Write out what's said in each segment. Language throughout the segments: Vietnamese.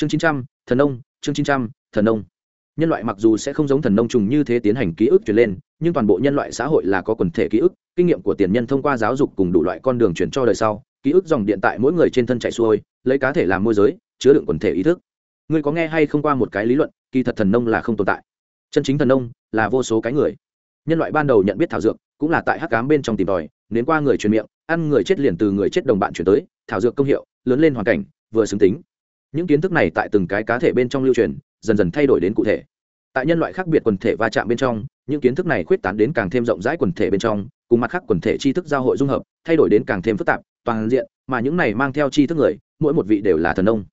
chương chín trăm, thần nông, chương chín trăm, thần nông. Nhân loại mặc dù sẽ không giống thần nông trùng như thế tiến hành ký ức truyền lên, nhưng toàn bộ nhân loại xã hội là có quần thể ký ức, kinh nghiệm của tiền nhân thông qua giáo dục cùng đủ loại con đường truyền cho đời sau, ký ức dòng điện tại mỗi người trên thân chạy xuôi, lấy cá thể làm môi giới, chứa đựng quần thể ý thức. Ngươi có nghe hay không qua một cái lý luận, kỳ thật thần nông là không tồn tại. Chân chính thần nông là vô số cái người. Nhân loại ban đầu nhận biết thảo dược, cũng là tại hắc cám bên trong tìm tòi nến qua người truyền miệng, ăn người chết liền từ người chết đồng bạn chuyển tới, thảo dược công hiệu, lớn lên hoàn cảnh, vừa xứng tính những kiến thức này tại từng cái cá thể bên trong lưu truyền, dần dần thay đổi đến cụ thể. Tại nhân loại khác biệt quần thể va chạm bên trong, những kiến thức này khuyết tán đến càng thêm rộng rãi quần thể bên trong, cùng mặt khác quần thể tri thức giao hội dung hợp, thay đổi đến càng thêm phức tạp, toàn diện, mà những này mang theo tri thức người, mỗi một vị đều là thần nông.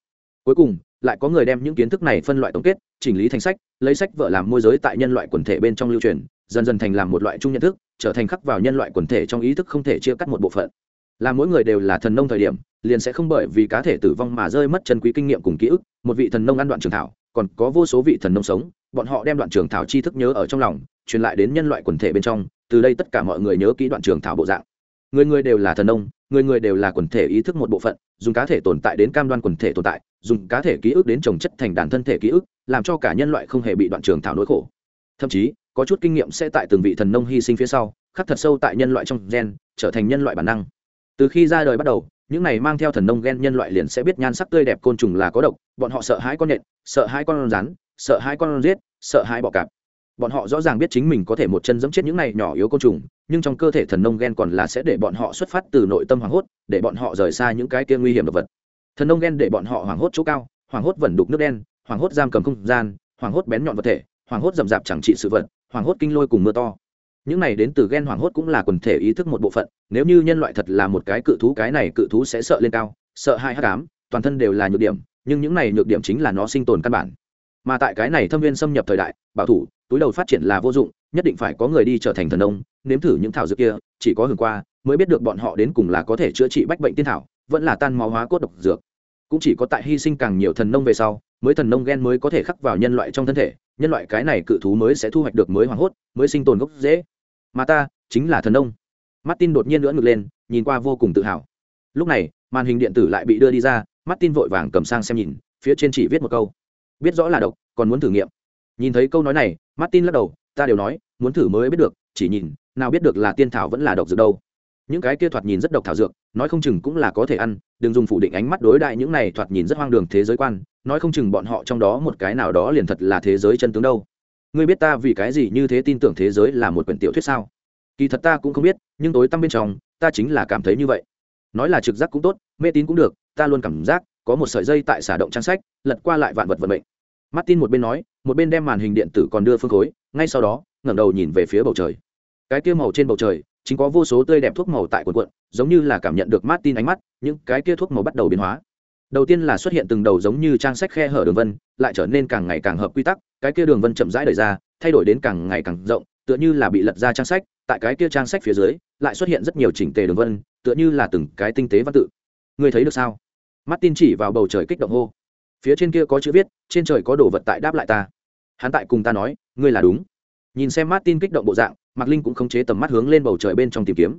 Cuối cùng, lại có người đem những kiến thức này phân loại tổng kết, chỉnh lý thành sách, lấy sách vợ làm môi giới tại nhân loại quần thể bên trong lưu truyền, dần dần thành làm một loại chung nhận thức, trở thành khắc vào nhân loại quần thể trong ý thức không thể chia cắt một bộ phận là mỗi người đều là thần nông thời điểm, liền sẽ không bởi vì cá thể tử vong mà rơi mất chân quý kinh nghiệm cùng ký ức. Một vị thần nông ăn đoạn trường thảo, còn có vô số vị thần nông sống, bọn họ đem đoạn trường thảo tri thức nhớ ở trong lòng, truyền lại đến nhân loại quần thể bên trong, từ đây tất cả mọi người nhớ kỹ đoạn trường thảo bộ dạng. Người người đều là thần nông, người người đều là quần thể ý thức một bộ phận, dùng cá thể tồn tại đến cam đoan quần thể tồn tại, dùng cá thể ký ức đến trồng chất thành đàn thân thể ký ức, làm cho cả nhân loại không hề bị đoạn trường thảo nỗi khổ. Thậm chí, có chút kinh nghiệm sẽ tại từng vị thần nông hy sinh phía sau, khắc thật sâu tại nhân loại trong gen, trở thành nhân loại bản năng từ khi ra đời bắt đầu, những này mang theo thần nông ghen nhân loại liền sẽ biết nhan sắc tươi đẹp côn trùng là có độc, bọn họ sợ hãi con nện sợ hãi con rắn, sợ hãi con riết sợ hãi bọ cạp. Bọn họ rõ ràng biết chính mình có thể một chân giẫm chết những này nhỏ yếu côn trùng, nhưng trong cơ thể thần nông ghen còn là sẽ để bọn họ xuất phát từ nội tâm hoảng hốt, để bọn họ rời xa những cái kia nguy hiểm độc vật. Thần nông ghen để bọn họ hoảng hốt chỗ cao, hoảng hốt vẩn đục nước đen, hoảng hốt giam cầm không gian, hoảng hốt bén nhọn vật thể, hoảng hốt rậm rạp chẳng trị sự vật, hoảng hốt kinh lôi cùng mưa to những này đến từ ghen hoảng hốt cũng là quần thể ý thức một bộ phận, nếu như nhân loại thật là một cái cự thú, cái này cự thú sẽ sợ lên cao, sợ hai hắc ám, toàn thân đều là nhược điểm, nhưng những này nhược điểm chính là nó sinh tồn căn bản. Mà tại cái này thâm viên xâm nhập thời đại, bảo thủ, túi đầu phát triển là vô dụng, nhất định phải có người đi trở thành thần ông nếm thử những thảo dược kia, chỉ có hưởng qua, mới biết được bọn họ đến cùng là có thể chữa trị bách bệnh tiên thảo, vẫn là tan máu hóa cốt độc dược. Cũng chỉ có tại hy sinh càng nhiều thần nông về sau, mới thần nông gen mới có thể khắc vào nhân loại trong thân thể, nhân loại cái này cự thú mới sẽ thu hoạch được mới hoảng hốt, mới sinh tồn gốc dễ mà ta chính là thần nông. Martin đột nhiên nữa ngực lên, nhìn qua vô cùng tự hào. Lúc này, màn hình điện tử lại bị đưa đi ra, martin vội vàng cầm sang xem nhìn, phía trên chỉ viết một câu. Biết rõ là độc, còn muốn thử nghiệm. Nhìn thấy câu nói này, martin lắc đầu, ta đều nói, muốn thử mới biết được, chỉ nhìn, nào biết được là tiên thảo vẫn là độc dược đâu. Những cái kia thoạt nhìn rất độc thảo dược, nói không chừng cũng là có thể ăn, đừng dùng phủ định ánh mắt đối đại những này thoạt nhìn rất hoang đường thế giới quan, nói không chừng bọn họ trong đó một cái nào đó liền thật là thế giới chân tướng đâu ngươi biết ta vì cái gì như thế tin tưởng thế giới là một quyển tiểu thuyết sao? Kỳ thật ta cũng không biết, nhưng tối tăm bên trong, ta chính là cảm thấy như vậy. Nói là trực giác cũng tốt, mê tín cũng được, ta luôn cảm giác có một sợi dây tại xả động trang sách, lật qua lại vạn vật vận mệnh. Martin một bên nói, một bên đem màn hình điện tử còn đưa phương khối, ngay sau đó, ngẩng đầu nhìn về phía bầu trời. Cái kia màu trên bầu trời, chính có vô số tươi đẹp thuốc màu tại quần quận giống như là cảm nhận được martin ánh mắt những cái kia thuốc màu bắt đầu biến hóa đầu tiên là xuất hiện từng đầu giống như trang sách khe hở đường vân, lại trở nên càng ngày càng hợp quy tắc, cái kia đường vân chậm rãi đời ra, thay đổi đến càng ngày càng rộng, tựa như là bị lật ra trang sách, tại cái kia trang sách phía dưới, lại xuất hiện rất nhiều chỉnh tề đường vân, tựa như là từng cái tinh tế văn tự. Ngươi thấy được sao? Martin chỉ vào bầu trời kích động hô. Phía trên kia có chữ viết, trên trời có đồ vật tại đáp lại ta. Hắn tại cùng ta nói, ngươi là đúng. Nhìn xem martin kích động bộ dạng, mạc linh cũng khống chế tầm mắt hướng lên bầu trời bên trong tìm kiếm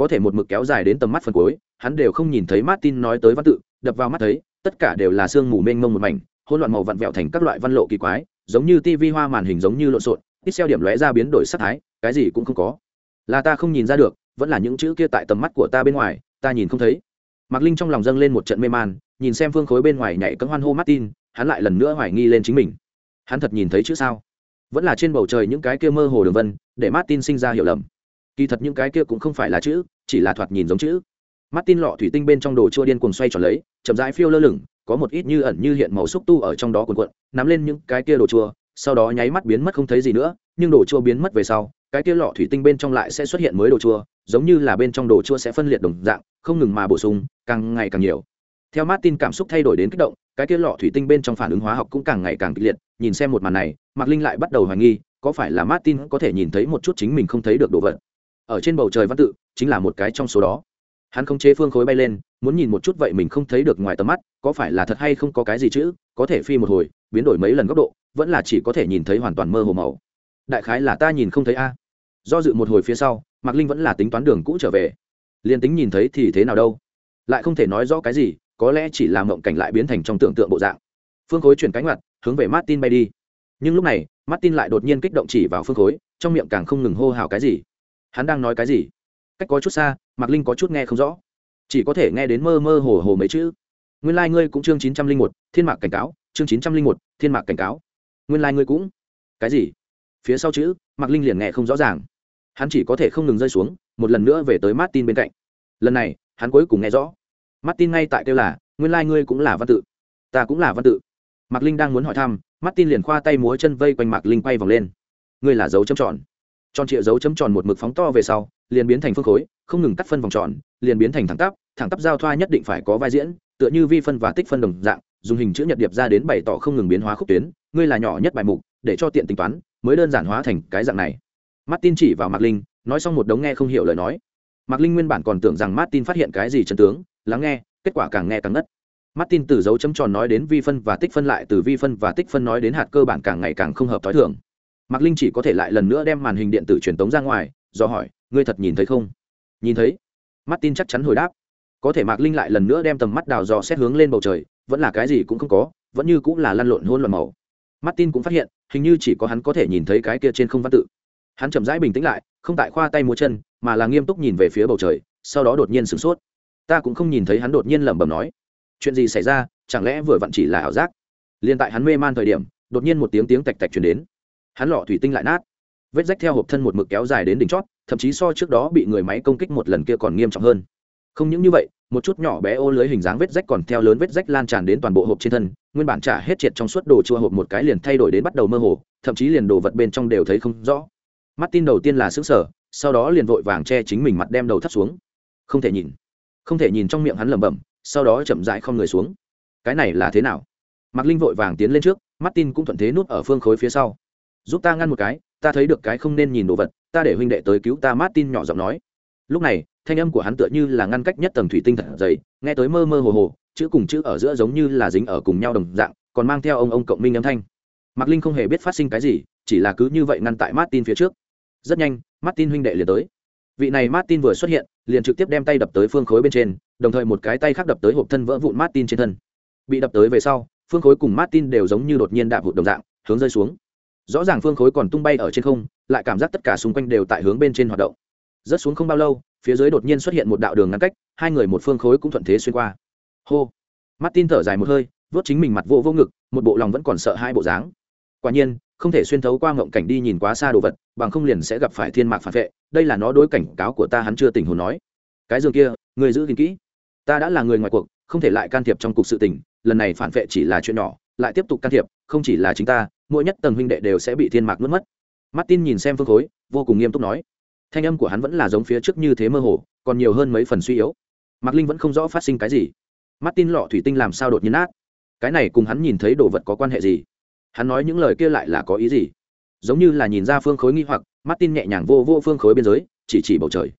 có thể một mực kéo dài đến tầm mắt phần cuối, hắn đều không nhìn thấy martin nói tới văn tự, đập vào mắt thấy, tất cả đều là sương mù mênh mông một mảnh, hỗn loạn màu vặn vẹo thành các loại văn lộ kỳ quái, giống như tivi hoa màn hình giống như lộn xộn, ít điểm lóe ra biến đổi sắc thái, cái gì cũng không có. Là ta không nhìn ra được, vẫn là những chữ kia tại tầm mắt của ta bên ngoài, ta nhìn không thấy. Mạc linh trong lòng dâng lên một trận mê man, nhìn xem phương khối bên ngoài nhảy cẫng hoan hô martin, hắn lại lần nữa hoài nghi lên chính mình. Hắn thật nhìn thấy chữ sao? Vẫn là trên bầu trời những cái kia mơ hồ đường vân, để martin sinh ra hiểu lầm kỳ thật những cái kia cũng không phải là chữ, chỉ là thoạt nhìn giống chữ. Martin lọ thủy tinh bên trong đồ chua điên cuồng xoay tròn lấy, chậm rãi phiêu lơ lửng, có một ít như ẩn như hiện màu xúc tu ở trong đó cuộn cuộn, nắm lên những cái kia đồ chua, sau đó nháy mắt biến mất không thấy gì nữa, nhưng đồ chua biến mất về sau, cái kia lọ thủy tinh bên trong lại sẽ xuất hiện mới đồ chua, giống như là bên trong đồ chua sẽ phân liệt đồng dạng, không ngừng mà bổ sung, càng ngày càng nhiều. Theo martin cảm xúc thay đổi đến kích động, cái kia lọ thủy tinh bên trong phản ứng hóa học cũng càng ngày càng kịch liệt, nhìn xem một màn này, mạc linh lại bắt đầu hoài nghi, có phải là martin có thể nhìn thấy một chút chính mình không thấy được đồ vật ở trên bầu trời văn tự, chính là một cái trong số đó. Hắn không chế phương khối bay lên, muốn nhìn một chút vậy mình không thấy được ngoài tầm mắt, có phải là thật hay không có cái gì chữ, có thể phi một hồi, biến đổi mấy lần góc độ, vẫn là chỉ có thể nhìn thấy hoàn toàn mơ hồ màu. Đại khái là ta nhìn không thấy a. Do dự một hồi phía sau, mạc linh vẫn là tính toán đường cũ trở về. Liền tính nhìn thấy thì thế nào đâu? Lại không thể nói rõ cái gì, có lẽ chỉ là mộng cảnh lại biến thành trong tưởng tượng bộ dạng. Phương khối chuyển cánh mặt, hướng về martin bay đi. Nhưng lúc này, martin lại đột nhiên kích động chỉ vào phương khối, trong miệng càng không ngừng hô hào cái gì hắn đang nói cái gì? Cách có chút xa, mạc linh có chút nghe không rõ. Chỉ có thể nghe đến mơ mơ hồ hồ mấy chữ. Nguyên lai、like、ngươi cũng chương chín trăm linh một, thiên mạc cảnh cáo, chương chín trăm linh một, thiên mạc cảnh cáo. Nguyên lai、like、ngươi cũng. Cái gì? Phía sau chữ, mạc linh liền nghe không rõ ràng. Hắn chỉ có thể không ngừng rơi xuống, một lần nữa về tới martin bên cạnh. Lần này, hắn cuối cùng nghe rõ. Martin ngay tại kêu là, nguyên lai、like、ngươi cũng là văn tự. Ta cũng là văn tự. Mạc linh đang muốn hỏi thăm, martin liền khoa tay múa chân vây quanh mạc linh quay vòng lên. Ngươi là dấu châm tròn tròn trịa dấu chấm tròn một mực phóng to về sau, liền biến thành phương khối, không ngừng cắt phân vòng tròn, liền biến thành thẳng tắp thẳng tắp giao thoa nhất định phải có vai diễn, tựa như vi phân và tích phân đồng dạng, dùng hình chữ nhật điệp ra đến bày tỏ không ngừng biến hóa khúc tuyến, ngươi là nhỏ nhất bài mục, để cho tiện tính toán, mới đơn giản hóa thành cái dạng này. Martin chỉ vào mạc linh, nói xong một đống nghe không hiểu lời nói. Mạc linh nguyên bản còn tưởng rằng martin phát hiện cái gì chân tướng, lắng nghe, kết quả càng nghe càng ngất. Martin từ dấu chấm tròn nói đến vi phân và tích phân lại, từ vi phân và tích phân nói đến hạt cơ bản càng ngày càng không hợp t h ó i thường mạc linh chỉ có thể lại lần nữa đem màn hình điện tử truyền tống ra ngoài, do hỏi, ngươi thật nhìn thấy không? Nhìn thấy. Martin chắc chắn hồi đáp. Có thể mạc linh lại lần nữa đem tầm mắt đào dò xét hướng lên bầu trời, vẫn là cái gì cũng không có, vẫn như cũng là lăn lộn hôn loạn màu. Martin cũng phát hiện, hình như chỉ có hắn có thể nhìn thấy cái kia trên không văn tự. Hắn chậm rãi bình tĩnh lại, không tại khoa tay múa chân, mà là nghiêm túc nhìn về phía bầu trời, sau đó đột nhiên sửng sốt. Ta cũng không nhìn thấy hắn đột nhiên lẩm bẩm nói. Chuyện gì xảy ra? Chẳng lẽ vừa vặn chỉ là ảo giác? Liền tại hắn mê man thời điểm, đột nhiên một tiếng tiếng tạch tạch chuyển đến hắn lọ thủy tinh lại nát. Vết rách theo hộp thân một mực kéo dài đến đỉnh chót, thậm chí so trước đó bị người máy công kích một lần kia còn nghiêm trọng hơn. Không những như vậy, một chút nhỏ bé ô lưới hình dáng vết rách còn theo lớn vết rách lan tràn đến toàn bộ hộp trên thân, nguyên bản trả hết triệt trong suốt đồ chua hộp một cái liền thay đổi đến bắt đầu mơ hồ, thậm chí liền đồ vật bên trong đều thấy không rõ. Mắt tin đầu tiên là xứng sở sau đó liền vội vàng che chính mình mặt đem đầu thắt xuống. Không thể nhìn. Không thể nhìn trong miệng hắn lẩm bẩm, sau đó chậm rãi không người xuống. Cái này là thế nào? Mạc linh vội vàng tiến lên trước mắt tin cũng thuận thế nút ở phương khối phía sau giúp ta ngăn một cái, ta thấy được cái không nên nhìn đồ vật, ta để huynh đệ tới cứu ta, martin nhỏ giọng nói. Lúc này, thanh âm của hắn tựa như là ngăn cách nhất tầng thủy tinh thật dày, nghe tới mơ mơ hồ hồ, chữ cùng chữ ở giữa giống như là dính ở cùng nhau đồng dạng, còn mang theo ông ông cộng minh âm thanh. Mạc linh không hề biết phát sinh cái gì, chỉ là cứ như vậy ngăn tại martin phía trước. Rất nhanh, martin huynh đệ liền tới. Vị này martin vừa xuất hiện, liền trực tiếp đem tay đập tới phương khối bên trên, đồng thời một cái tay khác đập tới hộp thân vỡ vụn martin trên thân. Bị đập tới về sau, phương khối cùng martin đều giống như đột nhiên đạp vụt đồng dạng, hướng rơi xuống rõ ràng phương khối còn tung bay ở trên không, lại cảm giác tất cả xung quanh đều tại hướng bên trên hoạt động. Rớt xuống không bao lâu, phía dưới đột nhiên xuất hiện một đạo đường ngăn cách, hai người một phương khối cũng thuận thế xuyên qua. Hô! Mắt tin thở dài một hơi vớt chính mình mặt vô vô ngực, một bộ lòng vẫn còn sợ hai bộ dáng. Quả nhiên, không thể xuyên thấu qua ngộng cảnh đi nhìn quá xa đồ vật, bằng không liền sẽ gặp phải thiên mạc phản vệ, đây là nó đối cảnh cáo của ta hắn chưa tình hồn nói. Cái giường kia, người giữ gìn kỹ. Ta đã là người ngoài cuộc, không thể lại can thiệp trong cuộc sự tình, lần này phản vệ chỉ là chuyện nhỏ, lại tiếp tục can thiệp, không chỉ là chính ta mỗi nhất tầng huynh đệ đều sẽ bị thiên mạc nuốt mất. Martin nhìn xem phương khối, vô cùng nghiêm túc nói. Thanh âm của hắn vẫn là giống phía trước như thế mơ hồ, còn nhiều hơn mấy phần suy yếu. Mạc linh vẫn không rõ phát sinh cái gì. Martin lọ thủy tinh làm sao đột nhiên nát? Cái này cùng hắn nhìn thấy đồ vật có quan hệ gì? Hắn nói những lời kia lại là có ý gì? Giống như là nhìn ra phương khối nghi hoặc, martin nhẹ nhàng vô vô phương khối biên giới chỉ chỉ bầu trời.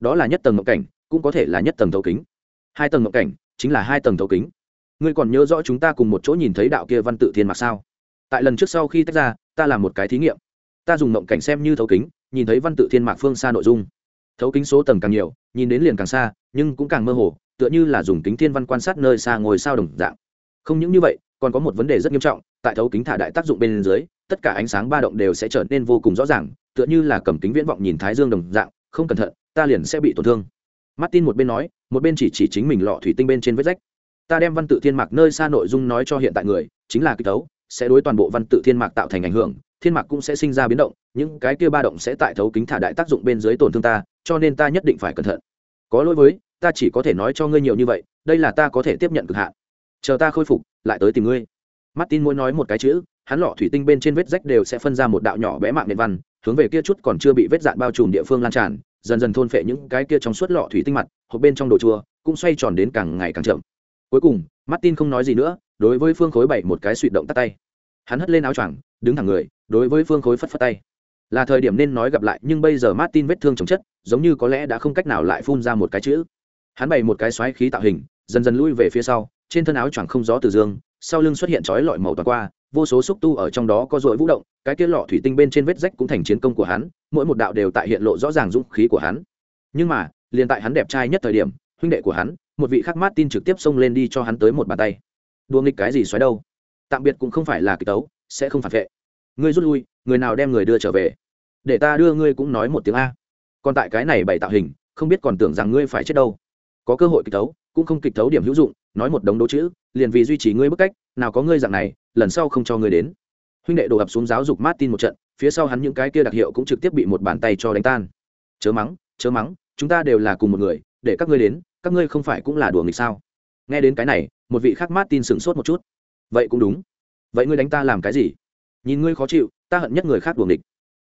Đó là nhất tầng ngộ cảnh, cũng có thể là nhất tầng thấu kính. Hai tầng ngộ cảnh, chính là hai tầng thấu kính. Ngươi còn nhớ rõ chúng ta cùng một chỗ nhìn thấy đạo kia văn tự thiên mạc sao? Tại lần trước sau khi tách ra, ta làm một cái thí nghiệm. Ta dùng mộng cảnh xem như thấu kính, nhìn thấy văn tự thiên mạc phương xa nội dung. Thấu kính số tầng càng nhiều, nhìn đến liền càng xa, nhưng cũng càng mơ hồ, tựa như là dùng kính thiên văn quan sát nơi xa ngồi sao đồng dạng. Không những như vậy, còn có một vấn đề rất nghiêm trọng, tại thấu kính thả đại tác dụng bên dưới, tất cả ánh sáng ba động đều sẽ trở nên vô cùng rõ ràng, tựa như là cầm kính viễn vọng nhìn thái dương đồng dạng, không cẩn thận, ta liền sẽ bị tổn thương. Martin một bên nói, một bên chỉ chỉ chính mình lọ thủy tinh bên trên vết rách. Ta đem văn tự thiên mạc nơi xa nội dung nói cho hiện tại người, chính là kích tấu sẽ đối toàn bộ văn tự thiên mạc tạo thành ảnh hưởng, thiên mạc cũng sẽ sinh ra biến động, những cái kia ba động sẽ tại thấu kính thả đại tác dụng bên dưới tổn thương ta, cho nên ta nhất định phải cẩn thận. Có lỗi với, ta chỉ có thể nói cho ngươi nhiều như vậy, đây là ta có thể tiếp nhận cực hạn. Chờ ta khôi phục, lại tới tìm ngươi. Martin muốn nói một cái chữ, hắn lọ thủy tinh bên trên vết rách đều sẽ phân ra một đạo nhỏ bé mạng nền văn, hướng về kia chút còn chưa bị vết dạn bao trùm địa phương lan tràn, dần dần thôn phệ những cái kia trong suốt lọ thủy tinh mặt, hộp bên trong đồ chua cũng xoay tròn đến càng ngày càng chậm cuối cùng, martin không nói gì nữa, đối với phương khối bảy một cái suy động tắt tay. Hắn hất lên áo choàng, đứng thẳng người, đối với phương khối phất phất tay. Là thời điểm nên nói gặp lại, nhưng bây giờ martin vết thương chồng chất, giống như có lẽ đã không cách nào lại phun ra một cái chữ. Hắn bày một cái xoáy khí tạo hình, dần dần lui về phía sau, trên thân áo choàng không gió từ dương, sau lưng xuất hiện chói lọi màu toàn qua, vô số xúc tu ở trong đó có dội vũ động, cái kia lọ thủy tinh bên trên vết rách cũng thành chiến công của hắn, mỗi một đạo đều tại hiện lộ rõ ràng dũng khí của hắn. Nhưng mà, liền tại hắn đẹp trai nhất thời điểm huynh đệ của hắn, một vị khắc mát tin trực tiếp xông lên đi cho hắn tới một bàn tay. Đua nghịch cái gì xoáy đâu? Tạm biệt cũng không phải là kịch tấu, sẽ không phản vệ. Ngươi rút lui, người nào đem người đưa trở về? Để ta đưa ngươi cũng nói một tiếng a. Còn tại cái này bày tạo hình, không biết còn tưởng rằng ngươi phải chết đâu. Có cơ hội kịch tấu, cũng không kịch tấu điểm hữu dụng, nói một đống đố chữ, liền vì duy trì ngươi bức cách, nào có ngươi dạng này, lần sau không cho ngươi đến. Huynh đệ đổ ập xuống giáo dục martin một trận, phía sau hắn những cái kia đặc hiệu cũng trực tiếp bị một bàn tay cho đánh tan. Chớ mắng chớ mắng, chúng ta đều là cùng một người để các ngươi đến, các ngươi không phải cũng là đùa nghịch sao? Nghe đến cái này, một vị khác martin sửng sốt một chút. Vậy cũng đúng. Vậy ngươi đánh ta làm cái gì? Nhìn ngươi khó chịu, ta hận nhất người khác đùa nghịch.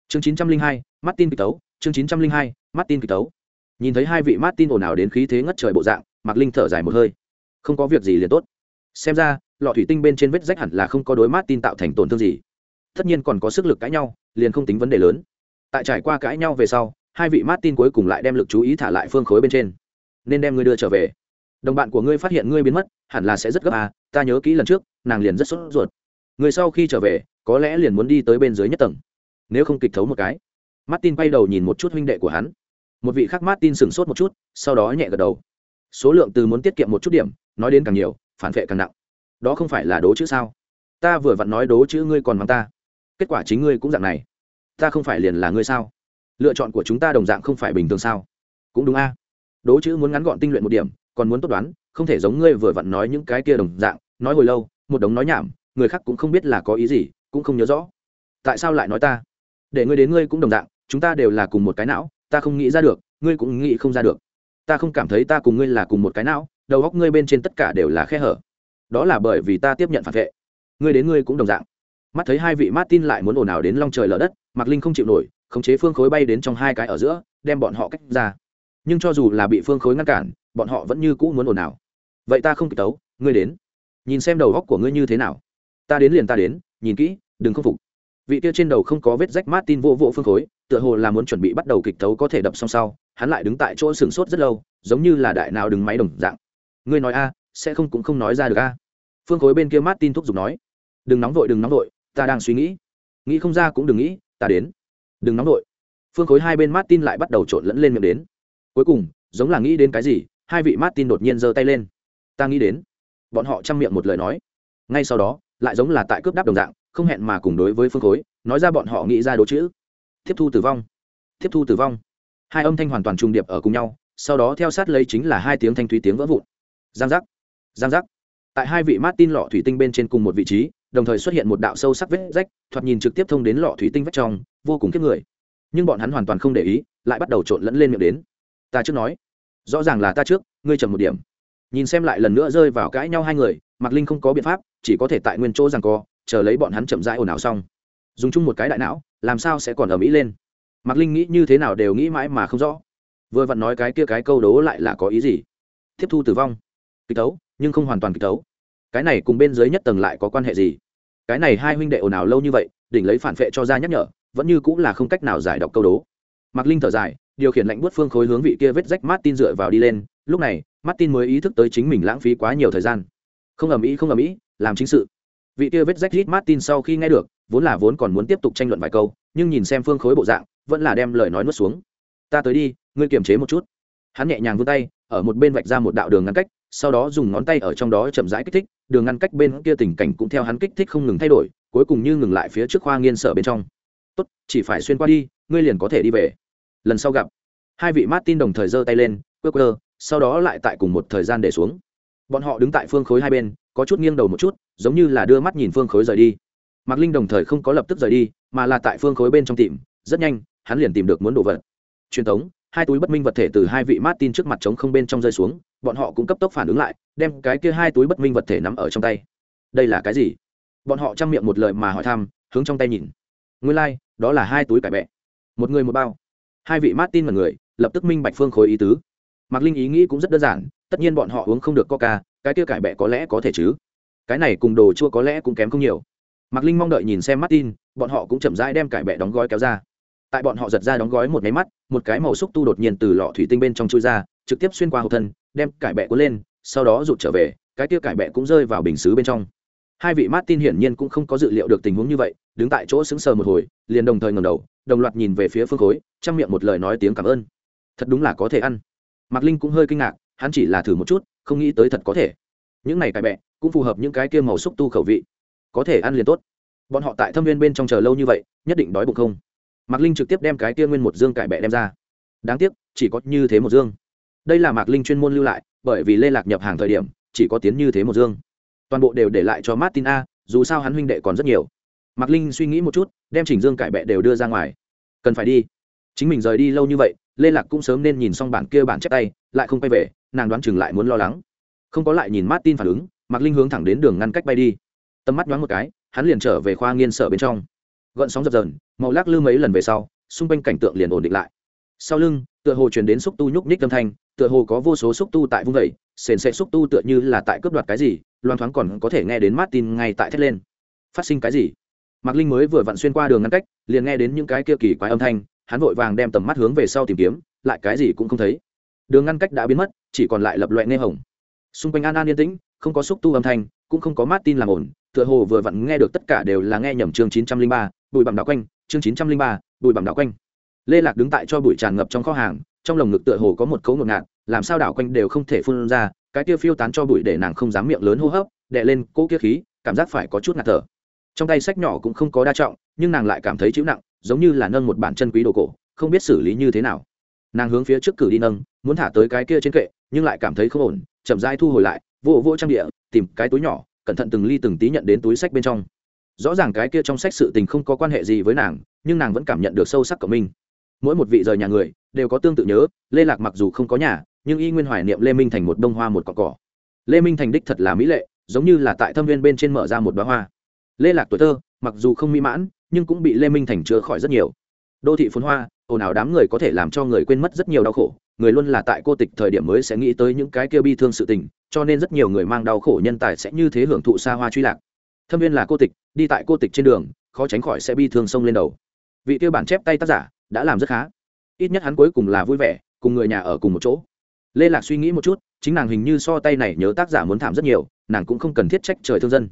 Chương chín trăm linh hai, martin kịch tấu. Chương chín trăm linh hai, martin kịch tấu. Nhìn thấy hai vị martin ồn ào đến khí thế ngất trời bộ dạng, mạc linh thở dài một hơi. Không có việc gì liền tốt. Xem ra, lọ thủy tinh bên trên vết rách hẳn là không có đối martin tạo thành tổn thương gì. Tất nhiên còn có sức lực cãi nhau, liền không tính vấn đề lớn. Tại trải qua cãi nhau về sau, hai vị martin cuối cùng lại đem lực chú ý thả lại phương khối bên trên nên đem ngươi đưa trở về. Đồng bạn của ngươi phát hiện ngươi biến mất, hẳn là sẽ rất gấp à ta nhớ kỹ lần trước, nàng liền rất sốt ruột. Người sau khi trở về, có lẽ liền muốn đi tới bên dưới nhất tầng. Nếu không kịch thấu một cái. Martin quay đầu nhìn một chút huynh đệ của hắn. Một vị khác martin sửng sốt một chút, sau đó nhẹ gật đầu. Số lượng từ muốn tiết kiệm một chút điểm, nói đến càng nhiều, phản vệ càng nặng. Đó không phải là đố chữ sao? Ta vừa vặn nói đố chữ ngươi còn mang ta. Kết quả chính ngươi cũng dạng này. Ta không phải liền là ngươi sao? Lựa chọn của chúng ta đồng dạng không phải bình thường sao? Cũng đúng a đố chữ muốn ngắn gọn tinh luyện một điểm, còn muốn tốt đoán, không thể giống ngươi vừa vặn nói những cái kia đồng dạng, nói hồi lâu, một đống nói nhảm, người khác cũng không biết là có ý gì, cũng không nhớ rõ. Tại sao lại nói ta? Để ngươi đến ngươi cũng đồng dạng, chúng ta đều là cùng một cái não, ta không nghĩ ra được, ngươi cũng nghĩ không ra được. Ta không cảm thấy ta cùng ngươi là cùng một cái não, đầu góc ngươi bên trên tất cả đều là khe hở. Đó là bởi vì ta tiếp nhận phản vệ. Ngươi đến ngươi cũng đồng dạng. Mắt thấy hai vị martin lại muốn ồn ào đến long trời lở đất, mạc linh không chịu nổi, khống chế phương khối bay đến trong hai cái ở giữa, đem bọn họ cách ra nhưng cho dù là bị phương khối ngăn cản, bọn họ vẫn như cũ muốn ồn ào. Vậy ta không kịp tấu, ngươi đến. Nhìn xem đầu góc của ngươi như thế nào. Ta đến liền ta đến, nhìn kỹ, đừng khâm phục. Vị kia trên đầu không có vết rách martin vô vô phương khối, tựa hồ là muốn chuẩn bị bắt đầu kịch tấu có thể đập xong sau, hắn lại đứng tại chỗ sừng sốt rất lâu, giống như là đại nào đứng máy đồng dạng. Ngươi nói a, sẽ không cũng không nói ra được a. Phương khối bên kia martin thúc giục nói. Đừng nóng vội, đừng nóng vội, ta đang suy nghĩ. Nghĩ không ra cũng đừng nghĩ, ta đến. Đừng nóng vội. Phương khối hai bên martin lại bắt đầu trộn lẫn lên miệng đến cuối cùng, giống là nghĩ đến cái gì, hai vị martin đột nhiên giơ tay lên. Ta nghĩ đến. Bọn họ chăm miệng một lời nói. Ngay sau đó, lại giống là tại cướp đáp đồng dạng, không hẹn mà cùng đối với phương khối, nói ra bọn họ nghĩ ra đố chữ. Tiếp thu tử vong. Tiếp thu tử vong. Hai âm thanh hoàn toàn trùng điệp ở cùng nhau, sau đó theo sát lấy chính là hai tiếng thanh thúy tiếng vỡ vụn. Giang giác. Giang giác. Tại hai vị martin lọ thủy tinh bên trên cùng một vị trí, đồng thời xuất hiện một đạo sâu sắc vết rách, thoạt nhìn trực tiếp thông đến lọ thủy tinh vách trong, vô cùng kiếp người. Nhưng bọn hắn hoàn toàn không để ý, lại bắt đầu trộn lẫn lên miệng đến ta trước nói. Rõ ràng là ta trước, ngươi chậm một điểm. Nhìn xem lại lần nữa rơi vào cãi nhau hai người, mạc linh không có biện pháp, chỉ có thể tại nguyên chỗ rằng co, chờ lấy bọn hắn chậm rãi ồn ào xong. Dùng chung một cái đại não, làm sao sẽ còn ở mỹ lên? Mạc linh nghĩ như thế nào đều nghĩ mãi mà không rõ. Vừa vặn nói cái kia cái câu đố lại là có ý gì? Tiếp thu tử vong. Kịch tấu, nhưng không hoàn toàn kịch tấu. Cái này cùng bên dưới nhất tầng lại có quan hệ gì? Cái này hai huynh đệ ồn ào lâu như vậy, đỉnh lấy phản vệ cho ra nhắc nhở, vẫn như cũng là không cách nào giải đọc câu đố. Mạc linh thở dài điều khiển lạnh bút phương khối hướng vị kia vết rách martin dựa vào đi lên. Lúc này, martin mới ý thức tới chính mình lãng phí quá nhiều thời gian. Không ầm ĩ, không ầm ĩ, làm chính sự. Vị kia vết rách rít martin sau khi nghe được, vốn là vốn còn muốn tiếp tục tranh luận vài câu, nhưng nhìn xem phương khối bộ dạng, vẫn là đem lời nói nuốt xuống. Ta tới đi, ngươi kiềm chế một chút. Hắn nhẹ nhàng vươn tay, ở một bên vạch ra một đạo đường ngăn cách, sau đó dùng ngón tay ở trong đó chậm rãi kích thích, đường ngăn cách bên kia tình cảnh cũng theo hắn kích thích không ngừng thay đổi, cuối cùng như ngừng lại phía trước khoa nghiên sở bên trong. Tốt, chỉ phải xuyên qua đi, ngươi liền có thể đi về lần sau gặp. Hai vị martin đồng thời giơ tay lên quơ quơ sau đó lại tại cùng một thời gian để xuống. Bọn họ đứng tại phương khối hai bên có chút nghiêng đầu một chút giống như là đưa mắt nhìn phương khối rời đi. Mạc linh đồng thời không có lập tức rời đi mà là tại phương khối bên trong tìm. Rất nhanh hắn liền tìm được muốn đồ vật. Truyền thống hai túi bất minh vật thể từ hai vị martin trước mặt trống không bên trong rơi xuống bọn họ cũng cấp tốc phản ứng lại đem cái kia hai túi bất minh vật thể nắm ở trong tay. Đây là cái gì? Bọn họ chăm miệng một lời mà hỏi thăm hướng trong tay nhìn. Nguyên lai、like, đó là hai túi cải bẹ. Một người một bao hai vị martin mật người, lập tức minh bạch phương khối ý tứ. Mạc linh ý nghĩ cũng rất đơn giản, tất nhiên bọn họ uống không được coca, cái kia cải bẹ có lẽ có thể chứ. Cái này cùng đồ chua có lẽ cũng kém không nhiều. Mạc linh mong đợi nhìn xem martin, bọn họ cũng chậm rãi đem cải bẹ đóng gói kéo ra. Tại bọn họ giật ra đóng gói một máy mắt, một cái màu xúc tu đột nhiên từ lọ thủy tinh bên trong chui ra, trực tiếp xuyên qua hậu thân, đem cải bẹ cuốn lên, sau đó rụt trở về, cái kia cải bẹ cũng rơi vào bình xứ bên trong hai vị martin hiển nhiên cũng không có dự liệu được tình huống như vậy, đứng tại chỗ sững sờ một hồi, liền đồng thời ngầm đầu, đồng loạt nhìn về phía phương khối trong miệng một lời nói tiếng cảm ơn. Thật đúng là có thể ăn. Mạc linh cũng hơi kinh ngạc, hắn chỉ là thử một chút, không nghĩ tới thật có thể. Những này cải bẹ, cũng phù hợp những cái kia màu xúc tu khẩu vị. Có thể ăn liền tốt. Bọn họ tại thâm viên bên trong chờ lâu như vậy, nhất định đói bụng không? Mạc linh trực tiếp đem cái kia nguyên một dương cải bẹ đem ra. Đáng tiếc, chỉ có như thế một dương. Đây là mạc linh chuyên môn lưu lại, bởi vì lê lạc nhập hàng thời điểm, chỉ có tiến như thế một dương toàn bộ đều để lại cho martin a, dù sao hắn huynh đệ còn rất nhiều. Mạc linh suy nghĩ một chút, đem chỉnh dương cải bẹ đều đưa ra ngoài. Cần phải đi. Chính mình rời đi lâu như vậy, lê lạc cũng sớm nên nhìn xong bản kia bản chép tay, lại không quay về, nàng đoán chừng lại muốn lo lắng. Không có lại nhìn martin phản ứng, mạc linh hướng thẳng đến đường ngăn cách bay đi. Tầm mắt nhoáng một cái, hắn liền trở về khoa nghiên sở bên trong. Gợn sóng dập dờn, màu lắc lư mấy lần về sau, xung quanh cảnh tượng liền ổn định lại. Sau lưng, tựa hồ truyền đến xúc tu nhúc nhích âm thanh tựa hồ có vô số xúc tu tại vung vẩy, sền sệt xúc tu tựa như là tại cướp đoạt cái gì, loan thoáng còn có thể nghe đến martin ngay tại thét lên. Phát sinh cái gì? Mạc linh mới vừa vặn xuyên qua đường ngăn cách, liền nghe đến những cái kia kỳ quái âm thanh, hắn vội vàng đem tầm mắt hướng về sau tìm kiếm, lại cái gì cũng không thấy. Đường ngăn cách đã biến mất, chỉ còn lại lập loại nghe hồng. Xung quanh an an yên tĩnh, không có xúc tu âm thanh, cũng không có martin làm ổn tựa hồ vừa vặn nghe được tất cả đều là nghe nhầm chương chín trăm linh ba, bụi bằng đảo quanh, chương chín trăm linh ba, bụi bằng đảo quanh. Lê lạc đứng tại cho bụi tràn ngập trong kho hàng trong lồng ngực tựa hồ có một cấu ngột ngạt, làm sao đảo quanh đều không thể phun ra, cái kia phiêu tán cho bụi để nàng không dám miệng lớn hô hấp, đè lên cỗ kia khí, cảm giác phải có chút ngạt thở. Trong tay sách nhỏ cũng không có đa trọng, nhưng nàng lại cảm thấy chịu nặng, giống như là nâng một bản chân quý đồ cổ, không biết xử lý như thế nào. Nàng hướng phía trước cử đi nâng, muốn thả tới cái kia trên kệ, nhưng lại cảm thấy không ổn, chậm rãi thu hồi lại, vô vô trang địa, tìm cái túi nhỏ, cẩn thận từng ly từng tí nhận đến túi sách bên trong. Rõ ràng cái kia trong sách sự tình không có quan hệ gì với nàng, nhưng nàng vẫn cảm nhận được sâu sắc của mình. Mỗi một vị rời nhà người đều có tương tự nhớ, lê lạc mặc dù không có nhà, nhưng y nguyên hoài niệm lê minh thành một đông hoa một cỏ cỏ. Lê minh thành đích thật là mỹ lệ, giống như là tại thâm viên bên trên mở ra một bá hoa. Lê lạc tuổi thơ, mặc dù không mỹ mãn, nhưng cũng bị lê minh thành chữa khỏi rất nhiều. Đô thị phồn hoa, ồn ào đám người có thể làm cho người quên mất rất nhiều đau khổ, người luôn là tại cô tịch thời điểm mới sẽ nghĩ tới những cái kia bi thương sự tình, cho nên rất nhiều người mang đau khổ nhân tài sẽ như thế hưởng thụ xa hoa truy lạc. Thâm viên là cô tịch, đi tại cô tịch trên đường, khó tránh khỏi sẽ bi thương sông lên đầu. Vị tiêu bản chép tay tác giả, đã làm rất khá ít nhất hắn cuối cùng là vui vẻ, cùng người nhà ở cùng một chỗ. Lê lạc suy nghĩ một chút, chính nàng hình như so tay này nhớ tác giả muốn thảm rất nhiều, nàng cũng không cần thiết trách trời thương dân.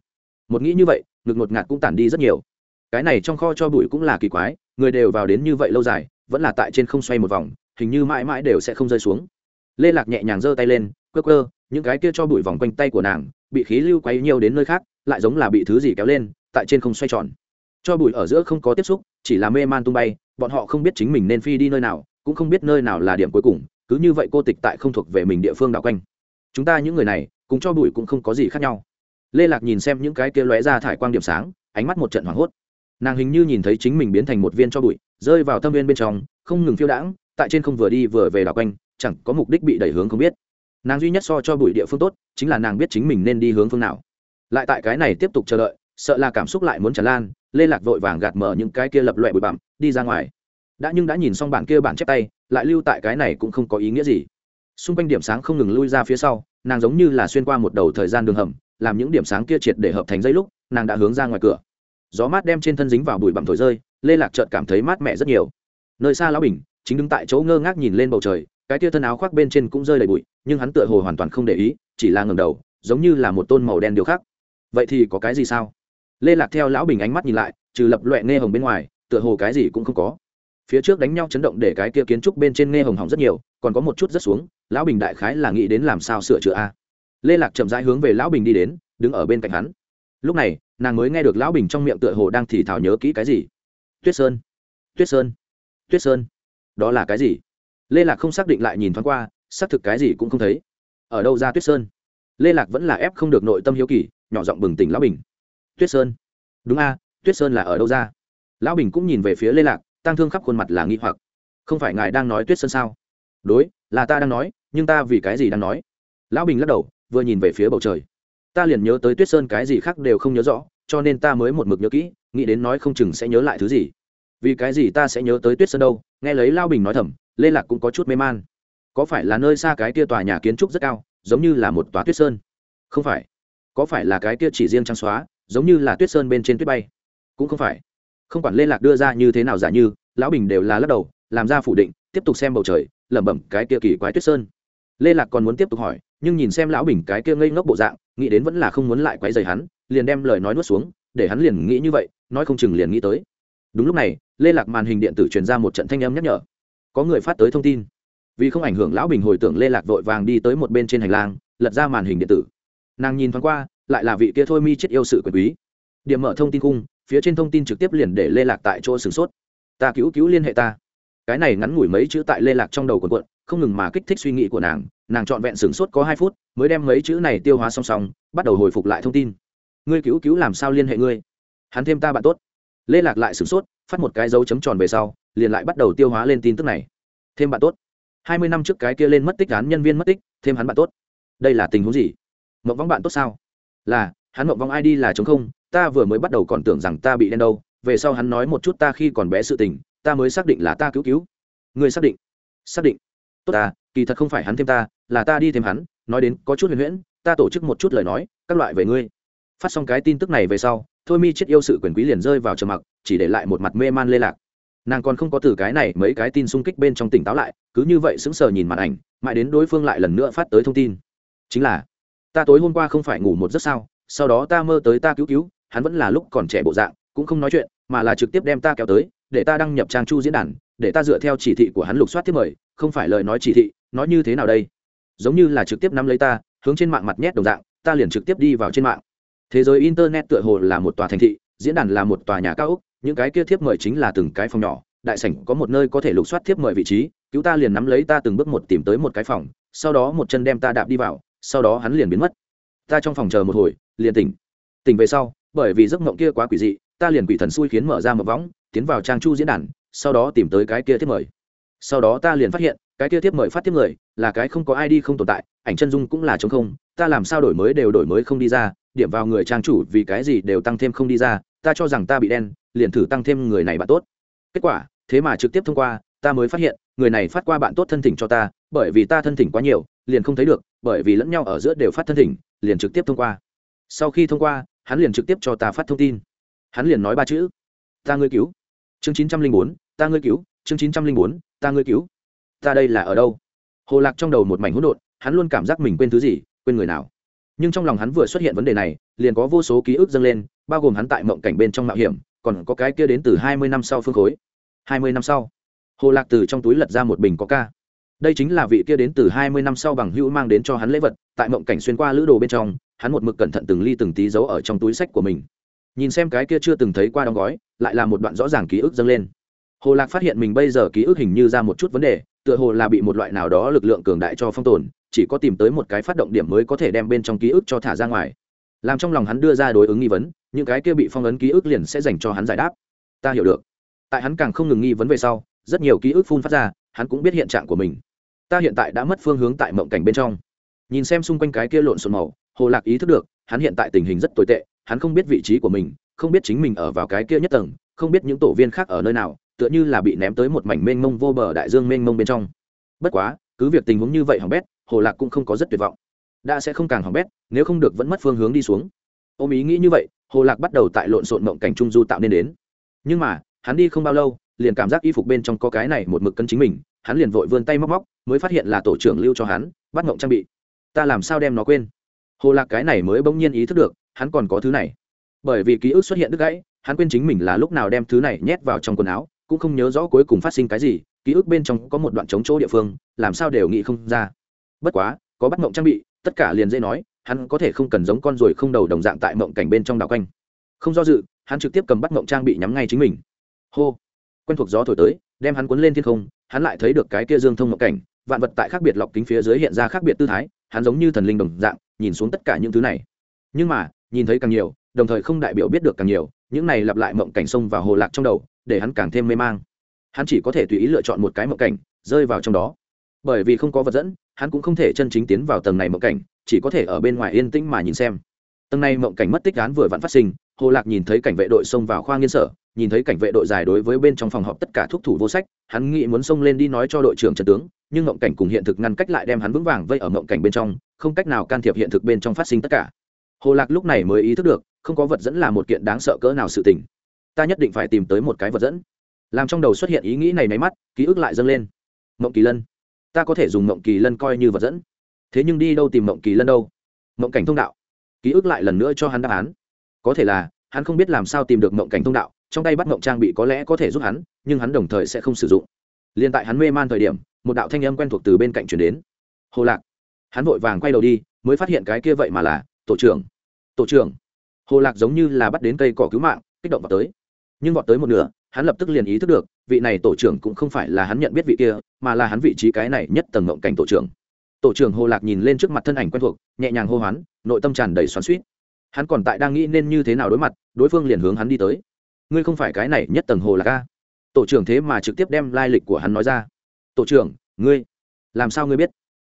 Một nghĩ như vậy, ngực ngột ngạt cũng tản đi rất nhiều. Cái này trong kho cho bụi cũng là kỳ quái, người đều vào đến như vậy lâu dài, vẫn là tại trên không xoay một vòng, hình như mãi mãi đều sẽ không rơi xuống. Lê lạc nhẹ nhàng giơ tay lên cơ cơ những cái kia cho bụi vòng quanh tay của nàng, bị khí lưu quấy nhiều đến nơi khác, lại giống là bị thứ gì kéo lên, tại trên không xoay tròn. Cho bụi ở giữa không có tiếp xúc, chỉ là mê man tung bay bọn họ không biết chính mình nên phi đi nơi nào, cũng không biết nơi nào là điểm cuối cùng, cứ như vậy cô tịch tại không thuộc về mình địa phương đảo quanh. Chúng ta những người này, cùng cho bụi cũng không có gì khác nhau. Lê lạc nhìn xem những cái kia lóe ra thải quang điểm sáng, ánh mắt một trận hoảng hốt. Nàng hình như nhìn thấy chính mình biến thành một viên cho bụi, rơi vào thâm viên bên trong, không ngừng phiêu đãng, tại trên không vừa đi vừa về đảo quanh, chẳng có mục đích bị đẩy hướng không biết. Nàng duy nhất so cho bụi địa phương tốt, chính là nàng biết chính mình nên đi hướng phương nào. Lại tại cái này tiếp tục chờ đợi sợ là cảm xúc lại muốn tràn lan, lê lạc vội vàng gạt mở những cái kia lập loẹ bụi bặm, đi ra ngoài. Đã nhưng đã nhìn xong bản kia bản chép tay, lại lưu tại cái này cũng không có ý nghĩa gì. Xung quanh điểm sáng không ngừng lui ra phía sau, nàng giống như là xuyên qua một đầu thời gian đường hầm, làm những điểm sáng kia triệt để hợp thành dây lúc, nàng đã hướng ra ngoài cửa. Gió mát đem trên thân dính vào bụi bặm thổi rơi, lê lạc chợt cảm thấy mát mẻ rất nhiều. Nơi xa lão bình, chính đứng tại chỗ ngơ ngác nhìn lên bầu trời, cái tia thân áo khoác bên trên cũng rơi đầy bụi, nhưng hắn tựa hồ hoàn toàn không để ý, chỉ là ngầm đầu, giống như là một tôn màu đen điều khác. Vậy thì có cái gì sao? Lê lạc theo lão bình ánh mắt nhìn lại, trừ lập loẹ nghe hồng bên ngoài, tựa hồ cái gì cũng không có. Phía trước đánh nhau chấn động để cái kia kiến trúc bên trên nghe hồng hỏng rất nhiều, còn có một chút rất xuống, lão bình đại khái là nghĩ đến làm sao sửa chữa a. Lê lạc chậm rãi hướng về lão bình đi đến, đứng ở bên cạnh hắn. Lúc này, nàng mới nghe được lão bình trong miệng tựa hồ đang thì thảo nhớ kỹ cái gì. Tuyết sơn tuyết sơn tuyết sơn, đó là cái gì? Lê lạc không xác định lại nhìn thoáng qua, xác thực cái gì cũng không thấy. Ở đâu ra tuyết sơn? Lê lạc vẫn là ép không được nội tâm hiếu kỳ, nhỏ giọng bừng tỉnh lão bình tuyết sơn. Đúng a, tuyết sơn là ở đâu ra? Lão bình cũng nhìn về phía lê lạc tăng thương khắp khuôn mặt là nghi hoặc. Không phải ngài đang nói tuyết sơn sao? Đối, là ta đang nói, nhưng ta vì cái gì đang nói? Lão bình lắc đầu, vừa nhìn về phía bầu trời. Ta liền nhớ tới tuyết sơn cái gì khác đều không nhớ rõ, cho nên ta mới một mực nhớ kỹ, nghĩ đến nói không chừng sẽ nhớ lại thứ gì. Vì cái gì ta sẽ nhớ tới tuyết sơn đâu? Nghe lấy lao bình nói thầm, lê lạc cũng có chút mê man. Có phải là nơi xa cái kia tòa nhà kiến trúc rất cao, giống như là một tòa tuyết sơn? Không phải. Có phải là cái kia chỉ riêng trang xóa giống như là tuyết sơn bên trên tuyết bay. Cũng không phải. Không quản lê lạc đưa ra như thế nào giả như, lão bình đều là lắc đầu, làm ra phủ định, tiếp tục xem bầu trời, lẩm bẩm cái kia kỳ quái tuyết sơn. Lê lạc còn muốn tiếp tục hỏi, nhưng nhìn xem lão bình cái kia ngây ngốc bộ dạng, nghĩ đến vẫn là không muốn lại quấy dày hắn, liền đem lời nói nuốt xuống, để hắn liền nghĩ như vậy, nói không chừng liền nghĩ tới. Đúng lúc này, lê lạc màn hình điện tử truyền ra một trận thanh âm nhắc nhở. Có người phát tới thông tin. Vì không ảnh hưởng lão bình hồi tưởng lê lạc vội vàng đi tới một bên trên hành lang, lật ra màn hình điện tử. Nàng nhìn thoáng qua lại là vị kia thôi mi chết yêu sự quyền quý. Điểm mở thông tin cung phía trên thông tin trực tiếp liền để lê lạc tại chỗ sửng sốt. Ta cứu cứu liên hệ ta. Cái này ngắn ngủi mấy chữ tại lê lạc trong đầu quần quận không ngừng mà kích thích suy nghĩ của nàng nàng trọn vẹn sửng sốt có hai phút, mới đem mấy chữ này tiêu hóa song song, bắt đầu hồi phục lại thông tin. Ngươi cứu cứu làm sao liên hệ ngươi? Hắn thêm ta bạn tốt. Lê lạc lại sửng sốt, phát một cái dấu chấm tròn về sau, liền lại bắt đầu tiêu hóa lên tin tức này. Thêm bạn tốt. Hai mươi năm trước cái kia lên mất tích án nhân viên mất tích, thêm hắn bạn tốt. Đây là tình huống gì? Mộng vắng bạn tốt sao? Là, hắn mộng vong id là chống không, ta vừa mới bắt đầu còn tưởng rằng ta bị đen đâu, về sau hắn nói một chút ta khi còn bé sự tình, ta mới xác định là ta cứu cứu. Người xác định? Xác định. Tốt ta, kỳ thật không phải hắn thêm ta, là ta đi thêm hắn, nói đến có chút huyền huyễn, ta tổ chức một chút lời nói, các loại về ngươi. Phát xong cái tin tức này về sau, thôi mi chết yêu sự quyền quý liền rơi vào trầm mặc, chỉ để lại một mặt mê man lê lạc. Nàng còn không có từ cái này mấy cái tin xung kích bên trong tỉnh táo lại, cứ như vậy sững sờ nhìn màn ảnh, mãi đến đối phương lại lần nữa phát tới thông tin. Chính là ta tối hôm qua không phải ngủ một giấc sao, sau đó ta mơ tới ta cứu cứu, hắn vẫn là lúc còn trẻ bộ dạng, cũng không nói chuyện, mà là trực tiếp đem ta kéo tới, để ta đăng nhập trang chu diễn đàn, để ta dựa theo chỉ thị của hắn lục soát tiếp mời, không phải lời nói chỉ thị, nói như thế nào đây? Giống như là trực tiếp nắm lấy ta, hướng trên mạng mặt nhét đồng dạng, ta liền trực tiếp đi vào trên mạng. Thế giới internet tựa hồ là một tòa thành thị, diễn đàn là một tòa nhà cao ốc, những cái kia thiếp mời chính là từng cái phòng nhỏ, đại sảnh có một nơi có thể lục soát thiếp mời vị trí, cứu ta liền nắm lấy ta từng bước một tìm tới một cái phòng, sau đó một chân đem ta đạp đi vào sau đó hắn liền biến mất. Ta trong phòng chờ một hồi, liền tỉnh. Tỉnh về sau, bởi vì giấc mộng kia quá quỷ dị, ta liền quỷ thần xui khiến mở ra một võng, tiến vào trang chu diễn đàn, sau đó tìm tới cái kia tiếp mời. Sau đó ta liền phát hiện, cái kia tiếp mời phát tiếp người, là cái không có id không tồn tại, ảnh chân dung cũng là chống không, ta làm sao đổi mới đều đổi mới không đi ra, điểm vào người trang chủ vì cái gì đều tăng thêm không đi ra, ta cho rằng ta bị đen, liền thử tăng thêm người này bạn tốt. Kết quả, thế mà trực tiếp thông qua, ta mới phát hiện, người này phát qua bạn tốt thân thỉnh cho ta, bởi vì ta thân thỉnh quá nhiều, liền không thấy được bởi vì lẫn nhau ở giữa đều phát thân thỉnh, liền trực tiếp thông qua. Sau khi thông qua, hắn liền trực tiếp cho ta phát thông tin. Hắn liền nói ba chữ. Ta ngươi cứu. Chương chín trăm linh bốn, ta ngươi cứu. Chương chín trăm linh bốn, ta ngươi cứu. Ta đây là ở đâu? Hồ lạc trong đầu một mảnh hỗn độn, hắn luôn cảm giác mình quên thứ gì, quên người nào. Nhưng trong lòng hắn vừa xuất hiện vấn đề này, liền có vô số ký ức dâng lên, bao gồm hắn tại mộng cảnh bên trong mạo hiểm, còn có cái kia đến từ hai mươi năm sau phương khối. Hai mươi năm sau, hồ lạc từ trong túi lật ra một bình có ca đây chính là vị kia đến từ hai mươi năm sau bằng hữu mang đến cho hắn lễ vật, tại mộng cảnh xuyên qua lữ đồ bên trong, hắn một mực cẩn thận từng ly từng tí giấu ở trong túi sách của mình. Nhìn xem cái kia chưa từng thấy qua đóng gói, lại là một đoạn rõ ràng ký ức dâng lên. Hồ lạc phát hiện mình bây giờ ký ức hình như ra một chút vấn đề, tựa hồ là bị một loại nào đó lực lượng cường đại cho phong tồn, chỉ có tìm tới một cái phát động điểm mới có thể đem bên trong ký ức cho thả ra ngoài. Làm trong lòng hắn đưa ra đối ứng nghi vấn, những cái kia bị phong ấn ký ức liền sẽ dành cho hắn giải đáp. Ta hiểu được. Tại hắn càng không ngừng nghi vấn về sau, rất nhiều ký ức phun phát ra, hắn cũng biết hiện trạng của mình ta hiện tại đã mất phương hướng tại mộng cảnh bên trong. Nhìn xem xung quanh cái kia lộn xộn màu, hồ lạc ý thức được, hắn hiện tại tình hình rất tồi tệ, hắn không biết vị trí của mình, không biết chính mình ở vào cái kia nhất tầng, không biết những tổ viên khác ở nơi nào, tựa như là bị ném tới một mảnh mênh mông vô bờ đại dương mênh mông bên trong. Bất quá, cứ việc tình huống như vậy hỏng bét, hồ lạc cũng không có rất tuyệt vọng. Đã sẽ không càng hỏng bét, nếu không được vẫn mất phương hướng đi xuống. Ôm ý nghĩ như vậy, hồ lạc bắt đầu tại lộn xộn mộng cảnh trung du tạo nên đến. Nhưng mà, hắn đi không bao lâu, liền cảm giác y phục bên trong có cái này một mực cân chính mình hắn liền vội vươn tay móc móc, mới phát hiện là tổ trưởng lưu cho hắn, bắt ngộng trang bị. Ta làm sao đem nó quên? Hồ lạc cái này mới bỗng nhiên ý thức được, hắn còn có thứ này. Bởi vì ký ức xuất hiện đứt gãy, hắn quên chính mình là lúc nào đem thứ này nhét vào trong quần áo, cũng không nhớ rõ cuối cùng phát sinh cái gì, ký ức bên trong có một đoạn chống chỗ địa phương, làm sao đều nghĩ không ra. Bất quá, có bắt mộng trang bị, tất cả liền dễ nói, hắn có thể không cần giống con ruồi không đầu đồng dạng tại mộng cảnh bên trong đảo quanh. Không do dự, hắn trực tiếp cầm bắt mộng trang bị nhắm ngay chính mình. Hô! Quen thuộc gió thổi tới, đem hắn cuốn lên thiên không hắn lại thấy được cái kia dương thông mộng cảnh, vạn vật tại khác biệt lọc kính phía dưới hiện ra khác biệt tư thái, hắn giống như thần linh đồng dạng, nhìn xuống tất cả những thứ này. Nhưng mà, nhìn thấy càng nhiều, đồng thời không đại biểu biết được càng nhiều, những này lặp lại mộng cảnh sông và hồ lạc trong đầu, để hắn càng thêm mê mang. Hắn chỉ có thể tùy ý lựa chọn một cái mộng cảnh, rơi vào trong đó. Bởi vì không có vật dẫn, hắn cũng không thể chân chính tiến vào tầng này mộng cảnh, chỉ có thể ở bên ngoài yên tĩnh mà nhìn xem tầng này mộng cảnh mất tích án vừa vặn phát sinh, hồ lạc nhìn thấy cảnh vệ đội xông vào khoa nghiên sở, nhìn thấy cảnh vệ đội dài đối với bên trong phòng họp tất cả thuốc thủ vô sách, hắn nghĩ muốn xông lên đi nói cho đội trưởng trần tướng, nhưng mộng cảnh cùng hiện thực ngăn cách lại đem hắn vững vàng vây ở mộng cảnh bên trong, không cách nào can thiệp hiện thực bên trong phát sinh tất cả. Hồ lạc lúc này mới ý thức được, không có vật dẫn là một kiện đáng sợ cỡ nào sự tình. Ta nhất định phải tìm tới một cái vật dẫn. Làm trong đầu xuất hiện ý nghĩ này máy mắt, ký ức lại dâng lên. Mộng kỳ lân. Ta có thể dùng mộng kỳ lân coi như vật dẫn. Thế nhưng đi đâu tìm mộng kỳ lân đâu? Mộng cảnh thông đạo ký ức lại lần nữa cho hắn đáp án. Có thể là, hắn không biết làm sao tìm được mộng cảnh thông đạo, trong tay bắt mộng trang bị có lẽ có thể giúp hắn, nhưng hắn đồng thời sẽ không sử dụng. Liên tại hắn mê man thời điểm, một đạo thanh âm quen thuộc từ bên cạnh chuyển đến. Hồ lạc. Hắn vội vàng quay đầu đi, mới phát hiện cái kia vậy mà là, tổ trưởng. Tổ trưởng. Hồ lạc giống như là bắt đến cây cỏ cứu mạng, kích động vào tới. Nhưng vọt tới một nửa, hắn lập tức liền ý thức được, vị này tổ trưởng cũng không phải là hắn nhận biết vị kia, mà là hắn vị trí cái này nhất tầng ngộng cảnh tổ trưởng tổ trưởng hồ lạc nhìn lên trước mặt thân ảnh quen thuộc, nhẹ nhàng hô hoán, nội tâm tràn đầy xoắn suýt hắn còn tại đang nghĩ nên như thế nào đối mặt, đối phương liền hướng hắn đi tới. Ngươi không phải cái này nhất tầng hồ lạc ca tổ trưởng thế mà trực tiếp đem lai lịch của hắn nói ra. Tổ trưởng, ngươi, làm sao ngươi biết?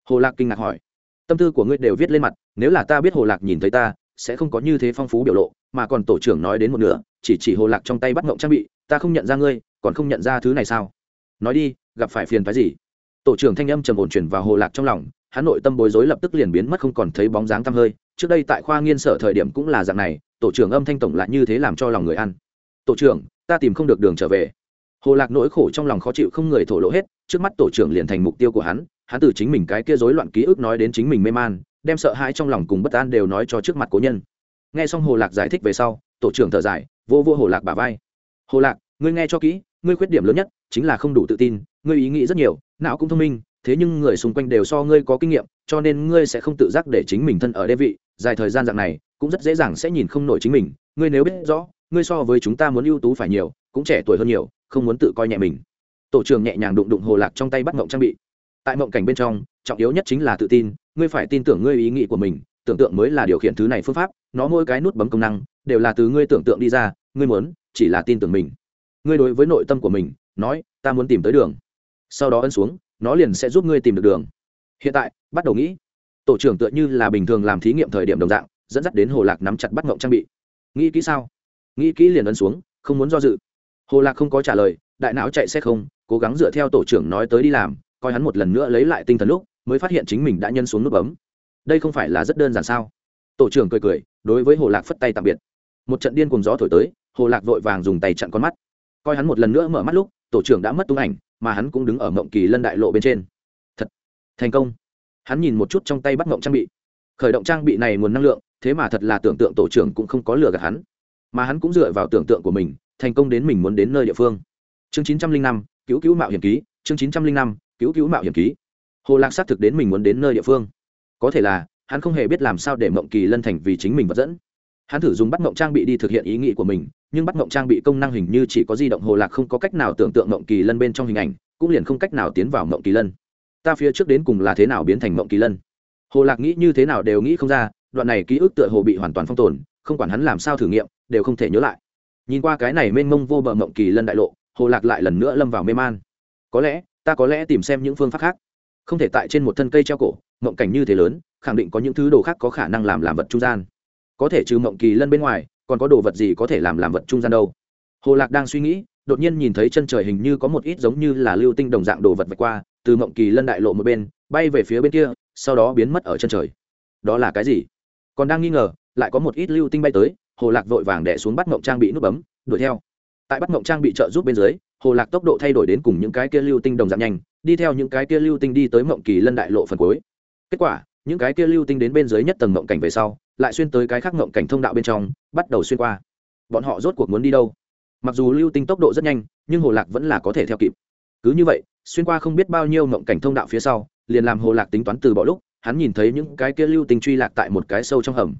Hồ lạc kinh ngạc hỏi. Tâm tư của ngươi đều viết lên mặt, nếu là ta biết hồ lạc nhìn thấy ta, sẽ không có như thế phong phú biểu lộ, mà còn tổ trưởng nói đến một nửa, chỉ chỉ hồ lạc trong tay bắt ngộng trang bị, ta không nhận ra ngươi, còn không nhận ra thứ này sao? Nói đi, gặp phải phiền phái gì? Tổ trưởng thanh âm trầm ổn chuyển vào hồ lạc trong lòng hắn nội tâm bối rối lập tức liền biến mất không còn thấy bóng dáng tăm hơi. Trước đây tại khoa nghiên sở thời điểm cũng là dạng này, tổ trưởng âm thanh tổng lại như thế làm cho lòng người ăn. Tổ trưởng, ta tìm không được đường trở về. Hồ lạc nỗi khổ trong lòng khó chịu không người thổ lộ hết, trước mắt tổ trưởng liền thành mục tiêu của hắn hắn từ chính mình cái kia rối loạn ký ức nói đến chính mình mê man, đem sợ hãi trong lòng cùng bất an đều nói cho trước mặt cố nhân. Nghe xong hồ lạc giải thích về sau, tổ trưởng thở dài vô vô hồ lạc bà vai. Hồ lạc, ngươi nghe cho kỹ, ngươi khuyết điểm lớn nhất chính là không đủ tự tin, ngươi ý nghĩ rất nhiều, não cũng thông minh thế nhưng người xung quanh đều so ngươi có kinh nghiệm, cho nên ngươi sẽ không tự giác để chính mình thân ở đê vị. Dài thời gian dạng này, cũng rất dễ dàng sẽ nhìn không nổi chính mình. Ngươi nếu biết rõ, ngươi so với chúng ta muốn ưu tú phải nhiều, cũng trẻ tuổi hơn nhiều, không muốn tự coi nhẹ mình. Tổ trưởng nhẹ nhàng đụng đụng hồ lạc trong tay bắt mộng trang bị. Tại mộng cảnh bên trong, trọng yếu nhất chính là tự tin. Ngươi phải tin tưởng ngươi ý nghĩ của mình, tưởng tượng mới là điều khiển thứ này phương pháp. Nó mỗi cái nút bấm công năng, đều là từ ngươi tưởng tượng đi ra. Ngươi muốn, chỉ là tin tưởng mình. Ngươi đối với nội tâm của mình, nói, ta muốn tìm tới đường. Sau đó ấn xuống nó liền sẽ giúp ngươi tìm được đường. Hiện tại, bắt đầu nghĩ. Tổ trưởng tựa như là bình thường làm thí nghiệm thời điểm đồng dạng, dẫn dắt đến hồ lạc nắm chặt bắt ngộng trang bị. Nghĩ kỹ sao? Nghĩ kỹ liền ấn xuống, không muốn do dự. Hồ lạc không có trả lời, đại não chạy xe không, cố gắng dựa theo tổ trưởng nói tới đi làm, coi hắn một lần nữa lấy lại tinh thần lúc, mới phát hiện chính mình đã nhân xuống nút bấm. Đây không phải là rất đơn giản sao? Tổ trưởng cười cười, đối với hồ lạc phất tay tạm biệt. Một trận điên cùng gió thổi tới, hồ lạc vội vàng dùng tay chặn con mắt. Coi hắn một lần nữa mở mắt lúc, tổ trưởng đã mất tung ảnh mà hắn cũng đứng ở mộng kỳ lân đại lộ bên trên. Thật, thành công. Hắn nhìn một chút trong tay bắt mộng trang bị. Khởi động trang bị này nguồn năng lượng, thế mà thật là tưởng tượng tổ trưởng cũng không có lừa gạt hắn. Mà hắn cũng dựa vào tưởng tượng của mình, thành công đến mình muốn đến nơi địa phương. Chương chín trăm linh năm, cứu cứu mạo hiểm ký, chương chín trăm linh năm, cứu cứu mạo hiểm ký. Hồ lạc xác thực đến mình muốn đến nơi địa phương. Có thể là, hắn không hề biết làm sao để mộng kỳ lân thành vì chính mình vật dẫn. Hắn thử dùng bắt mộng trang bị đi thực hiện ý nghĩ của mình nhưng bắt mộng trang bị công năng hình như chỉ có di động hồ lạc không có cách nào tưởng tượng mộng kỳ lân bên trong hình ảnh, cũng liền không cách nào tiến vào mộng kỳ lân. Ta phía trước đến cùng là thế nào biến thành mộng kỳ lân? Hồ lạc nghĩ như thế nào đều nghĩ không ra, đoạn này ký ức tựa hồ bị hoàn toàn phong tồn, không quản hắn làm sao thử nghiệm, đều không thể nhớ lại. Nhìn qua cái này mênh mông vô bờ mộng kỳ lân đại lộ, hồ lạc lại lần nữa lâm vào mê man. Có lẽ, ta có lẽ tìm xem những phương pháp khác. Không thể tại trên một thân cây treo cổ, mộng cảnh như thế lớn, khẳng định có những thứ đồ khác có khả năng làm làm vật trung gian. Có thể trừ mộng kỳ lân bên ngoài còn có đồ vật gì có thể làm làm vật trung gian đâu? Hồ lạc đang suy nghĩ, đột nhiên nhìn thấy chân trời hình như có một ít giống như là lưu tinh đồng dạng đồ vật vạch qua, từ mộng kỳ lân đại lộ một bên, bay về phía bên kia, sau đó biến mất ở chân trời. Đó là cái gì? Còn đang nghi ngờ, lại có một ít lưu tinh bay tới, hồ lạc vội vàng đẻ xuống bắt mộng trang bị nút bấm, đuổi theo. Tại bắt mộng trang bị trợ giúp bên dưới, hồ lạc tốc độ thay đổi đến cùng những cái kia lưu tinh đồng dạng nhanh, đi theo những cái kia lưu tinh đi tới mộng kỳ lân đại lộ phần cuối. Kết quả, những cái kia lưu tinh đến bên dưới nhất tầng mộng cảnh về sau lại xuyên tới cái khác ngộng cảnh thông đạo bên trong bắt đầu xuyên qua. Bọn họ rốt cuộc muốn đi đâu? Mặc dù lưu tinh tốc độ rất nhanh nhưng hồ lạc vẫn là có thể theo kịp. Cứ như vậy xuyên qua không biết bao nhiêu ngộng cảnh thông đạo phía sau liền làm hồ lạc tính toán từ bỏ lúc hắn nhìn thấy những cái kia lưu tinh truy lạc tại một cái sâu trong hầm.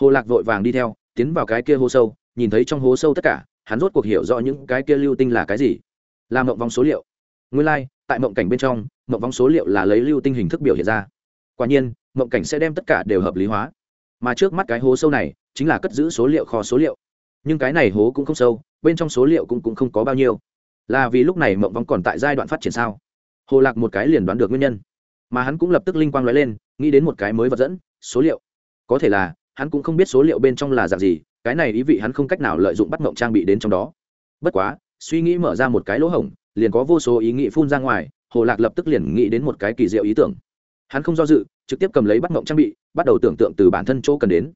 Hồ lạc vội vàng đi theo tiến vào cái kia hố sâu nhìn thấy trong hố sâu tất cả hắn rốt cuộc hiểu rõ những cái kia lưu tinh là cái gì. Là mộng vòng số liệu. Nguyên lai、like, tại mộng cảnh bên trong mộng vòng số liệu là lấy lưu tinh hình thức biểu hiện ra. Quả nhiên mộng cảnh sẽ đem tất cả đều hợp lý hóa mà trước mắt cái hố sâu này chính là cất giữ số liệu kho số liệu. Nhưng cái này hố cũng không sâu bên trong số liệu cũng, cũng không có bao nhiêu. Là vì lúc này mộng vong còn tại giai đoạn phát triển sao? Hồ lạc một cái liền đoán được nguyên nhân. Mà hắn cũng lập tức linh quang nói lên nghĩ đến một cái mới vật dẫn số liệu. Có thể là hắn cũng không biết số liệu bên trong là dạng gì cái này ý vị hắn không cách nào lợi dụng bắt mộng trang bị đến trong đó. Bất quá suy nghĩ mở ra một cái lỗ hổng liền có vô số ý nghĩ phun ra ngoài hồ lạc lập tức liền nghĩ đến một cái kỳ diệu ý tưởng. Hắn không do dự trực tiếp cầm lấy bắt mộng trang bị, bắt đầu tưởng tượng từ bản thân chỗ cần đến.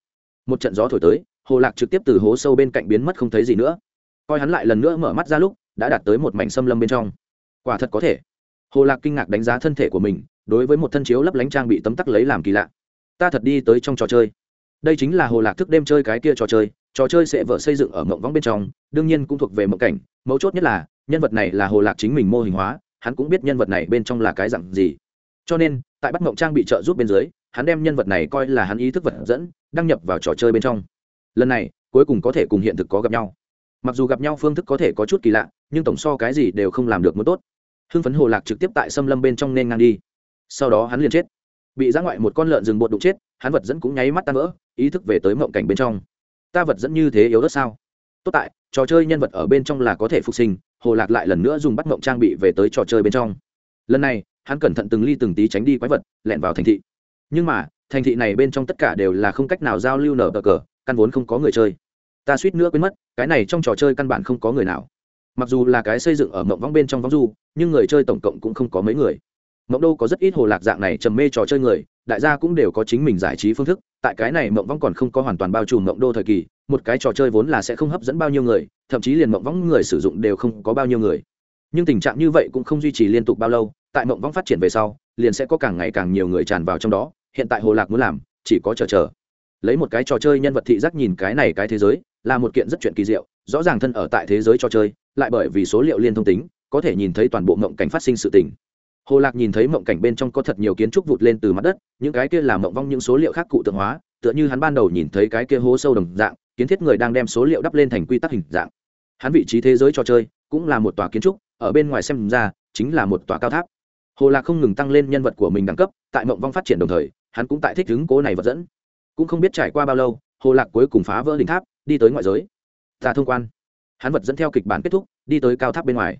Một trận gió thổi tới, hồ lạc trực tiếp từ hố sâu bên cạnh biến mất không thấy gì nữa. Coi hắn lại lần nữa mở mắt ra lúc, đã đạt tới một mảnh xâm lâm bên trong. Quả thật có thể. Hồ lạc kinh ngạc đánh giá thân thể của mình, đối với một thân chiếu lấp lánh trang bị tấm tắc lấy làm kỳ lạ. Ta thật đi tới trong trò chơi. Đây chính là hồ lạc thức đêm chơi cái kia trò chơi trò chơi sẽ vợ xây dựng ở mộng vong bên trong, đương nhiên cũng thuộc về mộng cảnh. Mấu chốt nhất là, nhân vật này là hồ lạc chính mình mô hình hóa, hắn cũng biết nhân vật này bên trong là cái dặn gì cho nên, tại bắt mộng trang bị trợ giúp bên dưới, hắn đem nhân vật này coi là hắn ý thức vật dẫn, đăng nhập vào trò chơi bên trong. Lần này, cuối cùng có thể cùng hiện thực có gặp nhau. Mặc dù gặp nhau phương thức có thể có chút kỳ lạ, nhưng tổng so cái gì đều không làm được muốn tốt. Hưng phấn hồ lạc trực tiếp tại xâm lâm bên trong nên ngang đi. Sau đó hắn liền chết. Bị giã ngoại một con lợn rừng bột đụng chết, hắn vật dẫn cũng nháy mắt tan vỡ, ý thức về tới mộng cảnh bên trong. Ta vật dẫn như thế yếu đất sao? Tốt tại, trò chơi nhân vật ở bên trong là có thể phục sinh, hồ lạc lại lần nữa dùng bắt mộng trang bị về tới trò chơi bên trong. Lần này hắn cẩn thận từng ly từng tí tránh đi quái vật, lẹn vào thành thị. Nhưng mà, thành thị này bên trong tất cả đều là không cách nào giao lưu nở cờ cờ, căn vốn không có người chơi. Ta suýt nữa quên mất, cái này trong trò chơi căn bản không có người nào. Mặc dù là cái xây dựng ở mộng vong bên trong vong du, nhưng người chơi tổng cộng cũng không có mấy người. Mộng đô có rất ít hồ lạc dạng này trầm mê trò chơi người, đại gia cũng đều có chính mình giải trí phương thức, tại cái này mộng vong còn không có hoàn toàn bao trùm mộng đô thời kỳ, một cái trò chơi vốn là sẽ không hấp dẫn bao nhiêu người, thậm chí liền mộng vong người sử dụng đều không có bao nhiêu người. Nhưng tình trạng như vậy cũng không duy trì liên tục bao lâu tại mộng vong phát triển về sau, liền sẽ có càng ngày càng nhiều người tràn vào trong đó, hiện tại hồ lạc muốn làm, chỉ có chờ chờ. Lấy một cái trò chơi nhân vật thị giác nhìn cái này cái thế giới, là một kiện rất chuyện kỳ diệu, rõ ràng thân ở tại thế giới trò chơi, lại bởi vì số liệu liên thông tính, có thể nhìn thấy toàn bộ mộng cảnh phát sinh sự tình. Hồ lạc nhìn thấy mộng cảnh bên trong có thật nhiều kiến trúc vụt lên từ mặt đất, những cái kia là mộng vong những số liệu khác cụ tượng hóa, tựa như hắn ban đầu nhìn thấy cái kia hố sâu đồng dạng, kiến thiết người đang đem số liệu đắp lên thành quy tắc hình dạng. Hắn vị trí thế giới trò chơi cũng là một tòa kiến trúc, ở bên ngoài xem ra, chính là một tòa cao tháp hồ lạc không ngừng tăng lên nhân vật của mình đẳng cấp, tại mộng vong phát triển đồng thời, hắn cũng tại thích ứng cố này vật dẫn. Cũng không biết trải qua bao lâu, hồ lạc cuối cùng phá vỡ đỉnh tháp, đi tới ngoại giới. Ta thông quan. Hắn vật dẫn theo kịch bản kết thúc, đi tới cao tháp bên ngoài.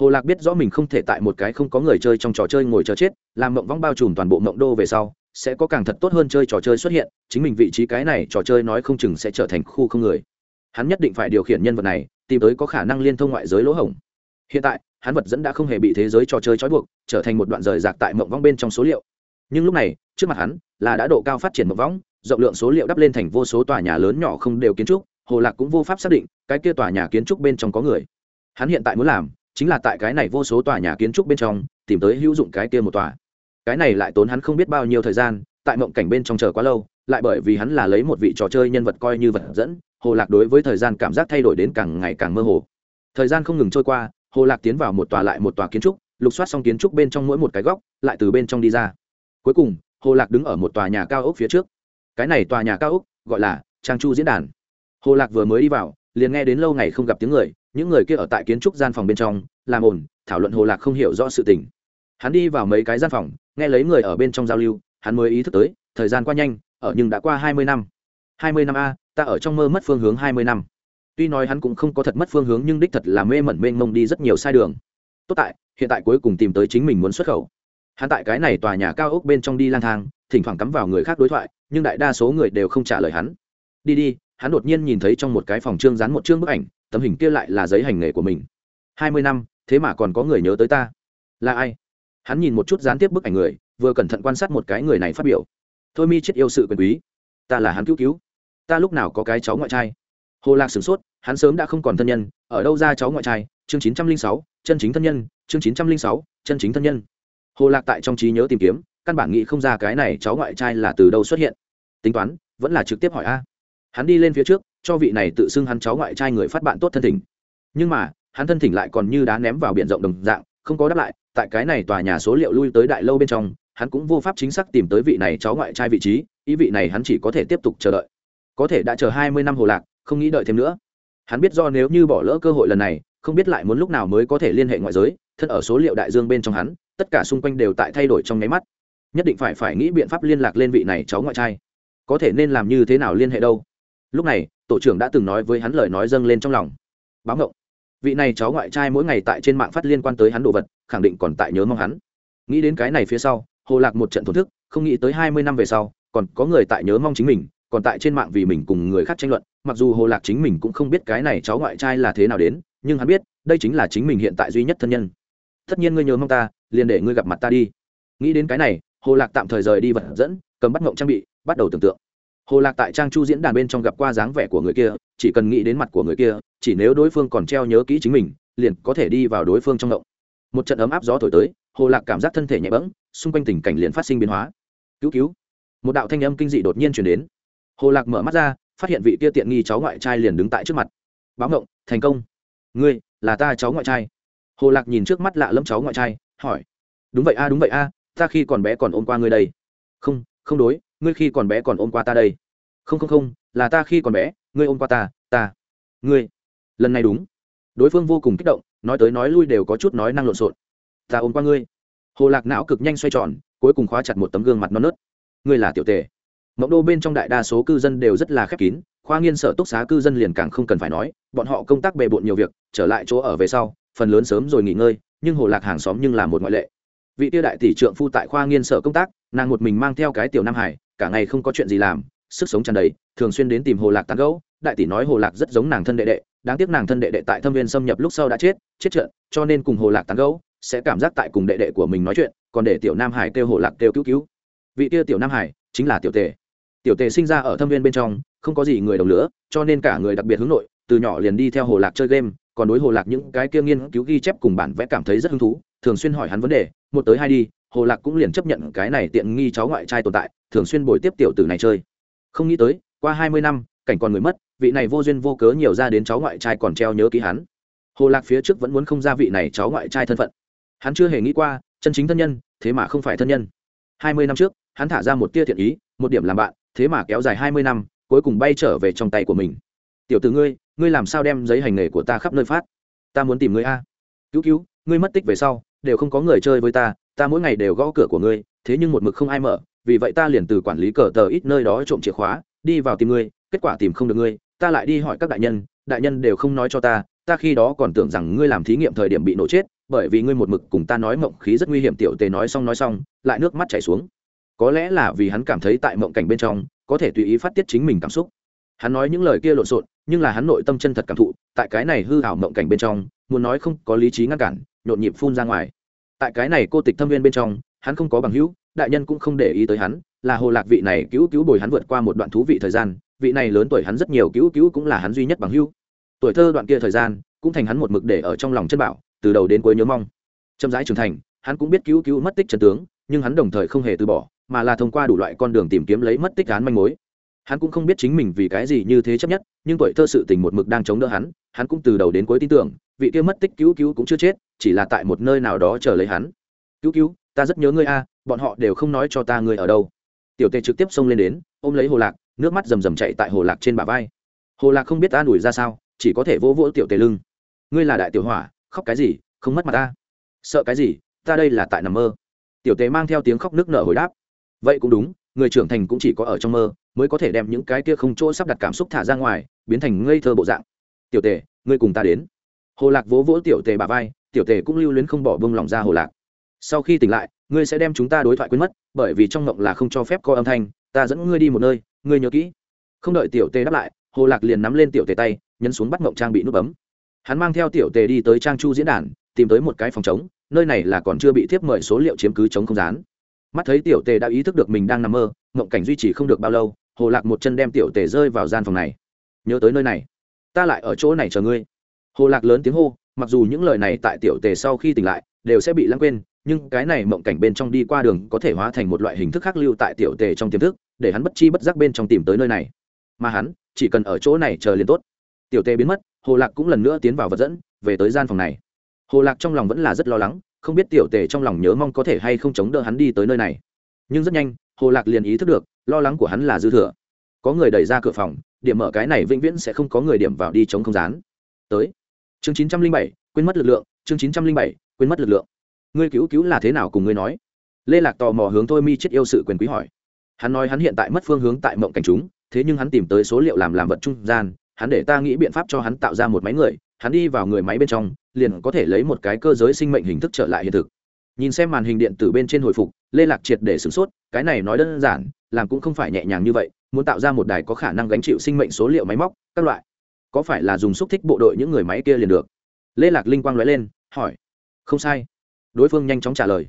Hồ lạc biết rõ mình không thể tại một cái không có người chơi trong trò chơi ngồi chờ chết, làm mộng vong bao trùm toàn bộ mộng đô về sau, sẽ có càng thật tốt hơn chơi trò chơi xuất hiện, chính mình vị trí cái này trò chơi nói không chừng sẽ trở thành khu không người. Hắn nhất định phải điều khiển nhân vật này, tìm tới có khả năng liên thông ngoại giới lỗ hổng hiện tại, hắn vật dẫn đã không hề bị thế giới trò chơi trói buộc, trở thành một đoạn rời rạc tại mộng vong bên trong số liệu. Nhưng lúc này, trước mặt hắn, là đã độ cao phát triển mộng vong, rộng lượng số liệu đắp lên thành vô số tòa nhà lớn nhỏ không đều kiến trúc, hồ lạc cũng vô pháp xác định, cái kia tòa nhà kiến trúc bên trong có người. Hắn hiện tại muốn làm, chính là tại cái này vô số tòa nhà kiến trúc bên trong, tìm tới hữu dụng cái kia một tòa. Cái này lại tốn hắn không biết bao nhiêu thời gian, tại mộng cảnh bên trong chờ quá lâu, lại bởi vì hắn là lấy một vị trò chơi nhân vật coi như vật dẫn, hồ lạc đối với thời gian cảm giác thay đổi đến càng ngày càng mơ hồ. Thời gian không ngừng trôi qua hồ lạc tiến vào một tòa lại một tòa kiến trúc, lục soát xong kiến trúc bên trong mỗi một cái góc, lại từ bên trong đi ra. Cuối cùng, hồ lạc đứng ở một tòa nhà cao ốc phía trước. Cái này tòa nhà cao ốc, gọi là trang chu diễn đàn. Hồ lạc vừa mới đi vào, liền nghe đến lâu ngày không gặp tiếng người, những người kia ở tại kiến trúc gian phòng bên trong, làm ồn, thảo luận hồ lạc không hiểu rõ sự tình. Hắn đi vào mấy cái gian phòng, nghe lấy người ở bên trong giao lưu, hắn mới ý thức tới, thời gian qua nhanh, ở nhưng đã qua hai mươi năm. Hai mươi năm a, ta ở trong mơ mất phương hướng hai mươi năm tuy nói hắn cũng không có thật mất phương hướng nhưng đích thật là mê mẩn mênh mông đi rất nhiều sai đường. Tốt tại, hiện tại cuối cùng tìm tới chính mình muốn xuất khẩu. Hắn tại cái này tòa nhà cao ốc bên trong đi lang thang, thỉnh thoảng cắm vào người khác đối thoại, nhưng đại đa số người đều không trả lời hắn. Đi đi, hắn đột nhiên nhìn thấy trong một cái phòng trương dán một chương bức ảnh, tấm hình kia lại là giấy hành nghề của mình. Hai mươi năm, thế mà còn có người nhớ tới ta. Là ai? Hắn nhìn một chút gián tiếp bức ảnh người, vừa cẩn thận quan sát một cái người này phát biểu. Thôi mi chết yêu sự quyền quý. Ta là hắn cứu cứu. Ta lúc nào có cái cháu ngoại trai? Hồ lạc sửng sốt, hắn sớm đã không còn thân nhân, ở đâu ra cháu ngoại trai? Chương chín trăm linh sáu, chân chính thân nhân, chương chín trăm linh sáu, chân chính thân nhân. Hồ lạc tại trong trí nhớ tìm kiếm, căn bản nghĩ không ra cái này cháu ngoại trai là từ đâu xuất hiện. Tính toán, vẫn là trực tiếp hỏi a. Hắn đi lên phía trước, cho vị này tự xưng hắn cháu ngoại trai người phát bạn tốt thân thỉnh. Nhưng mà, hắn thân thỉnh lại còn như đá ném vào biển rộng đồng dạng, không có đáp lại, tại cái này tòa nhà số liệu lui tới đại lâu bên trong, hắn cũng vô pháp chính xác tìm tới vị này cháu ngoại trai vị trí, ý vị này hắn chỉ có thể tiếp tục chờ đợi. Có thể đã chờ hai mươi năm hồ lạc không nghĩ đợi thêm nữa. Hắn biết do nếu như bỏ lỡ cơ hội lần này, không biết lại muốn lúc nào mới có thể liên hệ ngoại giới, thân ở số liệu đại dương bên trong hắn, tất cả xung quanh đều tại thay đổi trong nháy mắt. Nhất định phải phải nghĩ biện pháp liên lạc lên vị này cháu ngoại trai. Có thể nên làm như thế nào liên hệ đâu? Lúc này, tổ trưởng đã từng nói với hắn lời nói dâng lên trong lòng. Báo ngộng vị này cháu ngoại trai mỗi ngày tại trên mạng phát liên quan tới hắn đồ vật, khẳng định còn tại nhớ mong hắn. Nghĩ đến cái này phía sau, hồ lạc một trận thổn thức, không nghĩ tới hai mươi năm về sau, còn có người tại nhớ mong chính mình, còn tại trên mạng vì mình cùng người khác tranh luận mặc dù hồ lạc chính mình cũng không biết cái này cháu ngoại trai là thế nào đến, nhưng hắn biết, đây chính là chính mình hiện tại duy nhất thân nhân. Tất nhiên ngươi nhớ mong ta, liền để ngươi gặp mặt ta đi. Nghĩ đến cái này, hồ lạc tạm thời rời đi vật dẫn, cầm bắt ngộng trang bị, bắt đầu tưởng tượng. Hồ lạc tại trang chu diễn đàn bên trong gặp qua dáng vẻ của người kia, chỉ cần nghĩ đến mặt của người kia, chỉ nếu đối phương còn treo nhớ kỹ chính mình, liền có thể đi vào đối phương trong ngộng. Một trận ấm áp gió thổi tới, hồ lạc cảm giác thân thể nhẹ bẫng, xung quanh tình cảnh liền phát sinh biến hóa. Cứu cứu. Một đạo thanh âm kinh dị đột nhiên chuyển đến. Hồ lạc mở mắt ra phát hiện vị kia tiện nghi cháu ngoại trai liền đứng tại trước mặt. Báo ngộng, thành công. Ngươi, là ta cháu ngoại trai. Hồ lạc nhìn trước mắt lạ lẫm cháu ngoại trai, hỏi, đúng vậy a, đúng vậy a, ta khi còn bé còn ôm qua ngươi đây. Không không đối, ngươi khi còn bé còn ôm qua ta đây. Không không không, là ta khi còn bé, ngươi ôm qua ta ta, ngươi. Lần này đúng. Đối phương vô cùng kích động, nói tới nói lui đều có chút nói năng lộn xộn. Ta ôm qua ngươi. Hồ lạc não cực nhanh xoay tròn, cuối cùng khóa chặt một tấm gương mặt non nớt. Ngươi là tiểu tề mộng đô bên trong đại đa số cư dân đều rất là khép kín, khoa nghiên sở túc xá cư dân liền càng không cần phải nói, bọn họ công tác bề bộn nhiều việc, trở lại chỗ ở về sau, phần lớn sớm rồi nghỉ ngơi, nhưng hồ lạc hàng xóm nhưng là một ngoại lệ. Vị tiêu đại tỷ trượng phu tại khoa nghiên sở công tác, nàng một mình mang theo cái tiểu nam hải, cả ngày không có chuyện gì làm, sức sống tràn đầy, thường xuyên đến tìm hồ lạc tán gẫu, đại tỷ nói hồ lạc rất giống nàng thân đệ đệ, đáng tiếc nàng thân đệ đệ tại thâm viên xâm nhập lúc sau đã chết chết trượt cho nên cùng hồ lạc tán gẫu, sẽ cảm giác tại cùng đệ đệ của mình nói chuyện, còn để tiểu nam hải kêu hồ lạc kêu cứu cứu. Vị kia tiểu nam hải chính là tiểu tề tiểu tề sinh ra ở thâm viên bên trong, không có gì người đồng lửa, cho nên cả người đặc biệt hướng nội, từ nhỏ liền đi theo hồ lạc chơi game, còn đối hồ lạc những cái kia nghiên cứu ghi chép cùng bản vẽ cảm thấy rất hứng thú, thường xuyên hỏi hắn vấn đề, một tới hai đi, hồ lạc cũng liền chấp nhận cái này tiện nghi cháu ngoại trai tồn tại, thường xuyên bồi tiếp tiểu tử này chơi. Không nghĩ tới, qua hai mươi năm, cảnh còn người mất, vị này vô duyên vô cớ nhiều ra đến cháu ngoại trai còn treo nhớ ký hắn. Hồ lạc phía trước vẫn muốn không ra vị này cháu ngoại trai thân phận. Hắn chưa hề nghĩ qua, chân chính thân nhân, thế mà không phải thân nhân. Hai mươi năm trước, hắn thả ra một tia thiện ý, một điểm làm bạn thế mà kéo dài hai mươi năm, cuối cùng bay trở về trong tay của mình. Tiểu tử ngươi ngươi làm sao đem giấy hành nghề của ta khắp nơi phát? Ta muốn tìm ngươi a. Cứu cứu, ngươi mất tích về sau, đều không có người chơi với ta ta mỗi ngày đều gõ cửa của ngươi, thế nhưng một mực không ai mở, vì vậy ta liền từ quản lý cờ tờ ít nơi đó trộm chìa khóa, đi vào tìm ngươi, kết quả tìm không được ngươi, ta lại đi hỏi các đại nhân đại nhân đều không nói cho ta ta khi đó còn tưởng rằng ngươi làm thí nghiệm thời điểm bị nổ chết, bởi vì ngươi một mực cùng ta nói mộng khí rất nguy hiểm, tiểu tề nói xong nói xong, lại nước mắt chảy xuống có lẽ là vì hắn cảm thấy tại mộng cảnh bên trong, có thể tùy ý phát tiết chính mình cảm xúc. Hắn nói những lời kia lộn xộn, nhưng là hắn nội tâm chân thật cảm thụ, tại cái này hư hảo mộng cảnh bên trong, muốn nói không có lý trí ngăn cản, nhộn nhịp phun ra ngoài. Tại cái này cô tịch thâm viên bên trong, hắn không có bằng hữu, đại nhân cũng không để ý tới hắn, là hồ lạc vị này cứu cứu bồi hắn vượt qua một đoạn thú vị thời gian, vị này lớn tuổi hắn rất nhiều cứu cứu cũng là hắn duy nhất bằng hữu. Tuổi thơ đoạn kia thời gian, cũng thành hắn một mực để ở trong lòng chân bảo, từ đầu đến cuối nhớ mong. Chậm rãi trưởng thành, hắn cũng biết cứu cứu mất tích trần tướng, nhưng hắn đồng thời không hề từ bỏ mà là thông qua đủ loại con đường tìm kiếm lấy mất tích án manh mối. Hắn cũng không biết chính mình vì cái gì như thế chấp nhất, nhưng tuổi thơ sự tình một mực đang chống đỡ hắn hắn cũng từ đầu đến cuối tin tưởng, vị kia mất tích cứu cứu cũng chưa chết, chỉ là tại một nơi nào đó chờ lấy hắn. Cứu cứu, ta rất nhớ ngươi a, bọn họ đều không nói cho ta ngươi ở đâu. Tiểu tề trực tiếp xông lên đến, ôm lấy hồ lạc, nước mắt rầm rầm chạy tại hồ lạc trên bả vai. Hồ lạc không biết ta đuổi ra sao, chỉ có thể vỗ vỗ tiểu tề lưng. Ngươi là đại tiểu hỏa, khóc cái gì, không mất mặt ta. Sợ cái gì, ta đây là tại nằm mơ. Tiểu tề mang theo tiếng khóc nước nở hồi đáp vậy cũng đúng, người trưởng thành cũng chỉ có ở trong mơ, mới có thể đem những cái kia không chỗ sắp đặt cảm xúc thả ra ngoài, biến thành ngây thơ bộ dạng. Tiểu tề, ngươi cùng ta đến. Hồ lạc vỗ vỗ tiểu tề bà vai, tiểu tề cũng lưu luyến không bỏ bông lòng ra hồ lạc. Sau khi tỉnh lại, ngươi sẽ đem chúng ta đối thoại quên mất, bởi vì trong mộng là không cho phép co âm thanh, ta dẫn ngươi đi một nơi, ngươi nhớ kỹ. Không đợi tiểu tề đáp lại, hồ lạc liền nắm lên tiểu tề tay, nhấn xuống bắt mộng trang bị nút bấm. Hắn mang theo tiểu tề đi tới trang chu diễn đàn, tìm tới một cái phòng chống nơi này là còn chưa bị tiếp mời số liệu chiếm cứ chống không dán mắt thấy tiểu tề đã ý thức được mình đang nằm mơ, mộng cảnh duy trì không được bao lâu, hồ lạc một chân đem tiểu tề rơi vào gian phòng này. Nhớ tới nơi này, ta lại ở chỗ này chờ ngươi. Hồ lạc lớn tiếng hô, mặc dù những lời này tại tiểu tề sau khi tỉnh lại đều sẽ bị lãng quên, nhưng cái này mộng cảnh bên trong đi qua đường có thể hóa thành một loại hình thức khác lưu tại tiểu tề trong tiềm thức, để hắn bất chi bất giác bên trong tìm tới nơi này. Mà hắn, chỉ cần ở chỗ này chờ liền tốt. Tiểu tề biến mất, hồ lạc cũng lần nữa tiến vào vật dẫn, về tới gian phòng này. Hồ lạc trong lòng vẫn là rất lo lắng không biết tiểu tề trong lòng nhớ mong có thể hay không chống đỡ hắn đi tới nơi này. Nhưng rất nhanh, hồ lạc liền ý thức được, lo lắng của hắn là dư thừa. Có người đẩy ra cửa phòng, điểm mở cái này vĩnh viễn sẽ không có người điểm vào đi chống không dán. Tới. Chương chín trăm linh bảy, quên mất lực lượng, chương chín trăm linh bảy, quên mất lực lượng. Ngươi cứu cứu là thế nào cùng ngươi nói? Lê lạc tò mò hướng thôi mi chết yêu sự quyền quý hỏi. Hắn nói hắn hiện tại mất phương hướng tại mộng cảnh chúng, thế nhưng hắn tìm tới số liệu làm làm vật trung gian, hắn để ta nghĩ biện pháp cho hắn tạo ra một máy người, hắn đi vào người máy bên trong liền có thể lấy một cái cơ giới sinh mệnh hình thức trở lại hiện thực. Nhìn xem màn hình điện tử bên trên hồi phục, lê lạc triệt để sửng sốt, cái này nói đơn giản, làm cũng không phải nhẹ nhàng như vậy, muốn tạo ra một đài có khả năng gánh chịu sinh mệnh số liệu máy móc, các loại. Có phải là dùng xúc thích bộ đội những người máy kia liền được? Lê lạc linh quang nói lên, hỏi. Không sai. Đối phương nhanh chóng trả lời.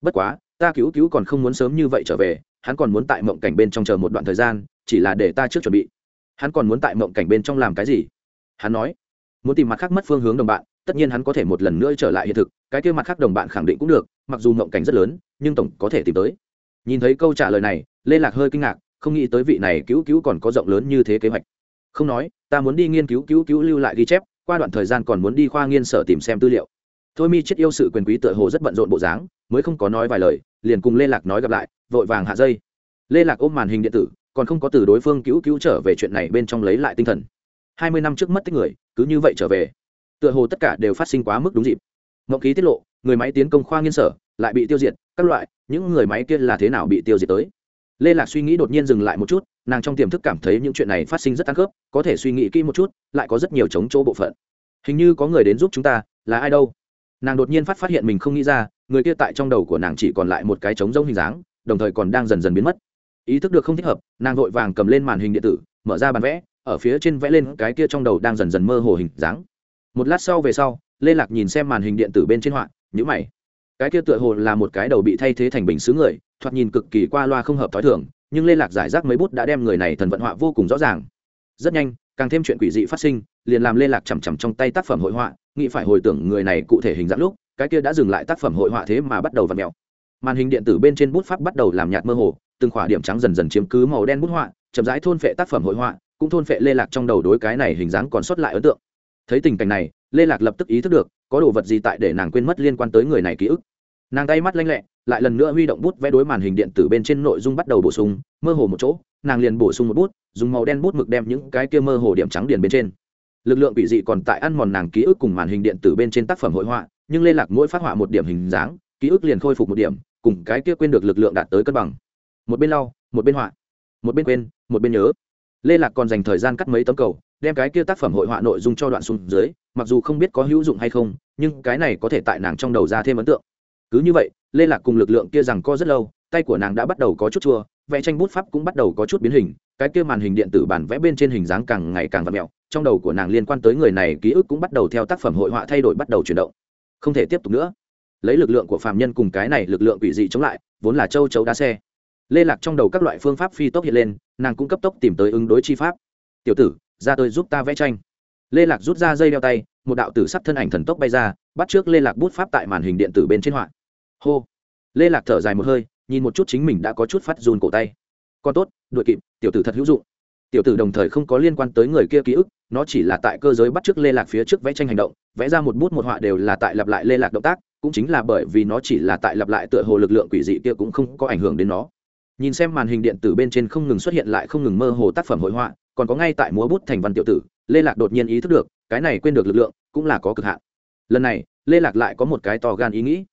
Bất quá, ta cứu cứu còn không muốn sớm như vậy trở về, hắn còn muốn tại mộng cảnh bên trong chờ một đoạn thời gian, chỉ là để ta trước chuẩn bị. Hắn còn muốn tại mộng cảnh bên trong làm cái gì? Hắn nói. Muốn tìm mặt khác mất phương hướng đồng bạn tất nhiên hắn có thể một lần nữa trở lại hiện thực, cái kia mặt khác đồng bạn khẳng định cũng được, mặc dù mộng cảnh rất lớn, nhưng tổng có thể tìm tới. Nhìn thấy câu trả lời này, lê lạc hơi kinh ngạc, không nghĩ tới vị này cứu cứu còn có rộng lớn như thế kế hoạch. Không nói, ta muốn đi nghiên cứu cứu cứu lưu lại ghi chép, qua đoạn thời gian còn muốn đi khoa nghiên sở tìm xem tư liệu. Thôi mi chết yêu sự quyền quý tựa hồ rất bận rộn bộ dáng, mới không có nói vài lời, liền cùng lê lạc nói gặp lại, vội vàng hạ dây. Lê lạc ôm màn hình điện tử, còn không có từ đối phương cứu cứu trở về chuyện này bên trong lấy lại tinh thần. Hai mươi năm trước mất tích người, cứ như vậy trở về tựa hồ tất cả đều phát sinh quá mức đúng dịp. Ngọc khí tiết lộ, người máy tiến công khoa nghiên sở, lại bị tiêu diệt, các loại, những người máy kia là thế nào bị tiêu diệt tới? Lê lạc suy nghĩ đột nhiên dừng lại một chút, nàng trong tiềm thức cảm thấy những chuyện này phát sinh rất tăng khớp có thể suy nghĩ kỹ một chút, lại có rất nhiều chống chỗ bộ phận. Hình như có người đến giúp chúng ta, là ai đâu? Nàng đột nhiên phát phát hiện mình không nghĩ ra, người kia tại trong đầu của nàng chỉ còn lại một cái trống rông hình dáng, đồng thời còn đang dần dần biến mất. Ý thức được không thích hợp, nàng vội vàng cầm lên màn hình điện tử, mở ra bàn vẽ, ở phía trên vẽ lên cái kia trong đầu đang dần dần mơ hồ hình dáng một lát sau về sau, lê lạc nhìn xem màn hình điện tử bên trên họa nhữ mày. Cái kia tựa hồ là một cái đầu bị thay thế thành bình xứ người, thoạt nhìn cực kỳ qua loa không hợp t h ó i thường, nhưng lê lạc giải rác mấy bút đã đem người này thần vận họa vô cùng rõ ràng. Rất nhanh, càng thêm chuyện quỷ dị phát sinh, liền làm lê lạc chằm chằm trong tay tác phẩm hội họa, nghĩ phải hồi tưởng người này cụ thể hình dạng lúc, cái kia đã dừng lại tác phẩm hội họa thế mà bắt đầu v ặ mẹo màn hình điện tử bên trên bút pháp bắt đầu làm nhạt mơ hồ, từng khỏa điểm trắng dần dần chiếm cứ màu đen bút họa, chậm rãi thôn phệ tác phẩm hội họa, cũng thôn phệ lê lạc trong đầu đối cái này hình dáng còn sót lại ấn tượng thấy tình cảnh này, lê lạc lập tức ý thức được, có đồ vật gì tại để nàng quên mất liên quan tới người này ký ức. Nàng tay mắt lanh lẹ, lại lần nữa huy động bút vẽ đối màn hình điện tử bên trên nội dung bắt đầu bổ sung, mơ hồ một chỗ, nàng liền bổ sung một bút, dùng màu đen bút mực đem những cái kia mơ hồ điểm trắng điền bên trên. Lực lượng quỷ dị còn tại ăn mòn nàng ký ức cùng màn hình điện tử bên trên tác phẩm hội họa, nhưng lê lạc mỗi phát họa một điểm hình dáng, ký ức liền khôi phục một điểm, cùng cái kia quên được lực lượng đạt tới cân bằng. Một bên lau, một bên họa, một bên quên, một bên nhớ. Lê lạc còn dành thời gian cắt mấy tấm cầu đem cái kia tác phẩm hội họa nội dung cho đoạn xuống dưới, mặc dù không biết có hữu dụng hay không, nhưng cái này có thể tại nàng trong đầu ra thêm ấn tượng. Cứ như vậy, lê lạc cùng lực lượng kia rằng co rất lâu, tay của nàng đã bắt đầu có chút chua, vẽ tranh bút pháp cũng bắt đầu có chút biến hình, cái kia màn hình điện tử bản vẽ bên trên hình dáng càng ngày càng vặt mẹo, trong đầu của nàng liên quan tới người này ký ức cũng bắt đầu theo tác phẩm hội họa thay đổi bắt đầu chuyển động. Không thể tiếp tục nữa. Lấy lực lượng của phạm nhân cùng cái này lực lượng quỷ dị chống lại, vốn là châu chấu đá xe. Lê lạc trong đầu các loại phương pháp phi tốc hiện lên, nàng cũng cấp tốc tìm tới ứng đối chi pháp. Tiểu tử ra tôi giúp ta vẽ tranh. Lê lạc rút ra dây đeo tay, một đạo tử sắc thân ảnh thần tốc bay ra, bắt trước lê lạc bút pháp tại màn hình điện tử bên trên họa. Hô. Lê lạc thở dài một hơi, nhìn một chút chính mình đã có chút phát run cổ tay. Con tốt đội kịp, tiểu tử thật hữu dụng. Tiểu tử đồng thời không có liên quan tới người kia ký ức, nó chỉ là tại cơ giới bắt trước lê lạc phía trước vẽ tranh hành động, vẽ ra một bút một họa đều là tại lặp lại lê lạc động tác, cũng chính là bởi vì nó chỉ là tại lặp lại tựa hồ lực lượng quỷ dị kia cũng không có ảnh hưởng đến nó. Nhìn xem màn hình điện tử bên trên không ngừng xuất hiện lại không ngừng mơ hồ tác phẩm hội họa còn có ngay tại múa bút thành văn tiểu tử, lê lạc đột nhiên ý thức được, cái này quên được lực lượng cũng là có cực hạn. Lần này, lê lạc lại có một cái to gan ý nghĩ.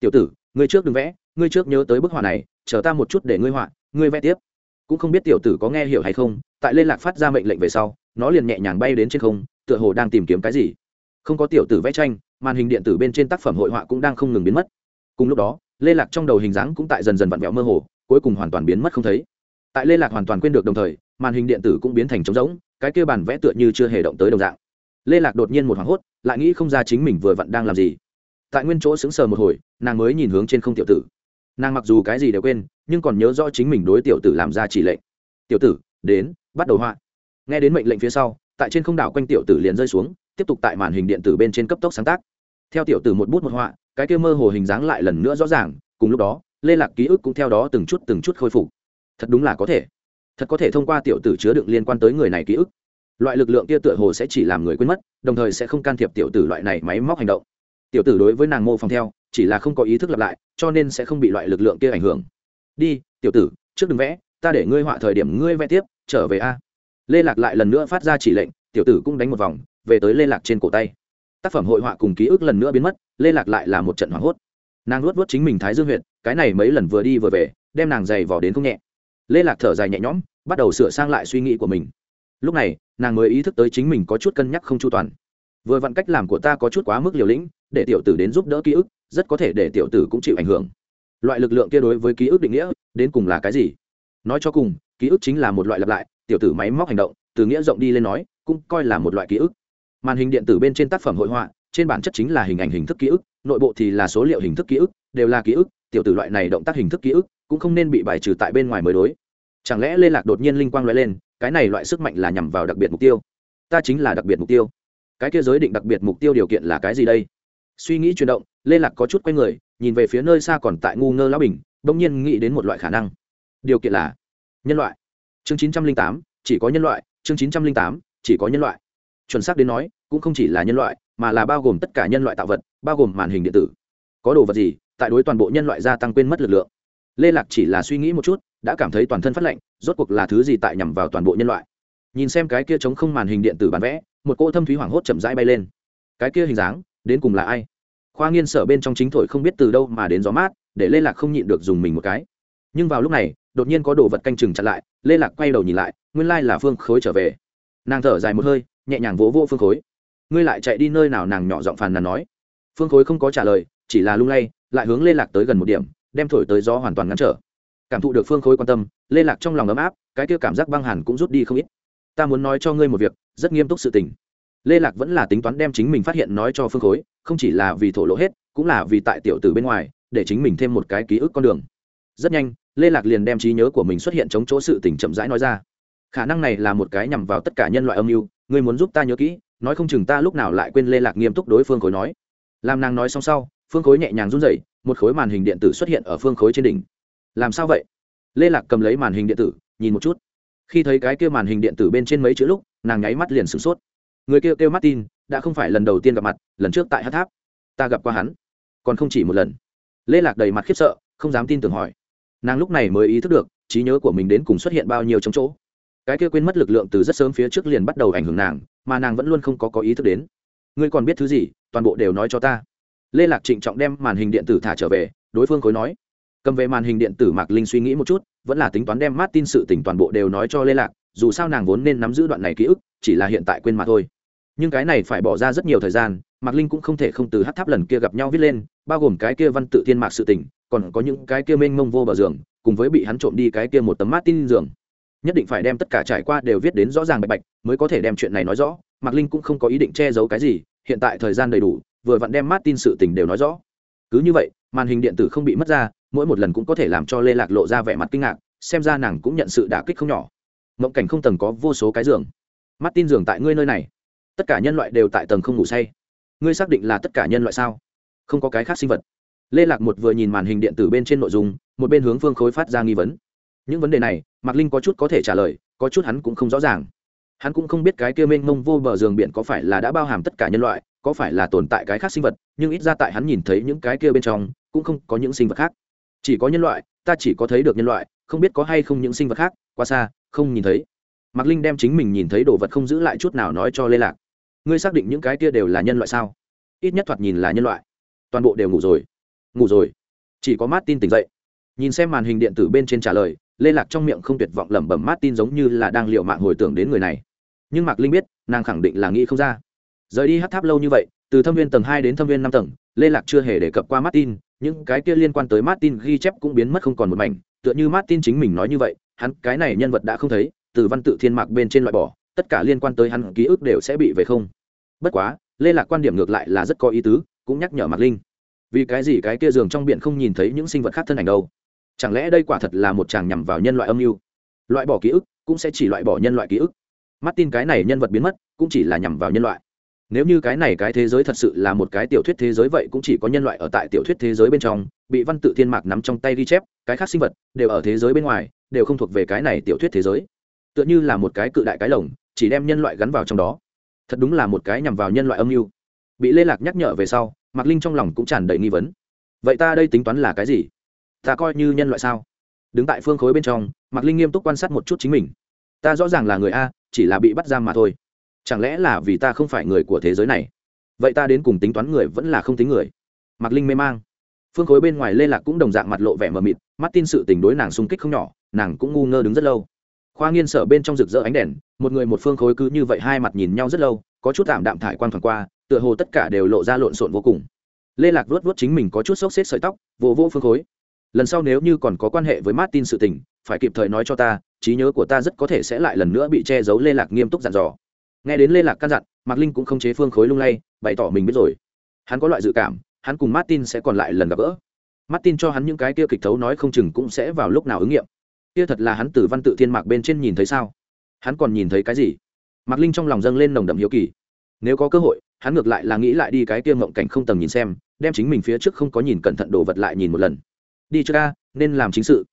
Tiểu tử, ngươi trước đừng vẽ, ngươi trước nhớ tới bức họa này, chờ ta một chút để ngươi họa, ngươi vẽ tiếp. Cũng không biết tiểu tử có nghe hiểu hay không, tại lê lạc phát ra mệnh lệnh về sau, nó liền nhẹ nhàng bay đến trên không, tựa hồ đang tìm kiếm cái gì. Không có tiểu tử vẽ tranh, màn hình điện tử bên trên tác phẩm hội họa cũng đang không ngừng biến mất. Cùng lúc đó, lê lạc trong đầu hình dáng cũng tại dần dần vặn vẹo mơ hồ, cuối cùng hoàn toàn biến mất không thấy. Tại lê lạc hoàn toàn quên được đồng thời màn hình điện tử cũng biến thành trống rỗng, cái kia bản vẽ tựa như chưa hề động tới đồng dạng. Lê lạc đột nhiên một hoảng hốt, lại nghĩ không ra chính mình vừa vặn đang làm gì. Tại nguyên chỗ sững sờ một hồi, nàng mới nhìn hướng trên không tiểu tử. Nàng mặc dù cái gì đều quên, nhưng còn nhớ rõ chính mình đối tiểu tử làm ra chỉ lệnh. Tiểu tử, đến, bắt đầu họa. Nghe đến mệnh lệnh phía sau, tại trên không đảo quanh tiểu tử liền rơi xuống, tiếp tục tại màn hình điện tử bên trên cấp tốc sáng tác. Theo tiểu tử một bút một họa, cái kia mơ hồ hình dáng lại lần nữa rõ ràng, cùng lúc đó, lê lạc ký ức cũng theo đó từng chút từng chút khôi phục. Thật đúng là có thể thật có thể thông qua tiểu tử chứa đựng liên quan tới người này ký ức. Loại lực lượng kia tựa hồ sẽ chỉ làm người quên mất, đồng thời sẽ không can thiệp tiểu tử loại này máy móc hành động. Tiểu tử đối với nàng mô phong theo, chỉ là không có ý thức lặp lại, cho nên sẽ không bị loại lực lượng kia ảnh hưởng. Đi, tiểu tử, trước đừng vẽ, ta để ngươi họa thời điểm ngươi vẽ tiếp, trở về a. Lê lạc lại lần nữa phát ra chỉ lệnh, tiểu tử cũng đánh một vòng, về tới lê lạc trên cổ tay. Tác phẩm hội họa cùng ký ức lần nữa biến mất, lê lạc lại là một trận hoảng hốt. Nàng luốt vớt chính mình thái dương huyện cái này mấy lần vừa đi vừa về, đem nàng dày vỏ đến không nhẹ lê lạc thở dài nhẹ nhõm, bắt đầu sửa sang lại suy nghĩ của mình. Lúc này, nàng mới ý thức tới chính mình có chút cân nhắc không chu toàn. Vừa vặn cách làm của ta có chút quá mức liều lĩnh, để tiểu tử đến giúp đỡ ký ức, rất có thể để tiểu tử cũng chịu ảnh hưởng. Loại lực lượng kia đối với ký ức định nghĩa, đến cùng là cái gì? Nói cho cùng, ký ức chính là một loại lặp lại, tiểu tử máy móc hành động, từ nghĩa rộng đi lên nói, cũng coi là một loại ký ức. Màn hình điện tử bên trên tác phẩm hội họa, trên bản chất chính là hình ảnh hình thức ký ức, nội bộ thì là số liệu hình thức ký ức, đều là ký ức tiểu tử loại này động tác hình thức ký ức, cũng không nên bị bài trừ tại bên ngoài mới đối. Chẳng lẽ lê lạc đột nhiên linh quang loại lên, cái này loại sức mạnh là nhằm vào đặc biệt mục tiêu? Ta chính là đặc biệt mục tiêu. Cái kia giới định đặc biệt mục tiêu điều kiện là cái gì đây? Suy nghĩ chuyển động, lê lạc có chút q u a y người, nhìn về phía nơi xa còn tại ngu ngơ lão bình đ ỗ n g nhiên nghĩ đến một loại khả năng. Điều kiện là nhân loại. Chương chín trăm linh tám, chỉ có nhân loại. Chương chín trăm linh tám, chỉ có nhân loại. Chuẩn xác đến nói, cũng không chỉ là nhân loại, mà là bao gồm tất cả nhân loại tạo vật, bao gồm màn hình điện tử. Có đồ vật gì tại đối toàn bộ nhân loại gia tăng quên mất lực lượng. Lê lạc chỉ là suy nghĩ một chút, đã cảm thấy toàn thân phát lạnh, rốt cuộc là thứ gì tại nhằm vào toàn bộ nhân loại. Nhìn xem cái kia chống không màn hình điện tử bán vẽ, một cô thâm thúy hoảng hốt chậm rãi bay lên. Cái kia hình dáng, đến cùng là ai? Khoa nghiên sở bên trong chính thổi không biết từ đâu mà đến gió mát, để lê lạc không nhịn được dùng mình một cái. Nhưng vào lúc này, đột nhiên có đồ vật canh chừng chặn lại, lê lạc quay đầu nhìn lại, nguyên lai là phương khối trở về. Nàng thở dài một hơi, nhẹ nhàng vỗ vỗ phương khối. Ngươi lại chạy đi nơi nào? Nàng nhỏ giọng phàn nàn nói. Phương khối không có trả lời, chỉ là lung lay lại hướng lê lạc tới gần một điểm, đem thổi tới gió hoàn toàn ngăn trở. Cảm thụ được phương khối quan tâm, lê lạc trong lòng ấm áp, cái kia cảm giác băng hẳn cũng rút đi không ít. Ta muốn nói cho ngươi một việc, rất nghiêm túc sự tình. Lê lạc vẫn là tính toán đem chính mình phát hiện nói cho phương khối, không chỉ là vì thổ lỗ hết, cũng là vì tại tiểu tử bên ngoài, để chính mình thêm một cái ký ức con đường. Rất nhanh, lê lạc liền đem trí nhớ của mình xuất hiện chống chỗ sự tình chậm rãi nói ra. Khả năng này là một cái nhằm vào tất cả nhân loại âm mưu, ngươi muốn giúp ta nhớ kỹ, nói không chừng ta lúc nào lại quên lê lạc nghiêm túc đối phương khối nói. Làm nàng nói xong sau phương khối nhẹ nhàng run rẩy, một khối màn hình điện tử xuất hiện ở phương khối trên đỉnh. Làm sao vậy? Lê lạc cầm lấy màn hình điện tử, nhìn một chút. Khi thấy cái kia màn hình điện tử bên trên mấy chữ lúc, nàng nháy mắt liền sửng sốt. Người kia kêu martin, đã không phải lần đầu tiên gặp mặt, lần trước tại hát tháp. Ta gặp qua hắn, còn không chỉ một lần. Lê lạc đầy mặt khiếp sợ, không dám tin tưởng hỏi. Nàng lúc này mới ý thức được, trí nhớ của mình đến cùng xuất hiện bao nhiêu trong chỗ. Cái kia quên mất lực lượng từ rất sớm phía trước liền bắt đầu ảnh hưởng nàng, mà nàng vẫn luôn không có có ý thức đến. Ngươi còn biết thứ gì, toàn bộ đều nói cho ta lê lạc trịnh trọng đem màn hình điện tử thả trở về, đối phương khối nói. Cầm về màn hình điện tử mạc linh suy nghĩ một chút, vẫn là tính toán đem mát tin sự tình toàn bộ đều nói cho lê lạc, dù sao nàng vốn nên nắm giữ đoạn này ký ức, chỉ là hiện tại quên mà thôi. Nhưng cái này phải bỏ ra rất nhiều thời gian, mạc linh cũng không thể không từ hát tháp lần kia gặp nhau viết lên, bao gồm cái kia văn tự thiên mạc sự tình, còn có những cái kia mênh mông vô bờ giường, cùng với bị hắn trộm đi cái kia một tấm mát tin giường. Nhất định phải đem tất cả trải qua đều viết đến rõ ràng bạch bạch, mới có thể đem chuyện này nói rõ. Mạc linh cũng không có ý định che giấu cái gì, hiện tại thời gian đầy đủ vừa vặn đem Martin tin sự tình đều nói rõ. Cứ như vậy, màn hình điện tử không bị mất ra, mỗi một lần cũng có thể làm cho lê lạc lộ ra vẻ mặt kinh ngạc, xem ra nàng cũng nhận sự đả kích không nhỏ. Mộng cảnh không tầng có vô số cái giường. Mắt tin giường tại ngươi nơi này. Tất cả nhân loại đều tại tầng không ngủ say. Ngươi xác định là tất cả nhân loại sao? Không có cái khác sinh vật. Lê lạc một vừa nhìn màn hình điện tử bên trên nội dung, một bên hướng phương khối phát ra nghi vấn. Những vấn đề này, mạc linh có chút có thể trả lời, có chút hắn cũng không rõ ràng. Hắn cũng không biết cái kia mênh mông vô bờ giường biển có phải là đã bao hàm tất cả nhân loại có phải là tồn tại cái khác sinh vật, nhưng ít ra tại hắn nhìn thấy những cái kia bên trong, cũng không có những sinh vật khác. Chỉ có nhân loại, ta chỉ có thấy được nhân loại, không biết có hay không những sinh vật khác qua xa, không nhìn thấy. Mạc linh đem chính mình nhìn thấy đồ vật không giữ lại chút nào nói cho lê lạc. Ngươi xác định những cái kia đều là nhân loại sao? Ít nhất thoạt nhìn là nhân loại. Toàn bộ đều ngủ rồi. Ngủ rồi. Chỉ có martin tỉnh dậy. Nhìn xem màn hình điện tử bên trên trả lời, lê lạc trong miệng không tuyệt vọng lẩm bẩm martin giống như là đang liệu mạng hồi tưởng đến người này. Nhưng mạc linh biết, nàng khẳng định là nghĩ không ra rời đi hát tháp lâu như vậy, từ thâm viên tầng hai đến thâm viên năm tầng, lê lạc chưa hề đề cập qua martin, những cái kia liên quan tới martin ghi chép cũng biến mất không còn một mảnh, tựa như martin chính mình nói như vậy, hắn cái này nhân vật đã không thấy, từ văn tự thiên mạc bên trên loại bỏ, tất cả liên quan tới hắn ký ức đều sẽ bị về không. Bất quá, lê lạc quan điểm ngược lại là rất có ý tứ, cũng nhắc nhở mạc linh. Vì cái gì cái kia giường trong biển không nhìn thấy những sinh vật khác thân ảnh đâu? Chẳng lẽ đây quả thật là một chàng nhằm vào nhân loại âm mưu? Loại bỏ ký ức cũng sẽ chỉ loại bỏ nhân loại ký ức. Martin cái này nhân vật biến mất, cũng chỉ là nhằm vào nhân loại nếu như cái này cái thế giới thật sự là một cái tiểu thuyết thế giới vậy cũng chỉ có nhân loại ở tại tiểu thuyết thế giới bên trong, bị văn tự thiên mạc nắm trong tay ghi chép, cái khác sinh vật đều ở thế giới bên ngoài, đều không thuộc về cái này tiểu thuyết thế giới. Tựa như là một cái cự đại cái lồng, chỉ đem nhân loại gắn vào trong đó. Thật đúng là một cái nhằm vào nhân loại âm mưu. Bị lê lạc nhắc nhở về sau, mạc linh trong lòng cũng tràn đầy nghi vấn. Vậy ta đây tính toán là cái gì? Ta coi như nhân loại sao? Đứng tại phương khối bên trong, mạc linh nghiêm túc quan sát một chút chính mình. Ta rõ ràng là người a, chỉ là bị bắt giam mà thôi chẳng lẽ là vì ta không phải người của thế giới này? Vậy ta đến cùng tính toán người vẫn là không tính người. Mạc linh mê mang. Phương khối bên ngoài lê lạc cũng đồng dạng mặt lộ vẻ mờ mịt, mắt tin sự tình đối nàng xung kích không nhỏ, nàng cũng ngu ngơ đứng rất lâu. Khoa nghiên sở bên trong rực rỡ ánh đèn, một người một phương khối cứ như vậy hai mặt nhìn nhau rất lâu, có chút tạm đạm thải quan thoảng qua, tựa hồ tất cả đều lộ ra lộn xộn vô cùng. Lê lạc vuốt vuốt chính mình có chút xốc xếp sợi tóc vô vô phương khối. Lần sau nếu như còn có quan hệ với martin sự tình, phải kịp thời nói cho ta, trí nhớ của ta rất có thể sẽ lại lần nữa bị che giấu lê lạc nghiêm túc dặn dò nghe đến lê lạc căn dặn, mạc linh cũng không chế phương khối lung lay, bày tỏ mình biết rồi. Hắn có loại dự cảm, hắn cùng martin sẽ còn lại lần gặp gỡ. Martin cho hắn những cái kia kịch thấu nói không chừng cũng sẽ vào lúc nào ứng nghiệm. Kia thật là hắn từ văn tự thiên mạc bên trên nhìn thấy sao? Hắn còn nhìn thấy cái gì? Mạc linh trong lòng dâng lên nồng đậm hiếu kỳ. Nếu có cơ hội, hắn ngược lại là nghĩ lại đi cái kia mộng cảnh không tầm nhìn xem, đem chính mình phía trước không có nhìn cẩn thận đồ vật lại nhìn một lần. Đi trước ca nên làm chính sự.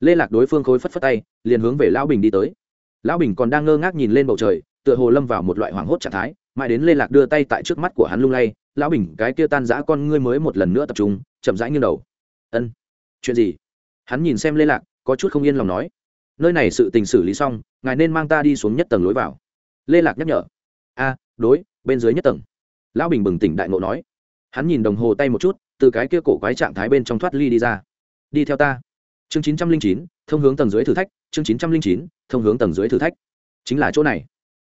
Lê lạc đối phương khối phất phất tay, liền hướng về lão bình đi tới. Lão bình còn đang ngơ ngác nhìn lên bầu trời tựa hồ lâm vào một loại hoảng hốt trạng thái, mãi đến lê lạc đưa tay tại trước mắt của hắn lung lay, lão bình, cái kia tan giã con ngươi mới một lần nữa tập trung, chậm rãi như đầu. Ân, chuyện gì? Hắn nhìn xem lê lạc, có chút không yên lòng nói, nơi này sự tình xử lý xong, ngài nên mang ta đi xuống nhất tầng lối vào. Lê lạc nhắc nhở, a, đối, bên dưới nhất tầng. Lão bình bừng tỉnh đại ngộ nói. Hắn nhìn đồng hồ tay một chút, từ cái kia cổ quái trạng thái bên trong thoát ly đi ra. Đi theo ta. Chương chín trăm linh chín, thông hướng tầng dưới thử thách, chương chín trăm linh chín, thông hướng tầng dưới thử thách. Chính là chỗ này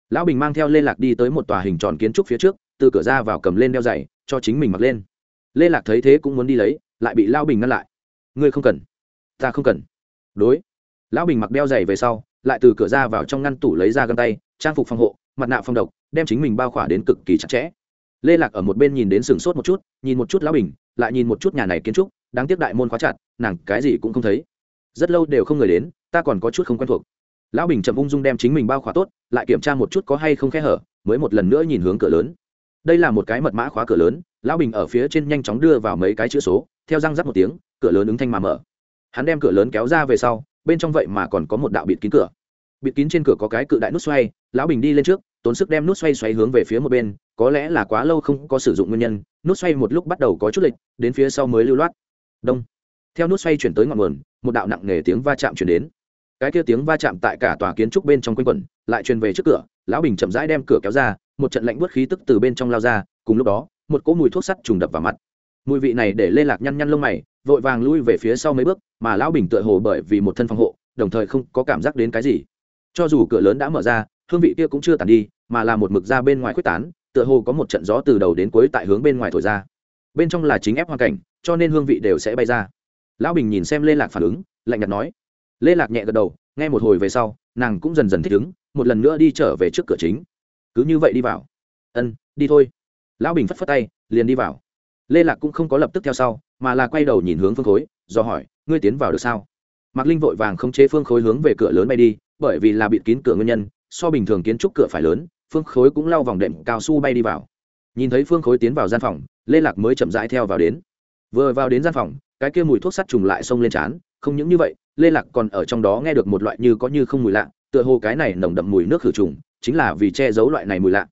lão bình mang theo lê lạc đi tới một tòa hình tròn kiến trúc phía trước, từ cửa ra vào cầm lên đeo giày, cho chính mình mặc lên. Lê lạc thấy thế cũng muốn đi lấy, lại bị lão bình ngăn lại. Ngươi không cần, ta không cần. Đối. Lão bình mặc đeo giày về sau, lại từ cửa ra vào trong ngăn tủ lấy ra găng tay, trang phục phòng hộ, mặt nạ phòng độc, đem chính mình bao khỏa đến cực kỳ chặt chẽ. Lê lạc ở một bên nhìn đến sừng sốt một chút, nhìn một chút lão bình, lại nhìn một chút nhà này kiến trúc, đáng tiếc đại môn khóa chặt, nàng cái gì cũng không thấy. Rất lâu đều không người đến, ta còn có chút không quen thuộc lão bình chậm ung dung đem chính mình bao khóa tốt, lại kiểm tra một chút có hay không khe hở, mới một lần nữa nhìn hướng cửa lớn. Đây là một cái mật mã khóa cửa lớn, lão bình ở phía trên nhanh chóng đưa vào mấy cái chữ số, theo răng rắc một tiếng, cửa lớn ứng thanh mà mở. Hắn đem cửa lớn kéo ra về sau, bên trong vậy mà còn có một đạo bịt kín cửa. Bịt kín trên cửa có cái cự đại nút xoay, lão bình đi lên trước, tốn sức đem nút xoay xoay hướng về phía một bên, có lẽ là quá lâu không có sử dụng nguyên nhân, nút xoay một lúc bắt đầu có chút lịch đến phía sau mới lưu loát. Đông. Theo nút xoay chuyển tới ngọn nguồn, một đạo nặng nề tiếng va chạm chuyển đến cái kia tiếng va chạm tại cả tòa kiến trúc bên trong quanh quẩn, lại truyền về trước cửa, lão bình chậm rãi đem cửa kéo ra, một trận lạnh buốt khí tức từ bên trong lao ra, cùng lúc đó, một cỗ mùi thuốc sắt trùng đập vào mặt. Mùi vị này để lê lạc nhăn nhăn lông mày, vội vàng lui về phía sau mấy bước, mà lão bình tựa hồ bởi vì một thân phòng hộ, đồng thời không có cảm giác đến cái gì. Cho dù cửa lớn đã mở ra, hương vị kia cũng chưa tàn đi, mà là một mực ra bên ngoài quyết tán, tựa hồ có một trận gió từ đầu đến cuối tại hướng bên ngoài thổi ra. Bên trong là chính ép hoàn cảnh, cho nên hương vị đều sẽ bay ra. Lão bình nhìn xem lê lạc phản ứng, lạnh nhạt nói lê lạc nhẹ gật đầu, nghe một hồi về sau, nàng cũng dần dần thích ứng, một lần nữa đi trở về trước cửa chính. Cứ như vậy đi vào. Ân, đi thôi. Lão bình phất phất tay, liền đi vào. Lê lạc cũng không có lập tức theo sau, mà là quay đầu nhìn hướng phương khối, do hỏi, ngươi tiến vào được sao? Mạc linh vội vàng không chế phương khối hướng về cửa lớn bay đi, bởi vì là bịt kín cửa nguyên nhân, so bình thường kiến trúc cửa phải lớn, phương khối cũng lao vòng đệm cao su bay đi vào. Nhìn thấy phương khối tiến vào gian phòng, lê lạc mới chậm rãi theo vào đến. Vừa vào đến gian phòng, cái kia mùi thuốc sắt trùng lại xông lên trán, không những như vậy lê lạc còn ở trong đó nghe được một loại như có như không mùi lạ, tựa hồ cái này nồng đậm mùi nước khử trùng, chính là vì che giấu loại này mùi lạ.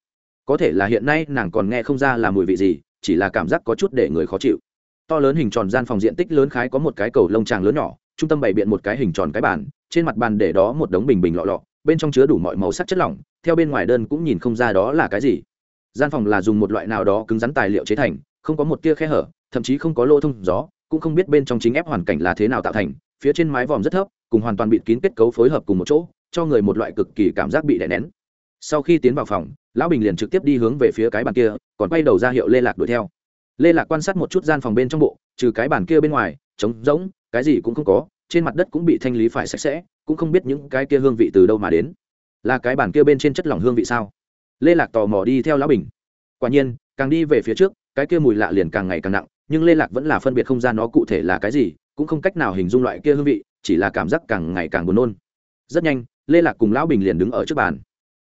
Có thể là hiện nay nàng còn nghe không ra là mùi vị gì, chỉ là cảm giác có chút để người khó chịu. To lớn hình tròn gian phòng diện tích lớn khái có một cái cầu lông tràng lớn nhỏ, trung tâm bày biện một cái hình tròn cái bàn, trên mặt bàn để đó một đống bình bình lọ lọ, bên trong chứa đủ mọi màu sắc chất lỏng, theo bên ngoài đơn cũng nhìn không ra đó là cái gì. Gian phòng là dùng một loại nào đó cứng rắn tài liệu chế thành, không có một tia khe hở, thậm chí không có lỗ thông gió, cũng không biết bên trong chính ép hoàn cảnh là thế nào tạo thành phía trên mái vòm rất thấp, cùng hoàn toàn bịt kín kết cấu phối hợp cùng một chỗ, cho người một loại cực kỳ cảm giác bị đè nén. Sau khi tiến vào phòng, lão bình liền trực tiếp đi hướng về phía cái bàn kia, còn quay đầu ra hiệu lê lạc đuổi theo. Lê lạc quan sát một chút gian phòng bên trong bộ, trừ cái bàn kia bên ngoài, trống rỗng, cái gì cũng không có, trên mặt đất cũng bị thanh lý phải sạch sẽ, cũng không biết những cái kia hương vị từ đâu mà đến. Là cái bàn kia bên trên chất lỏng hương vị sao? Lê lạc tò mò đi theo lão bình. Quả nhiên, càng đi về phía trước, cái kia mùi lạ liền càng ngày càng nặng, nhưng lê lạc vẫn là phân biệt không ra nó cụ thể là cái gì cũng không cách nào hình dung loại kia hương vị, chỉ là cảm giác càng ngày càng buồn nôn. Rất nhanh, lê lạc cùng lão bình liền đứng ở trước bàn.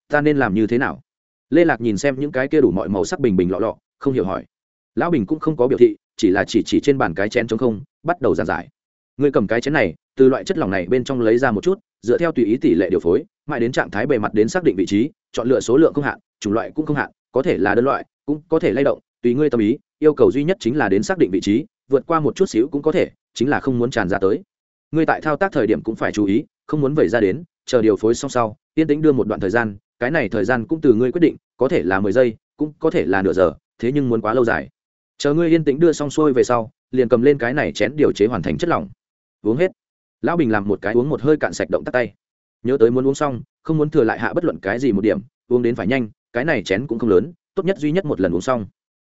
Ta nên làm như thế nào? Lê lạc nhìn xem những cái kia đủ mọi màu sắc bình bình lọ lọ, không hiểu hỏi. Lão bình cũng không có biểu thị, chỉ là chỉ chỉ trên bàn cái chén chống không, bắt đầu giàn giải. Người cầm cái chén này, từ loại chất lỏng này bên trong lấy ra một chút, dựa theo tùy ý tỷ lệ điều phối, mãi đến trạng thái bề mặt đến xác định vị trí, chọn lựa số lượng không hạn, chủng loại cũng không hạn, có thể là đơn loại, cũng có thể lay động, tùy ngươi tâm ý, yêu cầu duy nhất chính là đến xác định vị trí, vượt qua một chút xíu cũng có thể chính là không muốn tràn ra tới. Ngươi tại thao tác thời điểm cũng phải chú ý, không muốn vẩy ra đến, chờ điều phối xong sau, yên tĩnh đưa một đoạn thời gian, cái này thời gian cũng từ ngươi quyết định, có thể là mười giây, cũng có thể là nửa giờ, thế nhưng muốn quá lâu dài. Chờ ngươi yên tĩnh đưa xong xuôi về sau, liền cầm lên cái này chén điều chế hoàn thành chất lỏng. Uống hết. Lão bình làm một cái uống một hơi cạn sạch động tắt tay. Nhớ tới muốn uống xong, không muốn thừa lại hạ bất luận cái gì một điểm, uống đến phải nhanh, cái này chén cũng không lớn, tốt nhất duy nhất một lần uống xong.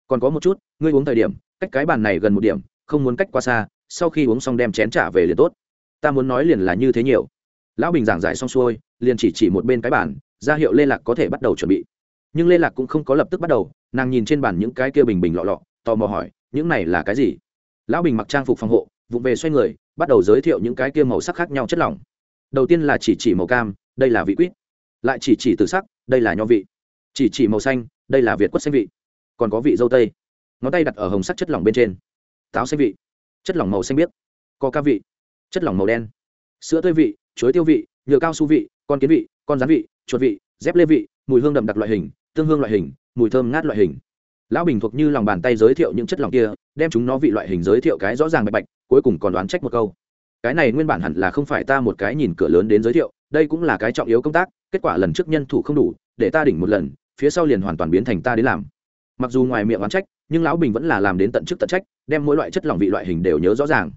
Còn có một chút, ngươi uống thời điểm, cách cái bàn này gần một điểm, không muốn cách quá xa sau khi uống xong đem chén trả về liền tốt. Ta muốn nói liền là như thế nhiều. Lão bình giảng giải xong xuôi, liền chỉ chỉ một bên cái bàn, ra hiệu lê lạc có thể bắt đầu chuẩn bị. Nhưng lê lạc cũng không có lập tức bắt đầu, nàng nhìn trên bàn những cái kia bình bình lọ lọ, tò mò hỏi, những này là cái gì? Lão bình mặc trang phục phòng hộ, vụng về xoay người, bắt đầu giới thiệu những cái kia màu sắc khác nhau chất lỏng. Đầu tiên là chỉ chỉ màu cam, đây là vị quýt. Lại chỉ chỉ từ sắc, đây là nho vị. Chỉ chỉ màu xanh, đây là việt quất xanh vị. Còn có vị dâu tây. Ngón tay đặt ở hồng sắc chất lỏng bên trên. Táo xanh vị chất lỏng màu xanh biếc co ca vị, chất lỏng màu đen, sữa tươi vị, chuối tiêu vị, nhựa cao su vị, con kiến vị, con rán vị, chuột vị, dép lê vị, mùi hương đậm đặc loại hình, tương hương loại hình, mùi thơm ngát loại hình. Lão bình thuộc như lòng bàn tay giới thiệu những chất lỏng kia, đem chúng nó vị loại hình giới thiệu cái rõ ràng bạch bạch, cuối cùng còn đoán trách một câu. Cái này nguyên bản hẳn là không phải ta một cái nhìn cửa lớn đến giới thiệu, đây cũng là cái trọng yếu công tác, kết quả lần trước nhân thủ không đủ, để ta đỉnh một lần, phía sau liền hoàn toàn biến thành ta đến làm mặc dù ngoài miệng oán trách, nhưng lão bình vẫn là làm đến tận chức tận trách, đem mỗi loại chất lỏng vị loại hình đều nhớ rõ ràng.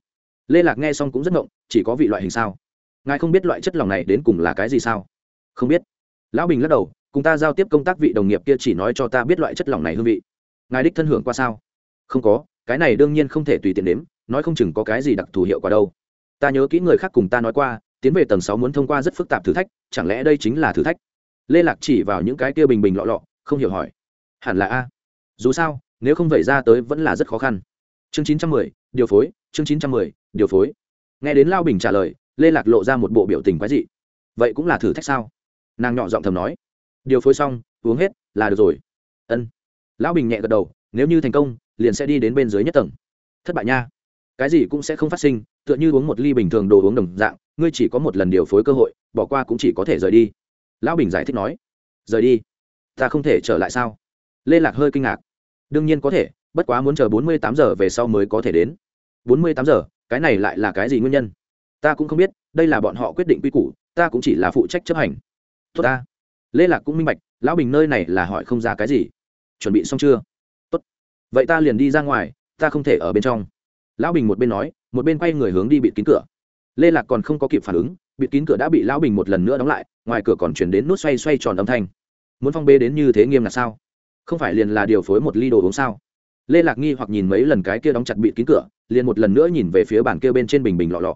Lê lạc nghe xong cũng rất ngộng, chỉ có vị loại hình sao? Ngài không biết loại chất lỏng này đến cùng là cái gì sao? Không biết. Lão bình lắc đầu, cùng ta giao tiếp công tác vị đồng nghiệp kia chỉ nói cho ta biết loại chất lỏng này hương vị. Ngài đích thân hưởng qua sao? Không có, cái này đương nhiên không thể tùy tiện đếm, nói không chừng có cái gì đặc thù hiệu quả đâu. Ta nhớ kỹ người khác cùng ta nói qua, tiến về tầng sáu muốn thông qua rất phức tạp thử thách, chẳng lẽ đây chính là thử thách? Lê lạc chỉ vào những cái kia bình bình lọ lọ, không hiểu hỏi. Hẳn là a dù sao, nếu không vẩy ra tới vẫn là rất khó khăn. Chương chín trăm mười, điều phối, chương chín trăm mười, điều phối. Nghe đến lao bình trả lời, lê lạc lộ ra một bộ biểu tình quái dị. Vậy cũng là thử thách sao? Nàng nhỏ giọng thầm nói. Điều phối xong, uống hết, là được rồi. Ân. Lão bình nhẹ gật đầu, nếu như thành công, liền sẽ đi đến bên dưới nhất tầng. Thất bại nha. Cái gì cũng sẽ không phát sinh, tựa như uống một ly bình thường đồ uống đồng dạng, ngươi chỉ có một lần điều phối cơ hội, bỏ qua cũng chỉ có thể rời đi. Lão bình giải thích nói. Rời đi? Ta không thể trở lại sao? Lê lạc hơi kinh ngạc đương nhiên có thể, bất quá muốn chờ bốn mươi tám giờ về sau mới có thể đến. bốn mươi tám giờ, cái này lại là cái gì nguyên nhân? Ta cũng không biết, đây là bọn họ quyết định quy củ, ta cũng chỉ là phụ trách chấp hành. Tốt ta. Lê lạc cũng minh bạch, lão bình nơi này là hỏi không ra cái gì. Chuẩn bị xong chưa? Tốt. Vậy ta liền đi ra ngoài, ta không thể ở bên trong. Lão bình một bên nói, một bên quay người hướng đi bịt kín cửa. Lê lạc còn không có kịp phản ứng, bịt kín cửa đã bị lão bình một lần nữa đóng lại, ngoài cửa còn chuyển đến nút xoay xoay tròn âm thanh. Muốn phong bê đến như thế nghiêm là sao? Không phải liền là điều phối một ly đồ uống sao? Lê lạc nghi hoặc nhìn mấy lần cái kia đóng chặt bịt kín cửa liền một lần nữa nhìn về phía bàn kia bên trên bình bình lọ lọ.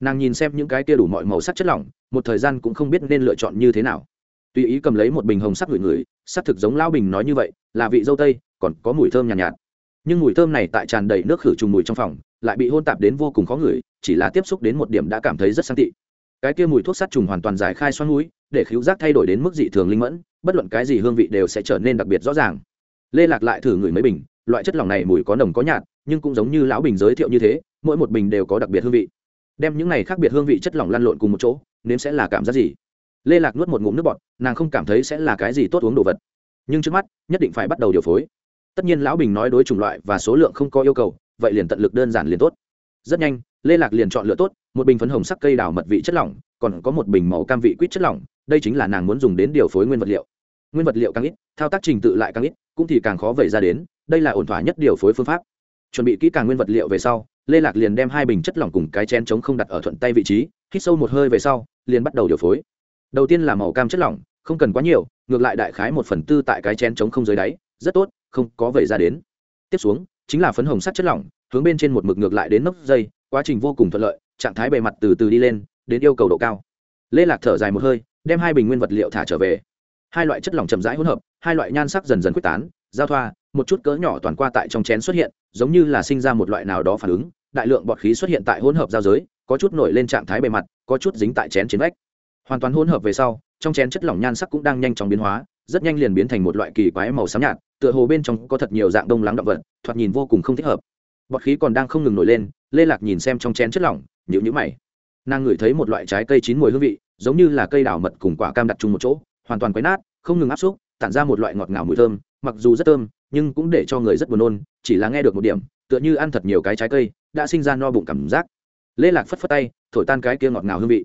Nàng nhìn xem những cái kia đủ mọi màu sắc chất lỏng một thời gian cũng không biết nên lựa chọn như thế nào. Tùy ý cầm lấy một bình hồng sắc ngửi ngửi sắc thực giống lão bình nói như vậy là vị dâu tây còn có mùi thơm nhàn nhạt, nhạt. Nhưng mùi thơm này tại tràn đầy nước khử trùng mùi trong phòng lại bị hôn tạp đến vô cùng khó ngửi chỉ là tiếp xúc đến một điểm đã cảm thấy rất sang tị cái kia mùi thuốc sát trùng hoàn toàn giải khai xoắn núi để khíu giác thay đổi đến mức dị thường linh mẫn, bất luận cái gì hương vị đều sẽ trở nên đặc biệt rõ ràng. Lê lạc lại thử ngửi mấy bình, loại chất lỏng này mùi có nồng có nhạt, nhưng cũng giống như lão bình giới thiệu như thế, mỗi một bình đều có đặc biệt hương vị. Đem những này khác biệt hương vị chất lỏng lăn lộn cùng một chỗ, nếm sẽ là cảm giác gì? Lê lạc nuốt một ngụm nước bọt, nàng không cảm thấy sẽ là cái gì tốt uống đồ vật. Nhưng trước mắt, nhất định phải bắt đầu điều phối. Tất nhiên lão bình nói đối chủng loại và số lượng không có yêu cầu, vậy liền tận lực đơn giản liền tốt rất nhanh, lê lạc liền chọn lựa tốt, một bình phấn hồng sắc cây đào mật vị chất lỏng, còn có một bình màu cam vị quýt chất lỏng, đây chính là nàng muốn dùng đến điều phối nguyên vật liệu. Nguyên vật liệu càng ít, thao tác trình tự lại càng ít, cũng thì càng khó vẩy ra đến, đây là ổn thỏa nhất điều phối phương pháp. Chuẩn bị kỹ càng nguyên vật liệu về sau, lê lạc liền đem hai bình chất lỏng cùng cái chén chống không đặt ở thuận tay vị trí, hít sâu một hơi về sau, liền bắt đầu điều phối. Đầu tiên là màu cam chất lỏng, không cần quá nhiều, ngược lại đại khái một phần tư tại cái chén chống không dưới đáy, rất tốt, không có vẩy ra đến. Tiếp xuống, chính là phấn hồng sắt chất lỏng hướng bên trên một mực ngược lại đến nóc dây, quá trình vô cùng thuận lợi, trạng thái bề mặt từ từ đi lên, đến yêu cầu độ cao. Lê lạc thở dài một hơi, đem hai bình nguyên vật liệu thả trở về. Hai loại chất lỏng chậm rãi hỗn hợp, hai loại nhan sắc dần dần quyết tán, giao thoa, một chút cỡ nhỏ toàn qua tại trong chén xuất hiện, giống như là sinh ra một loại nào đó phản ứng, đại lượng bọt khí xuất hiện tại hỗn hợp giao giới, có chút nổi lên trạng thái bề mặt, có chút dính tại chén chiến vách. Hoàn toàn hỗn hợp về sau, trong chén chất lỏng nhan sắc cũng đang nhanh chóng biến hóa, rất nhanh liền biến thành một loại kỳ quái màu xám nhạt, tựa hồ bên trong có thật nhiều dạng đông lắng động vật, thoạt nhìn vô cùng không thích hợp bọt khí còn đang không ngừng nổi lên, lê lạc nhìn xem trong chén chất lỏng nhữ nhữ mày. Nàng ngửi thấy một loại trái cây chín mùi hương vị, giống như là cây đào mật cùng quả cam đặt chung một chỗ, hoàn toàn quấy nát, không ngừng áp xúc, tản ra một loại ngọt ngào mùi thơm, mặc dù rất thơm, nhưng cũng để cho người rất buồn nôn, chỉ là nghe được một điểm, tựa như ăn thật nhiều cái trái cây, đã sinh ra no bụng cảm giác. Lê lạc phất phất tay, thổi tan cái kia ngọt ngào hương vị.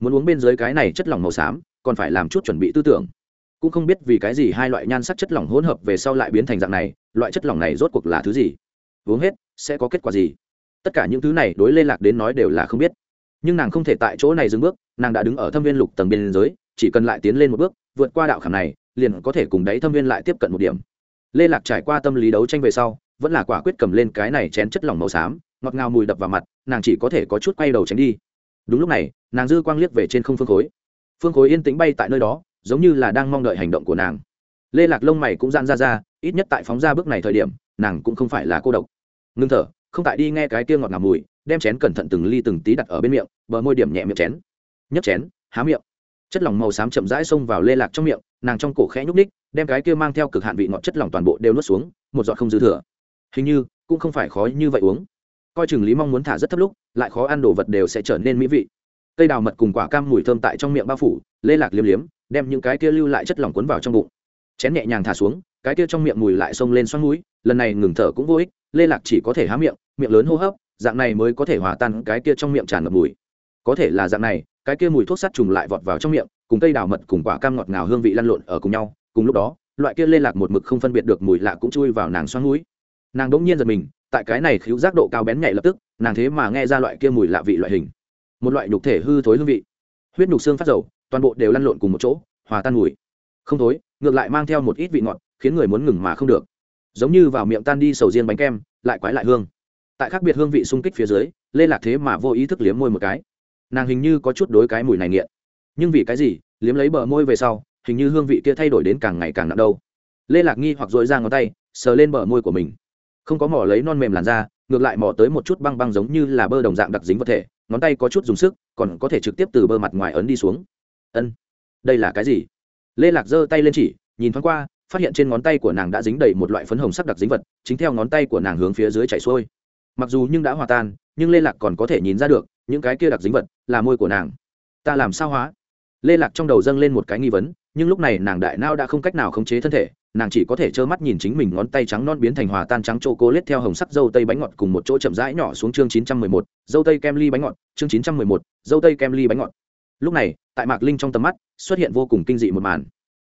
Muốn uống bên dưới cái này chất lỏng màu xám, còn phải làm chút chuẩn bị tư tưởng. Cũng không biết vì cái gì hai loại nhan sắc chất lỏng hỗn hợp về sau lại biến thành dạng này, loại chất lỏng này rốt cuộc là thứ gì? Uống hết sẽ có kết quả gì? Tất cả những thứ này đối lê lạc đến nói đều là không biết. Nhưng nàng không thể tại chỗ này dừng bước, nàng đã đứng ở thâm viên lục tầng biên giới chỉ cần lại tiến lên một bước, vượt qua đạo khảm này, liền có thể cùng đáy thâm viên lại tiếp cận một điểm. Lê lạc trải qua tâm lý đấu tranh về sau, vẫn là quả quyết cầm lên cái này chén chất lỏng màu xám, ngọt ngào mùi đập vào mặt, nàng chỉ có thể có chút quay đầu tránh đi. Đúng lúc này, nàng dư quang liếc về trên không phương khối. Phương khối yên tĩnh bay tại nơi đó, giống như là đang mong đợi hành động của nàng. Lê lạc lông mày cũng gian ra ra, ít nhất tại phóng ra bước này thời điểm, nàng cũng không phải là cô độc ngưng thở, không tại đi nghe cái kia ngọt ngào mùi, đem chén cẩn thận từng ly từng tí đặt ở bên miệng, bờ môi điểm nhẹ miệng chén. Nhấp chén, há miệng. Chất lỏng màu xám chậm rãi xông vào lê lạc trong miệng, nàng trong cổ khẽ nhúc ních đem cái kia mang theo cực hạn vị ngọt chất lỏng toàn bộ đều nuốt xuống, một giọt không dư thừa. Hình như, cũng không phải khó như vậy uống. Coi chừng lý mong muốn thả rất thấp lúc, lại khó ăn đồ vật đều sẽ trở nên mỹ vị. Cây đào mật cùng quả cam mùi thơm tại trong miệng bao phủ, lê lạc liếm liếm, đem những cái kia lưu lại chất lỏng cuốn vào trong bụng. Chén nhẹ nhàng thả xuống, cái kia trong miệng mùi lại xông lên xoắn mũi, lần này ngừng thở cũng vô ích lê lạc chỉ có thể há miệng miệng lớn hô hấp, dạng này mới có thể hòa tan cái kia trong miệng tràn ngập mùi. Có thể là dạng này, cái kia mùi thuốc sát trùng lại vọt vào trong miệng, cùng cây đào mật cùng quả cam ngọt ngào hương vị lăn lộn ở cùng nhau, cùng lúc đó, loại kia lê lạc một mực không phân biệt được mùi lạ cũng chui vào nàng xoắn mũi. Nàng đỗng nhiên giật mình, tại cái này khiếu giác độ cao bén nhạy lập tức, nàng thế mà nghe ra loại kia mùi lạ vị loại hình. Một loại nhục thể hư thối hương vị. Huyết nhục xương phát dầu, toàn bộ đều lăn lộn cùng một chỗ, hòa tan mùi. Không thối, ngược lại mang theo một ít vị ngọt, khiến người muốn ngừng mà không được giống như vào miệng tan đi sầu riêng bánh kem, lại quái lại hương. Tại khác biệt hương vị xung kích phía dưới, lê lạc thế mà vô ý thức liếm môi một cái. Nàng hình như có chút đối cái mùi này nghiện. Nhưng vì cái gì, liếm lấy bờ môi về sau, hình như hương vị kia thay đổi đến càng ngày càng nặng đâu. Lê lạc nghi hoặc dội ra ngón tay, sờ lên bờ môi của mình. Không có mỏ lấy non mềm làn da, ngược lại mỏ tới một chút băng băng giống như là bơ đồng dạng đặc dính vật thể, ngón tay có chút dùng sức, còn có thể trực tiếp từ bơ mặt ngoài ấn đi xuống. Ân, đây là cái gì? Lê lạc giơ tay lên chỉ, nhìn thoáng qua phát hiện trên ngón tay của nàng đã dính đầy một loại phấn hồng sắc đặc dính vật, chính theo ngón tay của nàng hướng phía dưới chảy xuôi. Mặc dù nhưng đã hòa tan, nhưng lê lạc còn có thể nhìn ra được, những cái kia đặc dính vật là môi của nàng. Ta làm sao hóa? Lê lạc trong đầu dâng lên một cái nghi vấn, nhưng lúc này nàng đại nao đã không cách nào khống chế thân thể, nàng chỉ có thể trơ mắt nhìn chính mình ngón tay trắng non biến thành hòa tan trắng chô cô lết theo hồng sắc dâu tây bánh ngọt cùng một chỗ chậm rãi nhỏ xuống chương chín trăm mười một, dâu tây kem ly bánh ngọt, chương chín trăm mười một, dâu tây kem ly bánh ngọt. Lúc này, tại mạc linh trong tầm mắt, xuất hiện vô cùng kinh dị một màn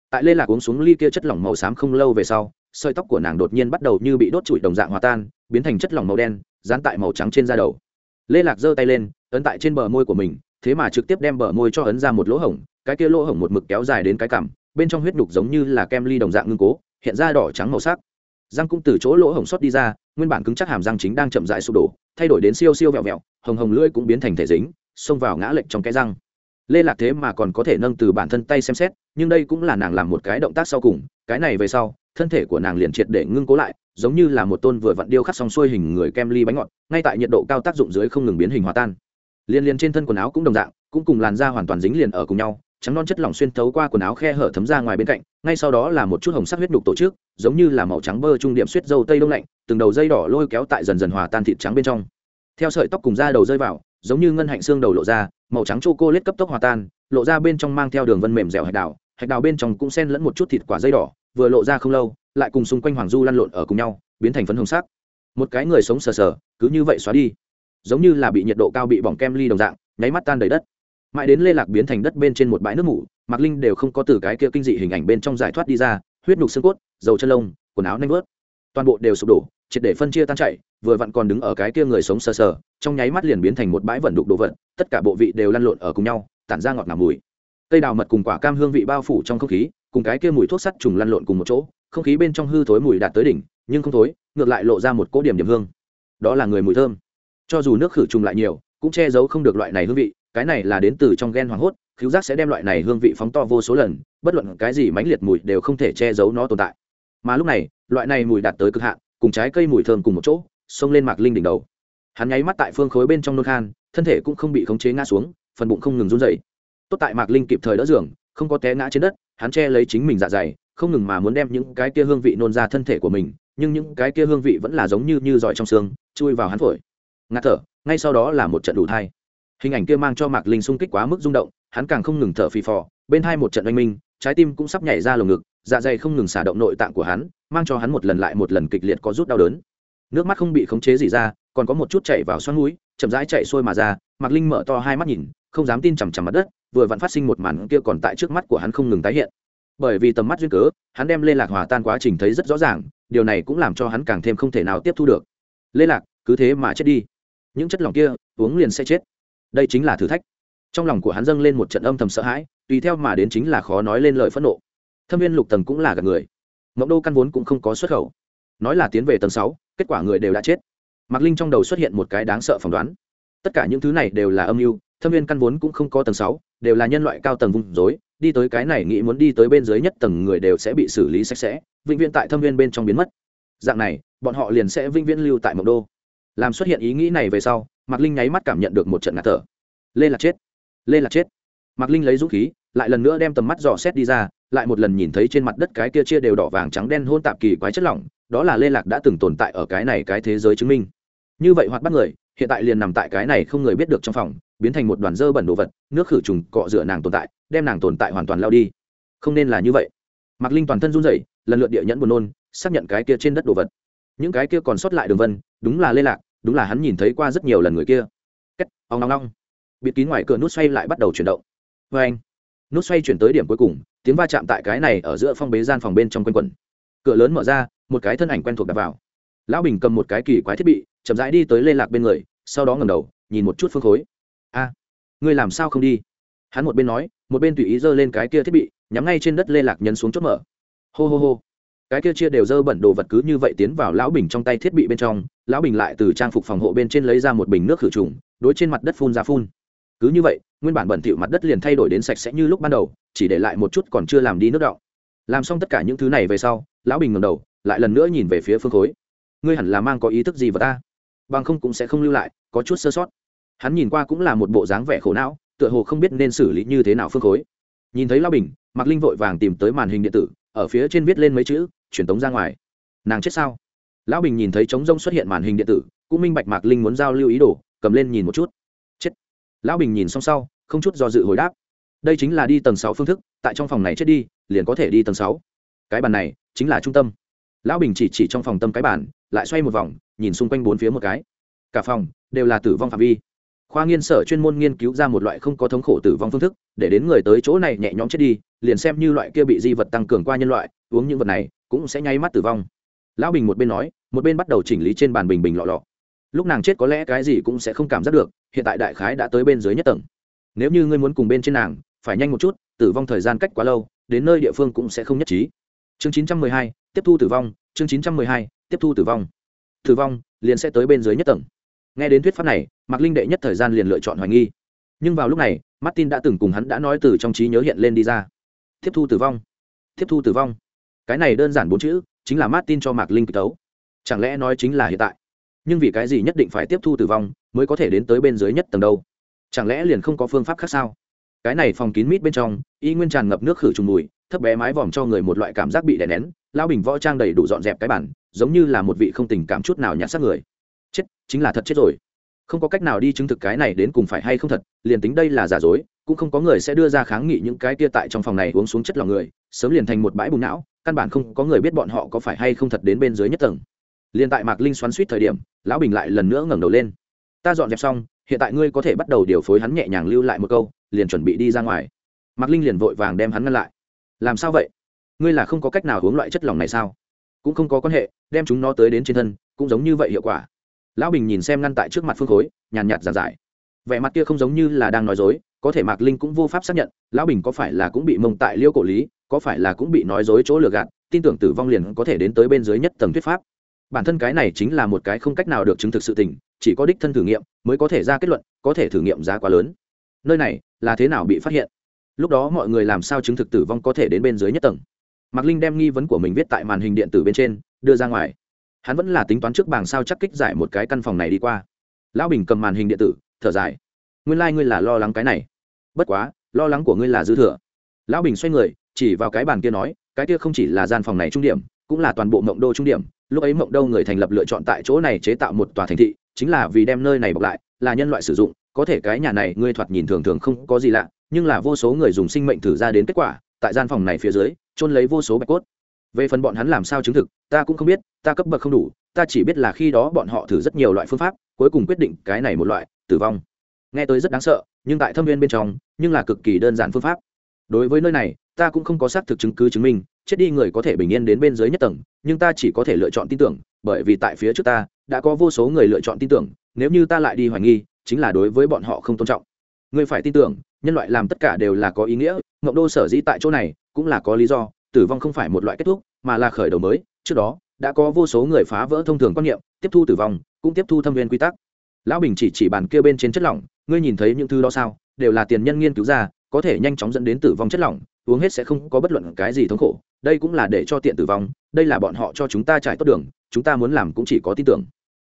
tại lê lạc uống xuống ly kia chất lỏng màu xám không lâu về sau, sợi tóc của nàng đột nhiên bắt đầu như bị đốt trụi đồng dạng hòa tan, biến thành chất lỏng màu đen, dán tại màu trắng trên da đầu. Lê lạc giơ tay lên, ấn tại trên bờ môi của mình, thế mà trực tiếp đem bờ môi cho ấn ra một lỗ hổng, cái kia lỗ hổng một mực kéo dài đến cái cằm, bên trong huyết nhục giống như là kem ly đồng dạng ngưng cố, hiện ra đỏ trắng màu sắc. Răng cũng từ chỗ lỗ hổng xuất đi ra, nguyên bản cứng chắc hàm răng chính đang chậm dại sụp đổ, thay đổi đến siêu siêu vẹo vẹo, hồng hồng lưỡi cũng biến thành thể dính, xông vào ngã lệch trong cái răng lê lạc thế mà còn có thể nâng từ bản thân tay xem xét, nhưng đây cũng là nàng làm một cái động tác sau cùng, cái này về sau, thân thể của nàng liền triệt để ngưng cố lại, giống như là một tôn vừa vặn điêu khắc xong xuôi hình người kem ly bánh ngọt, ngay tại nhiệt độ cao tác dụng dưới không ngừng biến hình hòa tan. Liên liên trên thân quần áo cũng đồng dạng, cũng cùng làn da hoàn toàn dính liền ở cùng nhau, trắng non chất lỏng xuyên thấu qua quần áo khe hở thấm ra ngoài bên cạnh, ngay sau đó là một chút hồng sắc huyết đục tổ chức, giống như là màu trắng bơ trung điểm suýt dâu tây đông lạnh, từng đầu dây đỏ lôi kéo tại dần dần hòa tan thịt trắng bên trong. Theo sợi tóc cùng da đầu rơi vào giống như ngân hạnh xương đầu lộ ra, màu trắng chô cô lết cấp tốc hòa tan, lộ ra bên trong mang theo đường vân mềm dẻo hạch đào hạch đào bên trong cũng xen lẫn một chút thịt quả dây đỏ, vừa lộ ra không lâu, lại cùng xung quanh hoàng du lăn lộn ở cùng nhau, biến thành phấn hồng sắc. Một cái người sống sờ sờ, cứ như vậy xóa đi. Giống như là bị nhiệt độ cao bị bỏng kem ly đồng dạng, nháy mắt tan đầy đất. Mãi đến lê lạc biến thành đất bên trên một bãi nước ngủ. mạc linh đều không có từ cái kia kinh dị hình ảnh bên trong giải thoát đi ra, huyết nhục xương cốt, dầu chân lông, quần áo nanh vớt. Toàn bộ đều sụp đổ triệt để phân chia tan chảy, vừa vặn còn đứng ở cái kia người sống sờ sờ, trong nháy mắt liền biến thành một bãi vẩn đục đồ vật, tất cả bộ vị đều lăn lộn ở cùng nhau, tản ra ngọt ngào mùi. Cây đào mật cùng quả cam hương vị bao phủ trong không khí, cùng cái kia mùi thuốc sắt trùng lăn lộn cùng một chỗ, không khí bên trong hư thối mùi đạt tới đỉnh, nhưng không thối, ngược lại lộ ra một cỗ điểm điểm hương. Đó là người mùi thơm. Cho dù nước khử trùng lại nhiều, cũng che giấu không được loại này hương vị, cái này là đến từ trong gen hoảng hốt khiếu giác sẽ đem loại này hương vị phóng to vô số lần, bất luận cái gì mãnh liệt mùi đều không thể che giấu nó tồn tại. Mà lúc này, loại này mùi đạt tới cực hạn cùng trái cây mùi thơm cùng một chỗ, xông lên mạc linh đỉnh đầu. Hắn nháy mắt tại phương khối bên trong nôn khan, thân thể cũng không bị khống chế ngã xuống, phần bụng không ngừng run dậy tốt tại mạc linh kịp thời đỡ giường, không có té ngã trên đất, hắn che lấy chính mình dạ dày, không ngừng mà muốn đem những cái kia hương vị nôn ra thân thể của mình, nhưng những cái kia hương vị vẫn là giống như như giỏi trong xương, chui vào hắn phổi. Ngạt thở, ngay sau đó là một trận đủ thai. Hình ảnh kia mang cho mạc linh sung kích quá mức rung động, hắn càng không ngừng thở phì phò, bên hai một trận oanh minh, trái tim cũng sắp nhảy ra lồng ngực dạ dày không ngừng xả động nội tạng của hắn mang cho hắn một lần lại một lần kịch liệt có rút đau đớn. Nước mắt không bị khống chế gì ra, còn có một chút chảy vào xoắn núi chậm rãi chạy xuôi mà ra, mạc linh mở to hai mắt nhìn, không dám tin chằm chằm mặt đất, vừa vặn phát sinh một màn kia còn tại trước mắt của hắn không ngừng tái hiện. Bởi vì tầm mắt duyên cớ, hắn đem lê lạc hòa tan quá trình thấy rất rõ ràng, điều này cũng làm cho hắn càng thêm không thể nào tiếp thu được. Lê lạc, cứ thế mà chết đi. Những chất lỏng kia, uống liền sẽ chết. Đây chính là thử thách. Trong lòng của hắn dâng lên một trận âm thầm sợ hãi, tùy theo mà đến chính là khó nói lên lời phẫn nộ. Thâm viên lục tầng cũng là gặp người mộng đô căn vốn cũng không có xuất khẩu. Nói là tiến về tầng sáu, kết quả người đều đã chết. Mạc linh trong đầu xuất hiện một cái đáng sợ phỏng đoán. Tất cả những thứ này đều là âm mưu, thâm viên căn vốn cũng không có tầng sáu, đều là nhân loại cao tầng vùng dối đi tới cái này nghĩ muốn đi tới bên dưới nhất tầng người đều sẽ bị xử lý sạch sẽ, vĩnh viễn tại thâm viên bên trong biến mất. Dạng này, bọn họ liền sẽ vĩnh viễn lưu tại mộng đô. Làm xuất hiện ý nghĩ này về sau, mạc linh nháy mắt cảm nhận được một trận ngạt thở. Lê là chết. Lê là chết. Mạc linh lấy dũng khí, lại lần nữa đem tầm mắt dò xét đi ra lại một lần nhìn thấy trên mặt đất cái kia chia đều đỏ vàng trắng đen hôn tạp kỳ quái chất lỏng, đó là lê lạc đã từng tồn tại ở cái này cái thế giới chứng minh. Như vậy hoạt bắt người, hiện tại liền nằm tại cái này không người biết được trong phòng, biến thành một đoàn dơ bẩn đồ vật, nước khử trùng, cọ rửa nàng tồn tại, đem nàng tồn tại hoàn toàn lao đi. Không nên là như vậy. Mạc linh toàn thân run rẩy, lần lượt địa nhẫn buồn nôn, xác nhận cái kia trên đất đồ vật. Những cái kia còn sót lại đường vân, đúng là lê lạc, đúng là hắn nhìn thấy qua rất nhiều lần người kia. Cách ong ong ong. Bịt kín ngoài cửa nút xoay lại bắt đầu chuyển động. Vê anh nút xoay chuyển tới điểm cuối cùng, tiếng va chạm tại cái này ở giữa phong bế gian phòng bên trong quanh quần cửa lớn mở ra, một cái thân ảnh quen thuộc đặt vào. Lão bình cầm một cái kỳ quái thiết bị, chậm rãi đi tới lê lạc bên người, sau đó ngầm đầu, nhìn một chút phương khối. A, ngươi làm sao không đi? Hắn một bên nói, một bên tùy ý giơ lên cái kia thiết bị, nhắm ngay trên đất lê lạc nhấn xuống chốt mở. Hô hô hô. Cái kia chia đều dơ bẩn đồ vật cứ như vậy tiến vào lão bình trong tay thiết bị bên trong, lão bình lại từ trang phục phòng hộ bên trên lấy ra một bình nước khử trùng, đối trên mặt đất phun ra phun cứ như vậy, nguyên bản bẩn thỉu mặt đất liền thay đổi đến sạch sẽ như lúc ban đầu, chỉ để lại một chút còn chưa làm đi nước đọng. Làm xong tất cả những thứ này về sau, lão bình ngầm đầu, lại lần nữa nhìn về phía phương khối. Ngươi hẳn là mang có ý thức gì vào ta? Bằng không cũng sẽ không lưu lại, có chút sơ sót. Hắn nhìn qua cũng là một bộ dáng vẻ khổ não, tựa hồ không biết nên xử lý như thế nào phương khối. Nhìn thấy lão bình, mạc linh vội vàng tìm tới màn hình điện tử, ở phía trên viết lên mấy chữ, truyền tống ra ngoài. Nàng chết sao? Lão bình nhìn thấy trống rông xuất hiện màn hình điện tử, cũng minh bạch mạc linh muốn giao lưu ý đồ, cầm lên nhìn một chút lão bình nhìn xong sau, không chút do dự hồi đáp. Đây chính là đi tầng sáu phương thức, tại trong phòng này chết đi, liền có thể đi tầng sáu. Cái bàn này, chính là trung tâm. Lão bình chỉ chỉ trong phòng tâm cái bàn, lại xoay một vòng, nhìn xung quanh bốn phía một cái. Cả phòng, đều là tử vong phạm vi. Khoa nghiên sở chuyên môn nghiên cứu ra một loại không có thống khổ tử vong phương thức, để đến người tới chỗ này nhẹ nhõm chết đi, liền xem như loại kia bị di vật tăng cường qua nhân loại, uống những vật này, cũng sẽ nháy mắt tử vong. Lão bình một bên nói, một bên bắt đầu chỉnh lý trên bàn bình bình lọ lọ lúc nàng chết có lẽ cái gì cũng sẽ không cảm giác được hiện tại đại khái đã tới bên dưới nhất tầng. Nếu như ngươi muốn cùng bên trên nàng phải nhanh một chút tử vong thời gian cách quá lâu đến nơi địa phương cũng sẽ không nhất trí. Chương 912, tiếp thu tử vong chương 912, tiếp thu tử vong. Tử vong liền sẽ tới bên dưới nhất tầng. Nghe đến thuyết pháp này mạc linh đệ nhất thời gian liền lựa chọn hoài nghi. Nhưng vào lúc này martin đã từng cùng hắn đã nói từ trong trí nhớ hiện lên đi ra. Tiếp thu tử vong. Tiếp thu tử vong. Cái này đơn giản bốn chữ chính là martin cho mạc linh kịch tấu. Chẳng lẽ nói chính là hiện tại? Nhưng vì cái gì nhất định phải tiếp thu tử vong mới có thể đến tới bên dưới nhất tầng đâu? Chẳng lẽ liền không có phương pháp khác sao? Cái này phòng kín mít bên trong, y nguyên tràn ngập nước khử trùng mùi, thấp bé mái vòm cho người một loại cảm giác bị đè nén lao bình võ trang đầy đủ dọn dẹp cái bản, giống như là một vị không tình cảm chút nào nhặt xác người. Chết, chính là thật chết rồi. Không có cách nào đi chứng thực cái này đến cùng phải hay không thật, liền tính đây là giả dối, cũng không có người sẽ đưa ra kháng nghị những cái kia tại trong phòng này uống xuống chất lòng người, sớm liền thành một bãi bùn não, căn bản không có người biết bọn họ có phải hay không thật đến bên dưới nhất tầng liền tại mạc linh xoắn suýt thời điểm, lão bình lại lần nữa ngẩng đầu lên. Ta dọn dẹp xong, hiện tại ngươi có thể bắt đầu điều phối hắn nhẹ nhàng lưu lại một câu, liền chuẩn bị đi ra ngoài. Mạc linh liền vội vàng đem hắn ngăn lại. Làm sao vậy? Ngươi là không có cách nào uống loại chất lỏng này sao? Cũng không có quan hệ, đem chúng nó tới đến trên thân, cũng giống như vậy hiệu quả. Lão bình nhìn xem ngăn tại trước mặt phương khối, nhàn nhạt giàn giải. Vẻ mặt kia không giống như là đang nói dối, có thể mạc linh cũng vô pháp xác nhận, lão bình có phải là cũng bị mông tại liêu cổ lý, có phải là cũng bị nói dối chỗ lừa gạt, tin tưởng tử vong liền có thể đến tới bên dưới nhất tầng thuyết pháp bản thân cái này chính là một cái không cách nào được chứng thực sự tình, chỉ có đích thân thử nghiệm mới có thể ra kết luận, có thể thử nghiệm giá quá lớn. Nơi này là thế nào bị phát hiện? Lúc đó mọi người làm sao chứng thực tử vong có thể đến bên dưới nhất tầng? Mạc linh đem nghi vấn của mình viết tại màn hình điện tử bên trên, đưa ra ngoài. Hắn vẫn là tính toán trước bảng sao chắc kích giải một cái căn phòng này đi qua. Lão bình cầm màn hình điện tử, thở dài. Nguyên lai、like、ngươi là lo lắng cái này. Bất quá, lo lắng của ngươi là dư thừa. Lão bình xoay người, chỉ vào cái bàn kia nói, cái kia không chỉ là gian phòng này trung điểm, cũng là toàn bộ mộng đô trung điểm lúc ấy mộng đâu người thành lập lựa chọn tại chỗ này chế tạo một tòa thành thị, chính là vì đem nơi này bọc lại, là nhân loại sử dụng, có thể cái nhà này ngươi thoạt nhìn thường thường không có gì lạ, nhưng là vô số người dùng sinh mệnh thử ra đến kết quả, tại gian phòng này phía dưới trôn lấy vô số bạch cốt. Về phần bọn hắn làm sao chứng thực, ta cũng không biết, ta cấp bậc không đủ, ta chỉ biết là khi đó bọn họ thử rất nhiều loại phương pháp, cuối cùng quyết định cái này một loại, tử vong. Nghe tới rất đáng sợ, nhưng tại thâm viên bên trong, nhưng là cực kỳ đơn giản phương pháp. Đối với nơi này, ta cũng không có xác thực chứng cứ chứng minh chết đi người có thể bình yên đến bên dưới nhất tầng, nhưng ta chỉ có thể lựa chọn tin tưởng, bởi vì tại phía trước ta, đã có vô số người lựa chọn tin tưởng, nếu như ta lại đi hoài nghi, chính là đối với bọn họ không tôn trọng. Ngươi phải tin tưởng, nhân loại làm tất cả đều là có ý nghĩa, ngộng đô sở dĩ tại chỗ này, cũng là có lý do, tử vong không phải một loại kết thúc, mà là khởi đầu mới, trước đó, đã có vô số người phá vỡ thông thường quan niệm, tiếp thu tử vong, cũng tiếp thu thâm viên quy tắc. Lão bình chỉ chỉ bàn kia bên trên chất lỏng, ngươi nhìn thấy những thứ đó sao? Đều là tiền nhân nghiên cứu ra có thể nhanh chóng dẫn đến tử vong chất lỏng, uống hết sẽ không có bất luận cái gì thống khổ. Đây cũng là để cho tiện tử vong, đây là bọn họ cho chúng ta trải tốt đường, chúng ta muốn làm cũng chỉ có tin tưởng.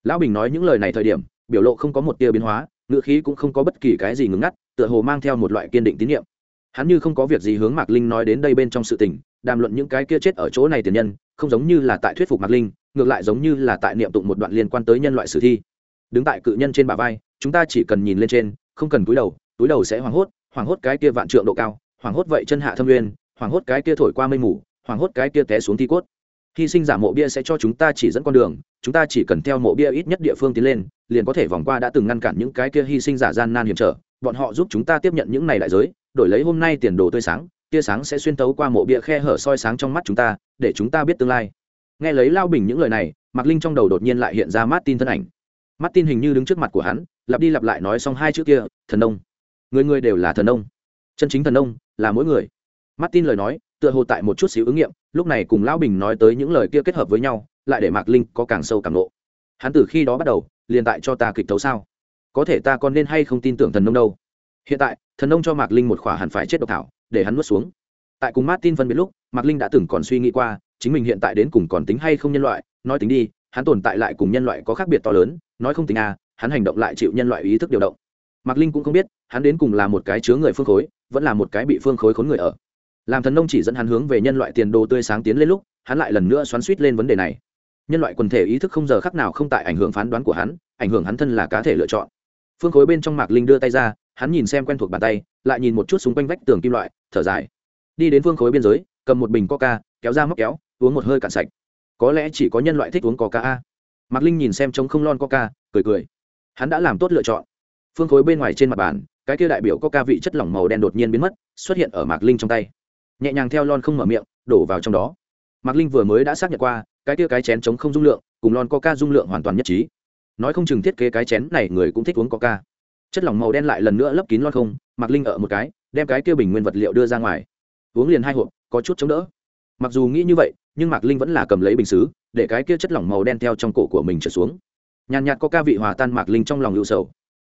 Lão bình nói những lời này thời điểm, biểu lộ không có một tia biến hóa ngựa khí cũng không có bất kỳ cái gì ngừng ngắt, tựa hồ mang theo một loại kiên định tín nhiệm. Hắn như không có việc gì hướng mạc linh nói đến đây bên trong sự tình, đàm luận những cái kia chết ở chỗ này tiền nhân, không giống như là tại thuyết phục mạc linh, ngược lại giống như là tại niệm tụng một đoạn liên quan tới nhân loại sử thi. Đứng tại cự nhân trên bả vai, chúng ta chỉ cần nhìn lên trên, không cần cúi đầu, túi đầu sẽ hoảng hốt hoảng hốt cái kia vạn trượng độ cao, hoảng hốt vậy chân hạ thâm nguyên, hoảng hốt cái kia thổi qua mây mù, hoảng hốt cái kia té xuống thi cốt. Hy sinh giả mộ bia sẽ cho chúng ta chỉ dẫn con đường, chúng ta chỉ cần theo mộ bia ít nhất địa phương tiến lên, liền có thể vòng qua đã từng ngăn cản những cái kia hy sinh giả gian nan hiểm trở. Bọn họ giúp chúng ta tiếp nhận những này đại giới, đổi lấy hôm nay tiền đồ tươi sáng, tia sáng sẽ xuyên tấu qua mộ bia khe hở soi sáng trong mắt chúng ta, để chúng ta biết tương lai. Nghe lấy lao bình những lời này, mạc linh trong đầu đột nhiên lại hiện ra martin thân ảnh. Martin hình như đứng trước mặt của hắn, lặp đi lặp lại nói xong hai chữ kia, thần nông người người đều là thần nông. Chân chính thần nông là mỗi người. Martin lời nói, tựa hồ tại một chút xíu ứng nghiệm, lúc này cùng lão bình nói tới những lời kia kết hợp với nhau, lại để mạc linh có càng sâu càng lộ hắn từ khi đó bắt đầu, liền tại cho ta kịch thấu sao? Có thể ta còn nên hay không tin tưởng thần nông đâu? Hiện tại, thần nông cho mạc linh một khỏa hẳn phải chết độc thảo, để hắn nuốt xuống. Tại cùng martin phân biệt lúc, mạc linh đã từng còn suy nghĩ qua, chính mình hiện tại đến cùng còn tính hay không nhân loại, nói tính đi, hắn tồn tại lại cùng nhân loại có khác biệt to lớn, nói không tính à hắn hành động lại chịu nhân loại ý thức điều động mạc linh cũng không biết, hắn đến cùng là một cái chứa người phương khối, vẫn là một cái bị phương khối khốn người ở. Làm thần nông chỉ dẫn hắn hướng về nhân loại tiền đồ tươi sáng tiến lên lúc, hắn lại lần nữa xoắn suýt lên vấn đề này. Nhân loại quần thể ý thức không giờ khác nào không tại ảnh hưởng phán đoán của hắn, ảnh hưởng hắn thân là cá thể lựa chọn. Phương khối bên trong mạc linh đưa tay ra, hắn nhìn xem quen thuộc bàn tay, lại nhìn một chút xung quanh vách tường kim loại, thở dài. Đi đến phương khối biên giới, cầm một bình coca, kéo ra móc kéo, uống một hơi cạn sạch. Có lẽ chỉ có nhân loại thích uống coca a. Mạc linh nhìn xem trống không lon coca, cười cười. Hắn đã làm tốt lựa chọn phương khối bên ngoài trên mặt bàn, cái kia đại biểu có ca vị chất lỏng màu đen đột nhiên biến mất, xuất hiện ở mạc linh trong tay. Nhẹ nhàng theo lon không mở miệng, đổ vào trong đó. Mạc linh vừa mới đã xác nhận qua, cái kia cái chén chống không dung lượng, cùng lon coca dung lượng hoàn toàn nhất trí. Nói không chừng thiết kế cái chén này người cũng thích uống coca. Chất lỏng màu đen lại lần nữa lấp kín lon không, mạc linh ở một cái, đem cái kia bình nguyên vật liệu đưa ra ngoài. Uống liền hai hộp, có chút chống đỡ. Mặc dù nghĩ như vậy, nhưng mạc linh vẫn là cầm lấy bình xứ, để cái kia chất lỏng màu đen theo trong cổ của mình trở xuống. Nhàn nhạt có ca vị hòa tan mạc linh trong lòng lưu sầu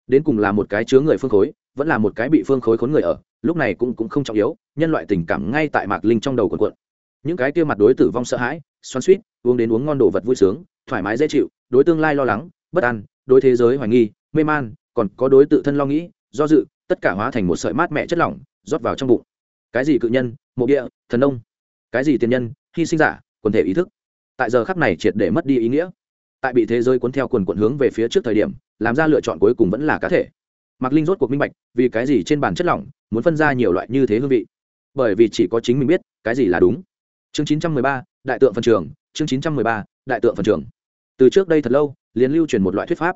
đến cùng là một cái chứa người phương khối, vẫn là một cái bị phương khối khốn người ở, lúc này cũng cũng không trọng yếu, nhân loại tình cảm ngay tại mạc linh trong đầu quần quận những cái kia mặt đối tử vong sợ hãi, xoắn suýt uống đến uống ngon đồ vật vui sướng, thoải mái dễ chịu, đối tương lai lo lắng, bất an, đối thế giới hoài nghi, mê man, còn có đối tự thân lo nghĩ, do dự, tất cả hóa thành một sợi mát mẹ chất lỏng, rót vào trong bụng. Cái gì cự nhân, mộ địa, thần nông? Cái gì tiền nhân, hy sinh giả, quần thể ý thức? Tại giờ khắc này triệt để mất đi ý nghĩa tại bị thế giới cuốn theo quần quận hướng về phía trước thời điểm làm ra lựa chọn cuối cùng vẫn là cá thể. Mạc linh rốt cuộc minh bạch vì cái gì trên bàn chất lỏng muốn phân ra nhiều loại như thế hương vị. Bởi vì chỉ có chính mình biết cái gì là đúng. Chương 913, đại tượng phần trường chương 913, đại tượng phần trường. Từ trước đây thật lâu liền lưu truyền một loại thuyết pháp.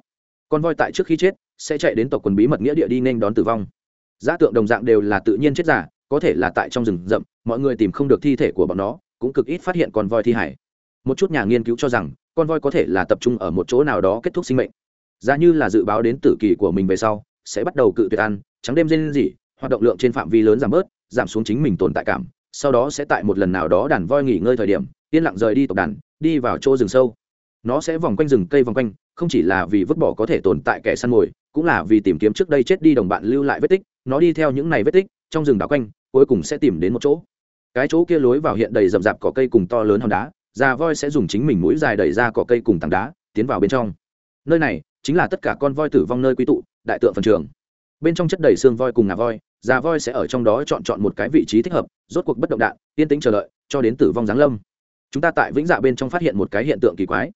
Con voi tại trước khi chết sẽ chạy đến tộc quần bí mật nghĩa địa đi nên đón tử vong. Giá tượng đồng dạng đều là tự nhiên chết giả có thể là tại trong rừng rậm mọi người tìm không được thi thể của bọn nó cũng cực ít phát hiện con voi thi hải. Một chút nhà nghiên cứu cho rằng con voi có thể là tập trung ở một chỗ nào đó kết thúc sinh mệnh. Giá như là dự báo đến tử kỳ của mình về sau, sẽ bắt đầu cự tuyệt ăn, trắng đêm rên rỉ, hoạt động lượng trên phạm vi lớn giảm bớt, giảm xuống chính mình tồn tại cảm, sau đó sẽ tại một lần nào đó đàn voi nghỉ ngơi thời điểm, yên lặng rời đi tộc đàn, đi vào chỗ rừng sâu. Nó sẽ vòng quanh rừng cây vòng quanh, không chỉ là vì vứt bỏ có thể tồn tại kẻ săn mồi, cũng là vì tìm kiếm trước đây chết đi đồng bạn lưu lại vết tích. Nó đi theo những này vết tích, trong rừng đảo quanh, cuối cùng sẽ tìm đến một chỗ. Cái chỗ kia lối vào hiện đầy rậm rạp cỏ cây cùng to lớn hòn đá già voi sẽ dùng chính mình mũi dài đẩy ra cỏ cây cùng tảng đá, tiến vào bên trong. Nơi này chính là tất cả con voi tử vong nơi quy tụ, đại tượng phần trường. Bên trong chất đầy xương voi cùng ngà voi, già voi sẽ ở trong đó chọn chọn một cái vị trí thích hợp, rốt cuộc bất động đạn, yên tĩnh chờ đợi, cho đến tử vong giáng lâm. Chúng ta tại vĩnh dạ bên trong phát hiện một cái hiện tượng kỳ quái.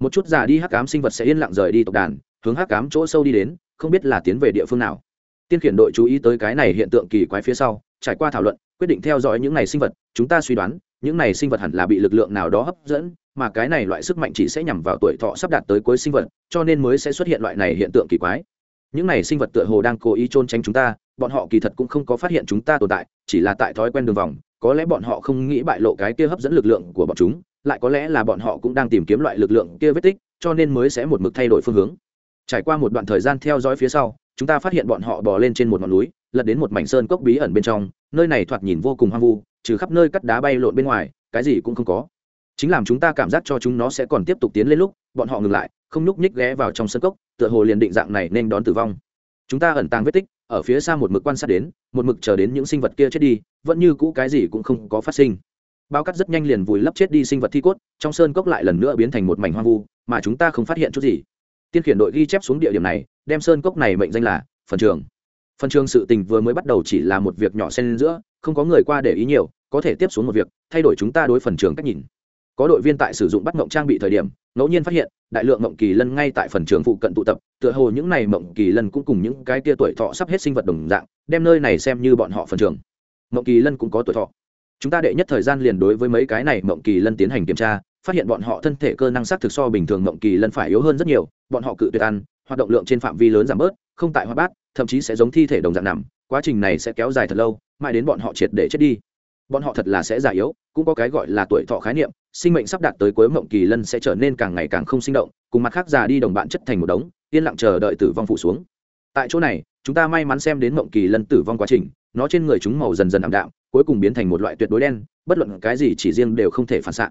Một chút già đi hắc cám sinh vật sẽ yên lặng rời đi tộc đàn, hướng hắc cám chỗ sâu đi đến, không biết là tiến về địa phương nào. Tiên khiển đội chú ý tới cái này hiện tượng kỳ quái phía sau, trải qua thảo luận, quyết định theo dõi những ngày sinh vật, chúng ta suy đoán những này sinh vật hẳn là bị lực lượng nào đó hấp dẫn, mà cái này loại sức mạnh chỉ sẽ nhằm vào tuổi thọ sắp đạt tới cuối sinh vật, cho nên mới sẽ xuất hiện loại này hiện tượng kỳ quái. Những này sinh vật tựa hồ đang cố ý trôn tránh chúng ta, bọn họ kỳ thật cũng không có phát hiện chúng ta tồn tại, chỉ là tại thói quen đường vòng, có lẽ bọn họ không nghĩ bại lộ cái kia hấp dẫn lực lượng của bọn chúng, lại có lẽ là bọn họ cũng đang tìm kiếm loại lực lượng kia vết tích, cho nên mới sẽ một mực thay đổi phương hướng. Trải qua một đoạn thời gian theo dõi phía sau, chúng ta phát hiện bọn họ bò lên trên một ngọn núi, lật đến một mảnh sơn cốc bí ẩn bên trong, nơi này thoạt nhìn vô cùng hoang vu trừ khắp nơi cắt đá bay lộn bên ngoài, cái gì cũng không có. Chính làm chúng ta cảm giác cho chúng nó sẽ còn tiếp tục tiến lên lúc, bọn họ ngừng lại, không nhúc nhích ghé vào trong sân cốc, tựa hồ liền định dạng này nên đón tử vong. Chúng ta ẩn tàng vết tích, ở phía xa một mực quan sát đến, một mực chờ đến những sinh vật kia chết đi, vẫn như cũ cái gì cũng không có phát sinh. Bao cắt rất nhanh liền vùi lấp chết đi sinh vật thi cốt, trong sơn cốc lại lần nữa biến thành một mảnh hoang vu, mà chúng ta không phát hiện chút gì. Tiên khiển đội ghi chép xuống địa điểm này, đem sơn cốc này mệnh danh là phần trường phần trường sự tình vừa mới bắt đầu chỉ là một việc nhỏ xen giữa, không có người qua để ý nhiều, có thể tiếp xuống một việc, thay đổi chúng ta đối phần trường cách nhìn. Có đội viên tại sử dụng bắt mộng trang bị thời điểm, ngẫu nhiên phát hiện, đại lượng mộng kỳ lân ngay tại phần trường phụ cận tụ tập, tựa hồ những này mộng kỳ lân cũng cùng những cái tia tuổi thọ sắp hết sinh vật đồng dạng, đem nơi này xem như bọn họ phần trường. Mộng kỳ lân cũng có tuổi thọ. Chúng ta đệ nhất thời gian liền đối với mấy cái này mộng kỳ lân tiến hành kiểm tra, phát hiện bọn họ thân thể cơ năng sắc thực so bình thường mộng kỳ lân phải yếu hơn rất nhiều, bọn họ cự tuyệt ăn, hoạt động lượng trên phạm vi lớn giảm bớt, không tại hoa bát thậm chí sẽ giống thi thể đồng dạng nằm, quá trình này sẽ kéo dài thật lâu, mãi đến bọn họ triệt để chết đi. Bọn họ thật là sẽ già yếu, cũng có cái gọi là tuổi thọ khái niệm, sinh mệnh sắp đạt tới cuối mộng kỳ lân sẽ trở nên càng ngày càng không sinh động, cùng mặt khác già đi đồng bạn chất thành một đống, yên lặng chờ đợi tử vong phủ xuống. Tại chỗ này, chúng ta may mắn xem đến mộng kỳ lân tử vong quá trình, nó trên người chúng màu dần dần ảm đạm, cuối cùng biến thành một loại tuyệt đối đen, bất luận cái gì chỉ riêng đều không thể phản xạ.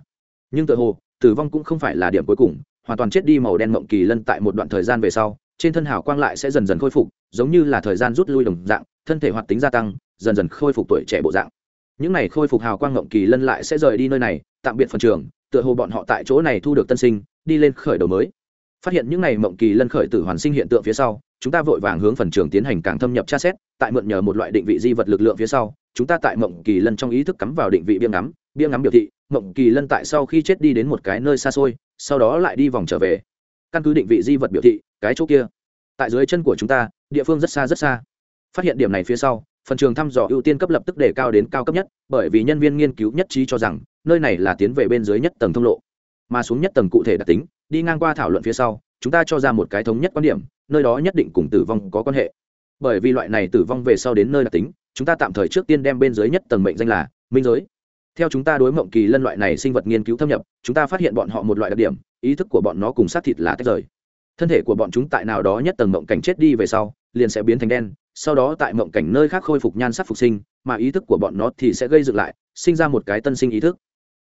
Nhưng tự hồ, tử vong cũng không phải là điểm cuối cùng, hoàn toàn chết đi màu đen mộng kỳ lân tại một đoạn thời gian về sau trên thân hào quang lại sẽ dần dần khôi phục, giống như là thời gian rút lui đồng dạng, thân thể hoạt tính gia tăng, dần dần khôi phục tuổi trẻ bộ dạng. Những này khôi phục hào quang ngộng kỳ lân lại sẽ rời đi nơi này, tạm biệt phần trường, tựa hồ bọn họ tại chỗ này thu được tân sinh, đi lên khởi đầu mới. Phát hiện những này mộng kỳ lân khởi tử hoàn sinh hiện tượng phía sau, chúng ta vội vàng hướng phần trường tiến hành càng thâm nhập tra xét, tại mượn nhờ một loại định vị di vật lực lượng phía sau, chúng ta tại mộng kỳ lân trong ý thức cắm vào định vị biếng ngắm biếng ngắm biểu thị mộng kỳ lân tại sau khi chết đi đến một cái nơi xa xôi, sau đó lại đi vòng trở về. Căn cứ định vị di vật biểu thị cái chỗ kia. Tại dưới chân của chúng ta, địa phương rất xa rất xa. Phát hiện điểm này phía sau, phần trường thăm dò ưu tiên cấp lập tức đề cao đến cao cấp nhất, bởi vì nhân viên nghiên cứu nhất trí cho rằng, nơi này là tiến về bên dưới nhất tầng thông lộ. Mà xuống nhất tầng cụ thể đặc tính, đi ngang qua thảo luận phía sau, chúng ta cho ra một cái thống nhất quan điểm, nơi đó nhất định cùng tử vong có quan hệ. Bởi vì loại này tử vong về sau đến nơi đặc tính, chúng ta tạm thời trước tiên đem bên dưới nhất tầng mệnh danh là minh giới. Theo chúng ta đối mộng kỳ lân loại này sinh vật nghiên cứu thâm nhập, chúng ta phát hiện bọn họ một loại đặc điểm, ý thức của bọn nó cùng sát thịt là tách rời thân thể của bọn chúng tại nào đó nhất tầng mộng cảnh chết đi về sau, liền sẽ biến thành đen, sau đó tại mộng cảnh nơi khác khôi phục nhan sắc phục sinh, mà ý thức của bọn nó thì sẽ gây dựng lại, sinh ra một cái tân sinh ý thức.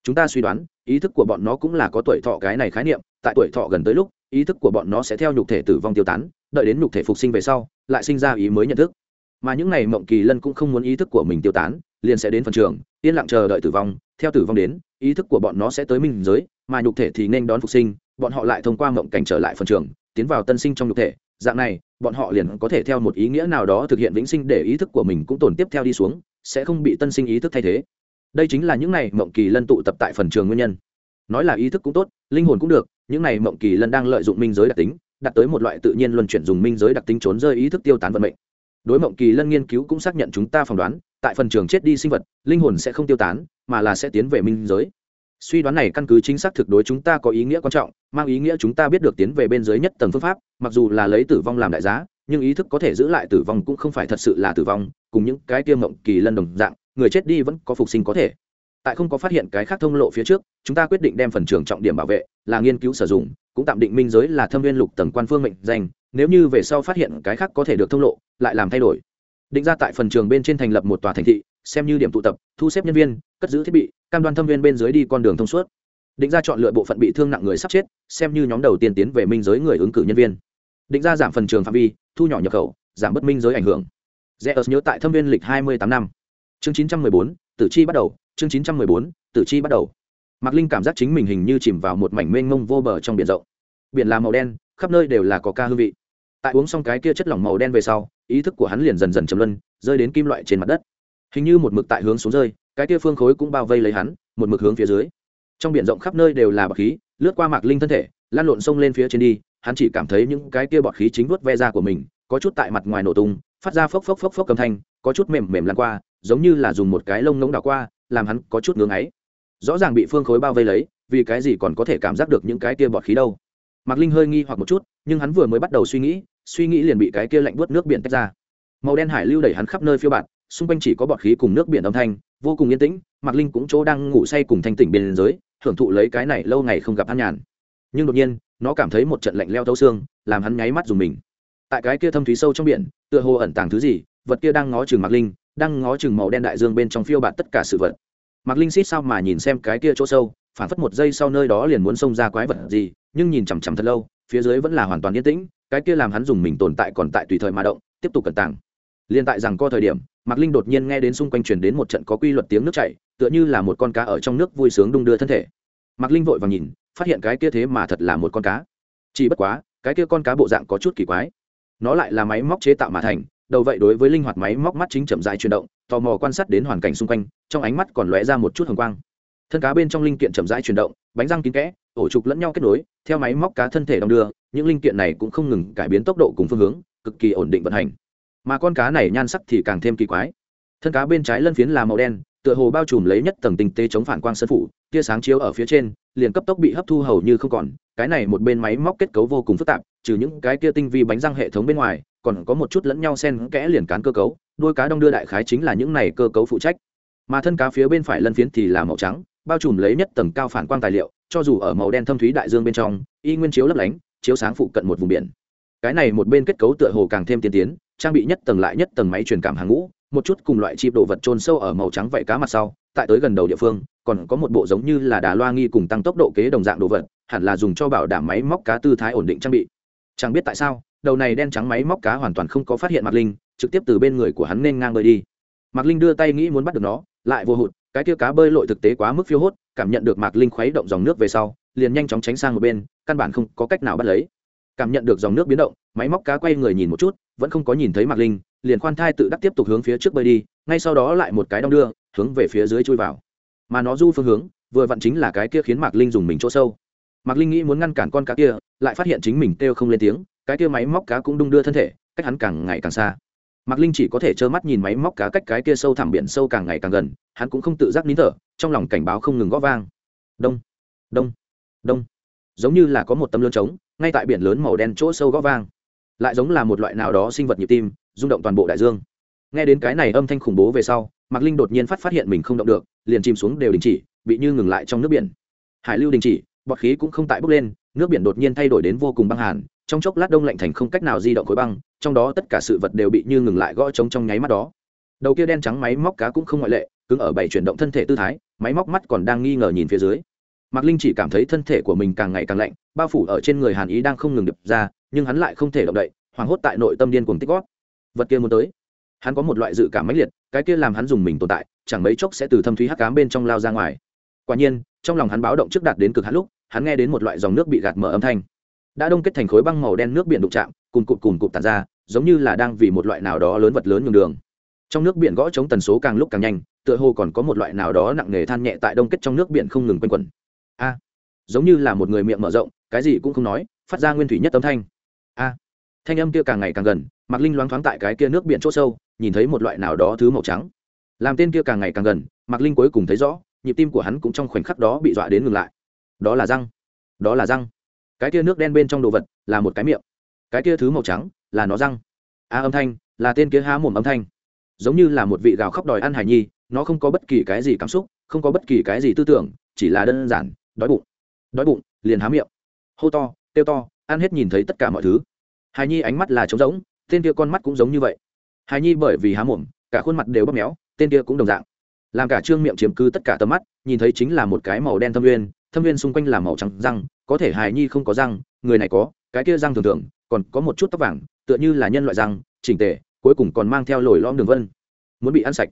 Chúng ta suy đoán, ý thức của bọn nó cũng là có tuổi thọ cái này khái niệm, tại tuổi thọ gần tới lúc, ý thức của bọn nó sẽ theo nhục thể tử vong tiêu tán, đợi đến nhục thể phục sinh về sau, lại sinh ra ý mới nhận thức. Mà những ngày mộng kỳ lân cũng không muốn ý thức của mình tiêu tán, liền sẽ đến phần trường, yên lặng chờ đợi tử vong. Theo tử vong đến, ý thức của bọn nó sẽ tới minh giới, mà nhục thể thì nên đón phục sinh bọn họ lại thông qua mộng cảnh trở lại phần trường, tiến vào tân sinh trong nhục thể. Dạng này, bọn họ liền có thể theo một ý nghĩa nào đó thực hiện vĩnh sinh để ý thức của mình cũng tồn tiếp theo đi xuống, sẽ không bị tân sinh ý thức thay thế. Đây chính là những này mộng kỳ lân tụ tập tại phần trường nguyên nhân. Nói là ý thức cũng tốt, linh hồn cũng được, những này mộng kỳ lân đang lợi dụng minh giới đặc tính đặt tới một loại tự nhiên luân chuyển dùng minh giới đặc tính trốn rơi ý thức tiêu tán vận mệnh. Đối mộng kỳ lân nghiên cứu cũng xác nhận chúng ta phỏng đoán, tại phần trường chết đi sinh vật, linh hồn sẽ không tiêu tán, mà là sẽ tiến về minh giới suy đoán này căn cứ chính xác thực đối chúng ta có ý nghĩa quan trọng, mang ý nghĩa chúng ta biết được tiến về bên dưới nhất tầng phương pháp, mặc dù là lấy tử vong làm đại giá, nhưng ý thức có thể giữ lại tử vong cũng không phải thật sự là tử vong, cùng những cái tiêm mộng kỳ lân đồng dạng, người chết đi vẫn có phục sinh có thể. Tại không có phát hiện cái khác thông lộ phía trước, chúng ta quyết định đem phần trường trọng điểm bảo vệ, là nghiên cứu sử dụng, cũng tạm định minh giới là thâm viên lục tầng quan phương mệnh danh, nếu như về sau phát hiện cái khác có thể được thông lộ, lại làm thay đổi. Định ra tại phần trường bên trên thành lập một tòa thành thị xem như điểm tụ tập, thu xếp nhân viên, cất giữ thiết bị, cam đoan thâm viên bên dưới đi con đường thông suốt. Định ra chọn lựa bộ phận bị thương nặng người sắp chết, xem như nhóm đầu tiên tiến về minh giới người ứng cử nhân viên. Định ra giảm phần trường phạm vi, thu nhỏ nhập khẩu, giảm bất minh giới ảnh hưởng. Rẽ ớt nhớ tại thâm viên lịch hai mươi tám năm. Chương chín trăm mười bốn, tử chi bắt đầu, chương chín trăm mười bốn, tử chi bắt đầu. Mạc linh cảm giác chính mình hình như chìm vào một mảnh mênh mông vô bờ trong biển rộng. Biển là màu đen, khắp nơi đều là có ca hương vị. Tại uống xong cái kia chất lỏng màu đen về sau, ý thức của hắn liền dần dần chấm luân, rơi đến kim loại trên mặt đất hình như một mực tại hướng xuống rơi, cái kia phương khối cũng bao vây lấy hắn, một mực hướng phía dưới. Trong biển rộng khắp nơi đều là bọt khí, lướt qua mạc linh thân thể, lan lộn sông lên phía trên đi, hắn chỉ cảm thấy những cái kia bọt khí chính vuốt ve ra của mình, có chút tại mặt ngoài nổ tung, phát ra phốc phốc phốc phốc cầm thanh, có chút mềm mềm lan qua, giống như là dùng một cái lông ngỗng đảo qua, làm hắn có chút ngưỡng ấy rõ ràng bị phương khối bao vây lấy, vì cái gì còn có thể cảm giác được những cái kia bọt khí đâu. Mạc linh hơi nghi hoặc một chút, nhưng hắn vừa mới bắt đầu suy nghĩ suy nghĩ liền bị cái kia lạnh buốt nước biển tách ra. Màu đen hải lưu đẩy hắn khắp nơi phiêu bạt xung quanh chỉ có bọt khí cùng nước biển âm thanh, vô cùng yên tĩnh, mạc linh cũng chỗ đang ngủ say cùng thanh tỉnh bên dưới hưởng thụ lấy cái này lâu ngày không gặp hắn nhàn. Nhưng đột nhiên, nó cảm thấy một trận lạnh leo thấu xương, làm hắn nháy mắt dùng mình. Tại cái kia thâm thúy sâu trong biển, tựa hồ ẩn tàng thứ gì, vật kia đang ngó chừng mạc linh, đang ngó chừng màu đen đại dương bên trong phiêu bạt tất cả sự vật. Mạc linh xít sao mà nhìn xem cái kia chỗ sâu, phản phất một giây sau nơi đó liền muốn xông ra quái vật gì, nhưng nhìn chằm chằm thật lâu, phía dưới vẫn là hoàn toàn yên tĩnh, cái kia làm hắn dùng mình tồn tại còn tại tùy thời mà động, tiếp tục cẩn tàng liên tại rằng co thời điểm, mạc linh đột nhiên nghe đến xung quanh truyền đến một trận có quy luật tiếng nước chảy, tựa như là một con cá ở trong nước vui sướng đung đưa thân thể. Mạc linh vội vàng nhìn, phát hiện cái kia thế mà thật là một con cá. Chỉ bất quá, cái kia con cá bộ dạng có chút kỳ quái. Nó lại là máy móc chế tạo mà thành, đầu vậy đối với linh hoạt máy móc mắt chính chậm rãi chuyển động, tò mò quan sát đến hoàn cảnh xung quanh, trong ánh mắt còn lóe ra một chút hồng quang. Thân cá bên trong linh kiện chậm rãi chuyển động, bánh răng kín kẽ, ổ trục lẫn nhau kết nối, theo máy móc cá thân thể đồng đưa, những linh kiện này cũng không ngừng cải biến tốc độ cùng phương hướng, cực kỳ ổn định vận hành mà con cá này nhan sắc thì càng thêm kỳ quái. Thân cá bên trái lân phiến là màu đen, tựa hồ bao trùm lấy nhất tầng tinh tế chống phản quang sân phủ, tia sáng chiếu ở phía trên, liền cấp tốc bị hấp thu hầu như không còn. Cái này một bên máy móc kết cấu vô cùng phức tạp, trừ những cái kia tinh vi bánh răng hệ thống bên ngoài, còn có một chút lẫn nhau xen kẽ liền cán cơ cấu, đôi cá đong đưa đại khái chính là những này cơ cấu phụ trách. Mà thân cá phía bên phải lân phiến thì là màu trắng, bao trùm lấy nhất tầng cao phản quang tài liệu, cho dù ở màu đen thâm thúy đại dương bên trong, y nguyên chiếu lấp lánh, chiếu sáng phụ cận một vùng biển. Cái này một bên kết cấu tựa hồ càng thêm tiên tiến trang bị nhất tầng lại nhất tầng máy truyền cảm hàng ngũ, một chút cùng loại chip đồ vật trôn sâu ở màu trắng vậy cá mặt sau, tại tới gần đầu địa phương, còn có một bộ giống như là đà loa nghi cùng tăng tốc độ kế đồng dạng đồ vật, hẳn là dùng cho bảo đảm máy móc cá tư thái ổn định trang bị. Chẳng biết tại sao, đầu này đen trắng máy móc cá hoàn toàn không có phát hiện mạc linh, trực tiếp từ bên người của hắn nên ngang bơi đi. Mạc linh đưa tay nghĩ muốn bắt được nó, lại vô hụt, cái kia cá bơi lội thực tế quá mức phiêu hốt, cảm nhận được mạc linh khuấy động dòng nước về sau, liền nhanh chóng tránh sang một bên, căn bản không có cách nào bắt lấy cảm nhận được dòng nước biến động, máy móc cá quay người nhìn một chút, vẫn không có nhìn thấy mạc linh, liền khoan thai tự đắc tiếp tục hướng phía trước bơi đi, ngay sau đó lại một cái đong đưa, hướng về phía dưới chui vào. Mà nó du phương hướng, vừa vặn chính là cái kia khiến mạc linh dùng mình chỗ sâu. Mạc linh nghĩ muốn ngăn cản con cá kia, lại phát hiện chính mình kêu không lên tiếng, cái kia máy móc cá cũng đung đưa thân thể, cách hắn càng ngày càng xa. Mạc linh chỉ có thể trơ mắt nhìn máy móc cá cách cái kia sâu thẳm biển sâu càng ngày càng gần, hắn cũng không tự giác nín thở, trong lòng cảnh báo không ngừng g ó vang. Đông đông đông giống như là có một tấm lươn trống, ngay tại biển lớn màu đen chỗ sâu g ó vang. Lại giống là một loại nào đó sinh vật nhịp tim, rung động toàn bộ đại dương. Nghe đến cái này âm thanh khủng bố về sau, mạc linh đột nhiên phát phát hiện mình không động được, liền chìm xuống đều đình chỉ, bị như ngừng lại trong nước biển. Hải lưu đình chỉ, bọt khí cũng không tại bốc lên, nước biển đột nhiên thay đổi đến vô cùng băng hàn, trong chốc lát đông lạnh thành không cách nào di động khối băng, trong đó tất cả sự vật đều bị như ngừng lại gõ trống trong nháy mắt đó. Đầu kia đen trắng máy móc cá cũng không ngoại lệ, cứng ở bảy chuyển động thân thể tư thái, máy móc mắt còn đang nghi ngờ nhìn phía dưới mạc linh chỉ cảm thấy thân thể của mình càng ngày càng lạnh, bao phủ ở trên người hàn ý đang không ngừng đập ra, nhưng hắn lại không thể động đậy, hoảng hốt tại nội tâm điên cuồng tích gót vật kia muốn tới. Hắn có một loại dự cảm mãnh liệt, cái kia làm hắn dùng mình tồn tại, chẳng mấy chốc sẽ từ thâm thúy hắc cám bên trong lao ra ngoài. Quả nhiên, trong lòng hắn báo động trước đạt đến cực hắn lúc, hắn nghe đến một loại dòng nước bị gạt mở âm thanh. Đã đông kết thành khối băng màu đen nước biển đụng chạm, cùng cụt cùng cụt tàn ra, giống như là đang vì một loại nào đó lớn vật lớn nhường đường. Trong nước biển gõ chống tần số càng lúc càng nhanh, tựa hồ còn có một loại nào đó nặng nề than nhẹ tại đông kết trong nước biển không ngừng quanh quẩn giống như là một người miệng mở rộng, cái gì cũng không nói, phát ra nguyên thủy nhất âm thanh. A, thanh âm kia càng ngày càng gần mặc linh loáng thoáng tại cái kia nước biển c h ỗ sâu, nhìn thấy một loại nào đó thứ màu trắng. Làm tên kia càng ngày càng gần mặc linh cuối cùng thấy rõ, nhịp tim của hắn cũng trong khoảnh khắc đó bị dọa đến ngừng lại. Đó là răng. Đó là răng. Cái kia nước đen bên trong đồ vật là một cái miệng. Cái kia thứ màu trắng là nó răng. A âm thanh là tên kia há mồm âm thanh. Giống như là một vị gào khóc đòi ăn hải nhi, nó không có bất kỳ cái gì cảm xúc, không có bất kỳ cái gì tư tưởng, chỉ là đơn giản, đói bụng đói bụng, liền há miệng. Hô to, kêu to, ăn hết nhìn thấy tất cả mọi thứ. Hải nhi ánh mắt là trống rỗng, tên kia con mắt cũng giống như vậy. Hải nhi bởi vì há mồm, cả khuôn mặt đều bóp méo, tên kia cũng đồng dạng. Làm cả trương miệng chiếm cứ tất cả tầm mắt, nhìn thấy chính là một cái màu đen thâm nguyên, thâm viên xung quanh là màu trắng răng, có thể hài nhi không có răng, người này có, cái kia răng thường thường, còn có một chút tóc vàng, tựa như là nhân loại răng, chỉnh tề, cuối cùng còn mang theo lồi lõm đường vân. Muốn bị ăn sạch.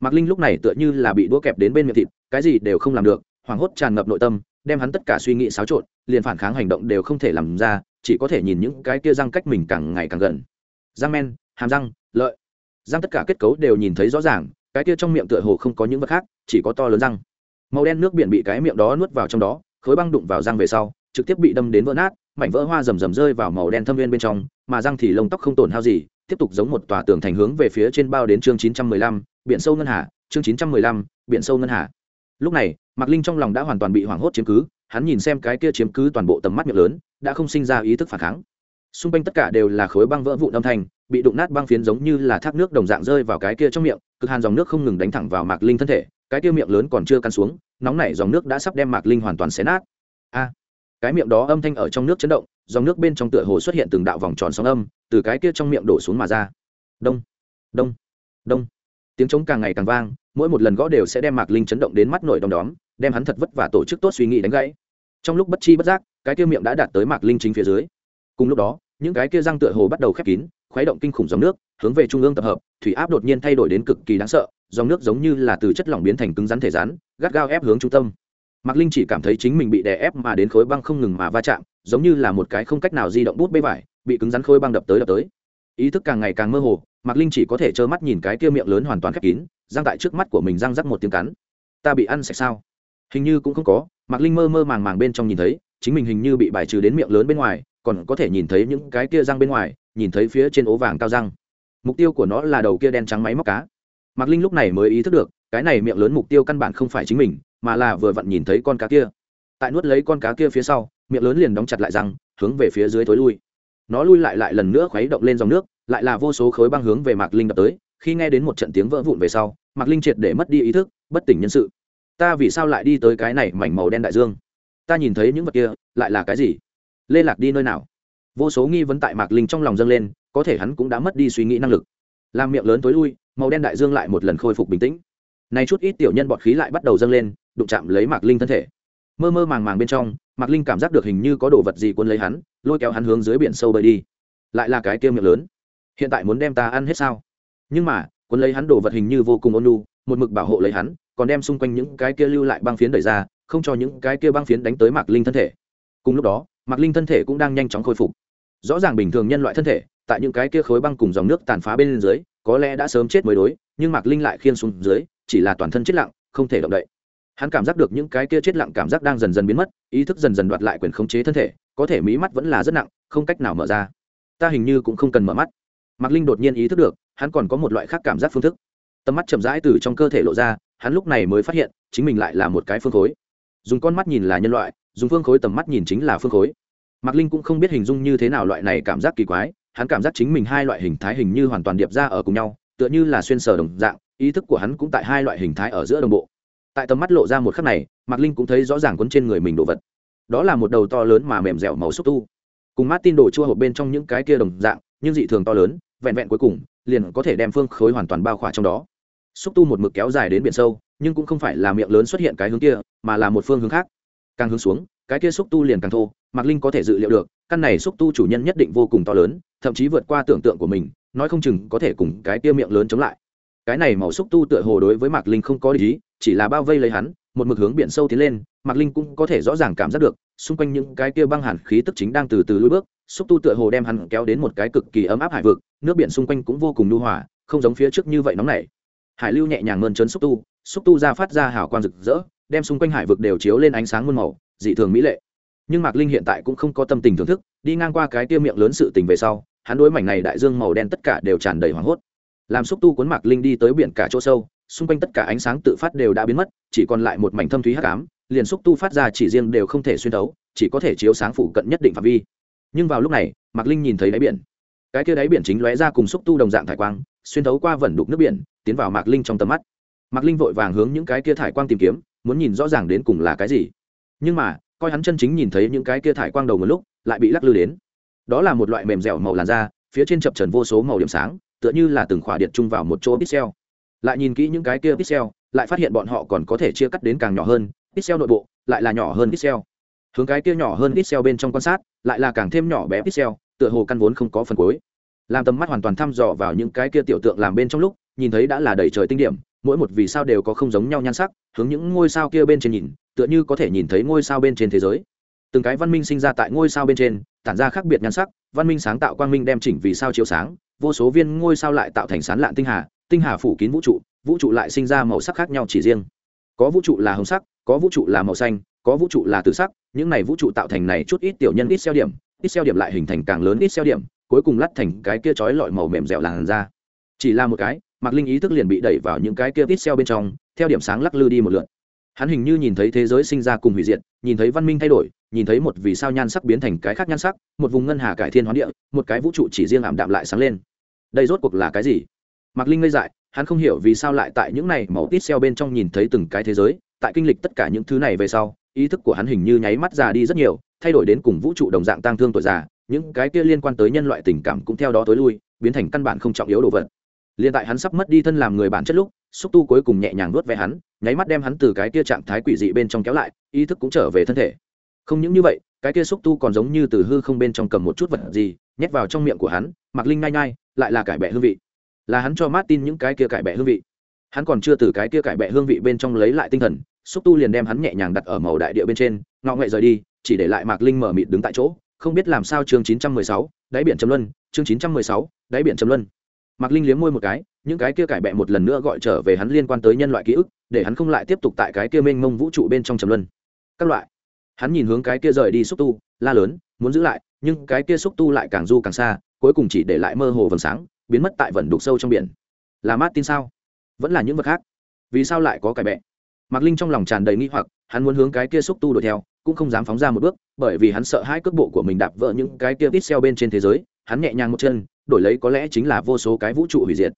Mạc linh lúc này tựa như là bị đũa kẹp đến bên miệng thịt, cái gì đều không làm được, hoảng hốt tràn ngập nội tâm đem hắn tất cả suy nghĩ xáo trộn liền phản kháng hành động đều không thể làm ra chỉ có thể nhìn những cái kia răng cách mình càng ngày càng gần. Răng men hàm răng lợi. Răng tất cả kết cấu đều nhìn thấy rõ ràng cái kia trong miệng tựa hồ không có những vật khác chỉ có to lớn răng. Màu đen nước biển bị cái miệng đó nuốt vào trong đó khối băng đụng vào răng về sau trực tiếp bị đâm đến vỡ nát mảnh vỡ hoa rầm rầm rơi vào màu đen thâm viên bên trong mà răng thì lông tóc không tổn hao gì tiếp tục giống một tòa tường thành hướng về phía trên bao đến chương 915, biển sâu ngân hà chương 915, biển sâu ngân hà lúc này, mạc linh trong lòng đã hoàn toàn bị hoảng hốt chiếm cứ, hắn nhìn xem cái kia chiếm cứ toàn bộ tầm mắt miệng lớn, đã không sinh ra ý thức phản kháng. Xung quanh tất cả đều là khối băng vỡ vụn âm thanh, bị đụng nát băng phiến giống như là thác nước đồng dạng rơi vào cái kia trong miệng, cực hàn dòng nước không ngừng đánh thẳng vào mạc linh thân thể, cái kia miệng lớn còn chưa căn xuống, nóng nảy dòng nước đã sắp đem mạc linh hoàn toàn xé nát. A! Cái miệng đó âm thanh ở trong nước chấn động, dòng nước bên trong tựa hồ xuất hiện từng đạo vòng tròn sóng âm, từ cái kia trong miệng đổ xuống mà ra. Đông! Đông! Đông! Tiếng trống càng ngày càng vang, mỗi một lần gõ đều sẽ đem mạc linh chấn động đến mắt nổi đom đóm, đem hắn thật vất vả tổ chức tốt suy nghĩ đánh gãy. Trong lúc bất chi bất giác, cái kia miệng đã đạt tới mạc linh chính phía dưới. Cùng lúc đó, những cái kia răng tựa hồ bắt đầu khép kín, khuấy động kinh khủng dòng nước, hướng về trung ương tập hợp, thủy áp đột nhiên thay đổi đến cực kỳ đáng sợ, dòng nước giống như là từ chất lỏng biến thành cứng rắn thể rắn, gắt gao ép hướng trung tâm. Mạc linh chỉ cảm thấy chính mình bị đè ép mà đến khối băng không ngừng mà va chạm, giống như là một cái không cách nào di động bút bê vải, bị cứng rắn khối băng đập tới đập tới. Ý thức càng ngày càng mơ hồ mạc linh chỉ có thể trơ mắt nhìn cái kia miệng lớn hoàn toàn khép kín răng tại trước mắt của mình răng rắc một tiếng cắn. Ta bị ăn sạch sao? Hình như cũng không có mạc linh mơ mơ màng màng bên trong nhìn thấy chính mình hình như bị bài trừ đến miệng lớn bên ngoài còn có thể nhìn thấy những cái kia răng bên ngoài nhìn thấy phía trên ố vàng cao răng. Mục tiêu của nó là đầu kia đen trắng máy móc cá. Mạc linh lúc này mới ý thức được cái này miệng lớn mục tiêu căn bản không phải chính mình mà là vừa vặn nhìn thấy con cá kia. Tại nuốt lấy con cá kia phía sau miệng lớn liền đóng chặt lại răng, hướng về phía dưới thối lui. Nó lui lại lại lần nữa khuấy động lên dòng nước lại là vô số khối băng hướng về mạc linh đập tới, khi nghe đến một trận tiếng vỡ vụn về sau, mạc linh triệt để mất đi ý thức, bất tỉnh nhân sự. Ta vì sao lại đi tới cái này mảnh màu đen đại dương? Ta nhìn thấy những vật kia, lại là cái gì? Lê lạc đi nơi nào? Vô số nghi vấn tại mạc linh trong lòng dâng lên, có thể hắn cũng đã mất đi suy nghĩ năng lực. Làm miệng lớn tối lui, màu đen đại dương lại một lần khôi phục bình tĩnh. Nay chút ít tiểu nhân bọt khí lại bắt đầu dâng lên, đụng chạm lấy mạc linh thân thể. Mơ mơ màng màng bên trong, mạc linh cảm giác được hình như có đồ vật gì quân lấy hắn, lôi kéo hắn hướng dưới biển sâu bơi đi. Lại là cái kia miệng lớn hiện tại muốn đem ta ăn hết sao? Nhưng mà quân lấy hắn đồ vật hình như vô cùng ôn lu một mực bảo hộ lấy hắn, còn đem xung quanh những cái kia lưu lại băng phiến đẩy ra, không cho những cái kia băng phiến đánh tới mạc linh thân thể. Cùng lúc đó, mạc linh thân thể cũng đang nhanh chóng khôi phục. Rõ ràng bình thường nhân loại thân thể, tại những cái kia khối băng cùng dòng nước tàn phá bên dưới, có lẽ đã sớm chết mới đối, nhưng mạc linh lại khiên xuống dưới, chỉ là toàn thân chết lặng, không thể động đậy. Hắn cảm giác được những cái kia chết lặng cảm giác đang dần dần biến mất, ý thức dần dần đoạt lại quyền khống chế thân thể, có thể mí mắt vẫn là rất nặng, không cách nào mở ra. Ta hình như cũng không cần mở mắt mạc linh đột nhiên ý thức được, hắn còn có một loại khác cảm giác phương thức. Tầm mắt chậm rãi từ trong cơ thể lộ ra, hắn lúc này mới phát hiện, chính mình lại là một cái phương khối. Dùng con mắt nhìn là nhân loại, dùng phương khối tầm mắt nhìn chính là phương khối. Mạc linh cũng không biết hình dung như thế nào loại này cảm giác kỳ quái, hắn cảm giác chính mình hai loại hình thái hình như hoàn toàn điệp ra ở cùng nhau, tựa như là xuyên sở đồng dạng, ý thức của hắn cũng tại hai loại hình thái ở giữa đồng bộ. Tại tầm mắt lộ ra một khắc này, mạc linh cũng thấy rõ ràng quấn trên người mình đồ vật. Đó là một đầu to lớn mà mềm dẻo màu xúc tu. Cùng mát tin đồ chua hộp bên trong những cái kia đồng dạng, nhưng dị thường to lớn vẹn vẹn cuối cùng, liền có thể đem phương khối hoàn toàn bao khỏa trong đó. Xúc tu một mực kéo dài đến biển sâu, nhưng cũng không phải là miệng lớn xuất hiện cái hướng kia, mà là một phương hướng khác. Càng hướng xuống, cái kia xúc tu liền càng thô, mạc linh có thể dự liệu được, căn này xúc tu chủ nhân nhất định vô cùng to lớn, thậm chí vượt qua tưởng tượng của mình, nói không chừng có thể cùng cái kia miệng lớn chống lại. Cái này màu xúc tu tựa hồ đối với mạc linh không có ý, chỉ là bao vây lấy hắn, một mực hướng biển sâu tiến lên, mạc linh cũng có thể rõ ràng cảm giác được, xung quanh những cái kia băng hàn khí tức chính đang từ từ lui bước xúc tu tựa hồ đem hắn kéo đến một cái cực kỳ ấm áp hải vực, nước biển xung quanh cũng vô cùng nhu hòa, không giống phía trước như vậy nóng nảy. Hải lưu nhẹ nhàng mơn trớn xúc tu xúc tu ra phát ra hào quang rực rỡ, đem xung quanh hải vực đều chiếu lên ánh sáng muôn màu, dị thường mỹ lệ. Nhưng mạc linh hiện tại cũng không có tâm tình thưởng thức, đi ngang qua cái tiêu miệng lớn sự tình về sau, hắn đối mảnh này đại dương màu đen tất cả đều tràn đầy hoảng hốt. Làm xúc tu cuốn mạc linh đi tới biển cả chỗ sâu, xung quanh tất cả ánh sáng tự phát đều đã biến mất, chỉ còn lại một mảnh thâm thúy hắc ám, liền xúc tu phát ra chỉ riêng đều không thể xuyên thấu, chỉ có thể chiếu sáng phủ cận nhất định phạm vi nhưng vào lúc này, mạc linh nhìn thấy đáy biển. Cái kia đáy biển chính lóe ra cùng xúc tu đồng dạng thải quang, xuyên thấu qua vẩn đục nước biển, tiến vào mạc linh trong tầm mắt. Mạc linh vội vàng hướng những cái kia thải quang tìm kiếm, muốn nhìn rõ ràng đến cùng là cái gì. Nhưng mà, coi hắn chân chính nhìn thấy những cái kia thải quang đầu một lúc, lại bị lắc lư đến. Đó là một loại mềm dẻo màu làn da, phía trên chập trần vô số màu điểm sáng, tựa như là từng khỏa điện chung vào một chỗ pixel. Lại nhìn kỹ những cái kia pixel, lại phát hiện bọn họ còn có thể chia cắt đến càng nhỏ hơn, pixel nội bộ lại là nhỏ hơn pixel. Hướng cái kia nhỏ hơn pixel bên trong quan sát lại là càng thêm nhỏ bé pixel, tựa hồ căn vốn không có phần cuối. Làm tầm mắt hoàn toàn thăm dò vào những cái kia tiểu tượng làm bên trong lúc, nhìn thấy đã là đầy trời tinh điểm, mỗi một vì sao đều có không giống nhau nhan sắc, hướng những ngôi sao kia bên trên nhìn, tựa như có thể nhìn thấy ngôi sao bên trên thế giới. Từng cái văn minh sinh ra tại ngôi sao bên trên, tản ra khác biệt nhan sắc, văn minh sáng tạo quang minh đem chỉnh vì sao chiếu sáng, vô số viên ngôi sao lại tạo thành sán lạn tinh hà tinh hà phủ kín vũ trụ vũ trụ lại sinh ra màu sắc khác nhau chỉ riêng. Có vũ trụ là hồng sắc, có vũ trụ là màu xanh có vũ trụ là tự sắc, những này vũ trụ tạo thành này chút ít tiểu nhân ít xeo điểm, ít xeo điểm lại hình thành càng lớn ít xeo điểm, cuối cùng lắt thành cái kia chói lọi màu mềm dẻo làn ra chỉ là một cái, mạc linh ý thức liền bị đẩy vào những cái kia ít xeo bên trong, theo điểm sáng lắc lư đi một lượt. Hắn hình như nhìn thấy thế giới sinh ra cùng hủy diệt, nhìn thấy văn minh thay đổi, nhìn thấy một vì sao nhan sắc biến thành cái khác nhan sắc, một vùng ngân hà cải thiên hoán địa, một cái vũ trụ chỉ riêng ảm đạm lại sáng lên. Đây rốt cuộc là cái gì? Mạc linh ngây dại, hắn không hiểu vì sao lại tại những này màu tít xeo bên trong nhìn thấy từng cái thế giới, tại kinh lịch tất cả những thứ này về sau ý thức của hắn hình như nháy mắt già đi rất nhiều, thay đổi đến cùng vũ trụ đồng dạng tăng thương tuổi già, những cái kia liên quan tới nhân loại tình cảm cũng theo đó tối lui, biến thành căn bản không trọng yếu đồ vật. Liên tại hắn sắp mất đi thân làm người bản chất lúc, xúc tu cuối cùng nhẹ nhàng nuốt về hắn, nháy mắt đem hắn từ cái kia trạng thái quỷ dị bên trong kéo lại, ý thức cũng trở về thân thể. Không những như vậy, cái kia xúc tu còn giống như từ hư không bên trong cầm một chút vật gì, nhét vào trong miệng của hắn, mặc linh ngay ngay lại là cải bẹ hương vị. Là hắn cho martin những cái kia cải bẹ hương vị. Hắn còn chưa từ cái kia cải bẹ hương vị bên trong lấy lại tinh thần xúc tu liền đem hắn nhẹ nhàng đặt ở màu đại địa bên trên ngọ nghệ rời đi chỉ để lại mạc linh mở mịt đứng tại chỗ không biết làm sao chương 916, đáy biển trầm luân chương 916, đáy biển trầm luân. Mạc linh liếm môi một cái những cái kia cải bẹ một lần nữa gọi trở về hắn liên quan tới nhân loại ký ức để hắn không lại tiếp tục tại cái kia mênh mông vũ trụ bên trong trầm luân. Các loại. Hắn nhìn hướng cái kia rời đi xúc tu la lớn muốn giữ lại nhưng cái kia xúc tu lại càng du càng xa cuối cùng chỉ để lại mơ hồ vầng sáng biến mất tại vần đục sâu trong biển. Là mát tin sao? Vẫn là những vật khác. Vì sao lại có cải bẹ? Mạc linh trong lòng tràn đầy nghi hoặc, hắn muốn hướng cái kia xúc tu đuổi theo, cũng không dám phóng ra một bước, bởi vì hắn sợ hai cước bộ của mình đạp vỡ những cái kia tít xeo bên trên thế giới, hắn nhẹ nhàng một chân, đổi lấy có lẽ chính là vô số cái vũ trụ hủy diệt.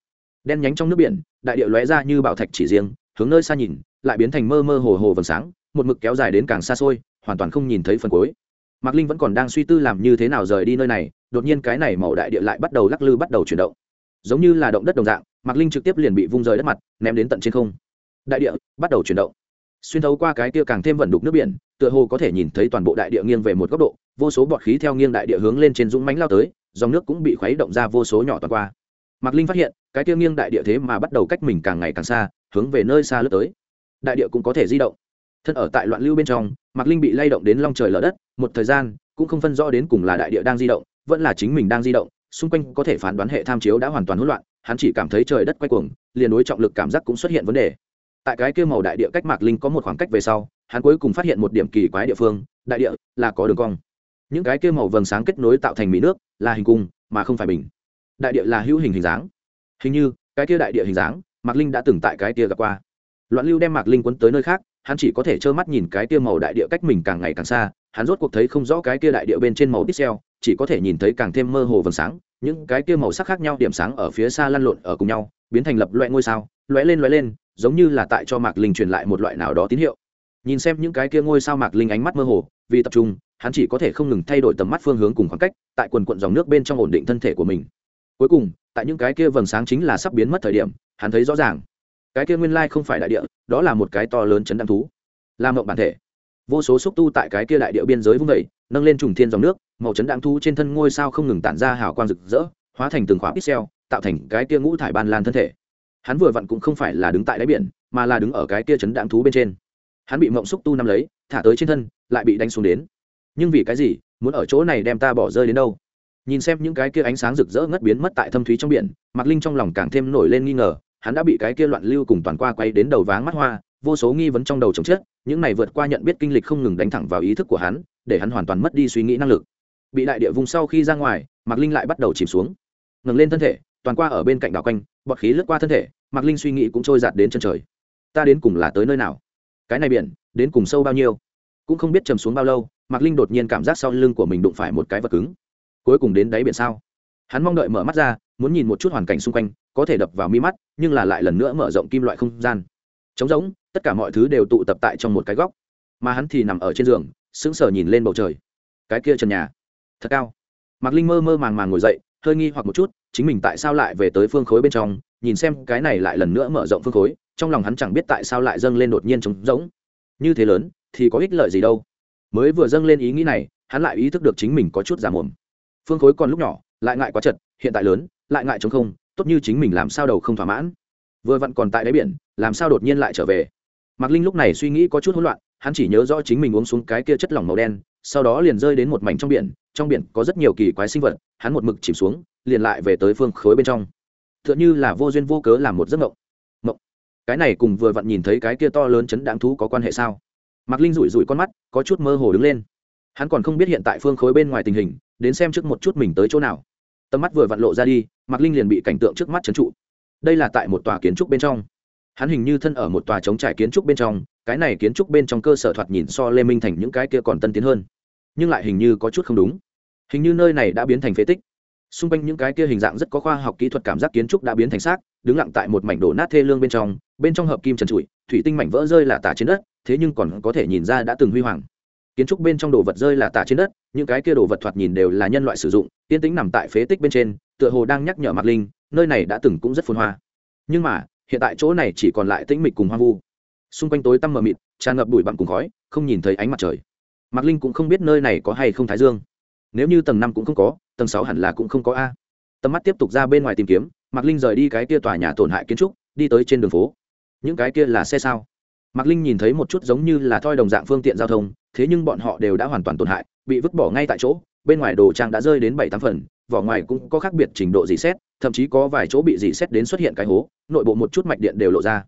Đen nhánh trong nước biển, đại địa lóe ra như bảo thạch chỉ riêng, hướng nơi xa nhìn, lại biến thành mơ mơ hồ hồ vầng sáng, một mực kéo dài đến càng xa xôi, hoàn toàn không nhìn thấy phần cuối. Mạc linh vẫn còn đang suy tư làm như thế nào rời đi nơi này, đột nhiên cái này màu đại địa lại bắt đầu lắc lư bắt đầu chuyển động. Giống như là động đất đồng dạng, mạc linh trực tiếp liền bị vung rời đất mặt, ném đến tận trên không đại địa bắt đầu chuyển động. Xuyên thấu qua cái kia càng thêm vận đục nước biển, tựa hồ có thể nhìn thấy toàn bộ đại địa nghiêng về một góc độ, vô số bọt khí theo nghiêng đại địa hướng lên trên dũng mánh lao tới, dòng nước cũng bị khuấy động ra vô số nhỏ toàn qua. Mạc linh phát hiện, cái kia nghiêng đại địa thế mà bắt đầu cách mình càng ngày càng xa, hướng về nơi xa lướt tới. Đại địa cũng có thể di động. Thân ở tại loạn lưu bên trong, mạc linh bị lay động đến long trời lở đất, một thời gian, cũng không phân rõ đến cùng là đại địa đang di động, vẫn là chính mình đang di động, xung quanh có thể phán đoán hệ tham chiếu đã hoàn toàn hỗn loạn, hắn chỉ cảm thấy trời đất quay cuồng, liền đối trọng lực cảm giác cũng xuất hiện vấn đề tại cái kia màu đại địa cách mạc linh có một khoảng cách về sau, hắn cuối cùng phát hiện một điểm kỳ quái địa phương, đại địa là có đường cong. Những cái kia màu vầng sáng kết nối tạo thành mỹ nước, là hình cung, mà không phải bình. Đại địa là hữu hình hình dáng. Hình như, cái kia đại địa hình dáng, mạc linh đã từng tại cái kia gặp qua. Loạn lưu đem mạc linh quấn tới nơi khác, hắn chỉ có thể trơ mắt nhìn cái kia màu đại địa cách mình càng ngày càng xa, hắn rốt cuộc thấy không rõ cái kia đại địa bên trên màu pixel chỉ có thể nhìn thấy càng thêm mơ hồ vầng sáng, những cái kia màu sắc khác nhau điểm sáng ở phía xa lăn lộn ở cùng nhau, biến thành lập loại ngôi sao lóe lên lóe lên giống như là tại cho mạc linh truyền lại một loại nào đó tín hiệu. Nhìn xem những cái kia ngôi sao mạc linh ánh mắt mơ hồ, vì tập trung, hắn chỉ có thể không ngừng thay đổi tầm mắt phương hướng cùng khoảng cách, tại quần quận dòng nước bên trong ổn định thân thể của mình. Cuối cùng, tại những cái kia vầng sáng chính là sắp biến mất thời điểm, hắn thấy rõ ràng, cái kia nguyên lai không phải đại địa, đó là một cái to lớn chấn đăng thú làm mộng bản thể. Vô số xúc tu tại cái kia đại địa biên giới vung vẩy nâng lên trùng thiên dòng nước, màu chấn đạm thú trên thân ngôi sao không ngừng tản ra hào quang rực rỡ, hóa thành từng khóa pixel, tạo thành cái kia ngũ thải ban lan thân thể hắn vừa vặn cũng không phải là đứng tại đáy biển, mà là đứng ở cái kia chấn đạn thú bên trên. Hắn bị mộng xúc tu nắm lấy, thả tới trên thân, lại bị đánh xuống đến. Nhưng vì cái gì, muốn ở chỗ này đem ta bỏ rơi đến đâu? Nhìn xem những cái kia ánh sáng rực rỡ ngất biến mất tại thâm thúy trong biển, mạc linh trong lòng càng thêm nổi lên nghi ngờ, hắn đã bị cái kia loạn lưu cùng toàn qua quay đến đầu váng mắt hoa, vô số nghi vấn trong đầu chồng chết, những này vượt qua nhận biết kinh lịch không ngừng đánh thẳng vào ý thức của hắn, để hắn hoàn toàn mất đi suy nghĩ năng lực. Bị đại địa vùng sau khi ra ngoài, mạc linh lại bắt đầu chìm xuống. Ngừng lên thân thể toàn qua ở bên cạnh đảo quanh, bọt khí lướt qua thân thể, mạc linh suy nghĩ cũng trôi giạt đến chân trời. Ta đến cùng là tới nơi nào? Cái này biển, đến cùng sâu bao nhiêu? Cũng không biết chầm xuống bao lâu, mạc linh đột nhiên cảm giác sau lưng của mình đụng phải một cái vật cứng. Cuối cùng đến đáy biển sao? Hắn mong đợi mở mắt ra, muốn nhìn một chút hoàn cảnh xung quanh, có thể đập vào mi mắt, nhưng là lại lần nữa mở rộng kim loại không gian. Trống rỗng, tất cả mọi thứ đều tụ tập tại trong một cái góc. Mà hắn thì nằm ở trên giường, sững sờ nhìn lên bầu trời. Cái kia trần nhà, thật cao. Mạc linh mơ mơ màng màng ngồi dậy, hơi nghi hoặc một chút chính mình tại sao lại về tới phương khối bên trong, nhìn xem cái này lại lần nữa mở rộng phương khối, trong lòng hắn chẳng biết tại sao lại dâng lên đột nhiên trống rỗng. Như thế lớn, thì có ích lợi gì đâu. Mới vừa dâng lên ý nghĩ này, hắn lại ý thức được chính mình có chút giả mồm. Phương khối còn lúc nhỏ, lại ngại quá chật, hiện tại lớn, lại ngại chống không, tốt như chính mình làm sao đầu không thỏa mãn. Vừa vặn còn tại đáy biển, làm sao đột nhiên lại trở về. Mạc linh lúc này suy nghĩ có chút hỗn loạn, hắn chỉ nhớ rõ chính mình uống xuống cái kia chất lỏng màu đen, sau đó liền rơi đến một mảnh trong biển trong biển có rất nhiều kỳ quái sinh vật, hắn một mực chìm xuống liền lại về tới phương khối bên trong. T h ư ợ n như là vô duyên vô cớ làm một giấc mộng. Mộng. Cái này cùng vừa vặn nhìn thấy cái kia to lớn chấn đáng thú có quan hệ sao? Mạc linh rủi rủi con mắt, có chút mơ hồ đứng lên. Hắn còn không biết hiện tại phương khối bên ngoài tình hình, đến xem trước một chút mình tới chỗ nào. Tầm mắt vừa vặn lộ ra đi, mạc linh liền bị cảnh tượng trước mắt trấn trụ. Đây là tại một tòa kiến trúc bên trong. Hắn hình như thân ở một tòa chống trải kiến trúc bên trong, cái này kiến trúc bên trong cơ sở thoạt nhìn so lê minh thành những cái kia còn tân tiến hơn, nhưng lại hình như có chút không đúng. Hình như nơi này đã biến thành phế tích xung quanh những cái kia hình dạng rất có khoa học kỹ thuật cảm giác kiến trúc đã biến thành xác, đứng lặng tại một mảnh đổ nát thê lương bên trong bên trong hợp kim trần trụi, thủy tinh mảnh vỡ rơi là tả trên đất, thế nhưng còn có thể nhìn ra đã từng huy hoàng. Kiến trúc bên trong đồ vật rơi là tả trên đất, những cái kia đồ vật thoạt nhìn đều là nhân loại sử dụng, tiên tính nằm tại phế tích bên trên, tựa hồ đang nhắc nhở mạc linh, nơi này đã từng cũng rất phồn hoa. Nhưng mà, hiện tại chỗ này chỉ còn lại tĩnh mịch cùng hoang vu. Xung quanh tối tăm mờ mịt, tràn ngập bụi bặm cùng khói, không nhìn thấy ánh mặt trời. Mạc linh cũng không biết nơi này có hay không thái dương. Nếu như tầng năm cũng không có tầng sáu hẳn là cũng không có a. Tầm mắt tiếp tục ra bên ngoài tìm kiếm, mạc linh rời đi cái kia tòa nhà tổn hại kiến trúc, đi tới trên đường phố. Những cái kia là xe sao? Mạc linh nhìn thấy một chút giống như là thoi đồng dạng phương tiện giao thông, thế nhưng bọn họ đều đã hoàn toàn tổn hại, bị vứt bỏ ngay tại chỗ, bên ngoài đồ trang đã rơi đến bảy tám phần, vỏ ngoài cũng có khác biệt trình độ dì xét, thậm chí có vài chỗ bị dì xét đến xuất hiện cái hố, nội bộ một chút mạch điện đều lộ ra.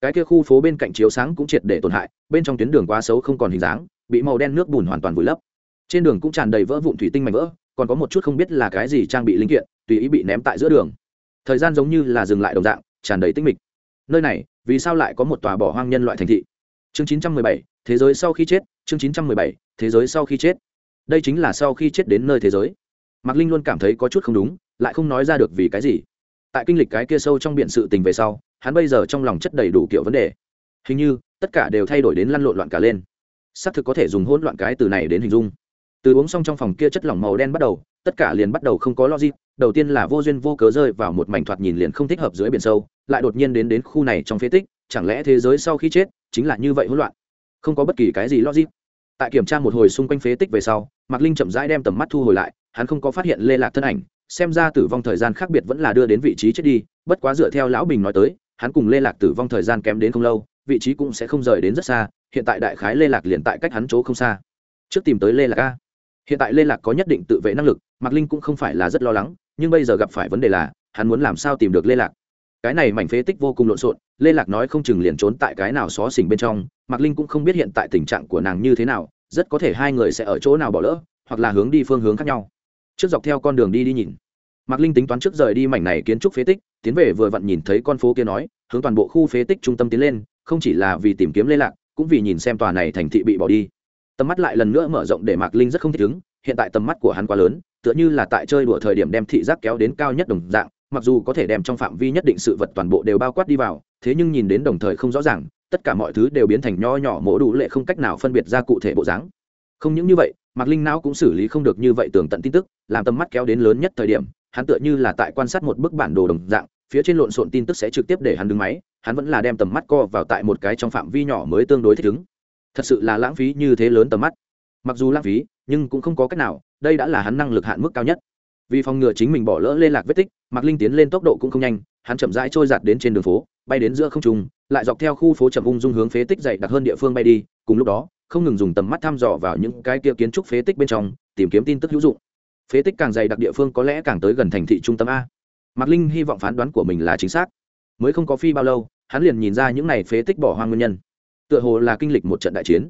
Cái kia khu phố bên cạnh chiếu sáng cũng triệt để tổn hại, bên trong tuyến đường quá xấu không còn hình dáng, bị màu đen nước bùn hoàn toàn vùi lấp. Trên đường cũng tràn đầy vỡ vụn thủy tinh mảnh vỡ còn có một chút không biết là cái gì trang bị linh kiện tùy ý bị ném tại giữa đường. Thời gian giống như là dừng lại đồng dạng tràn đầy tinh mịch. Nơi này vì sao lại có một tòa bỏ hoang nhân loại thành thị? Chương 917, thế giới sau khi chết chương 917, thế giới sau khi chết. Đây chính là sau khi chết đến nơi thế giới. Mạc linh luôn cảm thấy có chút không đúng lại không nói ra được vì cái gì. Tại kinh lịch cái kia sâu trong biện sự tình về sau hắn bây giờ trong lòng chất đầy đủ kiểu vấn đề. Hình như tất cả đều thay đổi đến lăn lộn loạn cả lên. Xác thực có thể dùng hỗn loạn cái từ này đến hình dung từ uống xong trong phòng kia chất lỏng màu đen bắt đầu, tất cả liền bắt đầu không có logic. Đầu tiên là vô duyên vô cớ rơi vào một mảnh thoạt nhìn liền không thích hợp dưới biển sâu, lại đột nhiên đến đến khu này trong phế tích, chẳng lẽ thế giới sau khi chết chính là như vậy hỗn loạn? Không có bất kỳ cái gì logic. Tại kiểm tra một hồi xung quanh phế tích về sau, mạc linh chậm rãi đem tầm mắt thu hồi lại, hắn không có phát hiện lê lạc thân ảnh, xem ra tử vong thời gian khác biệt vẫn là đưa đến vị trí chết đi, bất quá dựa theo lão bình nói tới, hắn cùng lê lạc tử vong thời gian kém đến không lâu, vị trí cũng sẽ không rời đến rất xa, hiện tại đại khái lê lạc liền tại cách hắn chỗ không xa. Trước tìm tới lê lạc a hiện tại lê lạc có nhất định tự vệ năng lực, mạc linh cũng không phải là rất lo lắng, nhưng bây giờ gặp phải vấn đề là, hắn muốn làm sao tìm được lê lạc. Cái này mảnh phế tích vô cùng lộn xộn, lê lạc nói không chừng liền trốn tại cái nào xó xỉnh bên trong, mạc linh cũng không biết hiện tại tình trạng của nàng như thế nào, rất có thể hai người sẽ ở chỗ nào bỏ lỡ, hoặc là hướng đi phương hướng khác nhau. Trước dọc theo con đường đi đi nhìn. Mạc linh tính toán trước rời đi mảnh này kiến trúc phế tích, tiến về vừa vặn nhìn thấy con phố kia nói, hướng toàn bộ khu phế tích trung tâm tiến lên, không chỉ là vì tìm kiếm lê lạc, cũng vì nhìn xem tòa này thành thị bị bỏ đi tầm mắt lại lần nữa mở rộng để mạc linh rất không thích ứng, hiện tại tầm mắt của hắn quá lớn, tựa như là tại chơi đùa thời điểm đem thị giác kéo đến cao nhất đồng dạng, mặc dù có thể đem trong phạm vi nhất định sự vật toàn bộ đều bao quát đi vào, thế nhưng nhìn đến đồng thời không rõ ràng, tất cả mọi thứ đều biến thành nho nhỏ mổ đủ lệ không cách nào phân biệt ra cụ thể bộ dáng. Không những như vậy, mạc linh não cũng xử lý không được như vậy tường tận tin tức, làm tầm mắt kéo đến lớn nhất thời điểm, hắn tựa như là tại quan sát một bức bản đồ đồng dạng, phía trên lộn xộn tin tức sẽ trực tiếp để hắn đứng máy, hắn vẫn là đem tầm mắt co vào tại một cái trong phạm vi nhỏ mới tương đối thích ứng thật sự là lãng phí như thế lớn tầm mắt. Mặc dù lãng phí, nhưng cũng không có cách nào, đây đã là hắn năng lực hạn mức cao nhất. Vì phòng ngừa chính mình bỏ lỡ liên lạc vết tích, mạc linh tiến lên tốc độ cũng không nhanh, hắn chậm rãi trôi giạt đến trên đường phố, bay đến giữa không trung, lại dọc theo khu phố chậm ung dung hướng phế tích dày đặc hơn địa phương bay đi, cùng lúc đó, không ngừng dùng tầm mắt thăm dò vào những cái kia kiến trúc phế tích bên trong, tìm kiếm tin tức hữu dụng. Phế tích càng dày đặc địa phương có lẽ càng tới gần thành thị trung tâm a. Mạc linh hy vọng phán đoán của mình là chính xác. Mới không có phi bao lâu, hắn liền nhìn ra những này phế tích bỏ hoang nguyên nhân tựa hồ là kinh lịch một trận đại chiến.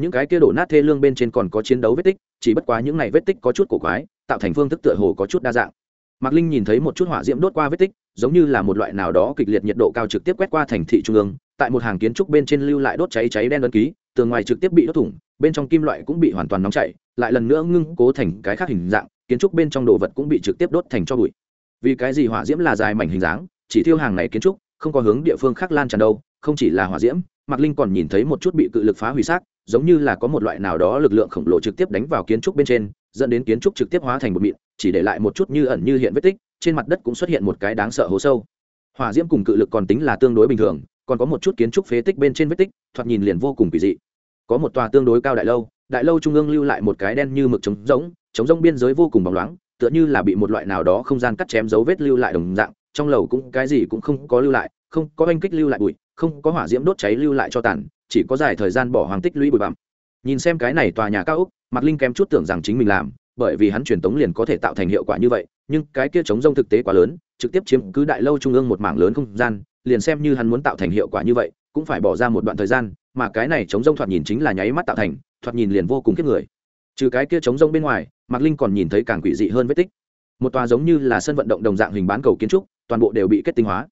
Những cái kia đổ nát thê lương bên trên còn có chiến đấu vết tích, chỉ bất quá những này vết tích có chút cổ quái, tạo thành phương thức tựa hồ có chút đa dạng. Mạc linh nhìn thấy một chút hỏa diễm đốt qua vết tích, giống như là một loại nào đó kịch liệt nhiệt độ cao trực tiếp quét qua thành thị trung ương, tại một hàng kiến trúc bên trên lưu lại đốt cháy cháy đen đơn ký, tường ngoài trực tiếp bị đốt thủng, bên trong kim loại cũng bị hoàn toàn nóng chảy, lại lần nữa ngưng cố thành cái khác hình dạng, kiến trúc bên trong đồ vật cũng bị trực tiếp đốt thành cho bụi. Vì cái gì hỏa diễm là dài mảnh hình dáng, chỉ thiêu hàng này kiến trúc, không có hướng địa phương khác lan tràn đâu, không chỉ là hỏa diễm mạc linh còn nhìn thấy một chút bị cự lực phá hủy xác, giống như là có một loại nào đó lực lượng khổng lồ trực tiếp đánh vào kiến trúc bên trên, dẫn đến kiến trúc trực tiếp hóa thành một mịn, chỉ để lại một chút như ẩn như hiện vết tích, trên mặt đất cũng xuất hiện một cái đáng sợ hố sâu. Hỏa diễm cùng cự lực còn tính là tương đối bình thường, còn có một chút kiến trúc phế tích bên trên vết tích, thoạt nhìn liền vô cùng kỳ dị. Có một tòa tương đối cao đại lâu đại lâu trung ương lưu lại một cái đen như mực trống rỗng trống rỗng biên giới vô cùng bóng loáng, tựa như là bị một loại nào đó không gian cắt chém dấu vết lưu lại đồng dạng, trong lầu cũng cái gì cũng không có lưu lại, không có oanh kích lưu lại bụi không có hỏa diễm đốt cháy lưu lại cho tàn, chỉ có dài thời gian bỏ hoàng tích lũy bụi bặm. Nhìn xem cái này tòa nhà cao úc mạc linh kém chút tưởng rằng chính mình làm, bởi vì hắn truyền tống liền có thể tạo thành hiệu quả như vậy, nhưng cái kia chống rông thực tế quá lớn, trực tiếp chiếm cứ đại lâu trung ương một mảng lớn không gian, liền xem như hắn muốn tạo thành hiệu quả như vậy, cũng phải bỏ ra một đoạn thời gian, mà cái này chống rông thoạt nhìn chính là nháy mắt tạo thành, thoạt nhìn liền vô cùng kiếp người. Trừ cái kia chống rông bên ngoài, mạc linh còn nhìn thấy càng quỷ dị hơn vết tích. Một tòa giống như là sân vận động đồng dạng hình bán cầu kiến trúc, toàn bộ đều bị kết tinh hóa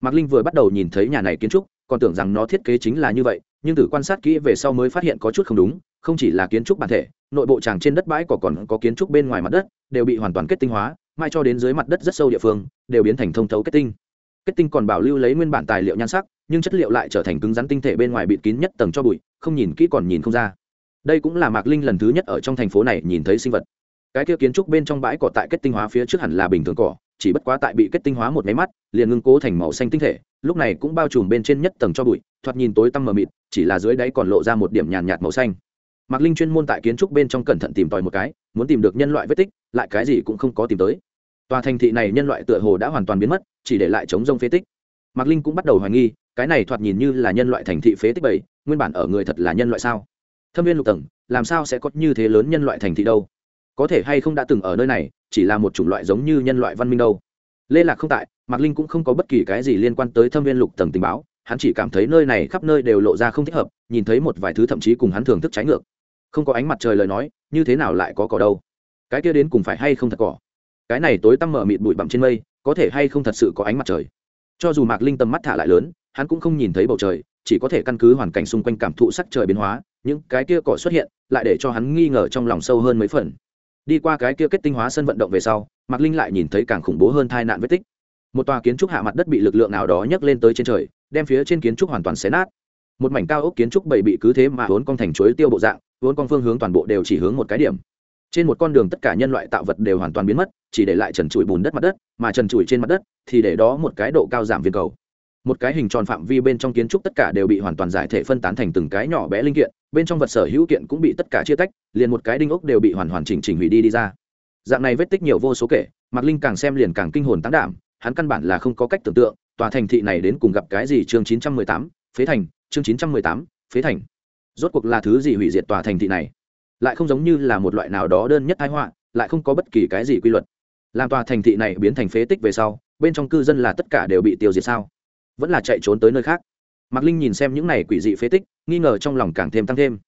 mạc linh vừa bắt đầu nhìn thấy nhà này kiến trúc, còn tưởng rằng nó thiết kế chính là như vậy, nhưng từ quan sát kỹ về sau mới phát hiện có chút không đúng, không chỉ là kiến trúc bản thể, nội bộ tràng trên đất bãi cỏ còn có kiến trúc bên ngoài mặt đất, đều bị hoàn toàn kết tinh hóa, mai cho đến dưới mặt đất rất sâu địa phương, đều biến thành thông thấu kết tinh. Kết tinh còn bảo lưu lấy nguyên bản tài liệu nhan sắc, nhưng chất liệu lại trở thành cứng rắn tinh thể bên ngoài bịt kín nhất tầng cho bụi, không nhìn kỹ còn nhìn không ra. Đây cũng là mạc linh lần thứ nhất ở trong thành phố này nhìn thấy sinh vật. Cái kia kiến trúc bên trong bãi cỏ tại kết tinh hóa phía trước hẳn là bình thường cỏ chỉ bất quá tại bị kết tinh hóa một máy mắt liền ngưng cố thành màu xanh tinh thể lúc này cũng bao trùm bên trên nhất tầng cho bụi thoạt nhìn tối tăm mờ mịt chỉ là dưới đáy còn lộ ra một điểm nhàn nhạt, màu xanh. Mạc linh chuyên môn tại kiến trúc bên trong cẩn thận tìm tòi một cái muốn tìm được nhân loại vết tích lại cái gì cũng không có tìm tới. Tòa thành thị này nhân loại tựa hồ đã hoàn toàn biến mất chỉ để lại chống rông phế tích. Mạc linh cũng bắt đầu hoài nghi cái này thoạt nhìn như là nhân loại thành thị phế tích bảy nguyên bản ở người thật là nhân loại sao? Thâm viên lục tầng làm sao sẽ có như thế lớn nhân loại thành thị đâu? Có thể hay không đã từng ở nơi này chỉ là một chủng loại giống như nhân loại văn minh đâu. Lê lạc không tại, mạc linh cũng không có bất kỳ cái gì liên quan tới thâm viên lục tầng tình báo, hắn chỉ cảm thấy nơi này khắp nơi đều lộ ra không thích hợp, nhìn thấy một vài thứ thậm chí cùng hắn thưởng thức trái ngược. Không có ánh mặt trời lời nói, như thế nào lại có cỏ đâu? Cái kia đến cùng phải hay không thật cỏ? Cái này tối tăm mở mịt bụi bặm trên mây, có thể hay không thật sự có ánh mặt trời? Cho dù mạc linh tầm mắt thả lại lớn, hắn cũng không nhìn thấy bầu trời, chỉ có thể căn cứ hoàn cảnh xung quanh cảm thụ sắc trời biến hóa, những cái kia cỏ xuất hiện, lại để cho hắn nghi ngờ trong lòng sâu hơn mấy phần đi qua cái kia kết tinh hóa sân vận động về sau, mạc linh lại nhìn thấy càng khủng bố hơn tai nạn vết tích. Một tòa kiến trúc hạ mặt đất bị lực lượng nào đó nhấc lên tới trên trời, đem phía trên kiến trúc hoàn toàn xé nát. Một mảnh cao ốc kiến trúc bậy bị cứ thế mà vốn con thành chuối tiêu bộ dạng, vốn con phương hướng toàn bộ đều chỉ hướng một cái điểm. Trên một con đường tất cả nhân loại tạo vật đều hoàn toàn biến mất, chỉ để lại trần trụi bùn đất mặt đất, mà trần trụi trên mặt đất thì để đó một cái độ cao giảm viên cầu. Một cái hình tròn phạm vi bên trong kiến trúc tất cả đều bị hoàn toàn giải thể phân tán thành từng cái nhỏ bé linh kiện bên trong vật sở hữu kiện cũng bị tất cả chia tách liền một cái đinh ốc đều bị hoàn hoàn chỉnh chỉnh hủy đi đi ra. Dạng này vết tích nhiều vô số kể mạc linh càng xem liền càng kinh hồn tán đảm hắn căn bản là không có cách tưởng tượng tòa thành thị này đến cùng gặp cái gì chương 918, phế thành chương 918, phế thành. Rốt cuộc là thứ gì hủy diệt tòa thành thị này? Lại không giống như là một loại nào đó đơn nhất thái họa lại không có bất kỳ cái gì quy luật. Làm tòa thành thị này biến thành phế tích về sau bên trong cư dân là tất cả đều bị tiêu diệt sao? Vẫn là chạy trốn tới nơi khác mạc linh nhìn xem những này quỷ dị phế tích, nghi ngờ trong lòng càng thêm tăng thêm.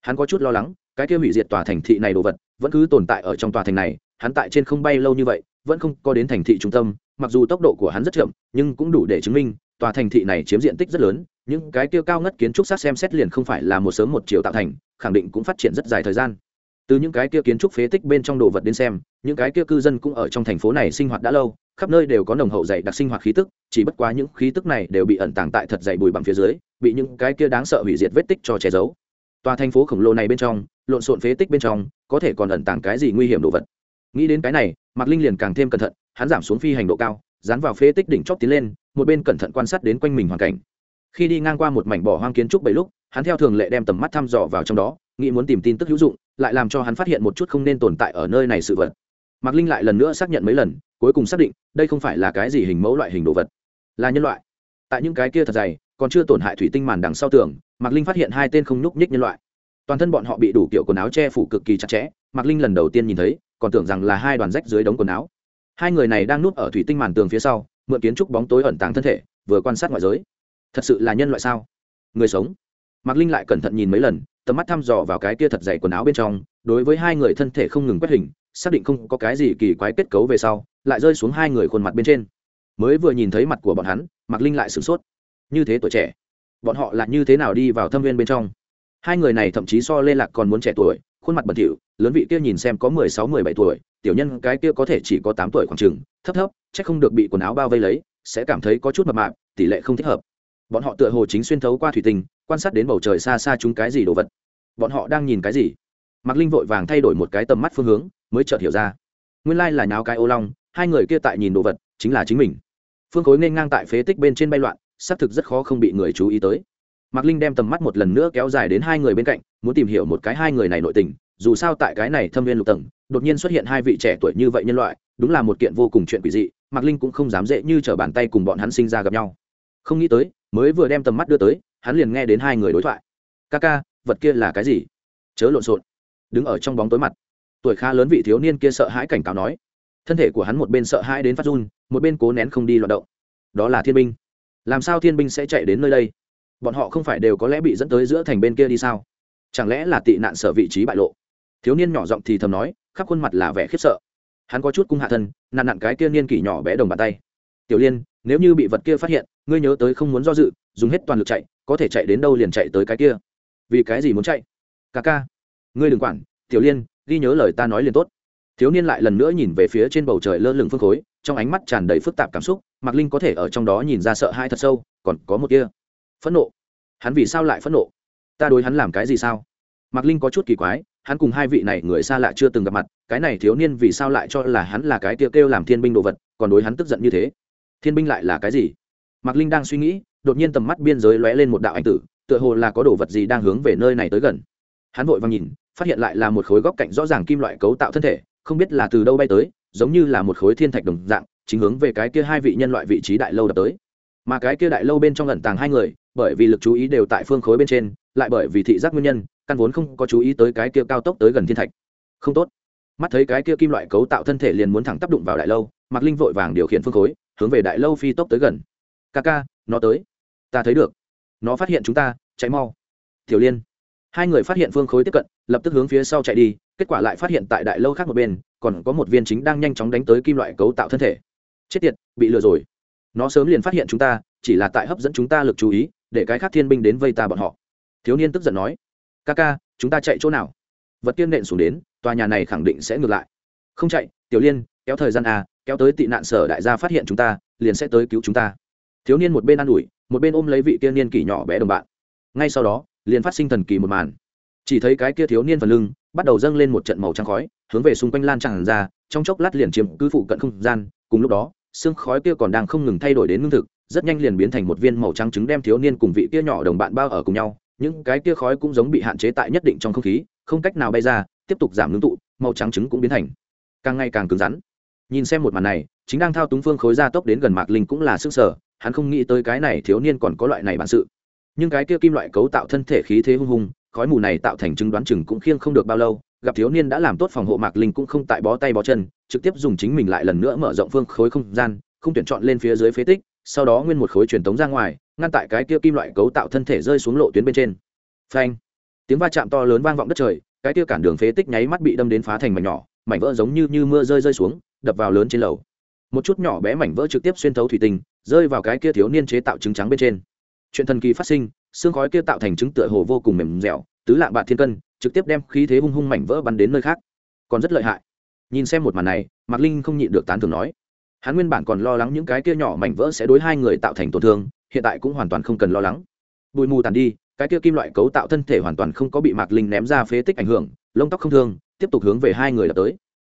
Hắn có chút lo lắng, cái kia hủy diệt tòa thành thị này đồ vật, vẫn cứ tồn tại ở trong tòa thành này, hắn tại trên không bay lâu như vậy, vẫn không có đến thành thị trung tâm, mặc dù tốc độ của hắn rất chậm, nhưng cũng đủ để chứng minh, tòa thành thị này chiếm diện tích rất lớn, những cái kia cao ngất kiến trúc sát xem xét liền không phải là một sớm một chiều tạo thành, khẳng định cũng phát triển rất dài thời gian. Từ những cái kia kiến trúc phế tích bên trong đồ vật đến xem, những cái kia cư dân cũng ở trong thành phố này sinh hoạt đã lâu khắp nơi đều có nồng hậu dày đặc sinh hoạt khí tức, chỉ bất quá những khí tức này đều bị ẩn tàng tại thật dày bùi bằng phía dưới, bị những cái kia đáng sợ hủy diệt vết tích cho che giấu. Tòa thành phố khổng lồ này bên trong, lộn xộn phế tích bên trong, có thể còn ẩn tàng cái gì nguy hiểm đồ vật? Nghĩ đến cái này, mạc linh liền càng thêm cẩn thận, hắn giảm xuống phi hành độ cao, dán vào phế tích đỉnh chóp tiến lên, một bên cẩn thận quan sát đến quanh mình hoàn cảnh. Khi đi ngang qua một mảnh bỏ hoang kiến trúc bảy lúc, hắn theo thường lệ đem tầm mắt thăm dò vào trong đó, nghĩ muốn tìm tin tức hữu dụng, lại làm cho hắn phát hiện một chút không nên tồn tại ở nơi này sự vật mạc linh lại lần nữa xác nhận mấy lần, cuối cùng xác định, đây không phải là cái gì hình mẫu loại hình đồ vật, là nhân loại. Tại những cái kia thật dày, còn chưa tổn hại thủy tinh màn đằng sau tường, mạc linh phát hiện hai tên không nhúc nhích nhân loại. Toàn thân bọn họ bị đủ kiểu quần áo che phủ cực kỳ chặt chẽ, mạc linh lần đầu tiên nhìn thấy, còn tưởng rằng là hai đoàn rách dưới đống quần áo. Hai người này đang núp ở thủy tinh màn tường phía sau, mượn kiến trúc bóng tối ẩn tàng thân thể, vừa quan sát ngoại giới. Thật sự là nhân loại sao? Người sống. Mạc linh lại cẩn thận nhìn mấy lần, tầm mắt thăm dò vào cái kia thật dày quần áo bên trong, đối với hai người thân thể không ngừng quét hình xác định không có cái gì kỳ quái kết cấu về sau, lại rơi xuống hai người khuôn mặt bên trên. Mới vừa nhìn thấy mặt của bọn hắn, mạc linh lại sửng sốt. Như thế tuổi trẻ, bọn họ là như thế nào đi vào thâm viên bên trong? Hai người này thậm chí so lê lạc còn muốn trẻ tuổi, khuôn mặt bẩn thỉu, lớn vị kia nhìn xem có mười sáu, mười bảy tuổi, tiểu nhân cái kia có thể chỉ có tám tuổi khoảng chừng, thấp thấp, chắc không được bị quần áo bao vây lấy, sẽ cảm thấy có chút mập mạp, tỷ lệ không thích hợp. Bọn họ tựa hồ chính xuyên thấu qua thủy tinh, quan sát đến bầu trời xa xa chúng cái gì đồ vật. Bọn họ đang nhìn cái gì? Mạc linh vội vàng thay đổi một cái tầm mắt phương hướng, mới chợt hiểu ra. Nguyên lai là nháo cái ô long, hai người kia tại nhìn đồ vật, chính là chính mình. Phương khối nên ngang tại phế tích bên trên bay loạn, xác thực rất khó không bị người chú ý tới. Mạc linh đem tầm mắt một lần nữa kéo dài đến hai người bên cạnh, muốn tìm hiểu một cái hai người này nội tình, dù sao tại cái này thâm viên lục tầng, đột nhiên xuất hiện hai vị trẻ tuổi như vậy nhân loại, đúng là một kiện vô cùng chuyện quỷ dị, mạc linh cũng không dám dễ như t r ở bàn tay cùng bọn hắn sinh ra gặp nhau. Không nghĩ tới, mới vừa đem tầm mắt đưa tới, hắn liền nghe đến hai người đối thoại. Ca ca, vật kia là cái gì? Chớ lộn xộn đứng ở trong bóng tối mặt. Tuổi khá lớn vị thiếu niên kia sợ hãi cảnh cáo nói. Thân thể của hắn một bên sợ hãi đến phát run, một bên cố nén không đi loạt động. Đó là thiên binh. Làm sao thiên binh sẽ chạy đến nơi đây? Bọn họ không phải đều có lẽ bị dẫn tới giữa thành bên kia đi sao? Chẳng lẽ là tị nạn sở vị trí bại lộ? Thiếu niên nhỏ giọng thì thầm nói, khắp khuôn mặt là vẻ khiếp sợ. Hắn có chút cung hạ thân nạn nặn cái kia niên kỷ nhỏ bé đồng bàn tay. Tiểu liên, nếu như bị vật kia phát hiện, ngươi nhớ tới không muốn do dự, dùng hết toàn lực chạy, có thể chạy đến đâu liền chạy tới cái kia. Vì cái gì muốn chạy? Ca ca ngươi đừng quản, tiểu liên, ghi nhớ lời ta nói liền tốt. Thiếu niên lại lần nữa nhìn về phía trên bầu trời lơ lửng phương khối, trong ánh mắt tràn đầy phức tạp cảm xúc, mạc linh có thể ở trong đó nhìn ra sợ hai thật sâu, còn có một kia. Phẫn nộ. Hắn vì sao lại phẫn nộ? Ta đối hắn làm cái gì sao? Mạc linh có chút kỳ quái, hắn cùng hai vị này người xa lạ chưa từng gặp mặt, cái này thiếu niên vì sao lại cho là hắn là cái kia kêu làm thiên binh đồ vật, còn đối hắn tức giận như thế? Thiên binh lại là cái gì? Mạc linh đang suy nghĩ, đột nhiên tầm mắt biên giới lóe lên một đạo anh tử, tựa hồ là có đồ vật gì đang hướng về nơi này tới gần. Hắn vội vàng nhìn phát hiện lại là một khối góc cạnh rõ ràng kim loại cấu tạo thân thể, không biết là từ đâu bay tới, giống như là một khối thiên thạch đồng dạng, chính hướng về cái kia hai vị nhân loại vị trí đại lâu đập tới. Mà cái kia đại lâu bên trong ẩn tàng hai người, bởi vì lực chú ý đều tại phương khối bên trên, lại bởi vì thị giác nguyên nhân, căn vốn không có chú ý tới cái kia cao tốc tới gần thiên thạch. Không tốt. Mắt thấy cái kia kim loại cấu tạo thân thể liền muốn thẳng tác đụng vào đại lâu, mạc linh vội vàng điều khiển phương khối, hướng về đại lâu phi tốc tới gần. Ca ca, nó tới. Ta thấy được. Nó phát hiện chúng ta cháy mau. Tiểu liên hai người phát hiện phương khối tiếp cận, lập tức hướng phía sau chạy đi, kết quả lại phát hiện tại đại lâu khác một bên, còn có một viên chính đang nhanh chóng đánh tới kim loại cấu tạo thân thể. Chết tiệt, bị lừa rồi. Nó sớm liền phát hiện chúng ta, chỉ là tại hấp dẫn chúng ta lực chú ý, để cái khác thiên binh đến vây ta bọn họ. Thiếu niên tức giận nói, ca ca, chúng ta chạy chỗ nào? Vật tiên nện xuống đến, tòa nhà này khẳng định sẽ ngược lại. Không chạy, tiểu liên, kéo thời gian à kéo tới tị nạn sở đại gia phát hiện chúng ta, liền sẽ tới cứu chúng ta. Thiếu niên một bên ă n ủi, một bên ôm lấy vị tiên niên kỷ nhỏ bé đồng bạn ngay sau đó, liền phát sinh thần kỳ một màn. Chỉ thấy cái kia thiếu niên phần lưng bắt đầu dâng lên một trận màu trắng khói, hướng về xung quanh lan tràn ra, trong chốc lát liền chiếm cứ phụ cận không gian. Cùng lúc đó, xương khói kia còn đang không ngừng thay đổi đến ngưng thực, rất nhanh liền biến thành một viên màu trắng trứng đem thiếu niên cùng vị kia nhỏ đồng bạn bao ở cùng nhau. Những cái kia khói cũng giống bị hạn chế tại nhất định trong không khí, không cách nào bay ra, tiếp tục giảm ngưng tụ, màu trắng trứng cũng biến thành càng ngày càng cứng rắn. Nhìn xem một màn này, chính đang thao túng phương khối gia tốc đến gần mạc linh cũng là sức sở, hắn không nghĩ tới cái này thiếu niên còn có loại này bản sự nhưng cái kia kim loại cấu tạo thân thể khí thế hung hùng khói mù này tạo thành chứng đoán chừng cũng khiêng không được bao lâu gặp thiếu niên đã làm tốt phòng hộ mạc linh cũng không tại bó tay bó chân trực tiếp dùng chính mình lại lần nữa mở rộng phương khối không gian không tuyển chọn lên phía dưới phế tích sau đó nguyên một khối truyền tống ra ngoài ngăn tại cái kia kim loại cấu tạo thân thể rơi xuống lộ tuyến bên trên. Phanh! Tiếng va chạm to lớn vang vọng đất trời cái kia cản đường phế tích nháy mắt bị đâm đến phá thành mảnh nhỏ mảnh vỡ giống như, như mưa rơi rơi xuống đập vào lớn trên lầu. Một chút nhỏ bé mảnh vỡ trực tiếp xuyên thấu thủy tinh rơi vào cái kia thiếu niên chế tạo trứng trắng bên trên chuyện thần kỳ phát sinh, xương khói kia tạo thành trứng tựa hồ vô cùng mềm dẻo, tứ lạng bạc thiên cân, trực tiếp đem khí thế hung hung mảnh vỡ bắn đến nơi khác. Còn rất lợi hại. Nhìn xem một màn này, mạc linh không nhịn được tán thường nói, hắn nguyên bản còn lo lắng những cái kia nhỏ mảnh vỡ sẽ đối hai người tạo thành tổn thương, hiện tại cũng hoàn toàn không cần lo lắng. Bụi mù tàn đi, cái kia kim loại cấu tạo thân thể hoàn toàn không có bị mạc linh ném ra phế tích ảnh hưởng, lông tóc không thương, tiếp tục hướng về hai người đập tới.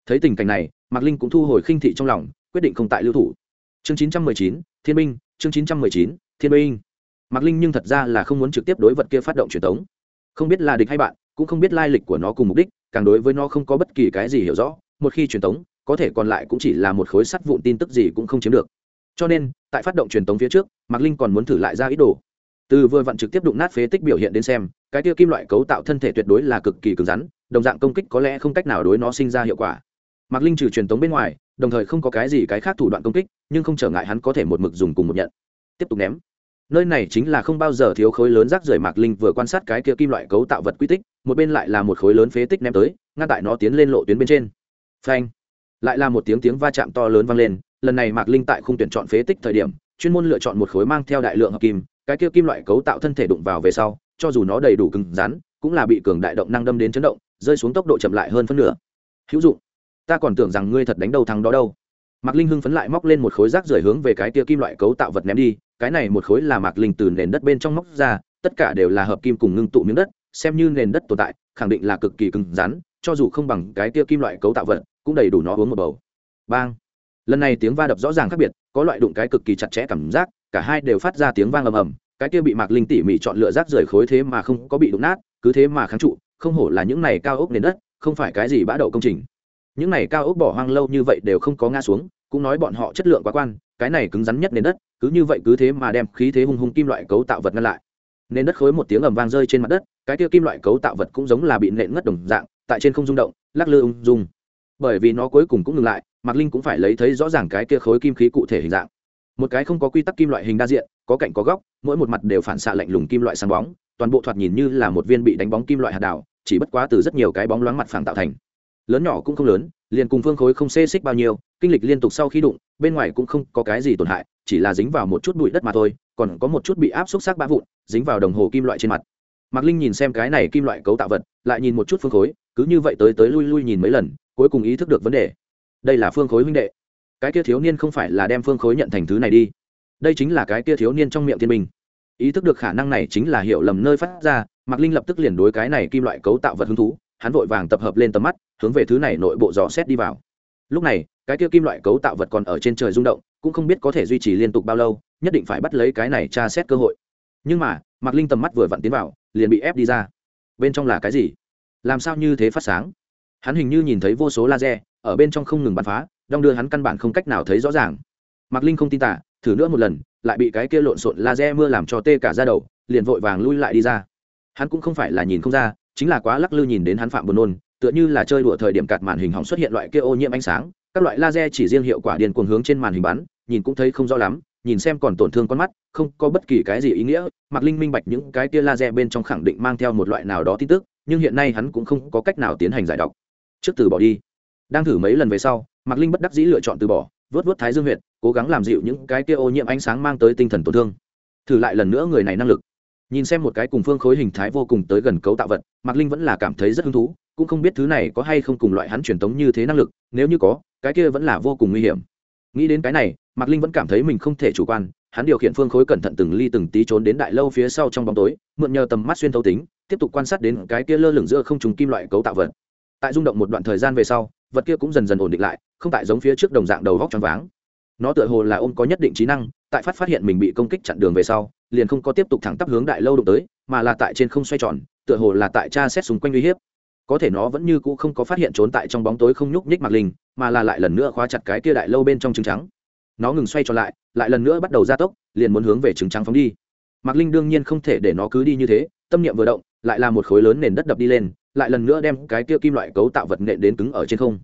Thấy tình cảnh này, mạc linh cũng thu hồi khinh thị trong lòng, quyết định không tại lưu thủ. Chương chín trăm mười chín, thiên binh, chương chín trăm mười chín, thiên binh mạc linh nhưng thật ra là không muốn trực tiếp đối vật kia phát động truyền thống không biết là địch hay bạn, cũng không biết lai lịch của nó cùng mục đích, càng đối với nó không có bất kỳ cái gì hiểu rõ, một khi truyền tống, có thể còn lại cũng chỉ là một khối sắt vụn tin tức gì cũng không chiếm được. Cho nên, tại phát động truyền tống phía trước, mạc linh còn muốn thử lại ra ý đồ. Từ vừa vặn trực tiếp đụng nát phế tích biểu hiện đến xem, cái kia kim loại cấu tạo thân thể tuyệt đối là cực kỳ cứng rắn, đồng dạng công kích có lẽ không cách nào đối nó sinh ra hiệu quả. Mạc linh trừ truyền tống bên ngoài, đồng thời không có cái gì cái khác thủ đoạn công kích, nhưng không trở ngại hắn có thể một mực dùng cùng một nhận. Tiếp tục ném nơi này chính là không bao giờ thiếu khối lớn rác rưởi mạc linh vừa quan sát cái kia kim loại cấu tạo vật quy tích, một bên lại là một khối lớn phế tích ném tới, ngăn tại nó tiến lên lộ tuyến bên trên. Phanh! Lại là một tiếng tiếng va chạm to lớn vang lên, lần này mạc linh tại khung tuyển chọn phế tích thời điểm, chuyên môn lựa chọn một khối mang theo đại lượng hợp kim, cái kia kim loại cấu tạo thân thể đụng vào về sau, cho dù nó đầy đủ cứng rắn, cũng là bị cường đại động năng đâm đến chấn động, rơi xuống tốc độ chậm lại hơn phân nửa. Hữu dụng! Ta còn tưởng rằng ngươi thật đánh đầu thắng đó đâu. Mạc linh hưng phấn lại móc lên một khối rác rưởi hướng về cái kia kim loại cấu tạo vật ném đi cái này một khối là mạc linh từ nền đất bên trong móc ra, tất cả đều là hợp kim cùng ngưng tụ miếng đất, xem như nền đất tồn tại, khẳng định là cực kỳ cứng rắn, cho dù không bằng cái kia kim loại cấu tạo vật, cũng đầy đủ nó uống một bầu. Bang! Lần này tiếng va đập rõ ràng khác biệt, có loại đụng cái cực kỳ chặt chẽ cảm giác, cả hai đều phát ra tiếng vang ầm ầm, cái kia bị mạc linh tỉ mỉ chọn lựa rác rời khối thế mà không có bị đụng nát, cứ thế mà kháng trụ, không hổ là những này cao ốc nền đất, không phải cái gì bã đậu công trình. Những này cao ốc bỏ hoang lâu như vậy đều không có ngã xuống, cũng nói bọn họ chất lượng quá quan cái này cứng rắn nhất nền đất, cứ như vậy cứ thế mà đem khí thế hung hung kim loại cấu tạo vật ngăn lại. Nền đất khối một tiếng ầm vang rơi trên mặt đất, cái kia kim loại cấu tạo vật cũng giống là bị nện ngất đồng dạng, tại trên không rung động, lắc lư ung dung. Bởi vì nó cuối cùng cũng ngừng lại, mạc linh cũng phải lấy thấy rõ ràng cái kia khối kim khí cụ thể hình dạng. Một cái không có quy tắc kim loại hình đa diện, có cạnh có góc, mỗi một mặt đều phản xạ lạnh lùng kim loại sáng bóng, toàn bộ thoạt nhìn như là một viên bị đánh bóng kim loại hạt đảo, chỉ bất quá từ rất nhiều cái bóng loáng mặt phẳng tạo thành lớn nhỏ cũng không lớn, liền cùng phương khối không xê xích bao nhiêu, kinh lịch liên tục sau khi đụng, bên ngoài cũng không có cái gì tổn hại, chỉ là dính vào một chút bụi đất mà thôi, còn có một chút bị áp xúc xác bã vụn, dính vào đồng hồ kim loại trên mặt. Mạc linh nhìn xem cái này kim loại cấu tạo vật, lại nhìn một chút phương khối, cứ như vậy tới tới lui lui nhìn mấy lần, cuối cùng ý thức được vấn đề. Đây là phương khối huynh đệ. Cái kia thiếu niên không phải là đem phương khối nhận thành thứ này đi. Đây chính là cái kia thiếu niên trong miệng thiên minh. Ý thức được khả năng này chính là hiểu lầm nơi phát ra, mạc linh lập tức liền đối cái này kim loại cấu tạo vật hứng thú hắn vội vàng tập hợp lên tầm mắt, hướng về thứ này nội bộ dò xét đi vào. Lúc này, cái kia kim loại cấu tạo vật còn ở trên trời rung động, cũng không biết có thể duy trì liên tục bao lâu, nhất định phải bắt lấy cái này tra xét cơ hội. Nhưng mà, mạc linh tầm mắt vừa vặn tiến vào, liền bị ép đi ra. Bên trong là cái gì? Làm sao như thế phát sáng? Hắn hình như nhìn thấy vô số laser, ở bên trong không ngừng bắn phá, đong đưa hắn căn bản không cách nào thấy rõ ràng. Mạc linh không tin tả thử nữa một lần, lại bị cái kia lộn xộn laser mưa làm cho tê cả ra đầu, liền vội vàng lui lại đi ra. Hắn cũng không phải là nhìn không ra chính là quá lắc lư nhìn đến hắn phạm buồn nôn, tựa như là chơi đùa thời điểm cạt màn hình hỏng xuất hiện loại kia ô nhiễm ánh sáng, các loại laser chỉ riêng hiệu quả điền cuồng hướng trên màn hình bắn, nhìn cũng thấy không rõ lắm, nhìn xem còn tổn thương con mắt, không có bất kỳ cái gì ý nghĩa, mạc linh minh bạch những cái kia laser bên trong khẳng định mang theo một loại nào đó tin tức, nhưng hiện nay hắn cũng không có cách nào tiến hành giải đọc trước từ bỏ đi. Đang thử mấy lần về sau, mạc linh bất đắc dĩ lựa chọn từ bỏ, vớt vớt thái dương huyệt, cố gắng làm dịu những cái kia ô nhiễm ánh sáng mang tới tinh thần tổn thương. Thử lại lần nữa người này năng lực nhìn xem một cái cùng phương khối hình thái vô cùng tới gần cấu tạo vật, mạc linh vẫn là cảm thấy rất hứng thú, cũng không biết thứ này có hay không cùng loại hắn truyền tống như thế năng lực, nếu như có, cái kia vẫn là vô cùng nguy hiểm. Nghĩ đến cái này, mạc linh vẫn cảm thấy mình không thể chủ quan, hắn điều khiển phương khối cẩn thận từng ly từng tí trốn đến đại lâu phía sau trong bóng tối, mượn nhờ tầm mắt xuyên thấu tính, tiếp tục quan sát đến cái kia lơ lửng giữa không trùng kim loại cấu tạo vật. Tại rung động một đoạn thời gian về sau, vật kia cũng dần dần ổn định lại, không tại giống phía trước đồng dạng đầu vóc choáng váng. Nó tựa hồ là ôm có nhất định trí năng, tại phát phát hiện mình bị công kích chặn đường về sau liền không có tiếp tục thẳng tắp hướng đại lâu đụng tới, mà là tại trên không xoay tròn, tựa hồ là tại tra xét xung quanh uy hiếp. Có thể nó vẫn như cũ không có phát hiện trốn tại trong bóng tối không nhúc nhích mặc linh, mà là lại lần nữa khóa chặt cái kia đại lâu bên trong trứng trắng. Nó ngừng xoay tròn lại lại lần nữa bắt đầu gia tốc, liền muốn hướng về trứng trắng phóng đi. Mạc linh đương nhiên không thể để nó cứ đi như thế, tâm niệm vừa động, lại là một khối lớn nền đất đập đi lên, lại lần nữa đem cái kia kim loại cấu tạo vật nện đến cứng ở trên không.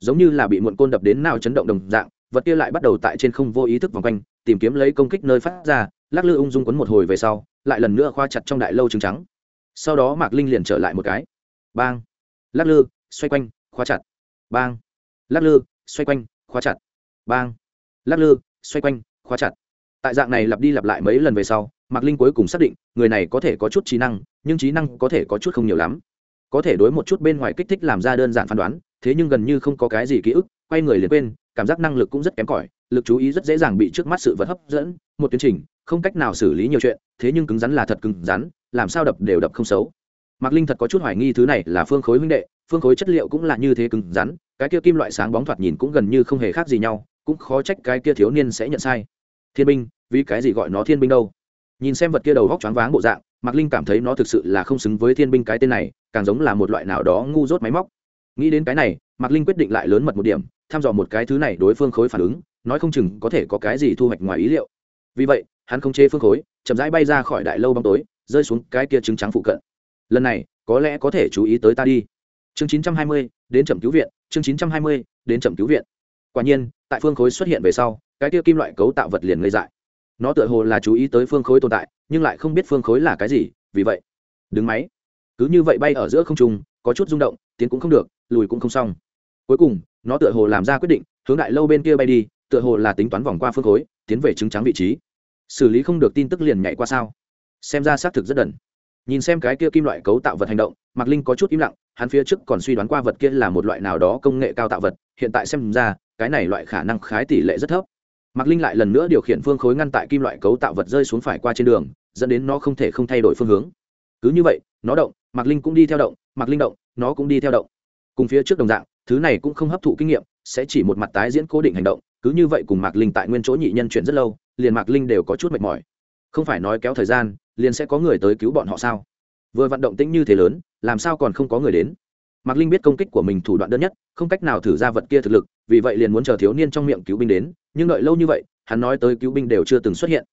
Giống như là bị muộn côn đập đến nào chấn động đồng dạng, vật kia lại bắt đầu tại trên không vô ý thức vòng quanh tìm kiếm lấy công kích nơi phát ra, lắc lư ung dung quấn một hồi về sau, lại lần nữa khoa chặt trong đại lâu trứng trắng. Sau đó mạc linh liền trở lại một cái. Bang. Lắc lư, xoay quanh, khóa chặt. Bang. Lắc lư, xoay quanh, khóa chặt. Bang. Lắc lư, xoay quanh, khóa chặt. Tại dạng này lặp đi lặp lại mấy lần về sau, mạc linh cuối cùng xác định, người này có thể có chút trí năng, nhưng trí năng có thể có chút không nhiều lắm. Có thể đối một chút bên ngoài kích thích làm ra đơn giản phán đoán, thế nhưng gần như không có cái gì ký ức, quay người liền quên, cảm giác năng lực cũng rất kém cỏi lực chú ý rất dễ dàng bị trước mắt sự vật hấp dẫn, một tiến trình, không cách nào xử lý nhiều chuyện, thế nhưng cứng rắn là thật cứng rắn, làm sao đập đều đập không xấu. Mạc linh thật có chút hoài nghi thứ này là phương khối huynh đệ, phương khối chất liệu cũng là như thế cứng rắn, cái kia kim loại sáng bóng thoạt nhìn cũng gần như không hề khác gì nhau, cũng khó trách cái kia thiếu niên sẽ nhận sai. Thiên binh, vì cái gì gọi nó thiên binh đâu? Nhìn xem vật kia đầu góc choáng váng bộ dạng, mạc linh cảm thấy nó thực sự là không xứng với thiên binh cái tên này, càng giống là một loại nào đó ngu dốt máy móc. Nghĩ đến cái này, mạc linh quyết định lại lớn mật một điểm, thăm dò một cái thứ này đối phương khối phản ứng nói không chừng có thể có cái gì thu hoạch ngoài ý liệu. Vì vậy hắn không chế phương khối chậm rãi bay ra khỏi đại lâu bóng tối rơi xuống cái kia trứng trắng phụ cận. Lần này có lẽ có thể chú ý tới ta đi. Chương 920, đến chậm cứu viện chương 920, đến chậm cứu viện. Quả nhiên tại phương khối xuất hiện về sau cái kia kim loại cấu tạo vật liền ngây dại. Nó tựa hồ là chú ý tới phương khối tồn tại nhưng lại không biết phương khối là cái gì vì vậy đứng máy. Cứ như vậy bay ở giữa không trung có chút rung động tiến cũng không được lùi cũng không xong. Cuối cùng nó tựa hồ làm ra quyết định hướng đại lâu bên kia bay đi tựa hồ là tính toán vòng qua phương khối, tiến về chứng trắng vị trí. Xử lý không được tin tức liền nhảy qua sao? Xem ra xác thực rất đần. Nhìn xem cái kia kim loại cấu tạo vật hành động, mạc linh có chút im lặng, hắn phía trước còn suy đoán qua vật kia là một loại nào đó công nghệ cao tạo vật, hiện tại xem ra, cái này loại khả năng khái tỷ lệ rất thấp. Mạc linh lại lần nữa điều khiển phương khối ngăn tại kim loại cấu tạo vật rơi xuống phải qua trên đường, dẫn đến nó không thể không thay đổi phương hướng. Cứ như vậy, nó động, mạc linh cũng đi theo động, mạc linh động, nó cũng đi theo động. Cùng phía trước đồng dạng, thứ này cũng không hấp thụ kinh nghiệm sẽ chỉ một mặt tái diễn cố định hành động, cứ như vậy cùng mạc linh tại nguyên chỗ nhị nhân chuyển rất lâu, liền mạc linh đều có chút mệt mỏi. Không phải nói kéo thời gian, liền sẽ có người tới cứu bọn họ sao? Vừa vận động tĩnh như thế lớn, làm sao còn không có người đến? Mạc linh biết công kích của mình thủ đoạn đơn nhất, không cách nào thử ra vật kia thực lực, vì vậy liền muốn chờ thiếu niên trong miệng cứu binh đến, nhưng đợi lâu như vậy, hắn nói tới cứu binh đều chưa từng xuất hiện.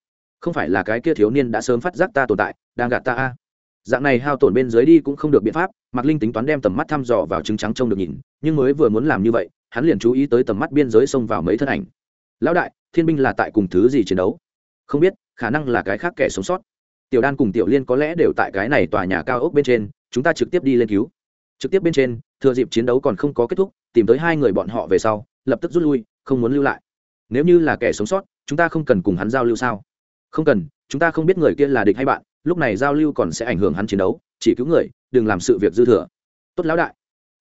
Không phải là cái kia thiếu niên đã sớm phát giác ta tồn tại, đang gạt ta a? Dạng này hao tổn bên dưới đi cũng không được biện pháp, mạc linh tính toán đem tầm mắt thăm dò vào trứng trắng trông được nhìn, nhưng mới vừa muốn làm như vậy hắn liền chú ý tới tầm mắt biên giới xông vào mấy thân ảnh. Lão đại, thiên binh là tại cùng thứ gì chiến đấu? Không biết, khả năng là cái khác kẻ sống sót. Tiểu đan cùng tiểu liên có lẽ đều tại cái này tòa nhà cao ốc bên trên, chúng ta trực tiếp đi lên cứu. Trực tiếp bên trên, thừa dịp chiến đấu còn không có kết thúc, tìm tới hai người bọn họ về sau, lập tức rút lui, không muốn lưu lại. Nếu như là kẻ sống sót, chúng ta không cần cùng hắn giao lưu sao? Không cần, chúng ta không biết người kia là địch hay bạn, lúc này giao lưu còn sẽ ảnh hưởng hắn chiến đấu, chỉ cứu người, đừng làm sự việc dư thừa. Tốt lão đại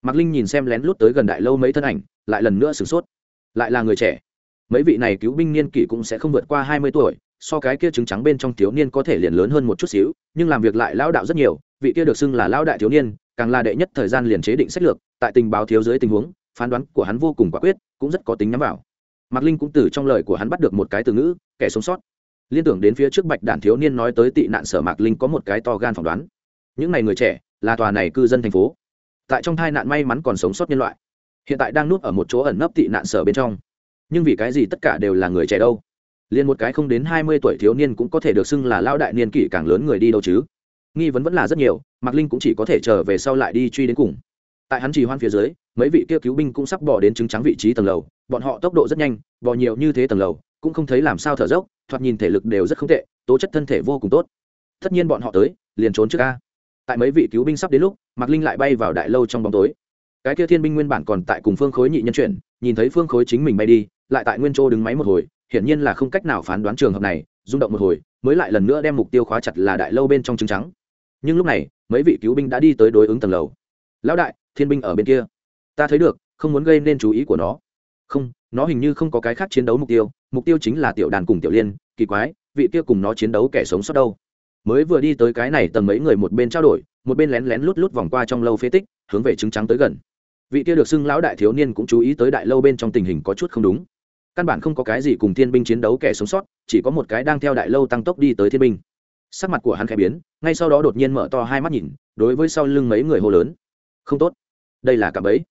mạc linh nhìn xem lén lút tới gần đại lâu mấy thân ảnh, lại lần nữa sửng sốt. Lại là người trẻ. Mấy vị này cứu binh niên kỷ cũng sẽ không vượt qua hai mươi tuổi, so cái kia trứng trắng bên trong thiếu niên có thể liền lớn hơn một chút xíu, nhưng làm việc lại lão đạo rất nhiều, vị kia được xưng là lão đại thiếu niên, càng là đệ nhất thời gian liền chế định sách lược, tại tình báo thiếu dưới tình huống, phán đoán của hắn vô cùng quả quyết, cũng rất có tính nhắm vào. Mạc linh cũng từ trong lời của hắn bắt được một cái từ ngữ, kẻ sống sót. Liên tưởng đến phía trước bạch đản thiếu niên nói tới tị nạn sở mạc linh có một cái to gan phỏng đoán. Những này người trẻ, là tòa này cư dân thành phố tại trong tai nạn may mắn còn sống sót nhân loại. Hiện tại đang núp ở một chỗ ẩn nấp tị nạn sở bên trong. Nhưng vì cái gì tất cả đều là người trẻ đâu? Liền một cái không đến hai mươi tuổi thiếu niên cũng có thể được xưng là lao đại niên kỷ càng lớn người đi đâu chứ? Nghi vấn vẫn là rất nhiều, mạc linh cũng chỉ có thể trở về sau lại đi truy đến cùng. Tại hắn trì hoan phía dưới, mấy vị kia cứu binh cũng sắp bỏ đến chứng trắng vị trí tầng lầu, bọn họ tốc độ rất nhanh bỏ nhiều như thế tầng lầu, cũng không thấy làm sao thở dốc, thoạt nhìn thể lực đều rất không tệ, tố chất thân thể vô cùng tốt. Tất nhiên bọn họ tới, liền trốn trước ca tại mấy vị cứu binh sắp đến lúc, mạc linh lại bay vào đại lâu trong bóng tối. Cái kia thiên binh nguyên bản còn tại cùng phương khối nhị nhân chuyển, nhìn thấy phương khối chính mình bay đi, lại tại nguyên châu đứng máy một hồi, hiển nhiên là không cách nào phán đoán trường hợp này, rung động một hồi, mới lại lần nữa đem mục tiêu khóa chặt là đại lâu bên trong trứng trắng. Nhưng lúc này, mấy vị cứu binh đã đi tới đối ứng tầng lầu. Lão đại, thiên binh ở bên kia. Ta thấy được, không muốn gây nên chú ý của nó. Không, nó hình như không có cái khác chiến đấu mục tiêu mục tiêu chính là tiểu đàn cùng tiểu liên, kỳ quái, vị kia cùng nó chiến đấu kẻ sống sót đâu? Mới vừa đi tới cái này tầng mấy người một bên trao đổi, một bên lén lén lút lút vòng qua trong lâu phế tích, hướng về trứng trắng tới gần. Vị kia được xưng lão đại thiếu niên cũng chú ý tới đại lâu bên trong tình hình có chút không đúng. Căn bản không có cái gì cùng thiên binh chiến đấu kẻ sống sót, chỉ có một cái đang theo đại lâu tăng tốc đi tới thiên binh. Sắc mặt của hắn khẽ biến, ngay sau đó đột nhiên mở to hai mắt nhìn, đối với sau lưng mấy người hô lớn. Không tốt, đây là cả bấy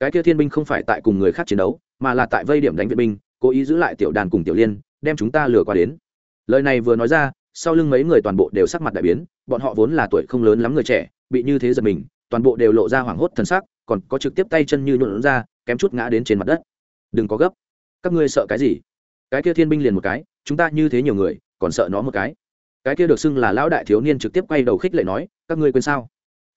cái kia thiên binh không phải tại cùng người khác chiến đấu, mà là tại vây điểm đánh viện binh, cố ý giữ lại tiểu đàn cùng tiểu liên, đem chúng ta lừa qua đến. Lời này vừa nói ra sau lưng mấy người toàn bộ đều sắc mặt đại biến, bọn họ vốn là tuổi không lớn lắm người trẻ, bị như thế giật mình, toàn bộ đều lộ ra hoảng hốt thần sắc, còn có trực tiếp tay chân như nhuộn ra, kém chút ngã đến trên mặt đất. Đừng có gấp, các ngươi sợ cái gì? Cái kia thiên binh liền một cái, chúng ta như thế nhiều người, còn sợ nó một cái. Cái kia được xưng là lão đại thiếu niên trực tiếp quay đầu khích lệ nói, các ngươi quên sao?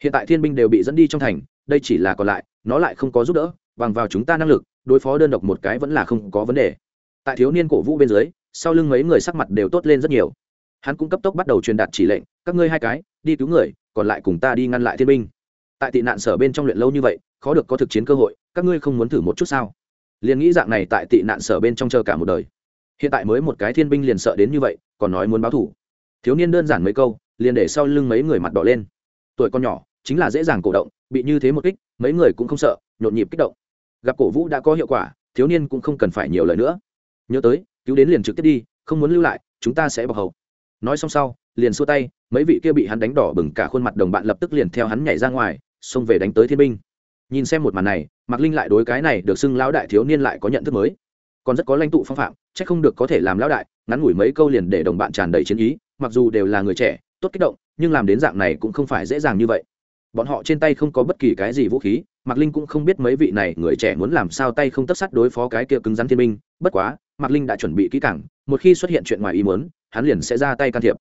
Hiện tại thiên binh đều bị dẫn đi trong thành, đây chỉ là còn lại, nó lại không có giúp đỡ, bằng vào chúng ta năng lực, đối phó đơn độc một cái vẫn là không có vấn đề. Tại thiếu niên cổ vũ bên dưới, sau lưng mấy người sắc mặt đều tốt lên rất nhiều hắn cũng cấp tốc bắt đầu truyền đạt chỉ lệnh, các ngươi hai cái, đi cứu người, còn lại cùng ta đi ngăn lại thiên binh. Tại tị nạn sở bên trong luyện lâu như vậy, khó được có thực chiến cơ hội, các ngươi không muốn thử một chút sao? Liền nghĩ dạng này tại tị nạn sở bên trong chờ cả một đời. Hiện tại mới một cái thiên binh liền sợ đến như vậy, còn nói muốn báo thủ. Thiếu niên đơn giản mấy câu, liền để sau lưng mấy người mặt đỏ lên. Tuổi con nhỏ, chính là dễ dàng cổ động, bị như thế một kích, mấy người cũng không sợ, nhộn nhịp kích động. Gặp cổ vũ đã có hiệu quả, thiếu niên cũng không cần phải nhiều lời nữa. Nhớ tới, cứu đến liền trực tiếp đi, không muốn lưu lại, chúng ta sẽ bọc hầu nói xong sau, liền xua tay, mấy vị kia bị hắn đánh đỏ bừng cả khuôn mặt đồng bạn lập tức liền theo hắn nhảy ra ngoài, xông về đánh tới thiên binh. Nhìn xem một màn này, mạc linh lại đối cái này được xưng lão đại thiếu niên lại có nhận thức mới. Còn rất có lãnh tụ phong phạm c h ắ c không được có thể làm lão đại, ngắn ngủi mấy câu liền để đồng bạn tràn đầy chiến ý, mặc dù đều là người trẻ, tốt kích động, nhưng làm đến dạng này cũng không phải dễ dàng như vậy. Bọn họ trên tay không có bất kỳ cái gì vũ khí, mạc linh cũng không biết mấy vị này người trẻ muốn làm sao tay không tất sắt đối phó cái kia cứng rắn thiên minh bất quá, mạc linh đã chuẩn bị kỹ cảng một khi xuất hiện chuyện ngoài ý muốn hắn liền sẽ ra tay can thiệp.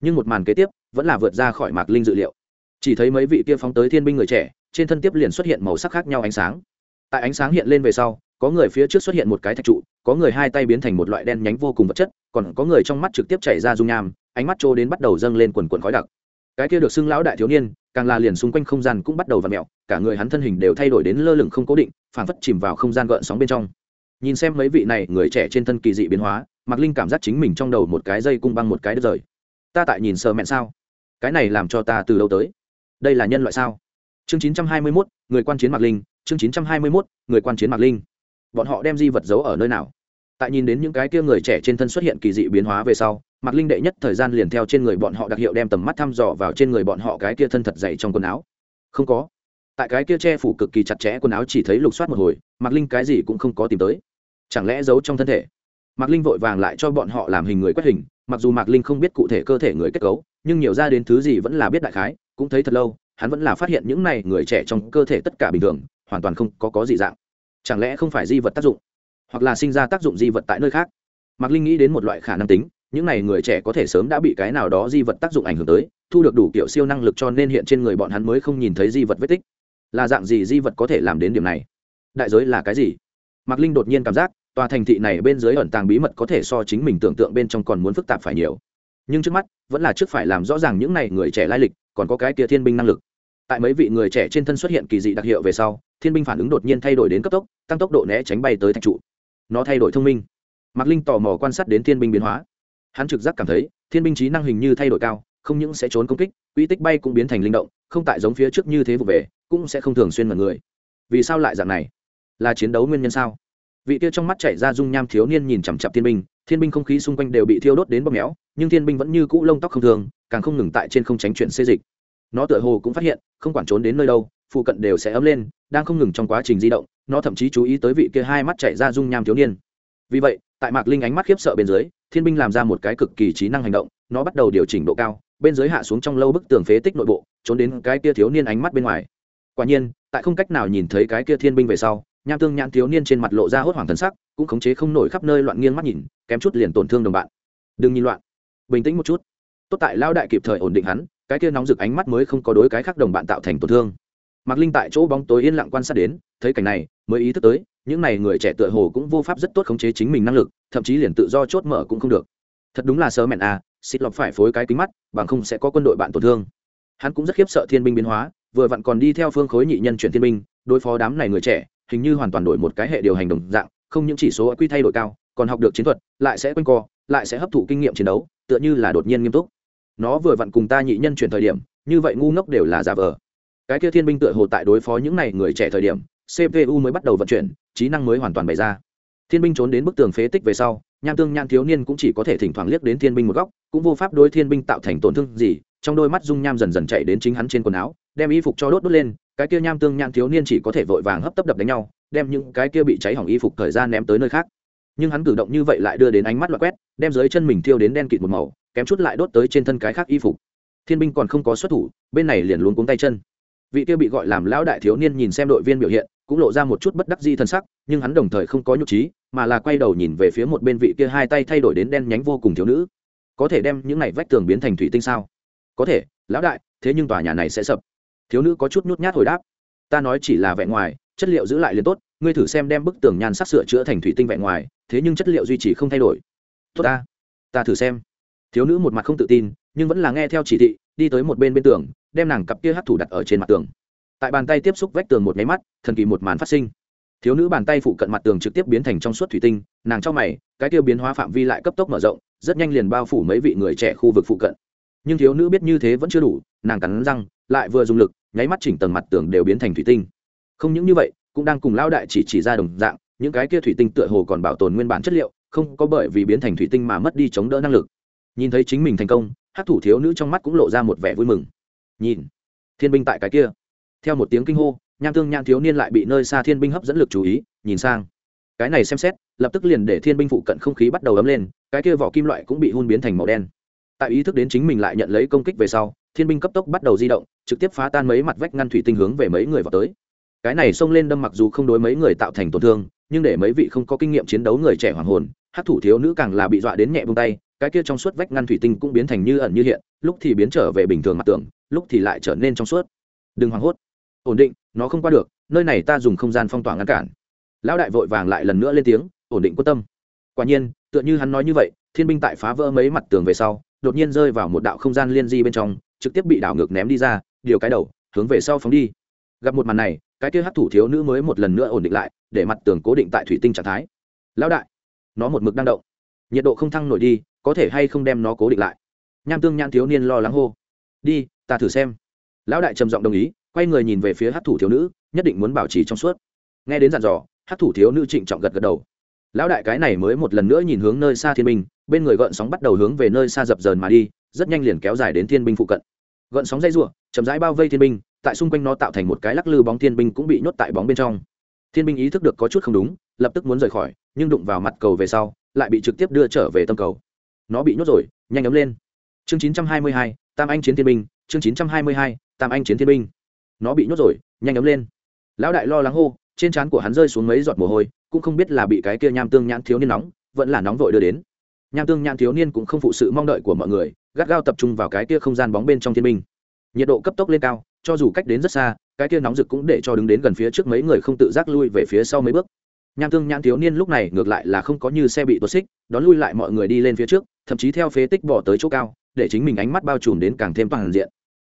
Nhưng một màn kế tiếp vẫn là vượt ra khỏi mạc linh dự liệu. Chỉ thấy mấy vị kia phóng tới thiên binh người trẻ, trên thân tiếp liền xuất hiện màu sắc khác nhau ánh sáng. Tại ánh sáng hiện lên về sau, có người phía trước xuất hiện một cái thạch trụ, có người hai tay biến thành một loại đen nhánh vô cùng vật chất, còn có người trong mắt trực tiếp chảy ra dung nham, ánh mắt trô đến bắt đầu dâng lên quần quần khói đặc. Cái kia được xưng lão đại thiếu niên, càng là liền xung quanh không gian cũng bắt đầu v ặ mẹo cả người hắn thân hình đều thay đổi đến lơ lửng không cố định phản phất chìm vào không gian gợn sóng bên trong. Nhìn xem mấy vị này người trẻ trên thân kỳ dị biến hóa mạc linh cảm giác chính mình trong đầu một cái dây cung băng một cái đất rời. Ta tại nhìn sờ mẹn sao? Cái này làm cho ta từ đâu tới? Đây là nhân loại sao? Chương 921, người quan chiến mạc linh chương 921, người quan chiến mạc linh. Bọn họ đem di vật giấu ở nơi nào? Tại nhìn đến những cái kia người trẻ trên thân xuất hiện kỳ dị biến hóa về sau mạc linh đệ nhất thời gian liền theo trên người bọn họ đặc hiệu đem tầm mắt thăm dò vào trên người bọn họ cái kia thân thật dày trong quần áo. Không có. Tại cái kia che phủ cực kỳ chặt chẽ quần áo chỉ thấy lục soát một hồi mạc linh cái gì cũng không có tìm tới. Chẳng lẽ giấu trong thân thể? Mạc linh vội vàng lại cho bọn họ làm hình người quét hình, mặc dù mạc linh không biết cụ thể cơ thể người kết cấu, nhưng nhiều ra đến thứ gì vẫn là biết đại khái, cũng thấy thật lâu, hắn vẫn là phát hiện những này người trẻ trong cơ thể tất cả bình thường, hoàn toàn không có có gì dạng. Chẳng lẽ không phải di vật tác dụng, hoặc là sinh ra tác dụng di vật tại nơi khác? Mạc linh nghĩ đến một loại khả năng tính, những này người trẻ có thể sớm đã bị cái nào đó di vật tác dụng ảnh hưởng tới, thu được đủ kiểu siêu năng lực cho nên hiện trên người bọn hắn mới không nhìn thấy di vật vết tích. Là dạng gì di vật có thể làm đến điểm này? Đại giới là cái gì? Mạc linh đột nhiên cảm giác tòa thành thị này bên dưới ẩn tàng bí mật có thể so chính mình tưởng tượng bên trong còn muốn phức tạp phải nhiều. Nhưng trước mắt, vẫn là trước phải làm rõ ràng những này người trẻ lai lịch, còn có cái kia thiên binh năng lực. Tại mấy vị người trẻ trên thân xuất hiện kỳ dị đặc hiệu về sau, thiên binh phản ứng đột nhiên thay đổi đến cấp tốc, tăng tốc độ né tránh bay tới thạch trụ. Nó thay đổi thông minh. Mạc linh tò mò quan sát đến thiên binh biến hóa. Hắn trực giác cảm thấy, thiên binh trí năng hình như thay đổi cao, không những sẽ trốn công kích uy tích bay cũng biến thành linh động, không tại giống phía trước như thế vụ về, cũng sẽ không thường xuyên mật người. Vì sao lại dạng này? Là chiến đấu nguyên nhân sao? Vị kia trong mắt chảy ra dung nham thiếu niên nhìn chằm chặp thiên binh thiên binh không khí xung quanh đều bị thiêu đốt đến bóp méo, nhưng thiên binh vẫn như cũ lông tóc không thường, càng không ngừng tại trên không tránh chuyện xê dịch. Nó tựa hồ cũng phát hiện, không quản trốn đến nơi đâu, phụ cận đều sẽ ấm lên, đang không ngừng trong quá trình di động, nó thậm chí chú ý tới vị kia hai mắt chảy ra dung nham thiếu niên. Vì vậy, tại mạc linh ánh mắt khiếp sợ bên dưới, thiên binh làm ra một cái cực kỳ trí năng hành động, nó bắt đầu điều chỉnh độ cao, bên dưới hạ xuống trong lâu bức tường phế tích nội bộ, trốn đến cái kia thiếu niên ánh mắt bên ngoài. Quả nhiên, tại không cách nào nhìn thấy cái kia thiên binh về sau nham tương nhãn thiếu niên trên mặt lộ ra hốt hoảng thần sắc, cũng khống chế không nổi khắp nơi loạn nghiêng mắt nhìn, kém chút liền tổn thương đồng bạn. Đừng nhìn loạn. Bình tĩnh một chút. Tốt tại lao đại kịp thời ổn định hắn, cái kia nóng rực ánh mắt mới không có đối cái khác đồng bạn tạo thành tổn thương. Mạc linh tại chỗ bóng tối yên lặng quan sát đến, thấy cảnh này, mới ý thức tới, những n à y người trẻ tựa hồ cũng vô pháp rất tốt khống chế chính mình năng lực, thậm chí liền tự do chốt mở cũng không được. Thật đúng là sơ mẹn à xịt lọc phải phối cái kính mắt, bằng không sẽ có quân đội bạn tổn thương. Hắn cũng rất khiếp sợ thiên binh biến hóa, vừa vặn còn đi theo phương khối nhị nhân chuyển thiên binh, đối phó đám này người trẻ hình như hoàn toàn đổi một cái hệ điều hành đồng dạng, không những chỉ số quy thay đổi cao, còn học được chiến thuật, lại sẽ quanh co, lại sẽ hấp thụ kinh nghiệm chiến đấu, tựa như là đột nhiên nghiêm túc. Nó vừa vặn cùng ta nhị nhân chuyển thời điểm, như vậy ngu ngốc đều là giả vờ. Cái kia thiên binh tựa hồ tại đối phó những này người trẻ thời điểm cpu mới bắt đầu vận chuyển, trí năng mới hoàn toàn bày ra. Thiên binh trốn đến bức tường phế tích về sau, nham tương nhan thiếu niên cũng chỉ có thể thỉnh thoảng liếc đến thiên binh một góc, cũng vô pháp đối thiên binh tạo thành tổn thương gì, trong đôi mắt dung nham dần dần chạy đến chính hắn trên quần áo, đem y phục cho đốt đốt lên cái kia nham tương nhan thiếu niên chỉ có thể vội vàng hấp tấp đập đánh nhau, đem những cái kia bị cháy hỏng y phục thời gian ném tới nơi khác. Nhưng hắn cử động như vậy lại đưa đến ánh mắt loại quét, đem dưới chân mình thiêu đến đen kịt một màu, kém chút lại đốt tới trên thân cái khác y phục. Thiên binh còn không có xuất thủ, bên này liền luống cuống tay chân. Vị kia bị gọi làm lão đại thiếu niên nhìn xem đội viên biểu hiện, cũng lộ ra một chút bất đắc di thân sắc, nhưng hắn đồng thời không có nhục trí, mà là quay đầu nhìn về phía một bên vị kia hai tay thay đổi đến đen nhánh vô cùng thiếu nữ. Có thể đem những này vách tường biến thành thủy tinh sao? Có thể, lão đại, thế nhưng tòa nhà này sẽ sập thiếu nữ có chút nhút nhát hồi đáp. Ta nói chỉ là vẹn ngoài, chất liệu giữ lại liền tốt, ngươi thử xem đem bức tường nhan sắc sửa chữa thành thủy tinh vẹn ngoài, thế nhưng chất liệu duy trì không thay đổi. Tốt ta. Ta thử xem. Thiếu nữ một mặt không tự tin, nhưng vẫn là nghe theo chỉ thị, đi tới một bên bên tường, đem nàng cặp kia hát thủ đặt ở trên mặt tường. Tại bàn tay tiếp xúc vách tường một nháy mắt, thần kỳ một màn phát sinh. Thiếu nữ bàn tay phụ cận mặt tường trực tiếp biến thành trong suốt thủy tinh, nàng trong mày, cái tiêu biến hóa phạm vi lại cấp tốc mở rộng, rất nhanh liền bao phủ mấy vị người trẻ khu vực phụ cận nhưng thiếu nữ biết như thế vẫn chưa đủ, nàng cắn răng, lại vừa dùng lực, nháy mắt chỉnh tầng mặt tường đều biến thành thủy tinh. Không những như vậy, cũng đang cùng lao đại chỉ chỉ ra đồng dạng, những cái kia thủy tinh tựa hồ còn bảo tồn nguyên bản chất liệu, không có bởi vì biến thành thủy tinh mà mất đi chống đỡ năng lực. Nhìn thấy chính mình thành công hát thủ thiếu nữ trong mắt cũng lộ ra một vẻ vui mừng. Nhìn, thiên binh tại cái kia. Theo một tiếng kinh hô, nham tương nham thiếu niên lại bị nơi xa thiên binh hấp dẫn lực chú ý, nhìn sang. Cái này xem xét, lập tức liền để thiên binh phụ cận không khí bắt đầu ấm lên, cái kia vỏ kim loại cũng bị hun biến thành màu đen tại ý thức đến chính mình lại nhận lấy công kích về sau, thiên binh cấp tốc bắt đầu di động, trực tiếp phá tan mấy mặt vách ngăn thủy tinh hướng về mấy người vào tới. Cái này xông lên đâm mặc dù không đối mấy người tạo thành tổn thương, nhưng để mấy vị không có kinh nghiệm chiến đấu người trẻ hoàng hồn hát thủ thiếu nữ càng là bị dọa đến nhẹ vung tay, cái kia trong suốt vách ngăn thủy tinh cũng biến thành như ẩn như hiện, lúc thì biến trở về bình thường mặt tường lúc thì lại trở nên trong suốt. Đừng hoảng hốt. Ổn định, nó không qua được, nơi này ta dùng không gian phong tỏa ngăn cản. Lão đại vội vàng lại lần nữa lên tiếng, ổn định quyết tâm. Quả nhiên, tựa như hắn nói như vậy, thiên binh tại phá vỡ mấy mặt tường về sau đột nhiên rơi vào một đạo không gian liên di bên trong, trực tiếp bị đảo ngược ném đi ra, điều cái đầu, hướng về sau phóng đi. Gặp một màn này, cái kia hát thủ thiếu nữ mới một lần nữa ổn định lại, để mặt tường cố định tại thủy tinh trạng thái. Lão đại, nó một mực đang động. Nhiệt độ không thăng nổi đi, có thể hay không đem nó cố định lại? Nham tương nhan thiếu niên lo lắng hô. Đi, ta thử xem. Lão đại trầm giọng đồng ý, quay người nhìn về phía hát thủ thiếu nữ, nhất định muốn bảo trì trong suốt. Nghe đến dặn dò hát thủ thiếu nữ trịnh trọng gật gật đầu lão đại cái này mới một lần nữa nhìn hướng nơi xa thiên binh bên người gợn sóng bắt đầu hướng về nơi xa dập dờn mà đi rất nhanh liền kéo dài đến thiên binh phụ cận. Gợn sóng dây r u ộ chậm rãi bao vây thiên binh tại xung quanh nó tạo thành một cái lắc lư bóng thiên binh cũng bị nhốt tại bóng bên trong. Thiên binh ý thức được có chút không đúng lập tức muốn rời khỏi nhưng đụng vào mặt cầu về sau lại bị trực tiếp đưa trở về tâm cầu. Nó bị nhốt rồi nhanh ấm lên. Chương 922, tam anh chiến thiên binh chương 922, tam anh chiến thiên binh. Nó bị nhốt rồi nhanh ấm lên. Lão đại lo lắng hô trên trán của hắn rơi xuống mấy giọt mồ hôi, cũng không biết là bị cái kia nham tương nhãn thiếu niên nóng, vẫn là nóng vội đưa đến. Nham tương nhãn thiếu niên cũng không phụ sự mong đợi của mọi người, gắt gao tập trung vào cái kia không gian bóng bên trong thiên minh. Nhiệt độ cấp tốc lên cao, cho dù cách đến rất xa, cái kia nóng rực cũng để cho đứng đến gần phía trước mấy người không tự giác lui về phía sau mấy bước. Nham tương nhãn thiếu niên lúc này ngược lại là không có như xe bị tuột xích, đón lui lại mọi người đi lên phía trước, thậm chí theo phế tích bỏ tới chỗ cao, để chính mình ánh mắt bao trùm đến càng thêm toàn diện.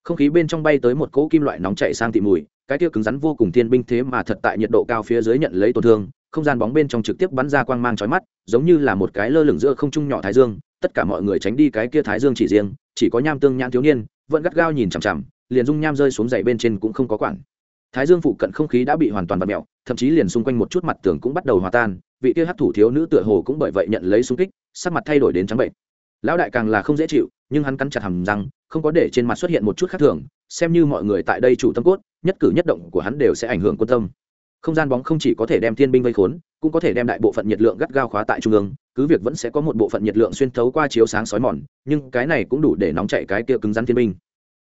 Không khí bên trong bay tới một cỗ kim loại nóng chạy sang thị mùi cái kia cứng rắn vô cùng thiên binh thế mà thật tại nhiệt độ cao phía dưới nhận lấy tổn thương, không gian bóng bên trong trực tiếp bắn ra quang mang chói mắt, giống như là một cái lơ lửng giữa không trung nhỏ thái dương, tất cả mọi người tránh đi cái kia thái dương chỉ riêng, chỉ có nham tương nhãn thiếu niên, vẫn gắt gao nhìn chằm chằm, liền dung nham rơi xuống dậy bên trên cũng không có quản. Thái dương phụ cận không khí đã bị hoàn toàn vặt mẹo thậm chí liền xung quanh một chút mặt tường cũng bắt đầu hòa tan, vị kia hấp thủ thiếu nữ tựa hồ cũng bởi vậy nhận lấy xung kích, sắc mặt thay đổi đến trắng bệnh. Lão đại càng là không dễ chịu, nhưng hắn cắn chặt hầm răng không có để trên mặt xuất hiện một chút khác thường, xem như mọi người tại đây chủ tâm cốt, nhất cử nhất động của hắn đều sẽ ảnh hưởng quân tâm. Không gian bóng không chỉ có thể đem thiên binh vây khốn, cũng có thể đem đại bộ phận nhiệt lượng gắt gao khóa tại trung ương, cứ việc vẫn sẽ có một bộ phận nhiệt lượng xuyên thấu qua chiếu sáng sói mòn, nhưng cái này cũng đủ để nóng chạy cái kia cứng rắn thiên binh.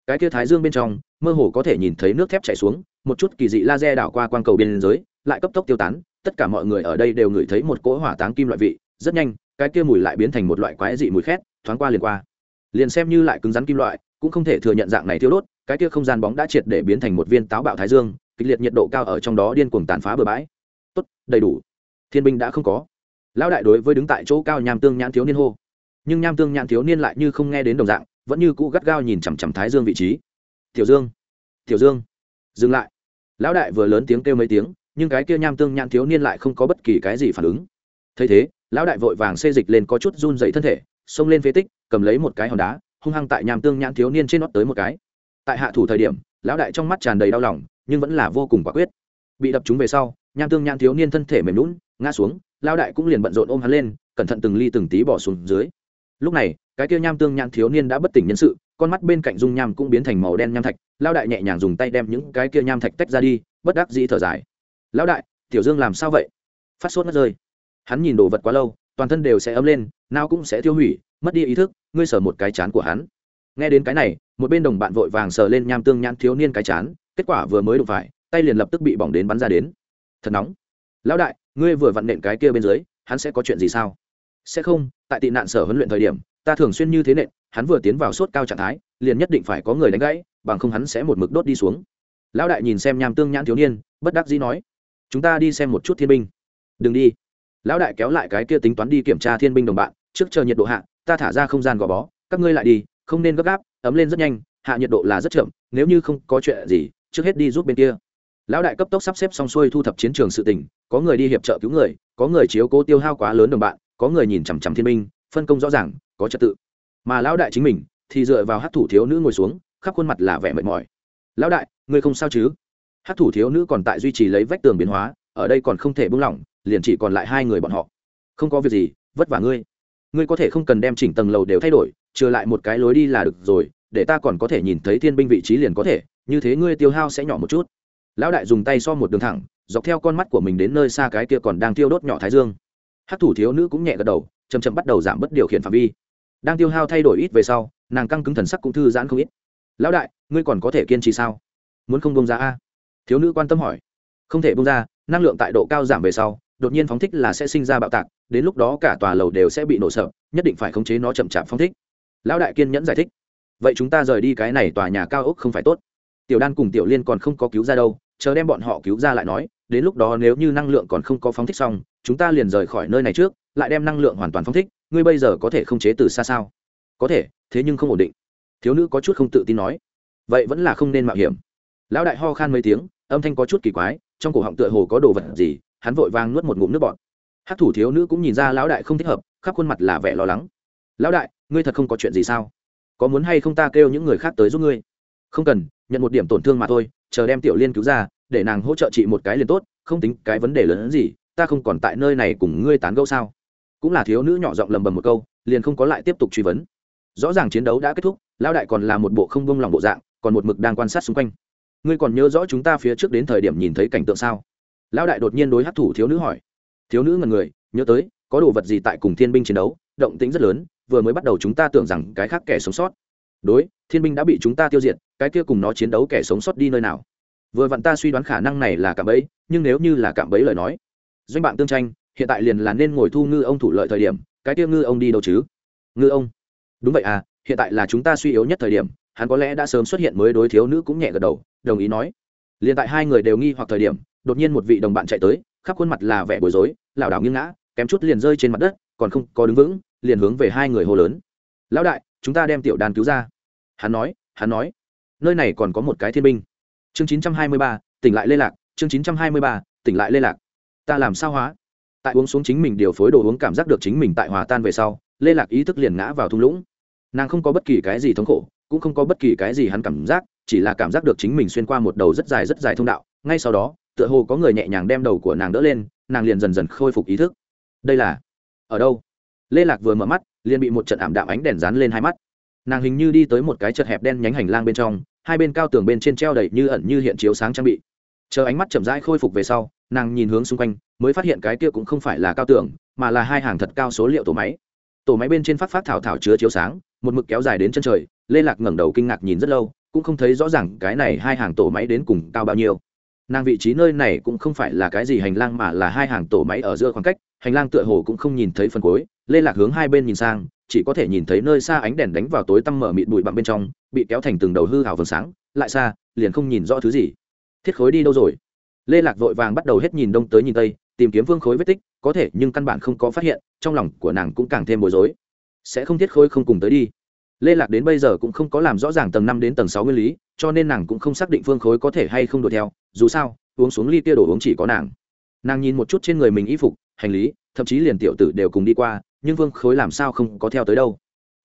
Cái kia thái dương bên trong, mơ hồ có thể nhìn thấy nước thép chảy xuống, một chút kỳ dị laser đảo qua quang cầu biên giới, lại cấp tốc tiêu tán, tất cả mọi người ở đây đều ngửi thấy một cỗ hỏa táng kim loại vị, rất nhanh, cái kia mùi lại biến thành một loại quái dị mùi khét, thoáng qua liền qua. Liền xem như lại cứng rắn kim loại cũng không thể thừa nhận dạng này thiếu đốt, cái kia không gian bóng đã triệt để biến thành một viên táo bạo thái dương, kịch liệt nhiệt độ cao ở trong đó điên cuồng tàn phá bừa bãi. Tốt, đầy đủ. Thiên binh đã không có. Lão đại đối với đứng tại chỗ cao nham tương nhãn thiếu niên hô. Nhưng nham tương nhãn thiếu niên lại như không nghe đến đồng dạng, vẫn như cũ gắt gao nhìn chằm chằm thái dương vị trí. Tiểu dương tiểu dương, dừng lại. Lão đại vừa lớn tiếng kêu mấy tiếng, nhưng cái kia nham tương nhãn thiếu niên lại không có bất kỳ cái gì phản ứng. Thấy thế, lão đại vội vàng xê dịch lên có chút run dậy thân thể, xông lên phế tích, cầm lấy một cái hòn đá hung hăng tại nham tương nhãn thiếu niên trên nót tới một cái. Tại hạ thủ thời điểm, lão đại trong mắt tràn đầy đau lòng, nhưng vẫn là vô cùng quả quyết. Bị đập chúng về sau, nham tương nhãn thiếu niên thân thể mềm lún ngã xuống, lão đại cũng liền bận rộn ôm hắn lên, cẩn thận từng ly từng tí bỏ xuống dưới. Lúc này, cái kia nham tương nhãn thiếu niên đã bất tỉnh nhân sự, con mắt bên cạnh dung nham cũng biến thành màu đen nham thạch, lão đại nhẹ nhàng dùng tay đem những cái kia nham thạch tách ra đi, bất đắc dĩ thở dài. Lão đại, tiểu dương làm sao vậy? Phát sốt mất rơi. Hắn nhìn đồ vật quá lâu, toàn thân đều sẽ ấm lên nào cũng sẽ tiêu hủy mất đi ý thức, ngươi sờ một cái chán của hắn. Nghe đến cái này, một bên đồng bạn vội vàng sờ lên nham tương nhãn thiếu niên cái chán, kết quả vừa mới đụng phải, tay liền lập tức bị bỏng đến bắn ra đến. Thật nóng. Lão đại, ngươi vừa vặn nện cái kia bên dưới, hắn sẽ có chuyện gì sao? Sẽ không, tại tị nạn sở huấn luyện thời điểm, ta thường xuyên như thế nện, hắn vừa tiến vào sốt cao trạng thái, liền nhất định phải có người đánh gãy, bằng không hắn sẽ một mực đốt đi xuống. Lão đại nhìn xem nham tương nhãn thiếu niên, bất đắc dĩ nói, chúng ta đi xem một chút thiên binh. Đừng đi. Lão đại kéo lại cái kia tính toán đi kiểm tra thiên binh đồng bạn, trước chờ nhiệt độ hạ ta thả ra không gian gò bó, các ngươi lại đi, không nên gấp gáp, ấm lên rất nhanh, hạ nhiệt độ là rất chậm, nếu như không có chuyện gì, trước hết đi giúp bên kia. Lão đại cấp tốc sắp xếp xong xuôi thu thập chiến trường sự tình, có người đi hiệp trợ cứu người, có người chiếu cố tiêu hao quá lớn đồng bạn, có người nhìn chằm chằm thiên binh, phân công rõ ràng, có trật tự. Mà lão đại chính mình, thì dựa vào hát thủ thiếu nữ ngồi xuống, khắp khuôn mặt là vẻ mệt mỏi. Lão đại, ngươi không sao chứ? Hát thủ thiếu nữ còn tại duy trì lấy vách tường biến hóa, ở đây còn không thể buông lỏng, liền chỉ còn lại hai người bọn họ. Không có việc gì, vất vả ngươi ngươi có thể không cần đem chỉnh tầng lầu đều thay đổi, trừ lại một cái lối đi là được rồi, để ta còn có thể nhìn thấy thiên binh vị trí liền có thể, như thế ngươi tiêu hao sẽ nhỏ một chút. Lão đại dùng tay so một đường thẳng, dọc theo con mắt của mình đến nơi xa cái kia còn đang tiêu đốt nhỏ thái dương. Hát thủ thiếu nữ cũng nhẹ gật đầu chầm chậm bắt đầu giảm bớt điều khiển phạm vi. Đang tiêu hao thay đổi ít về sau, nàng căng cứng thần sắc cũng thư giãn không ít. Lão đại, ngươi còn có thể kiên trì sao? Muốn không bông ra a? Thiếu nữ quan tâm hỏi. Không thể bông ra, năng lượng tại độ cao giảm về sau, đột nhiên phóng thích là sẽ sinh ra bạo tạc đến lúc đó cả tòa lầu đều sẽ bị nổ sập, nhất định phải khống chế nó chậm chạp phóng thích. Lão đại kiên nhẫn giải thích. Vậy chúng ta rời đi cái này tòa nhà cao ốc không phải tốt. Tiểu đan cùng tiểu liên còn không có cứu ra đâu chờ đem bọn họ cứu ra lại nói đến lúc đó nếu như năng lượng còn không có phóng thích xong chúng ta liền rời khỏi nơi này trước lại đem năng lượng hoàn toàn phóng thích ngươi bây giờ có thể không chế từ xa sao? Có thể thế nhưng không ổn định. Thiếu nữ có chút không tự tin nói. Vậy vẫn là không nên mạo hiểm. Lão đại ho khan mấy tiếng âm thanh có chút kỳ quái trong cổ họng tựa hồ có đồ vật gì hắn vội vàng nuốt một ngụm nước bọt hát thủ thiếu nữ cũng nhìn ra lão đại không thích hợp, khắp khuôn mặt là vẻ lo lắng. Lão đại, ngươi thật không có chuyện gì sao? Có muốn hay không ta kêu những người khác tới giúp ngươi? Không cần, nhận một điểm tổn thương mà thôi, chờ đem tiểu liên cứu ra, để nàng hỗ trợ chị một cái liền tốt, không tính cái vấn đề lớn hơn gì, ta không còn tại nơi này cùng ngươi tán gẫu sao? Cũng là thiếu nữ nhỏ giọng lầm bầm một câu, liền không có lại tiếp tục truy vấn. Rõ ràng chiến đấu đã kết thúc, lão đại còn là một bộ không bông lòng bộ dạng, còn một mực đang quan sát xung quanh. Ngươi còn nhớ rõ chúng ta phía trước đến thời điểm nhìn thấy cảnh tượng sao? Lão đại đột nhiên đối hát thủ thiếu nữ hỏi thiếu nữ ngần người, nhớ tới, có đồ vật gì tại cùng thiên binh chiến đấu, động tĩnh rất lớn, vừa mới bắt đầu chúng ta tưởng rằng cái khác kẻ sống sót. Đối, thiên binh đã bị chúng ta tiêu diệt, cái kia cùng nó chiến đấu kẻ sống sót đi nơi nào? Vừa vặn ta suy đoán khả năng này là cạm bẫy, nhưng nếu như là cạm bẫy lời nói, doanh bạn tương tranh, hiện tại liền là nên ngồi thu ngư ông thủ lợi thời điểm, cái kia ngư ông đi đâu chứ? Ngư ông? Đúng vậy à hiện tại là chúng ta suy yếu nhất thời điểm, hắn có lẽ đã sớm xuất hiện mới đối thiếu nữ cũng nhẹ gật đầu, đồng ý nói. Liền tại hai người đều nghi hoặc thời điểm, đột nhiên một vị đồng bạn chạy tới khắp khuôn mặt là vẻ bối rối, lảo đảo nghiêng ngã, kém chút liền rơi trên mặt đất, còn không có đứng vững, liền hướng về hai người hô lớn. Lão đại, chúng ta đem tiểu đàn cứu ra. Hắn nói hắn nói, nơi này còn có một cái thiên binh. Chương chín trăm hai mươi ba, tỉnh lại lê lạc, chương chín trăm hai mươi ba, tỉnh lại lê lạc. Ta làm sao hóa? Tại uống xuống chính mình điều phối đồ uống cảm giác được chính mình tại hòa tan về sau, lê lạc ý thức liền ngã vào thung lũng. Nàng không có bất kỳ cái gì thống khổ, cũng không có bất kỳ cái gì hắn cảm giác, chỉ là cảm giác được chính mình xuyên qua một đầu rất dài rất dài thông đạo, ngay sau đó tựa hồ có người nhẹ nhàng đem đầu của nàng đỡ lên, nàng liền dần dần khôi phục ý thức. Đây là, ở đâu? Lê lạc vừa mở mắt, liền bị một trận ảm đạm ánh đèn dán lên hai mắt. Nàng hình như đi tới một cái chật hẹp đen nhánh hành lang bên trong, hai bên cao tường bên trên treo đầy như ẩn như hiện chiếu sáng trang bị. Chờ ánh mắt chậm rãi khôi phục về sau, nàng nhìn hướng xung quanh, mới phát hiện cái kia cũng không phải là cao tường, mà là hai hàng thật cao số liệu tổ máy. Tổ máy bên trên phát phát thảo thảo chứa chiếu sáng, một mực kéo dài đến chân trời, lê lạc ngẩng đầu kinh ngạc nhìn rất lâu, cũng không thấy rõ ràng cái này hai hàng tổ máy đến cùng cao bao nhiêu nàng vị trí nơi này cũng không phải là cái gì hành lang mà là hai hàng tổ máy ở giữa khoảng cách, hành lang tựa hồ cũng không nhìn thấy phần cuối. Lê lạc hướng hai bên nhìn sang, chỉ có thể nhìn thấy nơi xa ánh đèn đánh vào tối tăm mở mịt bụi bặm bên trong, bị kéo thành từng đầu hư hào vầng sáng, lại xa, liền không nhìn rõ thứ gì. Thiết khối đi đâu rồi? Lê lạc vội vàng bắt đầu hết nhìn đông tới nhìn tây, tìm kiếm vương khối vết tích, có thể, nhưng căn bản không có phát hiện, trong lòng của nàng cũng càng thêm bối rối. Sẽ không thiết khối không cùng tới đi. Lê lạc đến bây giờ cũng không có làm rõ ràng tầng năm đến tầng sáu nguyên lý, cho nên nàng cũng không xác định phương khối có thể hay không đuổi theo dù sao, uống xuống ly kia đổ uống chỉ có nàng. Nàng nhìn một chút trên người mình y phục, hành lý, thậm chí liền tiểu tử đều cùng đi qua, nhưng vương khối làm sao không có theo tới đâu.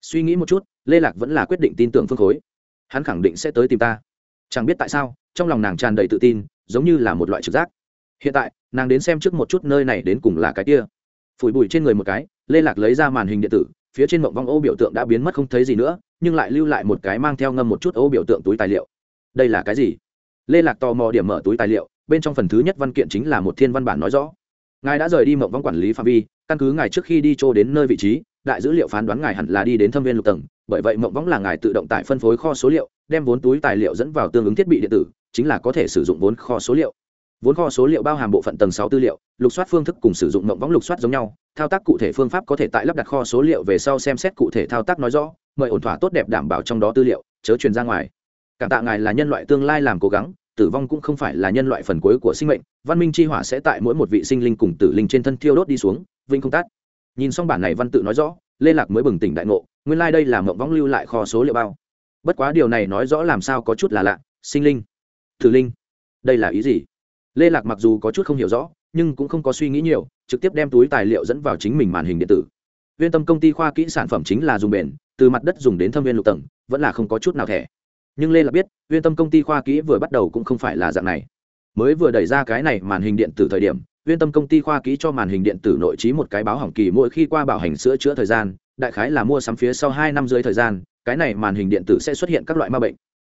Suy nghĩ một chút, lê lạc vẫn là quyết định tin tưởng phương khối. Hắn khẳng định sẽ tới tìm ta. Chẳng biết tại sao, trong lòng nàng tràn đầy tự tin, giống như là một loại trực giác. Hiện tại, nàng đến xem trước một chút nơi này đến cùng là cái kia. Phủi bụi trên người một cái, lê lạc lấy ra màn hình điện tử, phía trên mộng vong ô biểu tượng đã biến mất không thấy gì nữa, nhưng lại lưu lại một cái mang theo ngâm một chút ô biểu tượng túi tài liệu. Đây là cái gì? Lê lạc tò mò điểm mở túi tài liệu, bên trong phần thứ nhất văn kiện chính là một thiên văn bản nói rõ. Ngài đã rời đi mộng vong quản lý phạm vi, căn cứ ngài trước khi đi chỗ đến nơi vị trí, đại dữ liệu phán đoán ngài hẳn là đi đến thâm viên lục tầng, bởi vậy mộng vong là ngài tự động tại phân phối kho số liệu, đem vốn túi tài liệu dẫn vào tương ứng thiết bị điện tử, chính là có thể sử dụng vốn kho số liệu. Vốn kho số liệu bao hàm bộ phận tầng sáu tư liệu, lục soát phương thức cùng sử dụng mộng vong lục soát giống nhau, thao tác cụ thể phương pháp có thể tại lắp đặt kho số liệu về sau xem xét cụ thể thao tác nói rõ, mời ổn thỏa tốt đẹp đảm bảo trong đó tư liệu, chớ truyền ra ngoài cảm tạ ngài là nhân loại tương lai làm cố gắng, tử vong cũng không phải là nhân loại phần cuối của sinh mệnh, văn minh chi hỏa sẽ tại mỗi một vị sinh linh cùng tử linh trên thân thiêu đốt đi xuống vinh không tắt. Nhìn xong bản này văn tự nói rõ, lê lạc mới bừng tỉnh đại ngộ, nguyên lai、like、đây là mộng võng lưu lại kho số liệu bao. Bất quá điều này nói rõ làm sao có chút là lạ, sinh linh, tử linh, đây là ý gì? Lê lạc mặc dù có chút không hiểu rõ, nhưng cũng không có suy nghĩ nhiều, trực tiếp đem túi tài liệu dẫn vào chính mình màn hình điện tử. Viên tâm công ty khoa kỹ sản phẩm chính là dùng bền, từ mặt đất dùng đến thâm viên lục tầng, vẫn là không có chút nào thẻ nhưng lê lạc biết, uyên tâm công ty khoa kỹ vừa bắt đầu cũng không phải là dạng này. Mới vừa đẩy ra cái này màn hình điện tử thời điểm, uyên tâm công ty khoa kỹ cho màn hình điện tử nội trí một cái báo hỏng kỳ mỗi khi qua bảo hành sữa chữa thời gian, đại khái là mua sắm phía sau hai năm dưới thời gian, cái này màn hình điện tử sẽ xuất hiện các loại ma bệnh.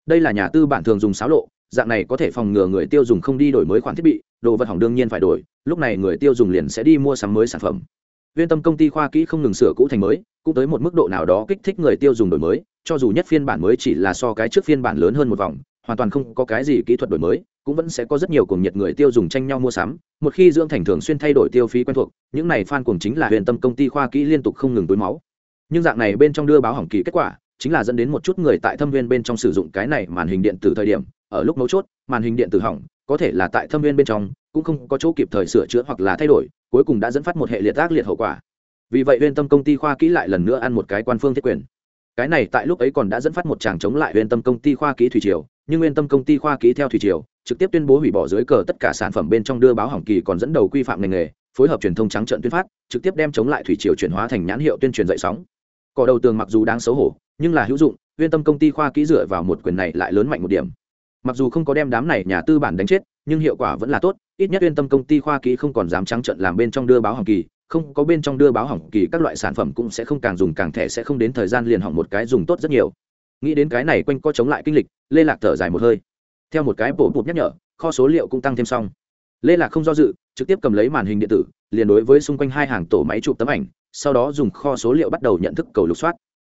Đây là nhà tư bản thường dùng xáo lộ, dạng này có thể phòng ngừa người tiêu dùng không đi đổi mới khoản thiết bị, đồ vật hỏng đương nhiên phải đổi, lúc này người tiêu dùng liền sẽ đi mua sắm mới sản phẩm. Viên tâm công ty khoa kỹ không ngừng sửa cũ thành mới, cũng tới một mức độ nào đó kích thích người tiêu dùng đổi mới cho dù nhất phiên bản mới chỉ là so cái trước phiên bản lớn hơn một vòng, hoàn toàn không có cái gì kỹ thuật đổi mới, cũng vẫn sẽ có rất nhiều cùng nhiệt người tiêu dùng tranh nhau mua sắm. Một khi dưỡng thành thường xuyên thay đổi tiêu phí quen thuộc, những này fan cùng chính là huyền tâm công ty khoa kỹ liên tục không ngừng túi máu. Nhưng dạng này bên trong đưa báo hỏng kỳ kết quả, chính là dẫn đến một chút người tại thâm viên bên trong sử dụng cái này màn hình điện tử thời điểm, ở lúc mấu chốt, màn hình điện tử hỏng, có thể là tại thâm viên bên trong, cũng không có chỗ kịp thời sửa chữa hoặc là thay đổi, cuối cùng đã dẫn phát một hệ liệt ác liệt hậu quả. Vì vậy, huyền tâm công ty khoa kỹ lại lần nữa ăn một cái quan phương thiết quyền cái này tại lúc ấy còn đã dẫn phát một tràng chống lại nguyên tâm công ty khoa kỹ thủy triều, nhưng nguyên tâm công ty khoa kỹ theo thủy triều, trực tiếp tuyên bố hủy bỏ dưới cờ tất cả sản phẩm bên trong đưa báo hỏng kỳ còn dẫn đầu quy phạm ngành nghề, phối hợp truyền thông trắng trợn tuyên phát, trực tiếp đem chống lại thủy triều chuyển hóa thành nhãn hiệu tuyên truyền dậy sóng. Cỏ đầu tường mặc dù đáng xấu hổ, nhưng là hữu dụng nguyên tâm công ty khoa kỹ dựa vào một quyền này lại lớn mạnh một điểm. Mặc dù không có đem đám này nhà tư bản đánh chết, nhưng hiệu quả vẫn là tốt, ít nhất nguyên tâm công ty khoa kỹ không còn dám trắng trợn làm bên trong đưa báo hỏng kỳ không có bên trong đưa báo hỏng kỳ các loại sản phẩm cũng sẽ không càng dùng càng thẻ sẽ không đến thời gian liền hỏng một cái dùng tốt rất nhiều. Nghĩ đến cái này quanh co chống lại kinh lịch, lê lạc thở dài một hơi. Theo một cái bổ bụt nhắc nhở, kho số liệu cũng tăng thêm xong. Lê lạc không do dự, trực tiếp cầm lấy màn hình điện tử, liền đối với xung quanh hai hàng tổ máy chụp tấm ảnh, sau đó dùng kho số liệu bắt đầu nhận thức cầu lục soát.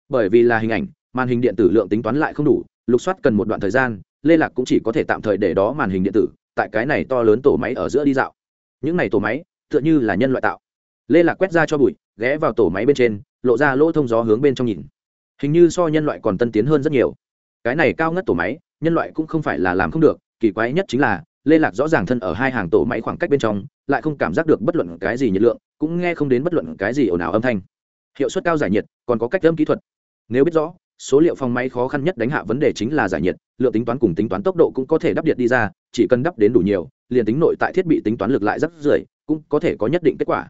Bởi vì là hình ảnh, màn hình điện tử lượng tính toán lại không đủ, lục soát cần một đoạn thời gian, lê lạc cũng chỉ có thể tạm thời để đó màn hình điện tử, tại cái này to lớn tổ máy ở giữa đi dạo. Những này tổ máy, tựa như là nhân loại tạo lê lạc quét ra cho bụi, ghé vào tổ máy bên trên, lộ ra lỗ thông gió hướng bên trong nhìn. Hình như so nhân loại còn tân tiến hơn rất nhiều. Cái này cao ngất tổ máy, nhân loại cũng không phải là làm không được, kỳ quái nhất chính là, lê lạc rõ ràng thân ở hai hàng tổ máy khoảng cách bên trong, lại không cảm giác được bất luận cái gì nhiệt lượng, cũng nghe không đến bất luận cái gì ồn ào âm thanh. Hiệu suất cao giải nhiệt, còn có cách âm kỹ thuật. Nếu biết rõ, số liệu phòng máy khó khăn nhất đánh hạ vấn đề chính là giải nhiệt, lượng tính toán cùng tính toán tốc độ cũng có thể đắp điện đi ra, chỉ cần đắp đến đủ nhiều, liền tính nội tại thiết bị tính toán lực lại rất rưỡi, cũng có thể có nhất định kết quả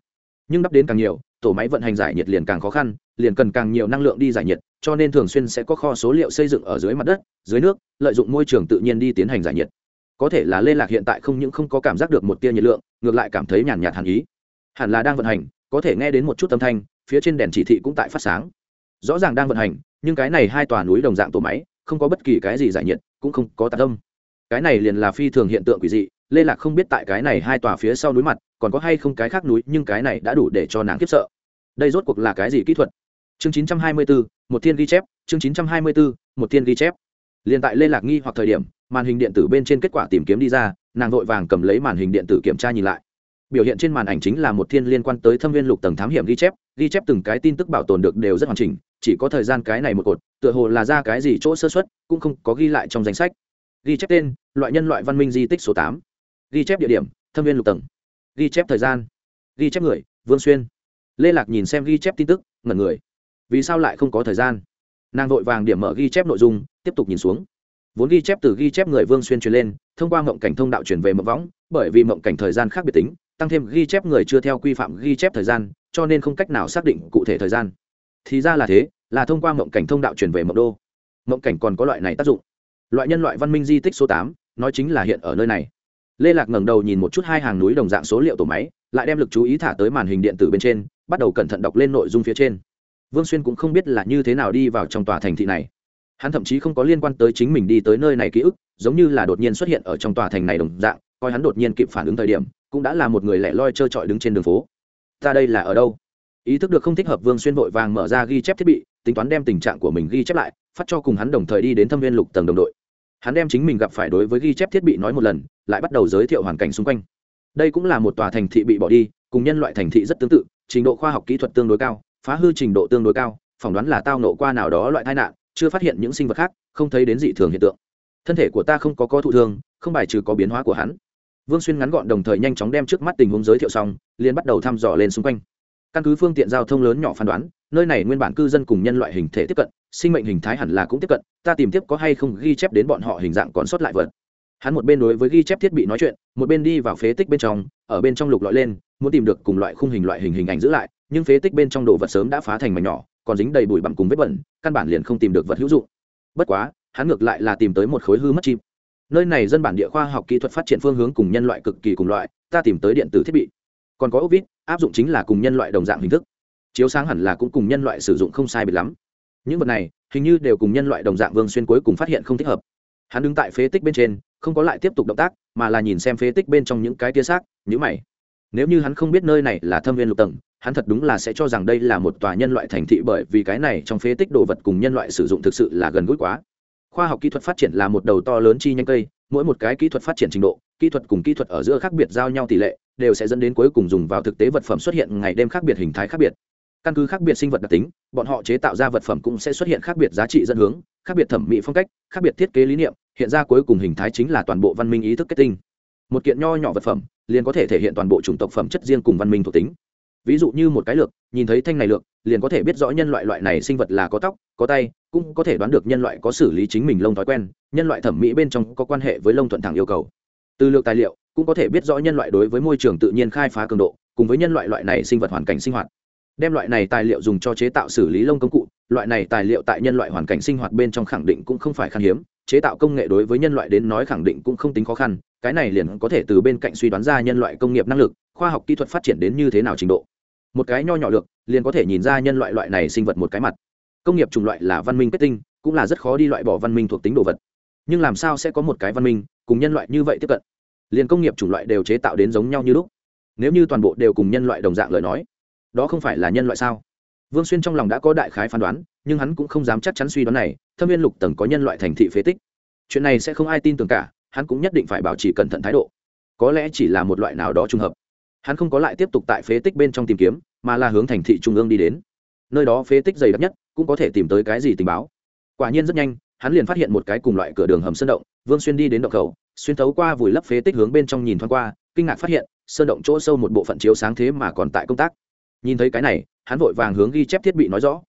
nhưng đắp đến càng nhiều, tổ máy vận hành giải nhiệt liền càng khó khăn, liền cần càng nhiều năng lượng đi giải nhiệt, cho nên thường xuyên sẽ có kho số liệu xây dựng ở dưới mặt đất, dưới nước, lợi dụng môi trường tự nhiên đi tiến hành giải nhiệt. Có thể là lê lạc hiện tại không những không có cảm giác được một tia nhiệt lượng, ngược lại cảm thấy nhàn nhạt hàn ý. Hẳn là đang vận hành, có thể nghe đến một chút âm thanh, phía trên đèn chỉ thị cũng tại phát sáng. Rõ ràng đang vận hành, nhưng cái này hai tòa núi đồng dạng tổ máy, không có bất kỳ cái gì giải nhiệt, cũng không có tạc âm. Cái này liền là phi thường hiện tượng quỷ dị lê lạc không biết tại cái này hai tòa phía sau núi mặt còn có hay không cái khác núi nhưng cái này đã đủ để cho nàng kiếp sợ. Đây rốt cuộc là cái gì kỹ thuật? Chương 924, một thiên ghi chép chương 924, một thiên ghi chép. Liền tại lê lạc nghi hoặc thời điểm màn hình điện tử bên trên kết quả tìm kiếm đi ra nàng vội vàng cầm lấy màn hình điện tử kiểm tra nhìn lại. Biểu hiện trên màn ảnh chính là một thiên liên quan tới thâm viên lục tầng thám hiểm ghi chép ghi chép từng cái tin tức bảo tồn được đều rất hoàn chỉnh chỉ có thời gian cái này một cột tựa hồ là ra cái gì chỗ sơ xuất cũng không có ghi lại trong danh sách. Ghi chép tên loại nhân loại văn minh di tích số tám ghi chép địa điểm, thâm viên lục tầng. Ghi chép thời gian. Ghi chép người, vương xuyên. Lê lạc nhìn xem ghi chép tin tức, ngẩn người. Vì sao lại không có thời gian? Nàng vội vàng điểm mở ghi chép nội dung, tiếp tục nhìn xuống. Vốn ghi chép từ ghi chép người vương xuyên truyền lên, thông qua mộng cảnh thông đạo chuyển về mộng võng, bởi vì mộng cảnh thời gian khác biệt tính, tăng thêm ghi chép người chưa theo quy phạm ghi chép thời gian, cho nên không cách nào xác định cụ thể thời gian. Thì ra là thế, là thông qua mộng cảnh thông đạo chuyển về mộng đô. Mộng cảnh còn có loại này tác dụng. Loại nhân loại văn minh di tích số tám, nói chính là hiện ở nơi này lê lạc ngẩng đầu nhìn một chút hai hàng núi đồng dạng số liệu tổ máy, lại đem lực chú ý thả tới màn hình điện tử bên trên, bắt đầu cẩn thận đọc lên nội dung phía trên. Vương xuyên cũng không biết là như thế nào đi vào trong tòa thành thị này. Hắn thậm chí không có liên quan tới chính mình đi tới nơi này ký ức, giống như là đột nhiên xuất hiện ở trong tòa thành này đồng dạng, coi hắn đột nhiên kịp phản ứng thời điểm, cũng đã là một người lẻ loi trơ trọi đứng trên đường phố. Ta đây là ở đâu? Ý thức được không thích hợp, vương xuyên vội vàng mở ra ghi chép thiết bị, tính toán đem tình trạng của mình ghi chép lại, phát cho cùng hắn đồng thời đi đến thâm viên lục tầng đồng đội hắn đem chính mình gặp phải đối với ghi chép thiết bị nói một lần, lại bắt đầu giới thiệu hoàn cảnh xung quanh. Đây cũng là một tòa thành thị bị bỏ đi, cùng nhân loại thành thị rất tương tự, trình độ khoa học kỹ thuật tương đối cao, phá hư trình độ tương đối cao, phỏng đoán là tao nộ qua nào đó loại tai nạn, chưa phát hiện những sinh vật khác, không thấy đến dị thường hiện tượng. Thân thể của ta không có có thụ thương, không bài trừ có biến hóa của hắn. Vương xuyên ngắn gọn đồng thời nhanh chóng đem trước mắt tình huống giới thiệu xong, liền bắt đầu thăm dò lên xung quanh. Căn cứ phương tiện giao thông lớn nhỏ phán đoán, nơi này nguyên bản cư dân cùng nhân loại hình thể tiếp cận sinh mệnh hình thái hẳn là cũng tiếp cận, ta tìm tiếp có hay không ghi chép đến bọn họ hình dạng còn sót lại vật. Hắn một bên đối với ghi chép thiết bị nói chuyện, một bên đi vào phế tích bên trong, ở bên trong lục lọi lên, muốn tìm được cùng loại khung hình loại hình hình ảnh giữ lại, nhưng phế tích bên trong đồ vật sớm đã phá thành mảnh nhỏ, còn dính đầy bụi bặm cùng vết bẩn, căn bản liền không tìm được vật hữu dụng. Bất quá, hắn ngược lại là tìm tới một khối hư mất chim. Nơi này dân bản địa khoa học kỹ thuật phát triển phương hướng cùng nhân loại cực kỳ cùng loại, ta tìm tới điện tử thiết bị. Còn có ốc vít áp dụng chính là cùng nhân loại đồng dạng hình thức. Chiếu sáng hẳn là cũng cùng nhân loại sử dụng không sai biệt lắm những vật này, hình như đều cùng nhân loại đồng dạng vương xuyên cuối cùng phát hiện không thích hợp. Hắn đứng tại phế tích bên trên, không có lại tiếp tục động tác, mà là nhìn xem phế tích bên trong những cái tia xác nhữ mày. Nếu như hắn không biết nơi này là thâm viên lục tầng, hắn thật đúng là sẽ cho rằng đây là một tòa nhân loại thành thị bởi vì cái này trong phế tích đồ vật cùng nhân loại sử dụng thực sự là gần gũi quá. Khoa học kỹ thuật phát triển là một đầu to lớn chi nhanh cây, mỗi một cái kỹ thuật phát triển trình độ, kỹ thuật cùng kỹ thuật ở giữa khác biệt giao nhau tỷ lệ, đều sẽ dẫn đến cuối cùng dùng vào thực tế vật phẩm xuất hiện ngày đêm khác biệt hình thái khác biệt căn cứ khác biệt sinh vật đặc tính, bọn họ chế tạo ra vật phẩm cũng sẽ xuất hiện khác biệt giá trị dẫn hướng, khác biệt thẩm mỹ phong cách, khác biệt thiết kế lý niệm, hiện ra cuối cùng hình thái chính là toàn bộ văn minh ý thức kết tinh. Một kiện nho nhỏ vật phẩm, liền có thể thể hiện toàn bộ chủng tộc phẩm chất riêng cùng văn minh thuộc tính. Ví dụ như một cái lược, nhìn thấy thanh này lược, liền có thể biết rõ nhân loại loại này sinh vật là có tóc, có tay, cũng có thể đoán được nhân loại có xử lý chính mình lông thói quen, nhân loại thẩm mỹ bên trong có quan hệ với lông thuận thẳng yêu cầu. Từ lược tài liệu, cũng có thể biết rõ nhân loại đối với môi trường tự nhiên khai phá cường độ, cùng với nhân loại loại này sinh vật hoàn cảnh sinh hoạt đem loại này tài liệu dùng cho chế tạo xử lý lông công cụ, loại này tài liệu tại nhân loại hoàn cảnh sinh hoạt bên trong khẳng định cũng không phải khan hiếm, chế tạo công nghệ đối với nhân loại đến nói khẳng định cũng không tính khó khăn, cái này liền có thể từ bên cạnh suy đoán ra nhân loại công nghiệp năng lực, khoa học kỹ thuật phát triển đến như thế nào trình độ. Một cái nho nhỏ lược liền có thể nhìn ra nhân loại loại này sinh vật một cái mặt. Công nghiệp chủng loại là văn minh kết tinh, cũng là rất khó đi loại bỏ văn minh thuộc tính đồ vật. Nhưng làm sao sẽ có một cái văn minh, cùng nhân loại như vậy tiếp cận? Liền công nghiệp chủng loại đều chế tạo đến giống nhau như lúc. Nếu như toàn bộ đều cùng nhân loại đồng dạng lời nói đó không phải là nhân loại sao? Vương xuyên trong lòng đã có đại khái phán đoán, nhưng hắn cũng không dám chắc chắn suy đoán này, thâm viên lục tầng có nhân loại thành thị phế tích. Chuyện này sẽ không ai tin tưởng cả, hắn cũng nhất định phải bảo trì cẩn thận thái độ. Có lẽ chỉ là một loại nào đó trùng hợp. Hắn không có lại tiếp tục tại phế tích bên trong tìm kiếm, mà là hướng thành thị trung ương đi đến. Nơi đó phế tích dày đặc nhất, cũng có thể tìm tới cái gì tình báo. Quả nhiên rất nhanh, hắn liền phát hiện một cái cùng loại cửa đường hầm sơn động, vương xuyên đi đến động khẩu, xuyên thấu qua vùi lấp phế tích hướng bên trong nhìn thoáng qua, kinh ngạc phát hiện, sơn động chỗ sâu một bộ phận chiếu sáng thế mà còn tại công tác nhìn thấy cái này, hắn vội vàng hướng ghi chép thiết bị nói rõ.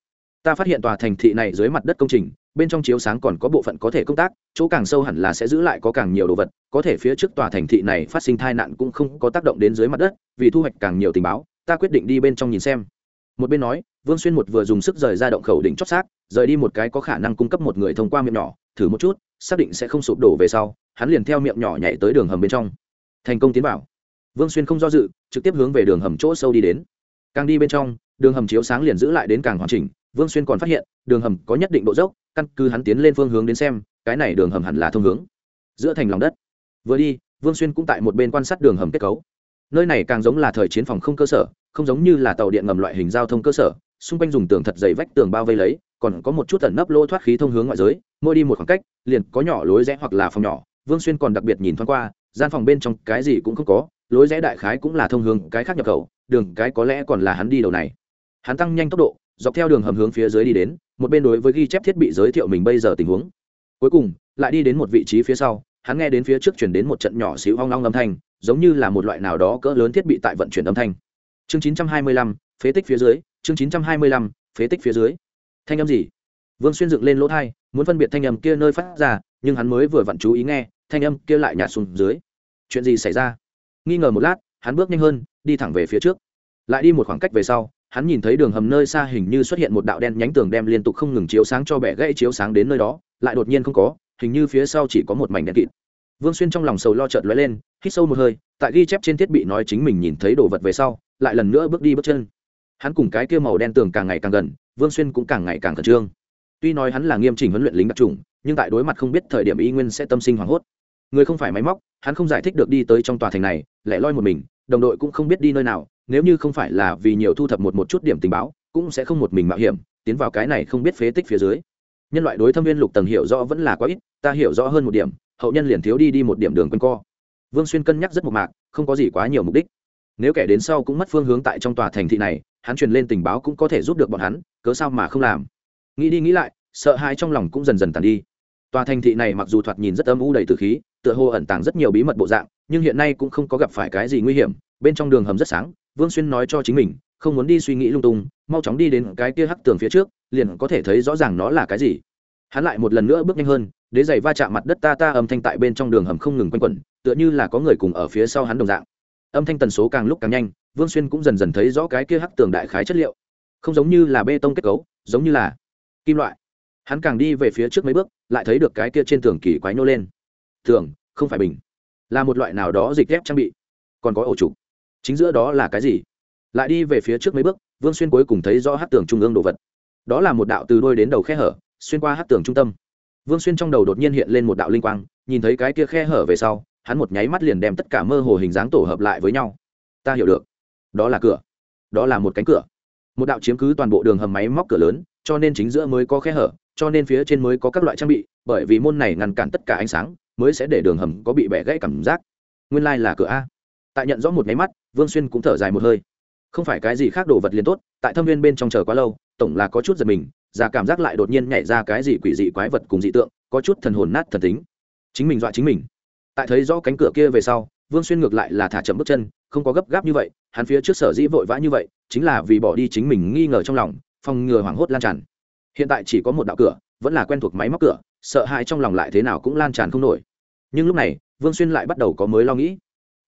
Ta phát hiện tòa thành thị này dưới mặt đất công trình, bên trong chiếu sáng còn có bộ phận có thể công tác, chỗ càng sâu hẳn là sẽ giữ lại có càng nhiều đồ vật, có thể phía trước tòa thành thị này phát sinh tai nạn cũng không có tác động đến dưới mặt đất, vì thu hoạch càng nhiều tình báo, ta quyết định đi bên trong nhìn xem. Một bên nói, vương xuyên một vừa dùng sức rời ra động khẩu đỉnh chót xác, rời đi một cái có khả năng cung cấp một người thông qua miệng nhỏ, thử một chút, xác định sẽ không sụp đổ về sau, hắn liền theo miệng nhỏ nhảy tới đường hầm bên trong. Thành công tiến vào. Vương xuyên không do dự, trực tiếp hướng về đường hầm chỗ sâu đi đến càng đi bên trong, đường hầm chiếu sáng liền giữ lại đến càng hoàn chỉnh, vương xuyên còn phát hiện, đường hầm có nhất định độ dốc, căn cứ hắn tiến lên phương hướng đến xem, cái này đường hầm hẳn là thông hướng, giữa thành lòng đất. Vừa đi, vương xuyên cũng tại một bên quan sát đường hầm kết cấu. Nơi này càng giống là thời chiến phòng không cơ sở, không giống như là tàu điện ngầm loại hình giao thông cơ sở, xung quanh dùng tường thật dày vách tường bao vây lấy, còn có một chút tẩn nấp lỗ thoát khí thông hướng ngoại giới, mỗi đi một khoảng cách, liền có nhỏ lối rẽ hoặc là phòng nhỏ. Vương xuyên còn đặc biệt nhìn thoáng qua, gian phòng bên trong cái gì cũng không có, lối rẽ đại khái cũng là thông hướng cái khác nhập khẩu đường cái có lẽ còn là hắn đi đầu này. Hắn tăng nhanh tốc độ, dọc theo đường hầm hướng phía dưới đi đến, một bên đối với ghi chép thiết bị giới thiệu mình bây giờ tình huống. Cuối cùng, lại đi đến một vị trí phía sau, hắn nghe đến phía trước chuyển đến một trận nhỏ xíu hoang long âm thanh, giống như là một loại nào đó cỡ lớn thiết bị tại vận chuyển âm thanh. Chương chín trăm hai mươi lăm, phế tích phía dưới, chương chín trăm hai mươi lăm, phế tích phía dưới. Thanh âm gì? Vương xuyên dựng lên lỗ thai, muốn phân biệt thanh âm kia nơi phát ra, nhưng hắn mới vừa vặn chú ý nghe, thanh âm kia lại nhạt xuống dưới. Chuyện gì xảy ra? Nghi ngờ một lát, hắn bước nhanh hơn đi thẳng về phía trước. Lại đi một khoảng cách về sau, hắn nhìn thấy đường hầm nơi xa hình như xuất hiện một đạo đen nhánh tường đem liên tục không ngừng chiếu sáng cho bẻ gãy chiếu sáng đến nơi đó, lại đột nhiên không có, hình như phía sau chỉ có một mảnh đen kịt. Vương xuyên trong lòng sầu lo chợt lóe lên, hít sâu một hơi, tại ghi chép trên thiết bị nói chính mình nhìn thấy đồ vật về sau, lại lần nữa bước đi bước chân. Hắn cùng cái kia màu đen tường càng ngày càng gần, vương xuyên cũng càng ngày càng khẩn trương. Tuy nói hắn là nghiêm chỉnh huấn luyện lính đặc trùng nhưng tại đối mặt không biết thời điểm y nguyên sẽ tâm sinh hoảng hốt người không phải máy móc, hắn không giải thích được đi tới trong tòa thành này, lẻ loi một mình, đồng đội cũng không biết đi nơi nào, nếu như không phải là vì nhiều thu thập một một chút điểm tình báo, cũng sẽ không một mình mạo hiểm, tiến vào cái này không biết phế tích phía dưới. Nhân loại đối thâm viên lục tầng hiểu rõ vẫn là quá ít, ta hiểu rõ hơn một điểm, hậu nhân liền thiếu đi đi một điểm đường quanh co. Vương xuyên cân nhắc rất một mạc, không có gì quá nhiều mục đích. Nếu kẻ đến sau cũng mất phương hướng tại trong tòa thành thị này, hắn truyền lên tình báo cũng có thể giúp được bọn hắn, cớ sao mà không làm? Nghĩ đi nghĩ lại, sợ hãi trong lòng cũng dần dần tàn đi. Tòa thành thị này mặc dù thoạt nhìn rất âm u đầy từ khí tựa hồ ẩn tàng rất nhiều bí mật bộ dạng, nhưng hiện nay cũng không có gặp phải cái gì nguy hiểm, bên trong đường hầm rất sáng, vương xuyên nói cho chính mình, không muốn đi suy nghĩ lung tung, mau chóng đi đến cái kia hắc tường phía trước, liền có thể thấy rõ ràng nó là cái gì. Hắn lại một lần nữa bước nhanh hơn, đế giày va chạm mặt đất ta ta âm thanh tại bên trong đường hầm không ngừng quanh quẩn, tựa như là có người cùng ở phía sau hắn đồng dạng. Âm thanh tần số càng lúc càng nhanh, vương xuyên cũng dần dần thấy rõ cái kia hắc tường đại khái chất liệu. Không giống như là bê tông kết cấu, giống như là kim loại. Hắn càng đi về phía trước mấy bước, lại thấy được cái kia trên tường kỳ quái nô lên thường, không phải bình. Là một loại nào đó dịch ghép trang bị. Còn có ổ trục chính giữa đó là cái gì? Lại đi về phía trước mấy bước vương xuyên cuối cùng thấy rõ hát tường trung ương đồ vật. Đó là một đạo từ đôi đến đầu khe hở xuyên qua hát tường trung tâm. Vương xuyên trong đầu đột nhiên hiện lên một đạo linh quang nhìn thấy cái kia khe hở về sau hắn một nháy mắt liền đem tất cả mơ hồ hình dáng tổ hợp lại với nhau. Ta hiểu được. Đó là cửa. Đó là một cánh cửa. Một đạo chiếm cứ toàn bộ đường hầm máy móc cửa lớn cho nên chính giữa mới có khe hở cho nên phía trên mới có các loại trang bị bởi vì môn này ngăn cản tất cả ánh sáng mới sẽ để đường hầm có bị bẻ gãy cảm giác. Nguyên lai、like、là cửa a. Tại nhận rõ một máy mắt, vương xuyên cũng thở dài một hơi. Không phải cái gì khác đồ vật liền tốt, tại thâm viên bên trong chờ quá lâu, tổng là có chút giật mình và cảm giác lại đột nhiên nhảy ra cái gì quỷ dị quái vật cùng dị tượng, có chút thần hồn nát thần tính. Chính mình dọa chính mình. Tại thấy rõ cánh cửa kia về sau, vương xuyên ngược lại là thả chậm bước chân, không có gấp gáp như vậy, hắn phía trước sở dĩ vội vã như vậy, chính là vì bỏ đi chính mình nghi ngờ trong lòng, phòng ngừa hoảng hốt lan tràn. Hiện tại chỉ có một đạo cửa, vẫn là quen thuộc máy móc cửa sợ hãi trong lòng lại thế nào cũng lan tràn không nổi. Nhưng lúc này, vương xuyên lại bắt đầu có mới lo nghĩ.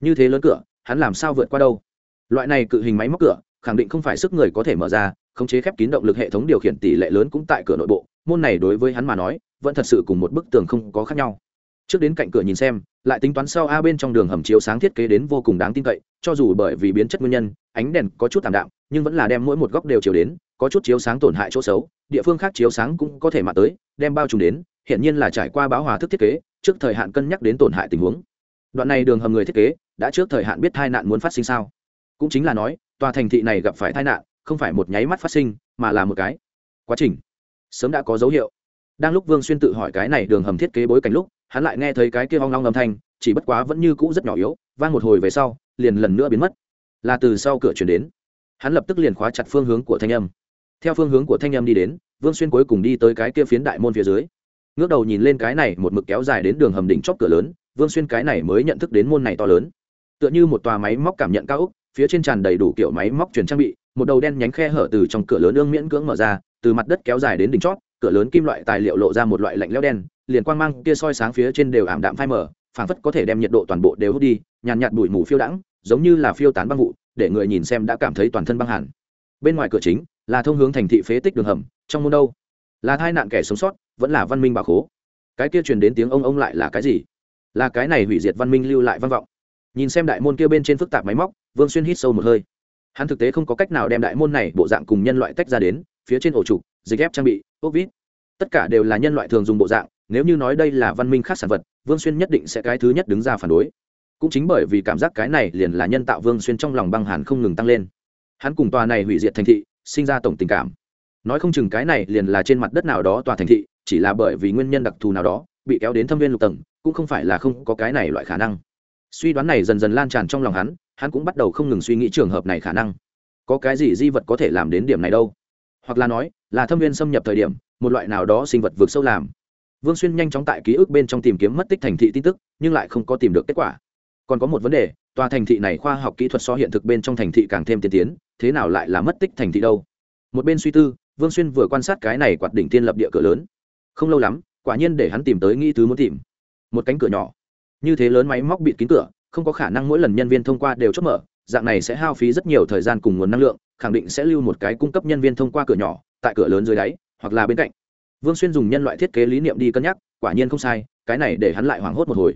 Như thế lớn cửa, hắn làm sao vượt qua đâu? Loại này cự hình máy móc cửa, khẳng định không phải sức người có thể mở ra, khống chế khép kín động lực hệ thống điều khiển tỷ lệ lớn cũng tại cửa nội bộ, môn này đối với hắn mà nói, vẫn thật sự cùng một bức tường không có khác nhau. Trước đến cạnh cửa nhìn xem, lại tính toán sau a bên trong đường hầm chiếu sáng thiết kế đến vô cùng đáng tin cậy, cho dù bởi vì biến chất nguyên nhân, ánh đèn có chút tạm đạm, nhưng vẫn là đem mỗi một góc đều chiếu đến, có chút chiếu sáng tổn hại chỗ xấu, địa phương khác chiếu sáng cũng có thể mạ tới, đem bao trùm đến hiện nhiên là trải qua báo hòa thức thiết kế, trước thời hạn cân nhắc đến tổn hại tình huống. Đoạn này đường hầm người thiết kế, đã trước thời hạn biết tai nạn muốn phát sinh sao? Cũng chính là nói, tòa thành thị này gặp phải tai nạn, không phải một nháy mắt phát sinh, mà là một cái quá trình. Sớm đã có dấu hiệu. Đang lúc vương xuyên tự hỏi cái này đường hầm thiết kế bối cảnh lúc, hắn lại nghe thấy cái kia hoang long âm thanh, chỉ bất quá vẫn như cũ rất nhỏ yếu, vang một hồi về sau, liền lần nữa biến mất. Là từ sau cửa chuyển đến. Hắn lập tức liền khóa chặt phương hướng của thanh âm. Theo phương hướng của thanh âm đi đến, vương xuyên cuối cùng đi tới cái kia phiến đại môn phía dưới ngước đầu nhìn lên cái này một mực kéo dài đến đường hầm đỉnh chóp cửa lớn, vương xuyên cái này mới nhận thức đến môn này to lớn. Tựa như một tòa máy móc cảm nhận cao úc phía trên tràn đầy đủ kiểu máy móc chuyển trang bị, một đầu đen nhánh khe hở từ trong cửa lớn ương miễn cưỡng mở ra, từ mặt đất kéo dài đến đỉnh chót cửa lớn kim loại tài liệu lộ ra một loại lạnh lẽo đen, liền quang mang kia soi sáng phía trên đều ảm đạm phai mở phảng phất có thể đem nhiệt độ toàn bộ đều hút đi, nhàn nhạt bụi mù phiêu đãng, giống như là phiêu tán băng vụ, để người nhìn xem đã cảm thấy toàn thân băng hẳn. Bên ngoài cửa chính, là thông hướng thành thị phế tích đường hầm, trong môn đâu? Là tai nạn kẻ sống sót vẫn là văn minh bà khố. Cái kia truyền đến tiếng ông ông lại là cái gì? Là cái này hủy diệt văn minh lưu lại văn vọng. Nhìn xem đại môn kia bên trên phức tạp máy móc, vương xuyên hít sâu một hơi. Hắn thực tế không có cách nào đem đại môn này bộ dạng cùng nhân loại tách ra đến, phía trên ổ trục, dịch ép trang bị ốc vít. Tất cả đều là nhân loại thường dùng bộ dạng, nếu như nói đây là văn minh khác sản vật, vương xuyên nhất định sẽ cái thứ nhất đứng ra phản đối. Cũng chính bởi vì cảm giác cái này liền là nhân tạo vương xuyên trong lòng băng hàn không ngừng tăng lên. Hắn cùng tòa này hủy diệt thành thị, sinh ra tổng tình cảm. Nói không chừng cái này liền là trên mặt đất nào đó tòa thành thị chỉ là bởi vì nguyên nhân đặc thù nào đó, bị kéo đến thâm viên lục tầng, cũng không phải là không có cái này loại khả năng. Suy đoán này dần dần lan tràn trong lòng hắn hắn cũng bắt đầu không ngừng suy nghĩ trường hợp này khả năng. Có cái gì di vật có thể làm đến điểm này đâu? Hoặc là nói, là thâm viên xâm nhập thời điểm, một loại nào đó sinh vật vượt sâu làm. Vương xuyên nhanh chóng tại ký ức bên trong tìm kiếm mất tích thành thị tin tức, nhưng lại không có tìm được kết quả. Còn có một vấn đề, tòa thành thị này khoa học kỹ thuật so hiện thực bên trong thành thị càng thêm tiên tiến, thế nào lại là mất tích thành thị đâu? Một bên suy tư, vương xuyên vừa quan sát cái này quạt đỉnh tiên lập địa cửa lớn không lâu lắm, quả nhiên để hắn tìm tới nghĩ thứ muốn tìm. Một cánh cửa nhỏ. Như thế lớn máy móc bịt kín cửa, không có khả năng mỗi lần nhân viên thông qua đều chốt mở, dạng này sẽ hao phí rất nhiều thời gian cùng nguồn năng lượng, khẳng định sẽ lưu một cái cung cấp nhân viên thông qua cửa nhỏ, tại cửa lớn dưới đáy, hoặc là bên cạnh. Vương xuyên dùng nhân loại thiết kế lý niệm đi cân nhắc, quả nhiên không sai, cái này để hắn lại hoảng hốt một hồi.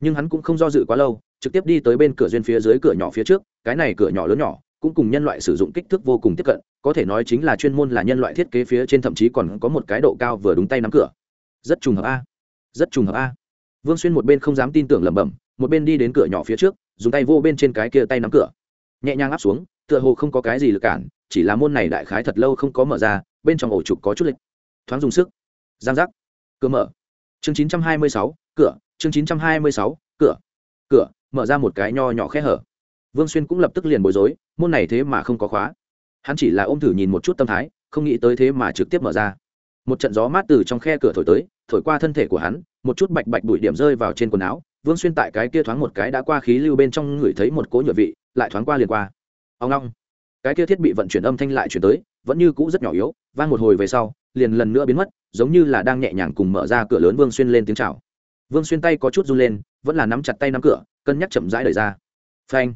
Nhưng hắn cũng không do dự quá lâu, trực tiếp đi tới bên cửa duyên phía dưới cửa nhỏ phía trước, cái này cửa nhỏ lớn nhỏ cũng cùng nhân loại sử dụng kích thước vô cùng tiếp cận có thể nói chính là chuyên môn là nhân loại thiết kế phía trên thậm chí còn có một cái độ cao vừa đúng tay nắm cửa. Rất trùng hợp a. Rất trùng hợp a. Vương xuyên một bên không dám tin tưởng lẩm bẩm một bên đi đến cửa nhỏ phía trước dùng tay vô bên trên cái kia tay nắm cửa. Nhẹ nhàng áp xuống tựa hồ không có cái gì lực cản chỉ là môn này đại khái thật lâu không có mở ra bên trong ổ trục có chút lịch. Thoáng dùng sức. Giang giác. Cửa mở. Chương 926, cửa. Chương 926, cửa. Cửa mở ra một cái nho nhỏ khe hở vương xuyên cũng lập tức liền bối rối, môn này thế mà không có khóa. Hắn chỉ là ôm thử nhìn một chút tâm thái, không nghĩ tới thế mà trực tiếp mở ra. Một trận gió mát từ trong khe cửa thổi tới, thổi qua thân thể của hắn, một chút bạch bạch bụi điểm rơi vào trên quần áo, vương xuyên tại cái kia thoáng một cái đã qua khí lưu bên trong ngửi thấy một cỗ nhựa vị, lại thoáng qua liền qua. Ông long cái kia thiết bị vận chuyển âm thanh lại chuyển tới, vẫn như cũ rất nhỏ yếu, vang một hồi về sau, liền lần nữa biến mất, giống như là đang nhẹ nhàng cùng mở ra cửa lớn vương xuyên lên tiếng chào. Vương xuyên tay có chút run lên, vẫn là nắm chặt tay nắm cửa, cân nhắc chậm rãi đợi ra. Phanh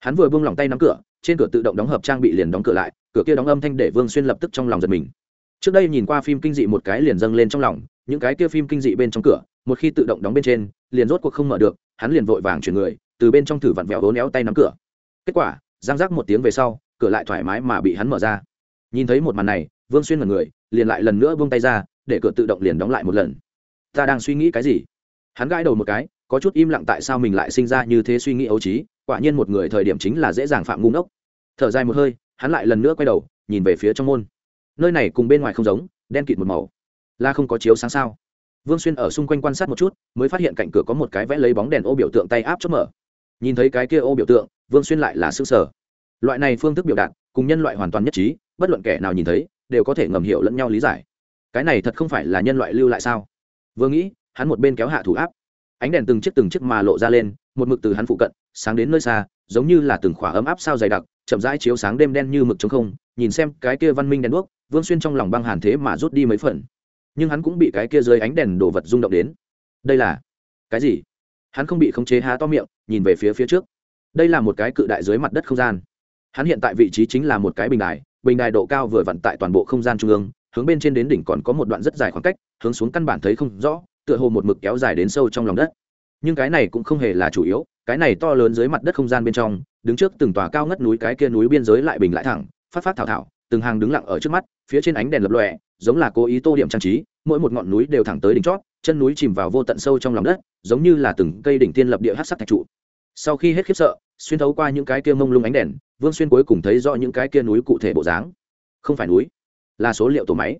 hắn vừa buông lỏng tay nắm cửa, trên cửa tự động đóng hợp trang bị liền đóng cửa lại, cửa kia đóng âm thanh để vương xuyên lập tức trong lòng giật mình. Trước đây nhìn qua phim kinh dị một cái liền dâng lên trong lòng, những cái kia phim kinh dị bên trong cửa, một khi tự động đóng bên trên, liền rốt cuộc không mở được, hắn liền vội vàng chuyển người, từ bên trong thử vặn vẹo hố néo tay nắm cửa. Kết quả, giang rác một tiếng về sau, cửa lại thoải mái mà bị hắn mở ra. Nhìn thấy một màn này, vương xuyên mật người, liền lại lần nữa buông tay ra, để cửa tự động liền đóng lại một lần. Ta đang suy nghĩ cái gì? Hắn gãi đầu một cái có chút im lặng tại sao mình lại sinh ra như thế suy nghĩ ấu trí, quả nhiên một người thời điểm chính là dễ dàng phạm ngu ngốc. Thở dài một hơi, hắn lại lần nữa quay đầu, nhìn về phía trong môn. Nơi này cùng bên ngoài không giống, đen kịt một màu. La không có chiếu sáng sao? Vương xuyên ở xung quanh quan sát một chút, mới phát hiện cạnh cửa có một cái vẽ lấy bóng đèn ô biểu tượng tay áp chốt mở. Nhìn thấy cái kia ô biểu tượng, vương xuyên lại là s ư ơ sở loại này phương thức biểu đạt, cùng nhân loại hoàn toàn nhất trí, bất luận kẻ nào nhìn thấy, đều có thể ngầm hiểu lẫn nhau lý giải. Cái này thật không phải là nhân loại lưu lại sao? Vừa nghĩ, hắn một bên kéo hạ thủ áp ánh đèn từng chiếc từng chiếc mà lộ ra lên, một mực từ hắn phụ cận, sáng đến nơi xa, giống như là từng khỏa ấm áp sao dày đặc, chậm rãi chiếu sáng đêm đen như mực trống không, nhìn xem cái kia văn minh đèn đuốc, vương xuyên trong lòng băng hàn thế mà rút đi mấy phần. Nhưng hắn cũng bị cái kia dưới ánh đèn đổ vật rung động đến. Đây là cái gì? Hắn không bị khống chế há to miệng, nhìn về phía phía trước. Đây là một cái cự đại dưới mặt đất không gian. Hắn hiện tại vị trí chính là một cái bình đài bình đài độ cao vừa vặn tại toàn bộ không gian trung ương, hướng bên trên đến đỉnh còn có một đoạn rất dài khoảng cách, hướng xuống căn bản thấy không rõ tựa hồ một mực kéo dài đến sâu trong lòng đất. Nhưng cái này cũng không hề là chủ yếu, cái này to lớn dưới mặt đất không gian bên trong, đứng trước từng tòa cao ngất núi cái kia núi biên giới lại bình lại thẳng, phát phát thảo thảo, từng hàng đứng lặng ở trước mắt, phía trên ánh đèn lập lòe, giống là cố ý tô điểm trang trí, mỗi một ngọn núi đều thẳng tới đỉnh chót, chân núi chìm vào vô tận sâu trong lòng đất, giống như là từng cây đỉnh tiên lập địa hát sắc thạch trụ. Sau khi hết khiếp sợ, xuyên thấu qua những cái kia mông lung ánh đèn, vương xuyên cuối cùng thấy rõ những cái kia núi cụ thể bộ dáng. Không phải núi, là số liệu tổ máy.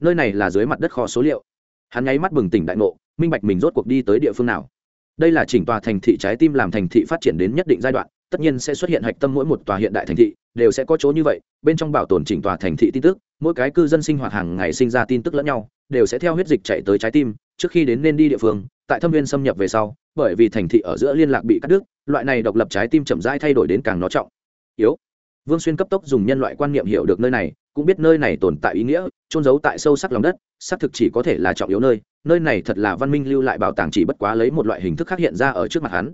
Nơi này là dưới mặt đất kho số liệu hắn nháy mắt bừng tỉnh đại ngộ, minh bạch mình rốt cuộc đi tới địa phương nào. Đây là chỉnh tòa thành thị trái tim làm thành thị phát triển đến nhất định giai đoạn, tất nhiên sẽ xuất hiện hạch tâm mỗi một tòa hiện đại thành thị, đều sẽ có chỗ như vậy, bên trong bảo tồn chỉnh tòa thành thị tin tức, mỗi cái cư dân sinh hoạt hàng ngày sinh ra tin tức lẫn nhau, đều sẽ theo huyết dịch chạy tới trái tim, trước khi đến nên đi địa phương, tại thâm viên xâm nhập về sau, bởi vì thành thị ở giữa liên lạc bị cắt đứt, loại này độc lập trái tim chậm rãi thay đổi đến càng nó trọng. Yếu vương xuyên cấp tốc dùng nhân loại quan niệm hiểu được nơi này, cũng biết nơi này tồn tại ý nghĩa trôn giấu tại sâu sắc lòng đất, xác thực chỉ có thể là trọng yếu nơi nơi này thật là văn minh lưu lại bảo tàng chỉ bất quá lấy một loại hình thức khác hiện ra ở trước mặt hắn.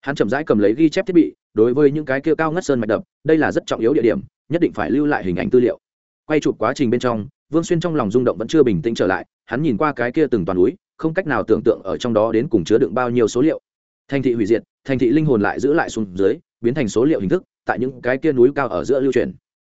Hắn chậm rãi cầm lấy ghi chép thiết bị, đối với những cái kia cao ngất sơn mạch đập, đây là rất trọng yếu địa điểm, nhất định phải lưu lại hình ảnh tư liệu. Quay chụp quá trình bên trong, vương xuyên trong lòng rung động vẫn chưa bình tĩnh trở lại, hắn nhìn qua cái kia từng toàn núi, không cách nào tưởng tượng ở trong đó đến cùng chứa đựng bao nhiêu số liệu. Thành thị hủy diệt, thành thị linh hồn lại giữ lại xuống dưới, biến thành số liệu hình thức tại những cái kia núi cao ở giữa lưu truyền.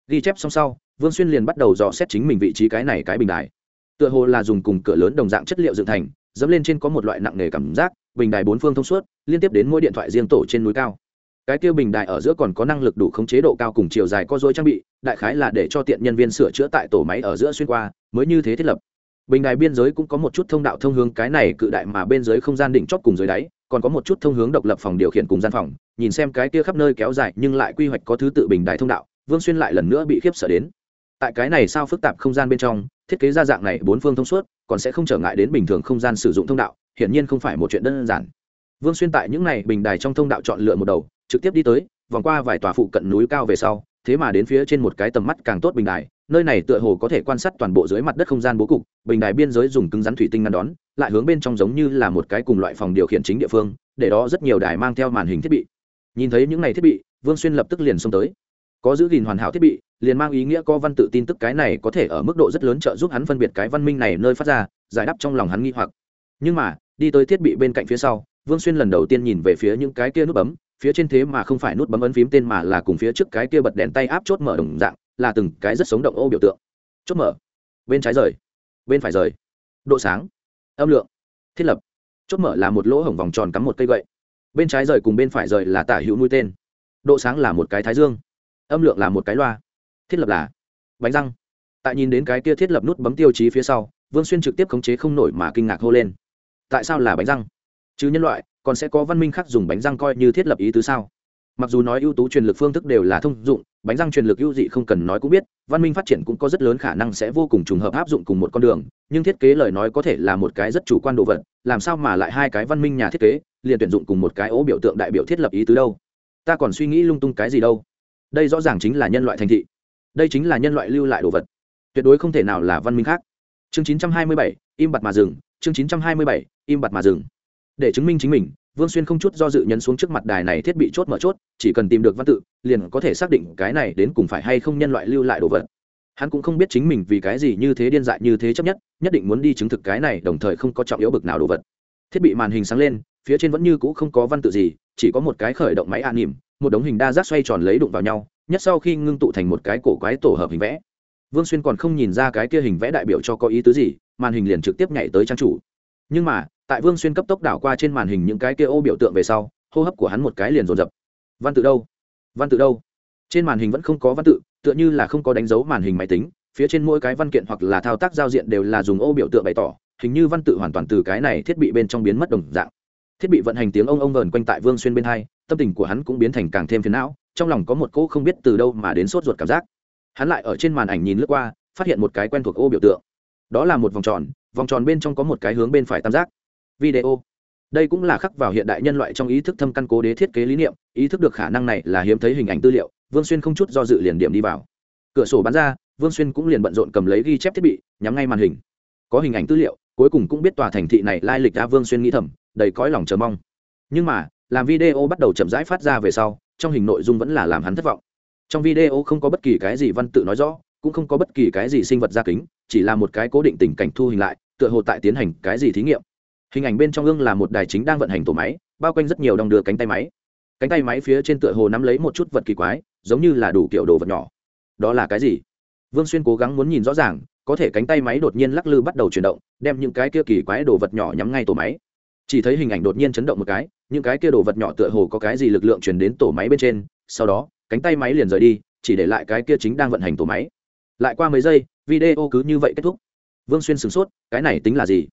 Ghi chép xong sau, vương xuyên liền bắt đầu dò xét chính mình vị trí cái này cái bình đài. Tựa hồ là dùng cùng cửa lớn đồng dạng chất liệu dựng thành, dẫm lên trên có một loại nặng nề cảm giác, bình đài bốn phương thông suốt, liên tiếp đến mỗi điện thoại riêng tổ trên núi cao. Cái tiêu bình đài ở giữa còn có năng lực đủ khống chế độ cao cùng chiều dài có dối trang bị, đại khái là để cho tiện nhân viên sửa chữa tại tổ máy ở giữa xuyên qua, mới như thế thiết lập. Bình đài biên giới cũng có một chút thông đạo thông hướng cái này cự đại mà bên dưới không gian đỉnh chóp cùng dưới đáy còn có một chút thông hướng độc lập phòng điều khiển cùng gian phòng, nhìn xem cái kia khắp nơi kéo dài nhưng lại quy hoạch có thứ tự bình đài thông đạo, vương xuyên lại lần nữa bị khiếp sợ đến. Tại cái này sao phức tạp không gian bên trong, thiết kế ra dạng này bốn phương thông suốt, còn sẽ không trở ngại đến bình thường không gian sử dụng thông đạo, hiển nhiên không phải một chuyện đơn giản. Vương xuyên tại những này bình đài trong thông đạo chọn lựa một đầu, trực tiếp đi tới, vòng qua vài tòa phụ cận núi cao về sau, thế mà đến phía trên một cái tầm mắt càng tốt bình đài nơi này tựa hồ có thể quan sát toàn bộ dưới mặt đất không gian bố cục, bình đài biên giới dùng cứng rắn thủy tinh ngăn đón, lại hướng bên trong giống như là một cái cùng loại phòng điều khiển chính địa phương, để đó rất nhiều đài mang theo màn hình thiết bị. Nhìn thấy những này thiết bị, vương xuyên lập tức liền xông tới. Có giữ gìn hoàn hảo thiết bị, liền mang ý nghĩa có văn tự tin tức cái này có thể ở mức độ rất lớn trợ giúp hắn phân biệt cái văn minh này nơi phát ra, giải đáp trong lòng hắn nghi hoặc. Nhưng mà, đi tới thiết bị bên cạnh phía sau, vương xuyên lần đầu tiên nhìn về phía những cái kia nút bấm, phía trên thế mà không phải nút bấm ấn phím tên mà là cùng phía trước cái kia bật đèn tay áp chốt mở đồng dạng là từng cái rất sống động ô biểu tượng. Chốt mở. Bên trái rời. Bên phải rời. Độ sáng. Âm lượng. Thiết lập. Chốt mở là một lỗ hổng vòng tròn cắm một cây gậy. Bên trái rời cùng bên phải rời là tả hữu nuôi tên. Độ sáng là một cái thái dương. Âm lượng là một cái loa. Thiết lập là bánh răng. Tại nhìn đến cái kia thiết lập nút bấm tiêu chí phía sau, vương xuyên trực tiếp khống chế không nổi mà kinh ngạc hô lên. Tại sao là bánh răng? Chứ nhân loại, còn sẽ có văn minh khác dùng bánh răng coi như thiết lập ý tứ sao? Mặc dù nói ưu tú truyền lực phương thức đều là thông dụng bánh răng truyền lực ưu dị không cần nói cũng biết văn minh phát triển cũng có rất lớn khả năng sẽ vô cùng trùng hợp áp dụng cùng một con đường nhưng thiết kế lời nói có thể là một cái rất chủ quan đồ vật làm sao mà lại hai cái văn minh nhà thiết kế liền tuyển dụng cùng một cái ố biểu tượng đại biểu thiết lập ý tứ đâu? Ta còn suy nghĩ lung tung cái gì đâu? Đây rõ ràng chính là nhân loại thành thị. Đây chính là nhân loại lưu lại đồ vật. Tuyệt đối không thể nào là văn minh khác. Chương 927, im bặt mà dừng. Chương 927, im bặt mà dừng để chứng minh chính mình, vương xuyên không chút do dự nhấn xuống trước mặt đài này thiết bị chốt mở chốt, chỉ cần tìm được văn tự, liền có thể xác định cái này đến cùng phải hay không nhân loại lưu lại đồ vật. Hắn cũng không biết chính mình vì cái gì như thế điên dại như thế chấp nhất nhất định muốn đi chứng thực cái này đồng thời không có trọng yếu bực nào đồ vật. Thiết bị màn hình sáng lên, phía trên vẫn như cũ không có văn tự gì, chỉ có một cái khởi động máy an nỉm, một đống hình đa giác xoay tròn lấy đụng vào nhau, nhất sau khi ngưng tụ thành một cái cổ quái tổ hợp hình vẽ. Vương xuyên còn không nhìn ra cái kia hình vẽ đại biểu cho có ý tứ gì, màn hình liền trực tiếp nhảy tới trang chủ nhưng mà, tại vương xuyên cấp tốc đảo qua trên màn hình những cái kia ô biểu tượng về sau, hô hấp của hắn một cái liền dồn dập. Văn tự đâu? Văn tự đâu? Trên màn hình vẫn không có văn tự, tựa như là không có đánh dấu màn hình máy tính, phía trên mỗi cái văn kiện hoặc là thao tác giao diện đều là dùng ô biểu tượng bày tỏ, hình như văn tự hoàn toàn từ cái này thiết bị bên trong biến mất đồng dạng. Thiết bị vận hành tiếng ông ông vờn quanh tại vương xuyên bên hai, tâm tình của hắn cũng biến thành càng thêm phiền não, trong lòng có một cỗ không biết từ đâu mà đến sốt ruột cảm giác. Hắn lại ở trên màn ảnh nhìn lướt qua, phát hiện một cái quen thuộc ô biểu tượng. Đó là một vòng tròn vòng tròn bên trong có một cái hướng bên phải tam giác. Video. Đây cũng là khắc vào hiện đại nhân loại trong ý thức thâm căn cố đế thiết kế lý niệm, ý thức được khả năng này là hiếm thấy hình ảnh tư liệu, vương xuyên không chút do dự liền điểm đi vào. Cửa sổ bắn ra, vương xuyên cũng liền bận rộn cầm lấy ghi chép thiết bị, nhắm ngay màn hình. Có hình ảnh tư liệu, cuối cùng cũng biết tòa thành thị này lai lịch đã vương xuyên nghĩ thầm, đầy cõi lòng chờ mong. Nhưng mà, làm video bắt đầu chậm rãi phát ra về sau, trong hình nội dung vẫn là làm hắn thất vọng. Trong video không có bất kỳ cái gì văn tự nói rõ, cũng không có bất kỳ cái gì sinh vật da kính, chỉ là một cái cố định tình cảnh thu hình lại tựa hồ tại tiến hành cái gì thí nghiệm. Hình ảnh bên trong ương là một đài chính đang vận hành tổ máy, bao quanh rất nhiều đong đưa cánh tay máy. Cánh tay máy phía trên tựa hồ nắm lấy một chút vật kỳ quái, giống như là đủ kiểu đồ vật nhỏ. Đó là cái gì? Vương xuyên cố gắng muốn nhìn rõ ràng, có thể cánh tay máy đột nhiên lắc lư bắt đầu chuyển động, đem những cái kia kỳ quái đồ vật nhỏ nhắm ngay tổ máy. Chỉ thấy hình ảnh đột nhiên chấn động một cái, những cái kia đồ vật nhỏ tựa hồ có cái gì lực lượng chuyển đến tổ máy bên trên, sau đó, cánh tay máy liền rời đi, chỉ để lại cái kia chính đang vận hành tổ máy. Lại qua mấy giây, video cứ như vậy kết thúc vương xuyên sửng sốt, cái này tính là gì?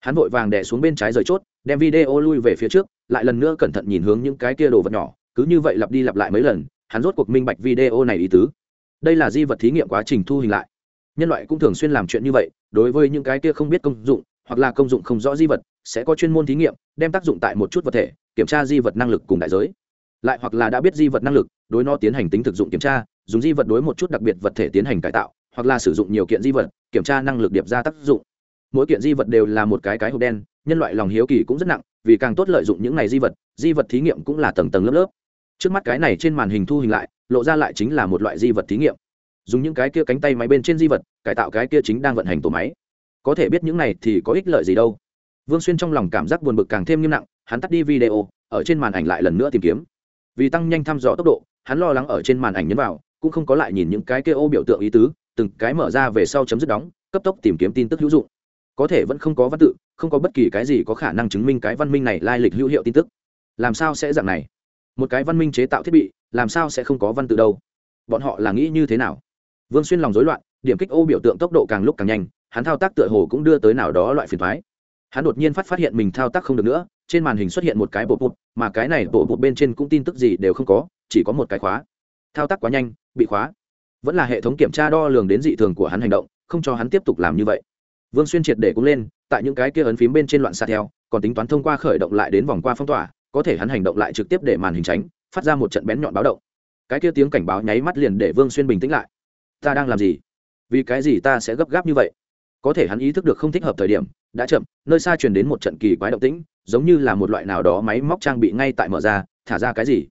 Hắn vội vàng đẻ xuống bên trái rời chốt, đem video lui về phía trước, lại lần nữa cẩn thận nhìn hướng những cái kia đồ vật nhỏ, cứ như vậy lặp đi lặp lại mấy lần, hắn rốt cuộc minh bạch video này ý tứ. Đây là di vật thí nghiệm quá trình thu hình lại. Nhân loại cũng thường xuyên làm chuyện như vậy, đối với những cái kia không biết công dụng, hoặc là công dụng không rõ di vật, sẽ có chuyên môn thí nghiệm, đem tác dụng tại một chút vật thể, kiểm tra di vật năng lực cùng đại giới. Lại hoặc là đã biết di vật năng lực, đối nó tiến hành tính thực dụng kiểm tra, dùng di vật đối một chút đặc biệt vật thể tiến hành cải tạo hoặc là sử dụng nhiều kiện di vật, kiểm tra năng lực điệp ra tác dụng. Mỗi kiện di vật đều là một cái cái hộp đen, nhân loại lòng hiếu kỳ cũng rất nặng, vì càng tốt lợi dụng những này di vật di vật thí nghiệm cũng là tầng tầng lớp lớp. Trước mắt cái này trên màn hình thu hình lại, lộ ra lại chính là một loại di vật thí nghiệm. Dùng những cái kia cánh tay máy bên trên di vật, cải tạo cái kia chính đang vận hành tổ máy. Có thể biết những này thì có ích lợi gì đâu. Vương xuyên trong lòng cảm giác buồn bực càng thêm nghiêm nặng, hắn tắt đi video, ở trên màn ảnh lại lần nữa tìm kiếm. Vì tăng nhanh thăm dò tốc độ, hắn lo lắng ở trên màn ảnh nhấn vào, cũng không có lại nhìn những cái kia ô biểu tượng ý tứ từng cái mở ra về sau chấm dứt đóng, cấp tốc tìm kiếm tin tức hữu dụng. Có thể vẫn không có văn tự, không có bất kỳ cái gì có khả năng chứng minh cái văn minh này lai lịch hữu hiệu tin tức. Làm sao sẽ dạng này? Một cái văn minh chế tạo thiết bị, làm sao sẽ không có văn tự đâu? Bọn họ là nghĩ như thế nào? Vương xuyên lòng rối loạn, điểm kích ô biểu tượng tốc độ càng lúc càng nhanh, hắn thao tác tựa hồ cũng đưa tới nào đó loại phiền thoái hắn đột nhiên phát phát hiện mình thao tác không được nữa, trên màn hình xuất hiện một cái bộ bụt mà cái này bộ bụt bên trên cũng tin tức gì đều không có, chỉ có một cái khóa. Thao tác quá nhanh, bị khóa vẫn là hệ thống kiểm tra đo lường đến dị thường của hắn hành động, không cho hắn tiếp tục làm như vậy. Vương xuyên triệt để cũng lên, tại những cái kia ấn phím bên trên loạn xa theo, còn tính toán thông qua khởi động lại đến vòng qua phong tỏa, có thể hắn hành động lại trực tiếp để màn hình tránh, phát ra một trận bén nhọn báo động. Cái kia tiếng cảnh báo nháy mắt liền để vương xuyên bình tĩnh lại. Ta đang làm gì? Vì cái gì ta sẽ gấp gáp như vậy? Có thể hắn ý thức được không thích hợp thời điểm, đã chậm, nơi xa truyền đến một trận kỳ quái động tĩnh, giống như là một loại nào đó máy móc trang bị ngay tại mở ra, thả ra cái gì?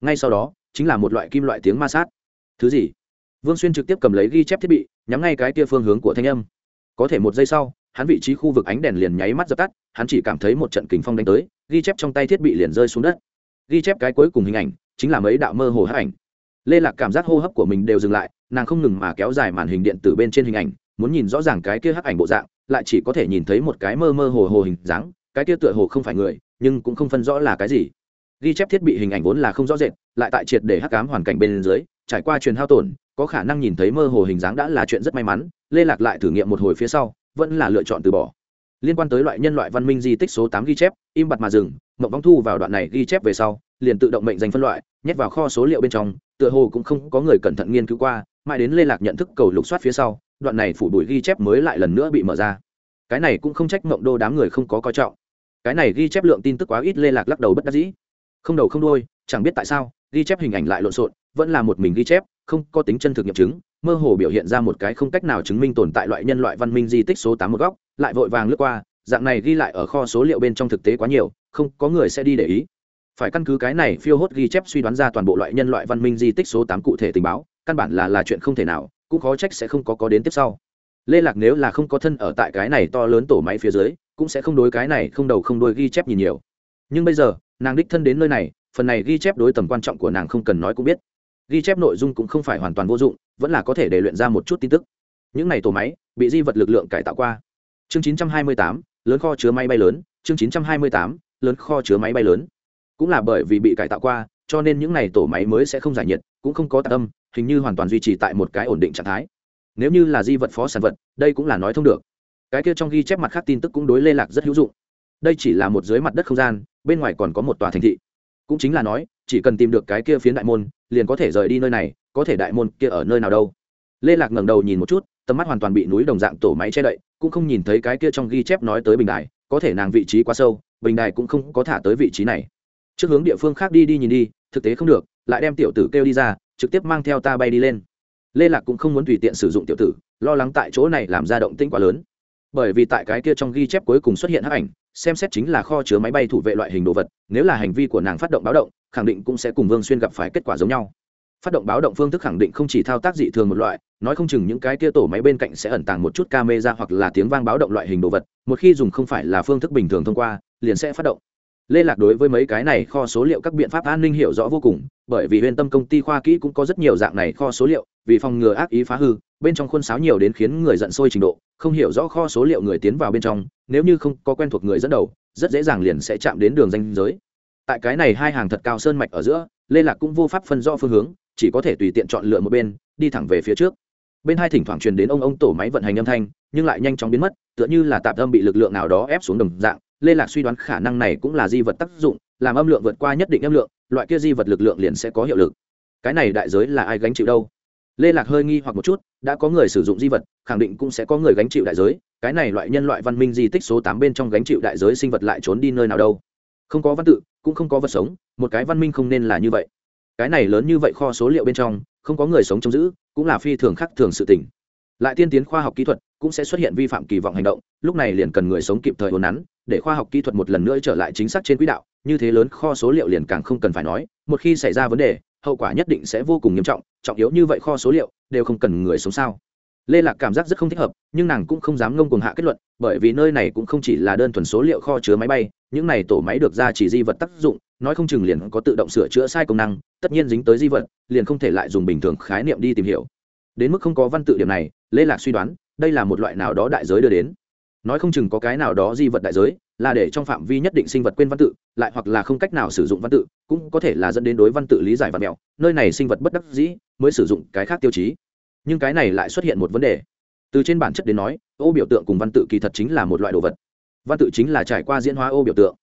Ngay sau đó, chính là một loại kim loại tiếng ma sát. Thứ gì? Vương xuyên trực tiếp cầm lấy ghi chép thiết bị, nhắm ngay cái kia phương hướng của thanh âm. Có thể một giây sau, hắn vị trí khu vực ánh đèn liền nháy mắt dập tắt, hắn chỉ cảm thấy một trận kính phong đánh tới, ghi chép trong tay thiết bị liền rơi xuống đất. Ghi chép cái cuối cùng hình ảnh, chính là mấy đạo mơ hồ hắc ảnh. Lê lạc cảm giác hô hấp của mình đều dừng lại, nàng không ngừng mà kéo dài màn hình điện tử bên trên hình ảnh, muốn nhìn rõ ràng cái kia hắc ảnh bộ dạng, lại chỉ có thể nhìn thấy một cái mơ mơ hồ hồ hình dáng, cái kia tựa hồ không phải người, nhưng cũng không phân rõ là cái gì. Ghi chép thiết bị hình ảnh vốn là không rõ rệt, lại tại triệt để hắc cám hoàn cảnh bên dưới, trải qua truyền hao tổn có khả năng nhìn thấy mơ hồ hình dáng đã là chuyện rất may mắn, lê lạc lại thử nghiệm một hồi phía sau, vẫn là lựa chọn từ bỏ. Liên quan tới loại nhân loại văn minh di tích số tám ghi chép, im bặt mà dừng, mộng vong thu vào đoạn này ghi chép về sau, liền tự động mệnh danh phân loại, nhét vào kho số liệu bên trong, tựa hồ cũng không có người cẩn thận nghiên cứu qua, mãi đến lê lạc nhận thức cầu lục soát phía sau, đoạn này phủ bụi ghi chép mới lại lần nữa bị mở ra. Cái này cũng không trách mộng đô đám người không có coi trọng. Cái này ghi chép lượng tin tức quá ít, lê lạc lắc đầu bất đắc dĩ. Không đầu không đôi chẳng biết tại sao, ghi chép hình ảnh lại lộn xộn, vẫn là một mình ghi chép không có tính chân thực nghiệm chứng, mơ hồ biểu hiện ra một cái không cách nào chứng minh tồn tại loại nhân loại văn minh di tích số tám một góc, lại vội vàng lướt qua, dạng này ghi lại ở kho số liệu bên trong thực tế quá nhiều, không có người sẽ đi để ý. Phải căn cứ cái này phiêu hốt ghi chép suy đoán ra toàn bộ loại nhân loại văn minh di tích số tám cụ thể tình báo, căn bản là là chuyện không thể nào, cũng khó trách sẽ không có có đến tiếp sau. Lê lạc nếu là không có thân ở tại cái này to lớn tổ máy phía dưới, cũng sẽ không đối cái này không đầu không đôi ghi chép nhìn nhiều. Nhưng bây giờ, nàng đích thân đến nơi này, phần này ghi chép đối tầm quan trọng của nàng không cần nói cũng biết ghi chép nội dung cũng không phải hoàn toàn vô dụng vẫn là có thể để luyện ra một chút tin tức. Những này tổ máy bị di vật lực lượng cải tạo qua. Chương 928, lớn kho chứa máy bay lớn. Chương 928, lớn kho chứa máy bay lớn. Cũng là bởi vì bị cải tạo qua cho nên những này tổ máy mới sẽ không giải nhiệt cũng không có tạ tâm hình như hoàn toàn duy trì tại một cái ổn định trạng thái. Nếu như là di vật phó sản vật đây cũng là nói thông được. Cái kia trong ghi chép mặt khác tin tức cũng đối lê lạc rất hữu dụng. Đây chỉ là một dưới mặt đất không gian bên ngoài còn có một tòa thành thị cũng chính là nói, chỉ cần tìm được cái kia phiến đại môn, liền có thể rời đi nơi này, có thể đại môn kia ở nơi nào đâu. Lê lạc ngẩng đầu nhìn một chút, tầm mắt hoàn toàn bị núi đồng dạng tổ máy che đậy, cũng không nhìn thấy cái kia trong ghi chép nói tới bình đài, có thể nàng vị trí quá sâu, bình đài cũng không có thả tới vị trí này. Trước hướng địa phương khác đi đi nhìn đi, thực tế không được, lại đem tiểu tử kêu đi ra, trực tiếp mang theo ta bay đi lên. Lê lạc cũng không muốn tùy tiện sử dụng tiểu tử, lo lắng tại chỗ này làm ra động tĩnh quá lớn. Bởi vì tại cái kia trong ghi chép cuối cùng xuất hiện hắc ảnh xem xét chính là kho chứa máy bay thủ vệ loại hình đồ vật, nếu là hành vi của nàng phát động báo động, khẳng định cũng sẽ cùng vương xuyên gặp phải kết quả giống nhau. Phát động báo động phương thức khẳng định không chỉ thao tác dị thường một loại, nói không chừng những cái kia tổ máy bên cạnh sẽ ẩn tàng một chút camera hoặc là tiếng vang báo động loại hình đồ vật, một khi dùng không phải là phương thức bình thường thông qua, liền sẽ phát động. Lê lạc đối với mấy cái này kho số liệu các biện pháp an ninh hiểu rõ vô cùng, bởi vì huyền tâm công ty khoa kỹ cũng có rất nhiều dạng này kho số liệu, vì phòng ngừa ác ý phá hư bên trong khuôn sáo nhiều đến khiến người giận sôi trình độ, không hiểu rõ kho số liệu người tiến vào bên trong, nếu như không có quen thuộc người dẫn đầu, rất dễ dàng liền sẽ chạm đến đường danh giới. Tại cái này hai hàng thật cao sơn mạch ở giữa, lê lạc cũng vô pháp phân rõ phương hướng, chỉ có thể tùy tiện chọn lựa một bên, đi thẳng về phía trước. Bên hai thỉnh thoảng truyền đến ông ông tổ máy vận hành âm thanh, nhưng lại nhanh chóng biến mất, tựa như là tạp âm bị lực lượng nào đó ép xuống đồng dạng. Lê lạc suy đoán khả năng này cũng là di vật tác dụng, làm âm lượng vượt qua nhất định âm lượng, loại kia di vật lực lượng liền sẽ có hiệu lực. Cái này đại giới là ai gánh chịu đâu? Lê lạc hơi nghi hoặc một chút, đã có người sử dụng di vật, khẳng định cũng sẽ có người gánh chịu đại giới, cái này loại nhân loại văn minh di tích số tám bên trong gánh chịu đại giới sinh vật lại trốn đi nơi nào đâu. Không có văn tự, cũng không có vật sống, một cái văn minh không nên là như vậy. Cái này lớn như vậy kho số liệu bên trong, không có người sống trông giữ, cũng là phi thường khắc thường sự tình. Lại tiên tiến khoa học kỹ thuật cũng sẽ xuất hiện vi phạm kỳ vọng hành động, lúc này liền cần người sống kịp thời hồn nắn, để khoa học kỹ thuật một lần nữa trở lại chính xác trên quỹ đạo, như thế lớn kho số liệu liền càng không cần phải nói, một khi xảy ra vấn đề, hậu quả nhất định sẽ vô cùng nghiêm trọng trọng yếu như vậy kho số liệu, đều không cần người sống sao? Lê lạc cảm giác rất không thích hợp, nhưng nàng cũng không dám ngông cuồng hạ kết luận, bởi vì nơi này cũng không chỉ là đơn thuần số liệu kho chứa máy bay, những này tổ máy được ra chỉ di vật tác dụng, nói không chừng liền có tự động sửa chữa sai công năng, tất nhiên dính tới di vật, liền không thể lại dùng bình thường khái niệm đi tìm hiểu. Đến mức không có văn tự điểm này, lê lạc suy đoán, đây là một loại nào đó đại giới đưa đến. Nói không chừng có cái nào đó di vật đại giới, là để trong phạm vi nhất định sinh vật quên văn tự, lại hoặc là không cách nào sử dụng văn tự, cũng có thể là dẫn đến đối văn tự lý giải văn mẹo. Nơi này sinh vật bất đắc dĩ mới sử dụng cái khác tiêu chí. Nhưng cái này lại xuất hiện một vấn đề. Từ trên bản chất đến nói, ô biểu tượng cùng văn tự kỳ thật chính là một loại đồ vật. Văn tự chính là trải qua diễn hóa ô biểu tượng.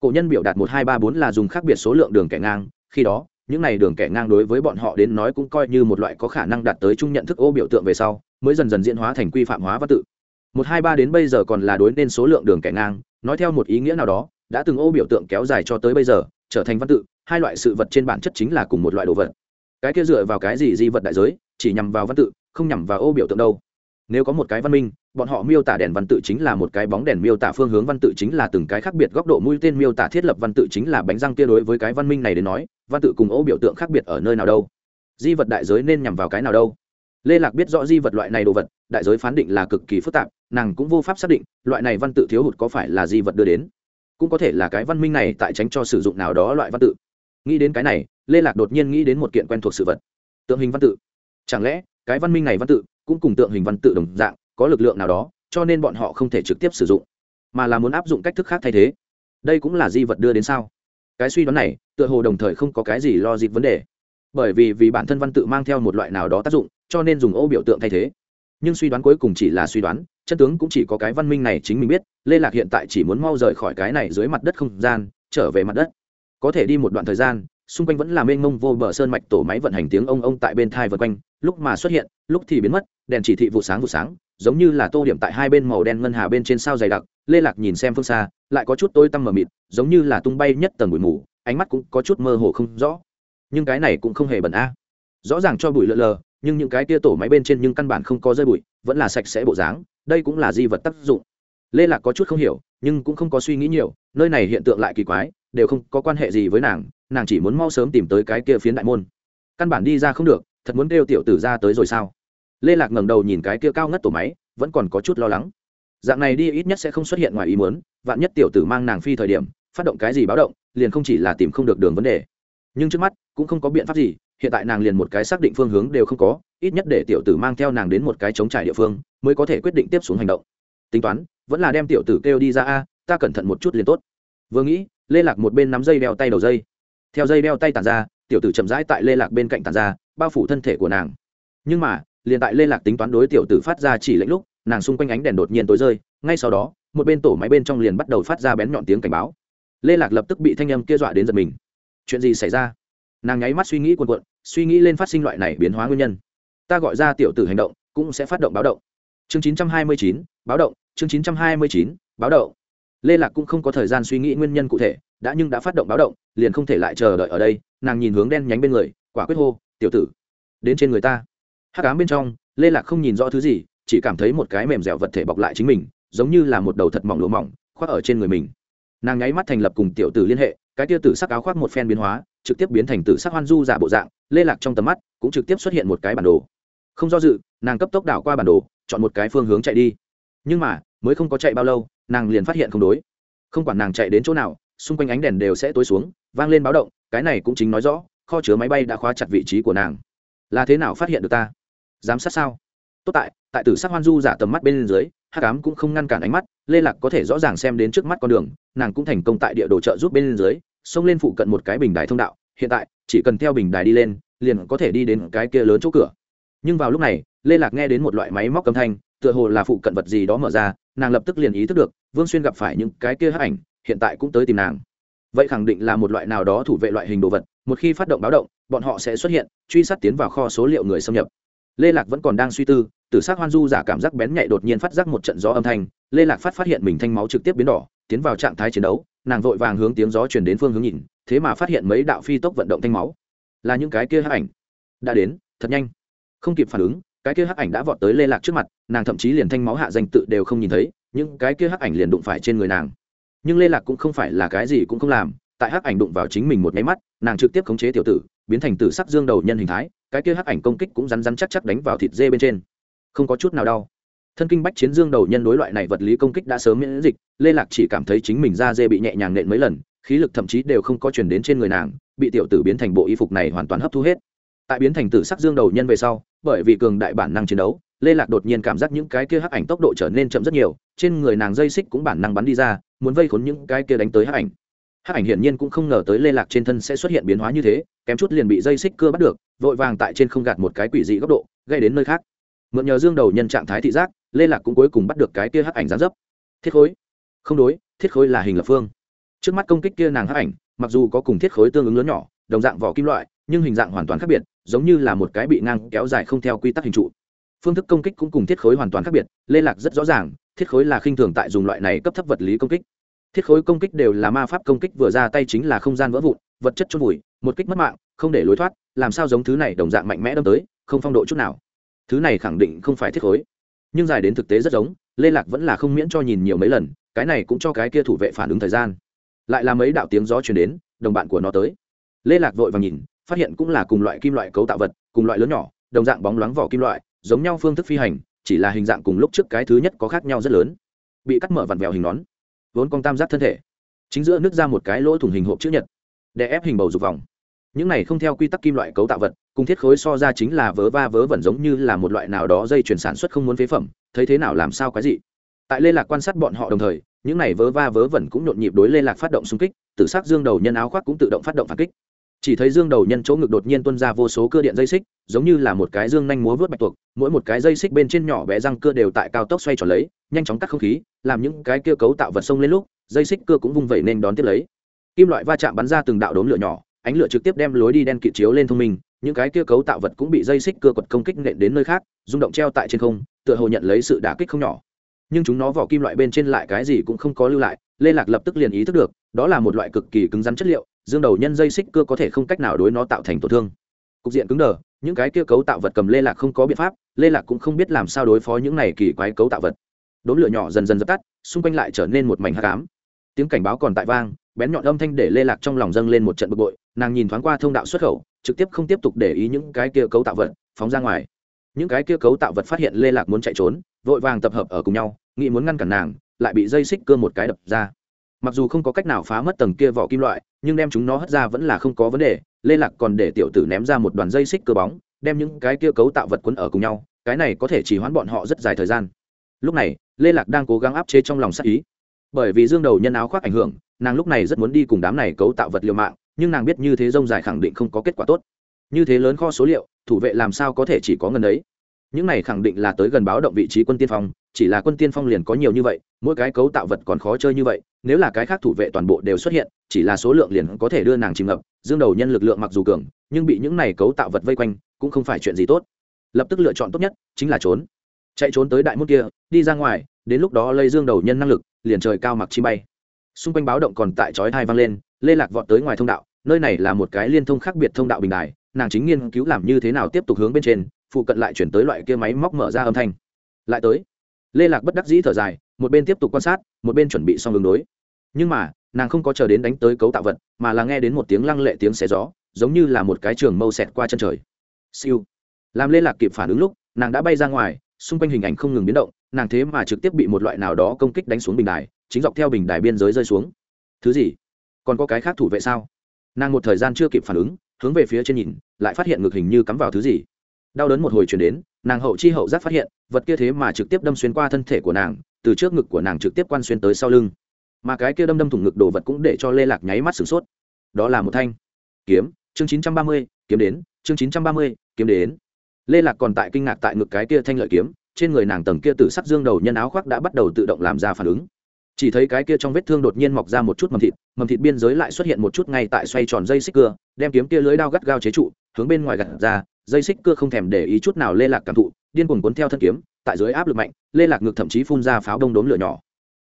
Cổ nhân biểu đạt một, hai, ba, bốn là dùng khác biệt số lượng đường kẻ ngang, khi đó, những này đường kẻ ngang đối với bọn họ đến nói cũng coi như một loại có khả năng đạt tới chung nhận thức ô biểu tượng về sau, mới dần dần diễn hóa thành quy phạm hóa văn tự. Một, hai, ba đến bây giờ còn là đối nên số lượng đường kẻ ngang, nói theo một ý nghĩa nào đó, đã từng ô biểu tượng kéo dài cho tới bây giờ, trở thành văn tự, hai loại sự vật trên bản chất chính là cùng một loại đồ vật cái kia dựa vào cái gì di vật đại giới, chỉ nhằm vào văn tự, không nhằm vào ô biểu tượng đâu. Nếu có một cái văn minh, bọn họ miêu tả đèn văn tự chính là một cái bóng đèn miêu tả phương hướng, văn tự chính là từng cái khác biệt góc độ, mũi tên miêu tả thiết lập văn tự chính là bánh răng kia đối với cái văn minh này đến nói, văn tự cùng ô biểu tượng khác biệt ở nơi nào đâu. Di vật đại giới nên nhằm vào cái nào đâu? Lê lạc biết rõ di vật loại này đồ vật, đại giới phán định là cực kỳ phức tạp, nàng cũng vô pháp xác định loại này văn tự thiếu hụt có phải là di vật đưa đến. Cũng có thể là cái văn minh này tại tránh cho sử dụng nào đó loại văn tự nghĩ đến cái này, lê lạc đột nhiên nghĩ đến một kiện quen thuộc sự vật. Tượng hình văn tự. Chẳng lẽ, cái văn minh này văn tự cũng cùng tượng hình văn tự đồng dạng, có lực lượng nào đó, cho nên bọn họ không thể trực tiếp sử dụng, mà là muốn áp dụng cách thức khác thay thế? Đây cũng là di vật đưa đến sao? Cái suy đoán này, tựa hồ đồng thời không có cái gì lo dịp vấn đề. Bởi vì vì bản thân văn tự mang theo một loại nào đó tác dụng, cho nên dùng ô biểu tượng thay thế. Nhưng suy đoán cuối cùng chỉ là suy đoán, chân tướng cũng chỉ có cái văn minh này chính mình biết, lê lạc hiện tại chỉ muốn mau rời khỏi cái này dưới mặt đất không gian, trở về mặt đất có thể đi một đoạn thời gian, xung quanh vẫn là mênh mông vô bờ sơn mạch tổ máy vận hành tiếng ông ông tại bên thai vân quanh, lúc mà xuất hiện, lúc thì biến mất, đèn chỉ thị vụ sáng vụ sáng, giống như là tô điểm tại hai bên màu đen ngân hà bên trên sao dày đặc, lê lạc nhìn xem phương xa, lại có chút tôi tăm mờ mịt, giống như là tung bay nhất tầng bụi mù, ánh mắt cũng có chút mơ hồ không rõ. Nhưng cái này cũng không hề bẩn a. Rõ ràng cho bụi lờ lờ, nhưng những cái tia tổ máy bên trên nhưng căn bản không có rơi bụi, vẫn là sạch sẽ bộ dáng, đây cũng là di vật tác dụng. Lê lạc có chút không hiểu, nhưng cũng không có suy nghĩ nhiều, nơi này hiện tượng lại kỳ quái đều không có quan hệ gì với nàng nàng chỉ muốn mau sớm tìm tới cái kia phiến đại môn. Căn bản đi ra không được, thật muốn kêu tiểu tử ra tới rồi sao? Lê lạc ngẩng đầu nhìn cái kia cao ngất tổ máy, vẫn còn có chút lo lắng. Dạng này đi ít nhất sẽ không xuất hiện ngoài ý muốn, vạn nhất tiểu tử mang nàng phi thời điểm, phát động cái gì báo động, liền không chỉ là tìm không được đường vấn đề. Nhưng trước mắt, cũng không có biện pháp gì, hiện tại nàng liền một cái xác định phương hướng đều không có, ít nhất để tiểu tử mang theo nàng đến một cái chống trải địa phương, mới có thể quyết định tiếp xuống hành động. Tính toán, vẫn là đem tiểu tử kêu đi ra a, ta cẩn thận một chút liền tốt vừa nghĩ lê lạc một bên nắm dây đeo tay đầu dây. Theo dây đeo tay tàn ra tiểu tử chậm rãi tại lê lạc bên cạnh tàn ra bao phủ thân thể của nàng. Nhưng mà liền tại lê lạc tính toán đối tiểu tử phát ra chỉ lệnh lúc nàng xung quanh ánh đèn đột nhiên tối rơi ngay sau đó một bên tổ máy bên trong liền bắt đầu phát ra bén nhọn tiếng cảnh báo. Lê lạc lập tức bị thanh âm kia dọa đến giật mình. Chuyện gì xảy ra? Nàng nháy mắt suy nghĩ cuồn cuộn suy nghĩ lên phát sinh loại này biến hóa nguyên nhân. Ta gọi ra tiểu tử hành động cũng sẽ phát động báo động. Chương 929, báo động chương 929, báo động lê lạc cũng không có thời gian suy nghĩ nguyên nhân cụ thể đã nhưng đã phát động báo động liền không thể lại chờ đợi ở đây nàng nhìn hướng đen nhánh bên người quả quyết hô tiểu tử đến trên người ta hắc ám bên trong lê lạc không nhìn rõ thứ gì chỉ cảm thấy một cái mềm dẻo vật thể bọc lại chính mình giống như là một đầu thật mỏng lụa mỏng khoác ở trên người mình nàng nháy mắt thành lập cùng tiểu tử liên hệ cái tia tử sắc áo khoác một phen biến hóa trực tiếp biến thành tử sắc hoan du giả bộ dạng lê lạc trong tầm mắt cũng trực tiếp xuất hiện một cái bản đồ không do dự nàng cấp tốc đảo qua bản đồ chọn một cái phương hướng chạy đi nhưng mà mới không có chạy bao lâu nàng liền phát hiện không đối. Không quản nàng chạy đến chỗ nào, xung quanh ánh đèn đều sẽ tối xuống, vang lên báo động, cái này cũng chính nói rõ, kho chứa máy bay đã khóa chặt vị trí của nàng. Là thế nào phát hiện được ta? Giám sát sao? Tốt tại tại tử sắc hoan du giả tầm mắt bên dưới, hắc cám cũng không ngăn cản ánh mắt, lê lạc có thể rõ ràng xem đến trước mắt con đường, nàng cũng thành công tại địa đồ trợ giúp bên dưới, xông lên phụ cận một cái bình đài thông đạo, hiện tại, chỉ cần theo bình đài đi lên, liền có thể đi đến cái kia lớn chỗ cửa. Nhưng vào lúc này, lê lạc nghe đến một loại máy móc âm thanh, tựa hồ là phụ cận vật gì đó mở ra nàng lập tức liền ý thức được, vương xuyên gặp phải những cái kia hắc ảnh, hiện tại cũng tới tìm nàng. Vậy khẳng định là một loại nào đó thủ vệ loại hình đồ vật, một khi phát động báo động, bọn họ sẽ xuất hiện, truy sát tiến vào kho số liệu người xâm nhập. Lê lạc vẫn còn đang suy tư, tử s á c hoan du giả cảm giác bén nhạy đột nhiên phát giác một trận gió âm thanh, lê lạc phát phát hiện mình thanh máu trực tiếp biến đỏ, tiến vào trạng thái chiến đấu, nàng vội vàng hướng tiếng gió chuyển đến phương hướng nhìn, thế mà phát hiện mấy đạo phi tốc vận động thanh máu. Là những cái kia hắc ảnh. Đã đến, thật nhanh. Không kịp phản ứng cái kia hắc ảnh đã vọt tới lê lạc trước mặt, nàng thậm chí liền thanh máu hạ danh tự đều không nhìn thấy, những cái kia hắc ảnh liền đụng phải trên người nàng. Nhưng lê lạc cũng không phải là cái gì cũng không làm, tại hắc ảnh đụng vào chính mình một máy mắt, nàng trực tiếp khống chế tiểu tử, biến thành tử sắc dương đầu nhân hình thái, cái kia hắc ảnh công kích cũng rắn rắn chắc chắc đánh vào thịt dê bên trên. Không có chút nào đau. Thân kinh bách chiến dương đầu nhân đối loại này vật lý công kích đã sớm miễn dịch, lê lạc chỉ cảm thấy chính mình da dê bị nhẹ nhàng nện mấy lần, khí lực thậm chí đều không có chuyển đến trên người nàng, bị tiểu tử biến thành bộ y phục này hoàn toàn hấp thu hết tại biến thành tử sắc dương đầu nhân về sau, bởi vì cường đại bản năng chiến đấu, lê lạc đột nhiên cảm giác những cái kia hắc ảnh tốc độ trở nên chậm rất nhiều, trên người nàng dây xích cũng bản năng bắn đi ra, muốn vây khốn những cái kia đánh tới hắc ảnh. Hắc ảnh hiển nhiên cũng không ngờ tới lê lạc trên thân sẽ xuất hiện biến hóa như thế, kém chút liền bị dây xích cưa bắt được, vội vàng tại trên không gạt một cái quỷ dị góc độ, gây đến nơi khác. Mượn nhờ dương đầu nhân trạng thái thị giác, lê lạc cũng cuối cùng bắt được cái kia hắc ảnh gián dấp. Thiết khối. Không đối, thiết khối là hình lập phương. Trước mắt công kích kia nàng hắc ảnh, mặc dù có cùng thiết khối tương ứng lớn nhỏ, đồng dạng vỏ kim loại nhưng hình dạng hoàn toàn khác biệt, giống như là một cái bị ngang kéo dài không theo quy tắc hình trụ. Phương thức công kích cũng cùng thiết khối hoàn toàn khác biệt lê lạc rất rõ ràng, thiết khối là khinh thường tại dùng loại này cấp thấp vật lý công kích. Thiết khối công kích đều là ma pháp công kích vừa ra tay chính là không gian vỡ vụn, vật chất chôn vùi, một kích mất mạng, không để lối thoát, làm sao giống thứ này đồng dạng mạnh mẽ đâm tới, không phong độ chút nào. Thứ này khẳng định không phải thiết khối. Nhưng dài đến thực tế rất giống lê lạc vẫn là không miễn cho nhìn nhiều mấy lần, cái này cũng cho cái kia thủ vệ phản ứng thời gian. Lại là mấy đạo tiếng gió chuyển đến, đồng bạn của nó tới. Lê lạc vội và nhìn phát hiện cũng là cùng loại kim loại cấu tạo vật, cùng loại lớn nhỏ, đồng dạng bóng loáng vỏ kim loại, giống nhau phương thức phi hành, chỉ là hình dạng cùng lúc trước cái thứ nhất có khác nhau rất lớn. Bị cắt mở vặn vẹo hình nón, vốn con tam giác thân thể. Chính giữa nước ra một cái lỗ thủng hình hộp chữ nhật, để ép hình bầu dục vòng. Những này không theo quy tắc kim loại cấu tạo vật, cùng thiết khối so ra chính là vớ va vớ vẩn giống như là một loại nào đó dây chuyển sản xuất không muốn phế phẩm, thấy thế nào làm sao cái gì tại lê lạc quan sát bọn họ đồng thời, những này vớ va vớ vẩn cũng nhộn nhịp đối lê lạc phát động xung kích tự sắc dương đầu nhân áo khoác cũng tự động phát động phản kích chỉ thấy dương đầu nhân chỗ ngực đột nhiên tuân ra vô số cơ điện dây xích, giống như là một cái dương nhanh múa vớt bạch tuộc, mỗi một cái dây xích bên trên nhỏ bé răng cưa đều tại cao tốc xoay tròn lấy, nhanh chóng cắt không khí, làm những cái kia cấu tạo vật sông lên lúc, dây xích cưa cũng vung vẩy nên đón tiếp lấy. Kim loại va chạm bắn ra từng đạo đốm lửa nhỏ, ánh lửa trực tiếp đem lối đi đen kịt chiếu lên thông minh, những cái kia cấu tạo vật cũng bị dây xích cưa quật công kích nện đến nơi khác, rung động treo tại trên không, tựa hồ nhận lấy sự đả kích không nhỏ. Nhưng chúng nó vỏ kim loại bên trên lại cái gì cũng không có lưu lại, lê lạc lập tức liền ý thức được, đó là một loại cực kỳ cứng rắn chất liệu dương đầu nhân dây xích cưa có thể không cách nào đối nó tạo thành tổn thương. Cục diện cứng đờ, những cái kia cấu tạo vật cầm lê lạc không có biện pháp, lê lạc cũng không biết làm sao đối phó những này kỳ quái cấu tạo vật. Đốn lửa nhỏ dần dần dập tắt, xung quanh lại trở nên một mảnh hát cám tiếng cảnh báo còn tại vang, bén nhọn âm thanh để lê lạc trong lòng dâng lên một trận bực bội, nàng nhìn thoáng qua thông đạo xuất khẩu, trực tiếp không tiếp tục để ý những cái kia cấu tạo vật, phóng ra ngoài. Những cái kia cấu tạo vật phát hiện lê lạc muốn chạy trốn, vội vàng tập hợp ở cùng nhau, nghĩ muốn ngăn cản nàng, lại bị dây xích cơ một cái đập ra mặc dù không có cách nào phá mất tầng kia vỏ kim loại, nhưng đem chúng nó hất ra vẫn là không có vấn đề, lê lạc còn để tiểu tử ném ra một đoàn dây xích cơ bóng, đem những cái kia cấu tạo vật quấn ở cùng nhau, cái này có thể chỉ hoãn bọn họ rất dài thời gian. Lúc này, lê lạc đang cố gắng áp chế trong lòng sắc ý. Bởi vì dương đầu nhân áo khoác ảnh hưởng, nàng lúc này rất muốn đi cùng đám này cấu tạo vật liều mạng, nhưng nàng biết như thế rông dài khẳng định không có kết quả tốt. Như thế lớn kho số liệu, thủ vệ làm sao có thể chỉ có ngân ấy? Những này khẳng định là tới gần báo động vị trí quân tiên phong, chỉ là quân tiên phong liền có nhiều như vậy, mỗi cái cấu tạo vật còn khó chơi như vậy nếu là cái khác thủ vệ toàn bộ đều xuất hiện, chỉ là số lượng liền có thể đưa nàng chìm ngập, dương đầu nhân lực lượng mặc dù cường, nhưng bị những này cấu tạo vật vây quanh, cũng không phải chuyện gì tốt. Lập tức lựa chọn tốt nhất, chính là trốn. Chạy trốn tới đại môn kia, đi ra ngoài, đến lúc đó lây dương đầu nhân năng lực, liền trời cao mặc chi bay. Xung quanh báo động còn tại chói thai vang lên, lê lạc vọt tới ngoài thông đạo, nơi này là một cái liên thông khác biệt thông đạo bình đài, nàng chính nghiên cứu làm như thế nào tiếp tục hướng bên trên, phụ cận lại chuyển tới loại kia máy móc mở ra âm thanh. Lại tới, lê lạc bất đắc dĩ thở dài, một bên tiếp tục quan sát một bên chuẩn bị xong ứng đối. Nhưng mà, nàng không có chờ đến đánh tới cấu tạo vật, mà là nghe đến một tiếng lăng lệ tiếng xé gió, giống như là một cái trường mâu xẹt qua chân trời. Siêu. Làm lê lạc kịp phản ứng lúc, nàng đã bay ra ngoài, xung quanh hình ảnh không ngừng biến động, nàng thế mà trực tiếp bị một loại nào đó công kích đánh xuống bình đài, chính dọc theo bình đài biên giới rơi xuống. Thứ gì? Còn có cái khác thủ vệ sao? Nàng một thời gian chưa kịp phản ứng, hướng về phía trên nhìn, lại phát hiện ngực hình như cắm vào thứ gì. Đau đớn một hồi chuyển đến, nàng hậu chi hậu giác phát hiện, vật kia thế mà trực tiếp đâm xuyên qua thân thể của nàng từ trước ngực của nàng trực tiếp quan xuyên tới sau lưng. Mà cái kia đâm đâm thủng ngực đồ vật cũng để cho lê lạc nháy mắt sửng sốt. Đó là một thanh kiếm, chương chín trăm ba mươi, kiếm đến, chương chín trăm ba mươi, kiếm đến. Lê lạc còn tại kinh ngạc tại ngực cái kia thanh lợi kiếm, trên người nàng tầng kia từ sắc dương đầu nhân áo khoác đã bắt đầu tự động làm ra phản ứng. Chỉ thấy cái kia trong vết thương đột nhiên mọc ra một chút mầm thịt mầm thịt biên giới lại xuất hiện một chút ngay tại xoay tròn dây xích cưa, đem kiếm kia lưới đao gắt gao chế trụ, hướng bên ngoài gặt ra, dây xích cưa không thèm để ý chút nào lê lạc cảm thụ, điên cuồng cuốn theo thân kiếm tại dưới áp lực mạnh, lê lạc ngực thậm chí phun ra pháo đông đốn lửa nhỏ.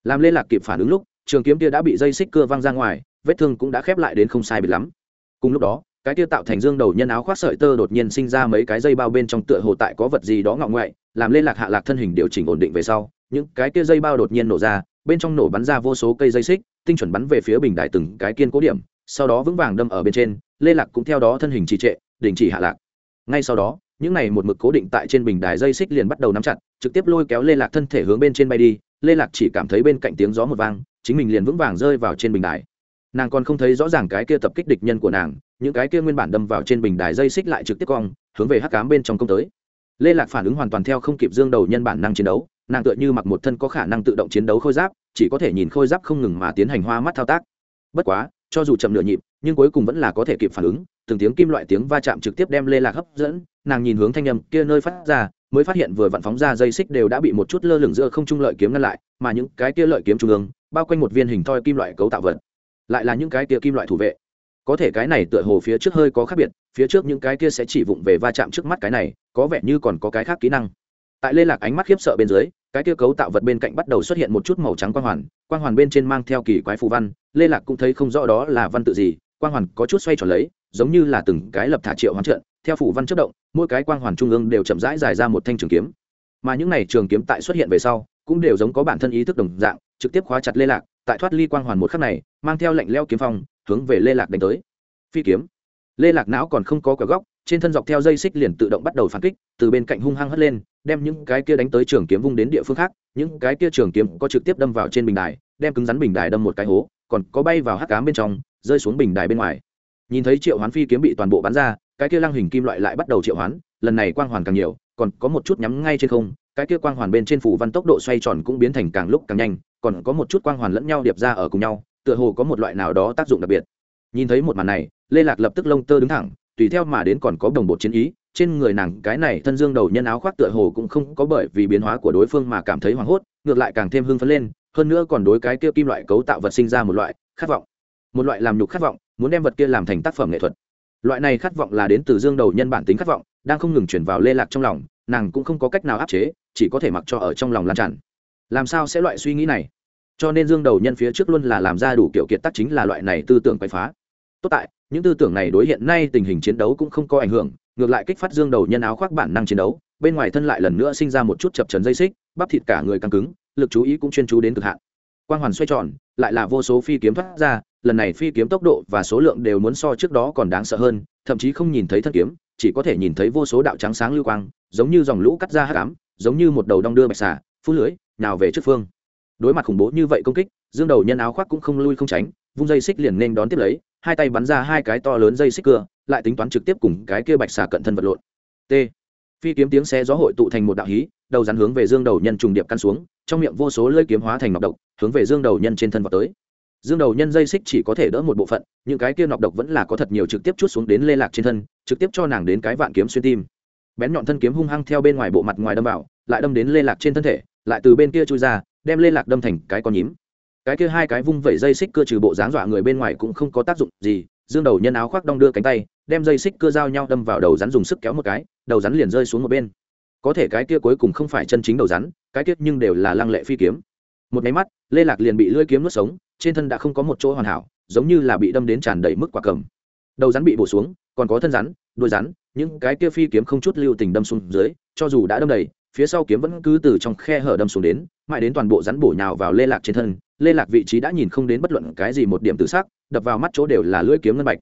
Làm lê lạc kịp phản ứng lúc, trường kiếm kia đã bị dây xích cưa văng ra ngoài, vết thương cũng đã khép lại đến không sai biệt lắm. Cùng lúc đó, cái kia tạo thành dương đầu nhân áo khoác sợi tơ đột nhiên sinh ra mấy cái dây bao bên trong tựa hồ tại có vật gì đó ngọng ngoại, làm lê lạc hạ lạc thân hình điều chỉnh ổn định về sau, những cái kia dây bao đột nhiên nổ ra, bên trong nổ bắn ra vô số cây dây xích, tinh chuẩn bắn về phía bình đại từng cái kiên cố điểm, sau đó vững vàng đâm ở bên trên, lê lạc cũng theo đó thân hình trì trệ, đình chỉ hạ lạc. Ngay sau đó những này một mực cố định tại trên bình đài dây xích liền bắt đầu nắm chặt, trực tiếp lôi kéo lê lạc thân thể hướng bên trên bay đi. Lê lạc chỉ cảm thấy bên cạnh tiếng gió một vang, chính mình liền vững vàng rơi vào trên bình đài. Nàng còn không thấy rõ ràng cái kia tập kích địch nhân của nàng, những cái kia nguyên bản đâm vào trên bình đài dây xích lại trực tiếp cong, hướng về hắc cám bên trong công tới. Lê lạc phản ứng hoàn toàn theo không kịp dương đầu nhân bản năng chiến đấu, nàng tựa như mặc một thân có khả năng tự động chiến đấu khôi giáp, chỉ có thể nhìn khôi giáp không ngừng mà tiến hành hoa mắt thao tác. Bất quá, cho dù chậm nửa nhịp nhưng cuối cùng vẫn là có thể kịp phản ứng, từng tiếng kim loại tiếng va chạm trực tiếp đem lê lạc hấp dẫn, nàng nhìn hướng thanh âm kia nơi phát ra, mới phát hiện vừa vặn phóng ra dây xích đều đã bị một chút lơ lửng giữa không trung lợi kiếm ngăn lại, mà những cái kia lợi kiếm trung ương, bao quanh một viên hình thoi kim loại cấu tạo vật, lại là những cái kia kim loại thủ vệ. Có thể cái này tựa hồ phía trước hơi có khác biệt, phía trước những cái kia sẽ chỉ vụng về va chạm trước mắt cái này, có vẻ như còn có cái khác kỹ năng. Tại lê lạc ánh mắt khiếp sợ bên dưới, cái kia cấu tạo vật bên cạnh bắt đầu xuất hiện một chút màu trắng quang hoàn quang hoàn bên trên mang theo kỳ quái phù văn, lê lạc cũng thấy không rõ đó là văn tự gì quang hoàn có chút xoay tròn lấy, giống như là từng cái lập thả triệu hoán trận, theo phủ văn chất động, mỗi cái quang hoàn trung ương đều chậm rãi dài ra một thanh trường kiếm. Mà những này trường kiếm tại xuất hiện về sau, cũng đều giống có bản thân ý thức đồng dạng, trực tiếp khóa chặt lê lạc, tại thoát ly quang hoàn một khắc này, mang theo lệnh leo kiếm phong, hướng về lê lạc đánh tới. Phi kiếm. Lê lạc não còn không có quả góc, trên thân dọc theo dây xích liền tự động bắt đầu phản kích, từ bên cạnh hung hăng hất lên, đem những cái kia đánh tới trường kiếm vung đến địa phương khác, những cái kia trường kiếm có trực tiếp đâm vào trên bình đài, đem cứng rắn bình đài đâm một cái hố, còn có bay vào hắc cám bên trong rơi xuống bình đài bên ngoài. Nhìn thấy triệu hoán phi kiếm bị toàn bộ bắn ra, cái kia lăng hình kim loại lại bắt đầu triệu hoán, lần này quang hoàn càng nhiều, còn có một chút nhắm ngay trên không, cái kia quang hoàn bên trên phủ văn tốc độ xoay tròn cũng biến thành càng lúc càng nhanh, còn có một chút quang hoàn lẫn nhau điệp ra ở cùng nhau, tựa hồ có một loại nào đó tác dụng đặc biệt. Nhìn thấy một màn này, lê lạc lập tức lông tơ đứng thẳng, tùy theo mà đến còn có đồng bộ chiến ý, trên người nàng cái này thân dương đầu nhân áo khoác tựa hồ cũng không có bởi vì biến hóa của đối phương mà cảm thấy hoảng hốt, ngược lại càng thêm hưng phấn lên, hơn nữa còn đối cái kia kim loại cấu tạo vật sinh ra một loại khát vọng một loại làm nhục khát vọng, muốn đem vật kia làm thành tác phẩm nghệ thuật. Loại này khát vọng là đến từ dương đầu nhân bản tính khát vọng, đang không ngừng chuyển vào lê lạc trong lòng, nàng cũng không có cách nào áp chế, chỉ có thể mặc cho ở trong lòng lan tràn. Làm sao sẽ loại suy nghĩ này? Cho nên dương đầu nhân phía trước luôn là làm ra đủ kiểu kiệt tác chính là loại này tư tưởng quậy phá. Tốt tại, những tư tưởng này đối hiện nay tình hình chiến đấu cũng không có ảnh hưởng, ngược lại kích phát dương đầu nhân áo khoác bản năng chiến đấu, bên ngoài thân lại lần nữa sinh ra một chút chập trần dây xích, bắp thịt cả người căng cứng, lực chú ý cũng chuyên chú đến cực hạn. Quang hoàn xoay tròn, lại là vô số phi kiếm thoát ra lần này phi kiếm tốc độ và số lượng đều muốn so trước đó còn đáng sợ hơn, thậm chí không nhìn thấy thân kiếm, chỉ có thể nhìn thấy vô số đạo trắng sáng lưu quang, giống như dòng lũ cắt ra hát cám giống như một đầu đong đưa bạch xà, phú lưới, nào về trước phương. Đối mặt khủng bố như vậy công kích, dương đầu nhân áo khoác cũng không lui không tránh, vung dây xích liền nên đón tiếp lấy, hai tay bắn ra hai cái to lớn dây xích cưa, lại tính toán trực tiếp cùng cái kia bạch xà cận thân vật lộn. T. Phi kiếm tiếng xe gió hội tụ thành một đạo hí, đầu rắn hướng về dương đầu nhân trùng điệp căn xuống, trong miệng vô số lưỡi kiếm hóa thành nọc độc, hướng về dương đầu nhân trên thân vào tới dương đầu nhân dây xích chỉ có thể đỡ một bộ phận, những cái kia nọc độc vẫn là có thật nhiều trực tiếp chút xuống đến lê lạc trên thân, trực tiếp cho nàng đến cái vạn kiếm xuyên tim. Bén nhọn thân kiếm hung hăng theo bên ngoài bộ mặt ngoài đâm vào, lại đâm đến lê lạc trên thân thể, lại từ bên kia chui ra, đem lê lạc đâm thành cái con nhím. Cái kia hai cái vung vẩy dây xích cưa trừ bộ dáng dọa người bên ngoài cũng không có tác dụng gì, dương đầu nhân áo khoác đong đưa cánh tay, đem dây xích cưa dao nhau đâm vào đầu rắn dùng sức kéo một cái, đầu rắn liền rơi xuống một bên. Có thể cái kia cuối cùng không phải chân chính đầu rắn, cái kia nhưng đều là lăng lệ phi kiếm. Một máy mắt, lê lạc liền bị lưỡi kiếm nuốt sống trên thân đã không có một chỗ hoàn hảo, giống như là bị đâm đến tràn đầy mức quả cầm. Đầu rắn bị bổ xuống, còn có thân rắn, đuôi rắn, những cái kia phi kiếm không chút lưu tình đâm xuống dưới, cho dù đã đâm đầy, phía sau kiếm vẫn cứ từ trong khe hở đâm xuống đến, mãi đến toàn bộ rắn bổ nhào vào lê lạc trên thân, lê lạc vị trí đã nhìn không đến bất luận cái gì một điểm tự xác, đập vào mắt chỗ đều là lưỡi kiếm ngân bạch.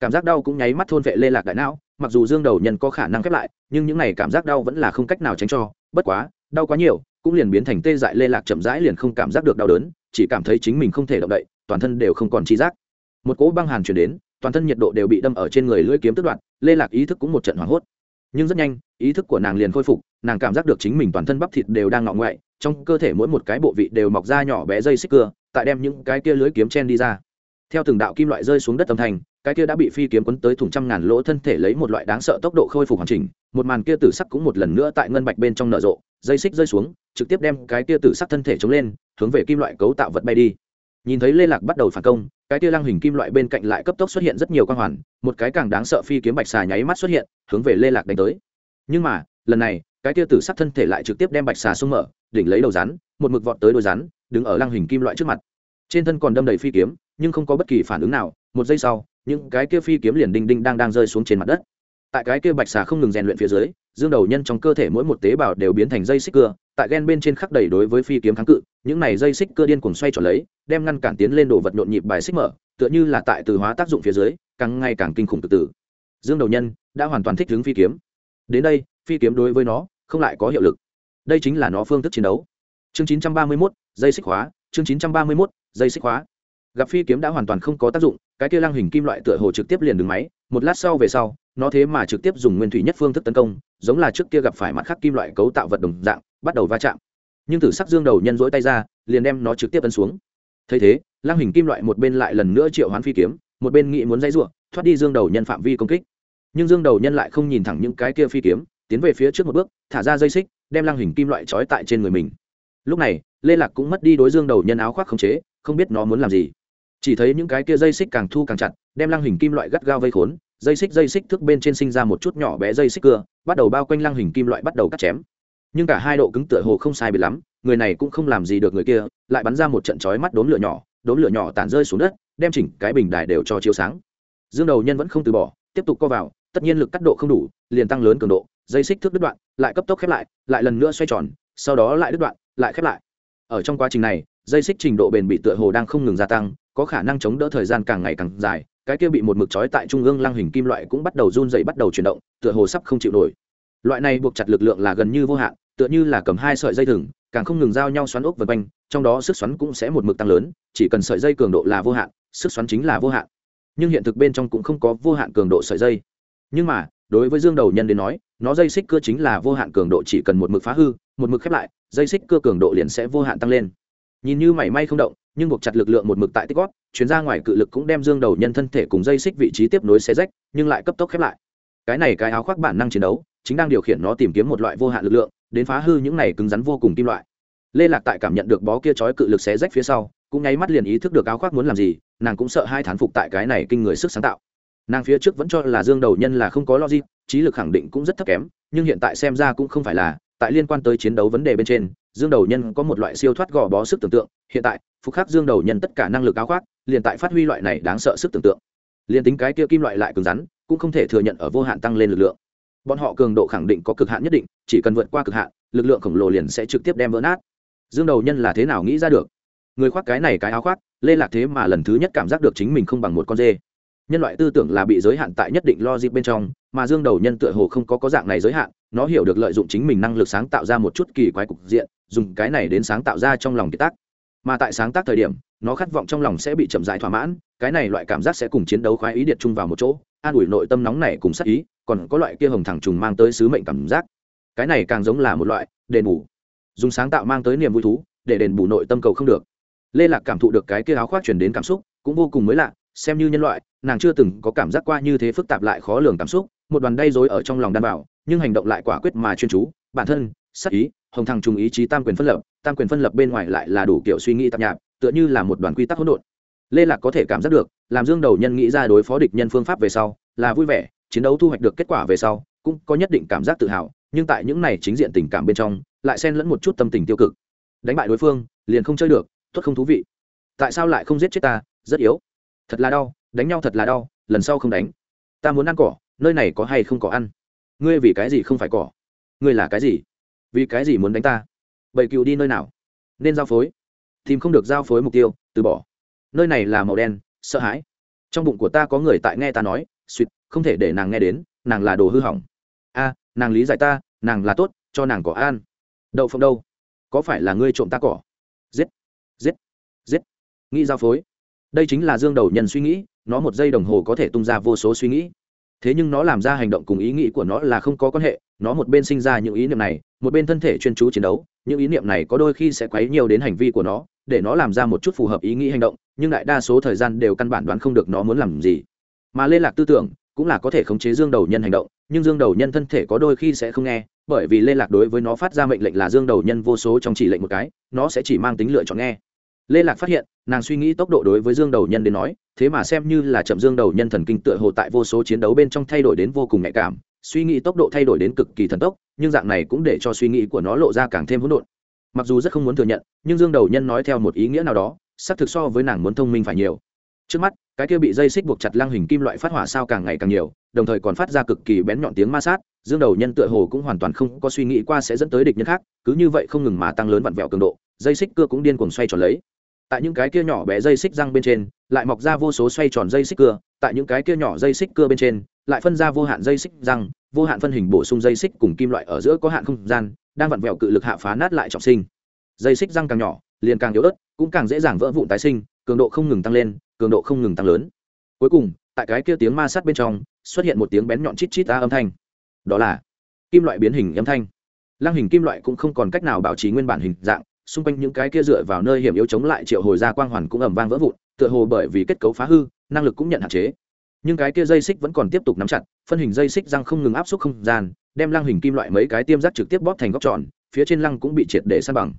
Cảm giác đau cũng nháy mắt thôn vệ lê lạc đại não, mặc dù dương đầu nhân có khả năng khép lại, nhưng những n à y cảm giác đau vẫn là không cách nào tránh cho, bất quá, đau quá nhiều, cũng liền biến thành tê dại lê lạc chậm rãi liền không cảm giác được đau đớn chỉ cảm thấy chính mình không thể động đậy, toàn thân đều không còn chi giác. Một cỗ băng hàn chuyển đến, toàn thân nhiệt độ đều bị đâm ở trên người lưỡi kiếm tức đoạn, lê lạc ý thức cũng một trận hoảng hốt. Nhưng rất nhanh, ý thức của nàng liền khôi phục, nàng cảm giác được chính mình toàn thân bắp thịt đều đang ngọ ngoại, trong cơ thể mỗi một cái bộ vị đều mọc ra nhỏ bé dây xích cưa, tại đem những cái kia lưới kiếm chen đi ra. Theo từng đạo kim loại rơi xuống đất âm thanh cái kia đã bị phi kiếm quấn tới thủng trăm ngàn lỗ thân thể lấy một loại đáng sợ tốc độ khôi phục hoàn chỉnh, một màn kia tử sắc cũng một lần nữa tại ngân bạch bên trong nở rộ, dây xích rơi xuống, trực tiếp đem cái kia tử sắc thân thể chống lên, hướng về kim loại cấu tạo vật bay đi. Nhìn thấy lê lạc bắt đầu phản công, cái kia lăng hình kim loại bên cạnh lại cấp tốc xuất hiện rất nhiều quang hoàn, một cái càng đáng sợ phi kiếm bạch xà nháy mắt xuất hiện, hướng về lê lạc đánh tới. Nhưng mà, lần này, cái kia tử sắc thân thể lại trực tiếp đem bạch xà xung mở, đỉnh lấy đầu rắn, một mực vọt tới đôi rắn, đứng ở lăng hình kim loại trước mặt. Trên thân còn đâm đầy phi kiếm, nhưng không có bất kỳ phản ứng nào một giây sau những cái kia phi kiếm liền đinh đinh đang đang rơi xuống trên mặt đất. Tại cái kia bạch xà không ngừng rèn luyện phía dưới dương đầu nhân trong cơ thể mỗi một tế bào đều biến thành dây xích cưa tại ghen bên trên khắc đầy đối với phi kiếm kháng cự những này dây xích cưa điên cuồng xoay trở lấy đem ngăn cản tiến lên đồ vật nhộn nhịp bài xích mở tựa như là tại từ hóa tác dụng phía dưới càng ngày càng kinh khủng tự tử. Dương đầu nhân đã hoàn toàn thích ứng phi kiếm. Đến đây phi kiếm đối với nó không lại có hiệu lực. Đây chính là nó phương thức chiến đấu. Chương 931, dây xích hóa chương 931, dây xích hóa. Gặp phi kiếm đã hoàn toàn không có tác dụng cái kia lăng hình kim loại tựa hồ trực tiếp liền đứng máy, một lát sau về sau, nó thế mà trực tiếp dùng nguyên thủy nhất phương thức tấn công, giống là trước kia gặp phải mặt khác kim loại cấu tạo vật đồng dạng, bắt đầu va chạm. Nhưng tử sắc dương đầu nhân rỗi tay ra, liền đem nó trực tiếp tấn xuống. Thấy thế, lăng hình kim loại một bên lại lần nữa triệu hoán phi kiếm, một bên nghĩ muốn dây n thoát đi dương đầu nhân phạm vi công kích. Nhưng dương đầu nhân lại không nhìn thẳng những cái kia phi kiếm, tiến về phía trước một bước, thả ra dây xích, đem lăng hình kim loại trói tại trên người mình. Lúc này, lê lạc cũng mất đi đối dương đầu nhân áo khoác khống chế, không biết nó muốn làm gì chỉ thấy những cái kia dây xích càng thu càng chặt, đem lăng hình kim loại gắt gao vây khốn, dây xích dây xích thước bên trên sinh ra một chút nhỏ bé dây xích cưa, bắt đầu bao quanh lăng hình kim loại bắt đầu cắt chém. Nhưng cả hai độ cứng tựa hồ không sai biệt lắm, người này cũng không làm gì được người kia, lại bắn ra một trận chói mắt đốm lửa nhỏ, đốm lửa nhỏ tản rơi xuống đất, đem chỉnh cái bình đài đều cho chiếu sáng. Dương đầu nhân vẫn không từ bỏ, tiếp tục co vào, tất nhiên lực cắt độ không đủ, liền tăng lớn cường độ, dây xích thước đứt đoạn, lại cấp tốc khép lại lại lần nữa xoay tròn, sau đó lại đứt đoạn, lại khép lại. Ở trong quá trình này, dây xích trình độ bền bị tựa hồ đang không ngừng gia tăng có khả năng chống đỡ thời gian càng ngày càng dài, cái kia bị một mực trói tại trung ương lăng hình kim loại cũng bắt đầu run dày bắt đầu chuyển động, tựa hồ sắp không chịu nổi. Loại này buộc chặt lực lượng là gần như vô hạn, tựa như là cầm hai sợi dây thừng, càng không ngừng giao nhau xoắn ốc vân quanh, trong đó sức xoắn cũng sẽ một mực tăng lớn, chỉ cần sợi dây cường độ là vô hạn, sức xoắn chính là vô hạn. Nhưng hiện thực bên trong cũng không có vô hạn cường độ sợi dây. Nhưng mà, đối với dương đầu nhân đến nói, nó dây xích cơ chính là vô hạn cường độ chỉ cần một mực phá hư, một mực khép lại, dây xích cơ cường độ liền sẽ vô hạn tăng lên nhìn như mảy may không động, nhưng buộc chặt lực lượng một mực tại tích gót chuyến ra ngoài cự lực cũng đem dương đầu nhân thân thể cùng dây xích vị trí tiếp nối xe rách, nhưng lại cấp tốc khép lại. Cái này cái áo khoác bản năng chiến đấu, chính đang điều khiển nó tìm kiếm một loại vô hạn lực lượng, đến phá hư những này cứng rắn vô cùng kim loại. Lê lạc tại cảm nhận được bó kia trói cự lực xé rách phía sau, cũng nháy mắt liền ý thức được áo khoác muốn làm gì, nàng cũng sợ hai thán phục tại cái này kinh người sức sáng tạo. Nàng phía trước vẫn cho là dương đầu nhân là không có logic, trí lực khẳng định cũng rất thấp kém, nhưng hiện tại xem ra cũng không phải là, tại liên quan tới chiến đấu vấn đề bên trên dương đầu nhân có một loại siêu thoát gò bó sức tưởng tượng, hiện tại, phục khắc dương đầu nhân tất cả năng lực áo khoác, liền tại phát huy loại này đáng sợ sức tưởng tượng. Liền tính cái kia kim loại lại cứng rắn, cũng không thể thừa nhận ở vô hạn tăng lên lực lượng. Bọn họ cường độ khẳng định có cực hạn nhất định, chỉ cần vượt qua cực hạn, lực lượng khổng lồ liền sẽ trực tiếp đem vỡ nát. Dương đầu nhân là thế nào nghĩ ra được? Người khoác cái này cái áo khoác, lê lạc thế mà lần thứ nhất cảm giác được chính mình không bằng một con dê nhân loại tư tưởng là bị giới hạn tại nhất định lo bên trong, mà dương đầu nhân tựa hồ không có có dạng này giới hạn, nó hiểu được lợi dụng chính mình năng lực sáng tạo ra một chút kỳ quái cục diện, dùng cái này đến sáng tạo ra trong lòng kiệt tác. Mà tại sáng tác thời điểm, nó khát vọng trong lòng sẽ bị chậm dại thỏa mãn, cái này loại cảm giác sẽ cùng chiến đấu khoái ý điện chung vào một chỗ, an ủi nội tâm nóng này cùng sắc ý, còn có loại kia hồng thẳng trùng mang tới sứ mệnh cảm giác. Cái này càng giống là một loại đền bù. Dùng sáng tạo mang tới niềm vui thú, để đền bù nội tâm cầu không được. Lê lạc cảm thụ được cái kia áo khoác chuyển đến cảm xúc, cũng vô cùng mới lạ, xem như nhân loại nàng chưa từng có cảm giác qua như thế phức tạp lại khó lường cảm xúc, một đoàn đay dối ở trong lòng đan bảo nhưng hành động lại quả quyết mà chuyên chú, bản thân, sắc ý, hồng thằng trùng ý chí tam quyền phân lập, tam quyền phân lập bên ngoài lại là đủ kiểu suy nghĩ tạp nhạp, tựa như là một đoàn quy tắc hỗn độn. Lê lạc có thể cảm giác được, làm dương đầu nhân nghĩ ra đối phó địch nhân phương pháp về sau, là vui vẻ, chiến đấu thu hoạch được kết quả về sau, cũng có nhất định cảm giác tự hào, nhưng tại những này chính diện tình cảm bên trong, lại xen lẫn một chút tâm tình tiêu cực. Đánh bại đối phương, liền không chơi được tuất không thú vị. Tại sao lại không giết chết ta, rất yếu. Thật là đau đánh nhau thật là đau, lần sau không đánh. Ta muốn ăn cỏ, nơi này có hay không có ăn? Ngươi vì cái gì không phải cỏ? Ngươi là cái gì? Vì cái gì muốn đánh ta? Bậy cựu đi nơi nào? Nên giao phối. Tìm không được giao phối mục tiêu, từ bỏ. Nơi này là màu đen, sợ hãi. Trong bụng của ta có người tại nghe ta nói, suýt, không thể để nàng nghe đến, nàng là đồ hư hỏng. A, nàng lý giải ta, nàng là tốt, cho nàng có an đậu phộng đâu? Có phải là ngươi trộm ta cỏ? Giết giết giết. Nghĩ giao phối. Đây chính là dương đầu nhân suy nghĩ nó một giây đồng hồ có thể tung ra vô số suy nghĩ. Thế nhưng nó làm ra hành động cùng ý nghĩ của nó là không có quan hệ, nó một bên sinh ra những ý niệm này, một bên thân thể chuyên chú chiến đấu, những ý niệm này có đôi khi sẽ quấy nhiều đến hành vi của nó, để nó làm ra một chút phù hợp ý nghĩ hành động, nhưng đại đa số thời gian đều căn bản đoán không được nó muốn làm gì. Mà liên lạc tư tưởng cũng là có thể khống chế dương đầu nhân hành động, nhưng dương đầu nhân thân thể có đôi khi sẽ không nghe, bởi vì liên lạc đối với nó phát ra mệnh lệnh là dương đầu nhân vô số trong chỉ lệnh một cái, nó sẽ chỉ mang tính lựa chọn nghe. Lê lạc phát hiện, nàng suy nghĩ tốc độ đối với dương đầu nhân đến nói thế mà xem như là chậm dương đầu nhân thần kinh tựa hồ tại vô số chiến đấu bên trong thay đổi đến vô cùng nhạy cảm, suy nghĩ tốc độ thay đổi đến cực kỳ thần tốc, nhưng dạng này cũng để cho suy nghĩ của nó lộ ra càng thêm hỗn độn. Mặc dù rất không muốn thừa nhận, nhưng dương đầu nhân nói theo một ý nghĩa nào đó, xác thực so với nàng muốn thông minh phải nhiều. Trước mắt, cái kia bị dây xích buộc chặt lăng hình kim loại phát hỏa sao càng ngày càng nhiều, đồng thời còn phát ra cực kỳ bén nhọn tiếng ma sát, dương đầu nhân tựa hồ cũng hoàn toàn không có suy nghĩ qua sẽ dẫn tới địch nhân khác, cứ như vậy không ngừng mà tăng lớn vặn vẹo cường độ, dây xích cưa cũng điên cuồng xoay tròn lấy tại những cái kia nhỏ bé dây xích răng bên trên, lại mọc ra vô số xoay tròn dây xích cưa, tại những cái kia nhỏ dây xích cưa bên trên, lại phân ra vô hạn dây xích răng, vô hạn phân hình bổ sung dây xích cùng kim loại ở giữa có hạn không gian, đang vặn vẹo cự lực hạ phá nát lại trọng sinh. Dây xích răng càng nhỏ, liền càng yếu ớt, cũng càng dễ dàng vỡ vụn tái sinh, cường độ không ngừng tăng lên, cường độ không ngừng tăng lớn. Cuối cùng, tại cái kia tiếng ma sát bên trong, xuất hiện một tiếng bén nhọn chít chít ta âm thanh. Đó là kim loại biến hình âm thanh. Lăng hình kim loại cũng không còn cách nào bảo trì nguyên bản hình dạng xung quanh những cái kia dựa vào nơi hiểm yếu chống lại triệu hồi ra quang hoàn cũng ầm vang vỡ vụn tựa hồ bởi vì kết cấu phá hư năng lực cũng nhận hạn chế. Nhưng cái kia dây xích vẫn còn tiếp tục nắm chặt phân hình dây xích răng không ngừng áp suất không gian đem lăng hình kim loại mấy cái tiêm rác trực tiếp bóp thành góc tròn phía trên lăng cũng bị triệt để san bằng.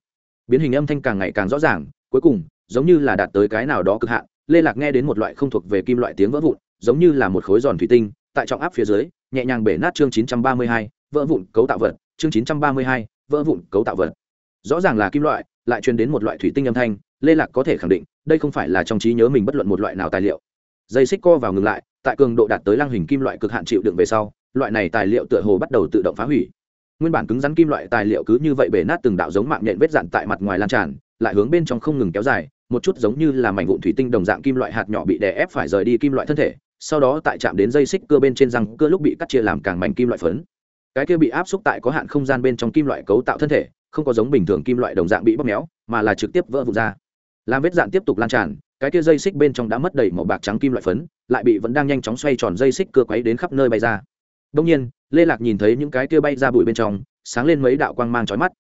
Biến hình âm thanh càng ngày càng rõ ràng cuối cùng giống như là đạt tới cái nào đó cực hạn lê lạc nghe đến một loại không thuộc về kim loại tiếng vỡ vụn giống như là một khối giòn thủy tinh tại trọng áp phía dưới nhẹ nhàng bể nát chương 932, vỡ vụn cấu tạo vật chương 932, vỡ vụn cấu tạo vật rõ ràng là kim loại, lại truyền đến một loại thủy tinh âm thanh, lê lạc có thể khẳng định, đây không phải là trong trí nhớ mình bất luận một loại nào tài liệu. Dây xích co vào ngừng lại, tại cường độ đạt tới lăng hình kim loại cực hạn chịu đựng về sau, loại này tài liệu tựa hồ bắt đầu tự động phá hủy. Nguyên bản cứng rắn kim loại tài liệu cứ như vậy bể nát từng đạo giống mạng nhện vết dạn tại mặt ngoài lan tràn, lại hướng bên trong không ngừng kéo dài, một chút giống như là mảnh vụn thủy tinh đồng dạng kim loại hạt nhỏ bị đè ép phải rời đi kim loại thân thể, sau đó tại chạm đến dây xích cưa bên trên răng cưa lúc bị cắt chia làm càng mảnh kim loại phấn. Cái kia bị áp xúc tại có hạn không gian bên trong kim loại cấu tạo thân thể không có giống bình thường kim loại đồng dạng bị bóp méo, mà là trực tiếp vỡ vụn ra. Làm vết dạn tiếp tục lan tràn, cái kia dây xích bên trong đã mất đầy màu bạc trắng kim loại phấn, lại bị vẫn đang nhanh chóng xoay tròn dây xích cưa quấy đến khắp nơi bay ra. Đông nhiên, lê lạc nhìn thấy những cái kia bay ra bụi bên trong, sáng lên mấy đạo quang mang chói mắt.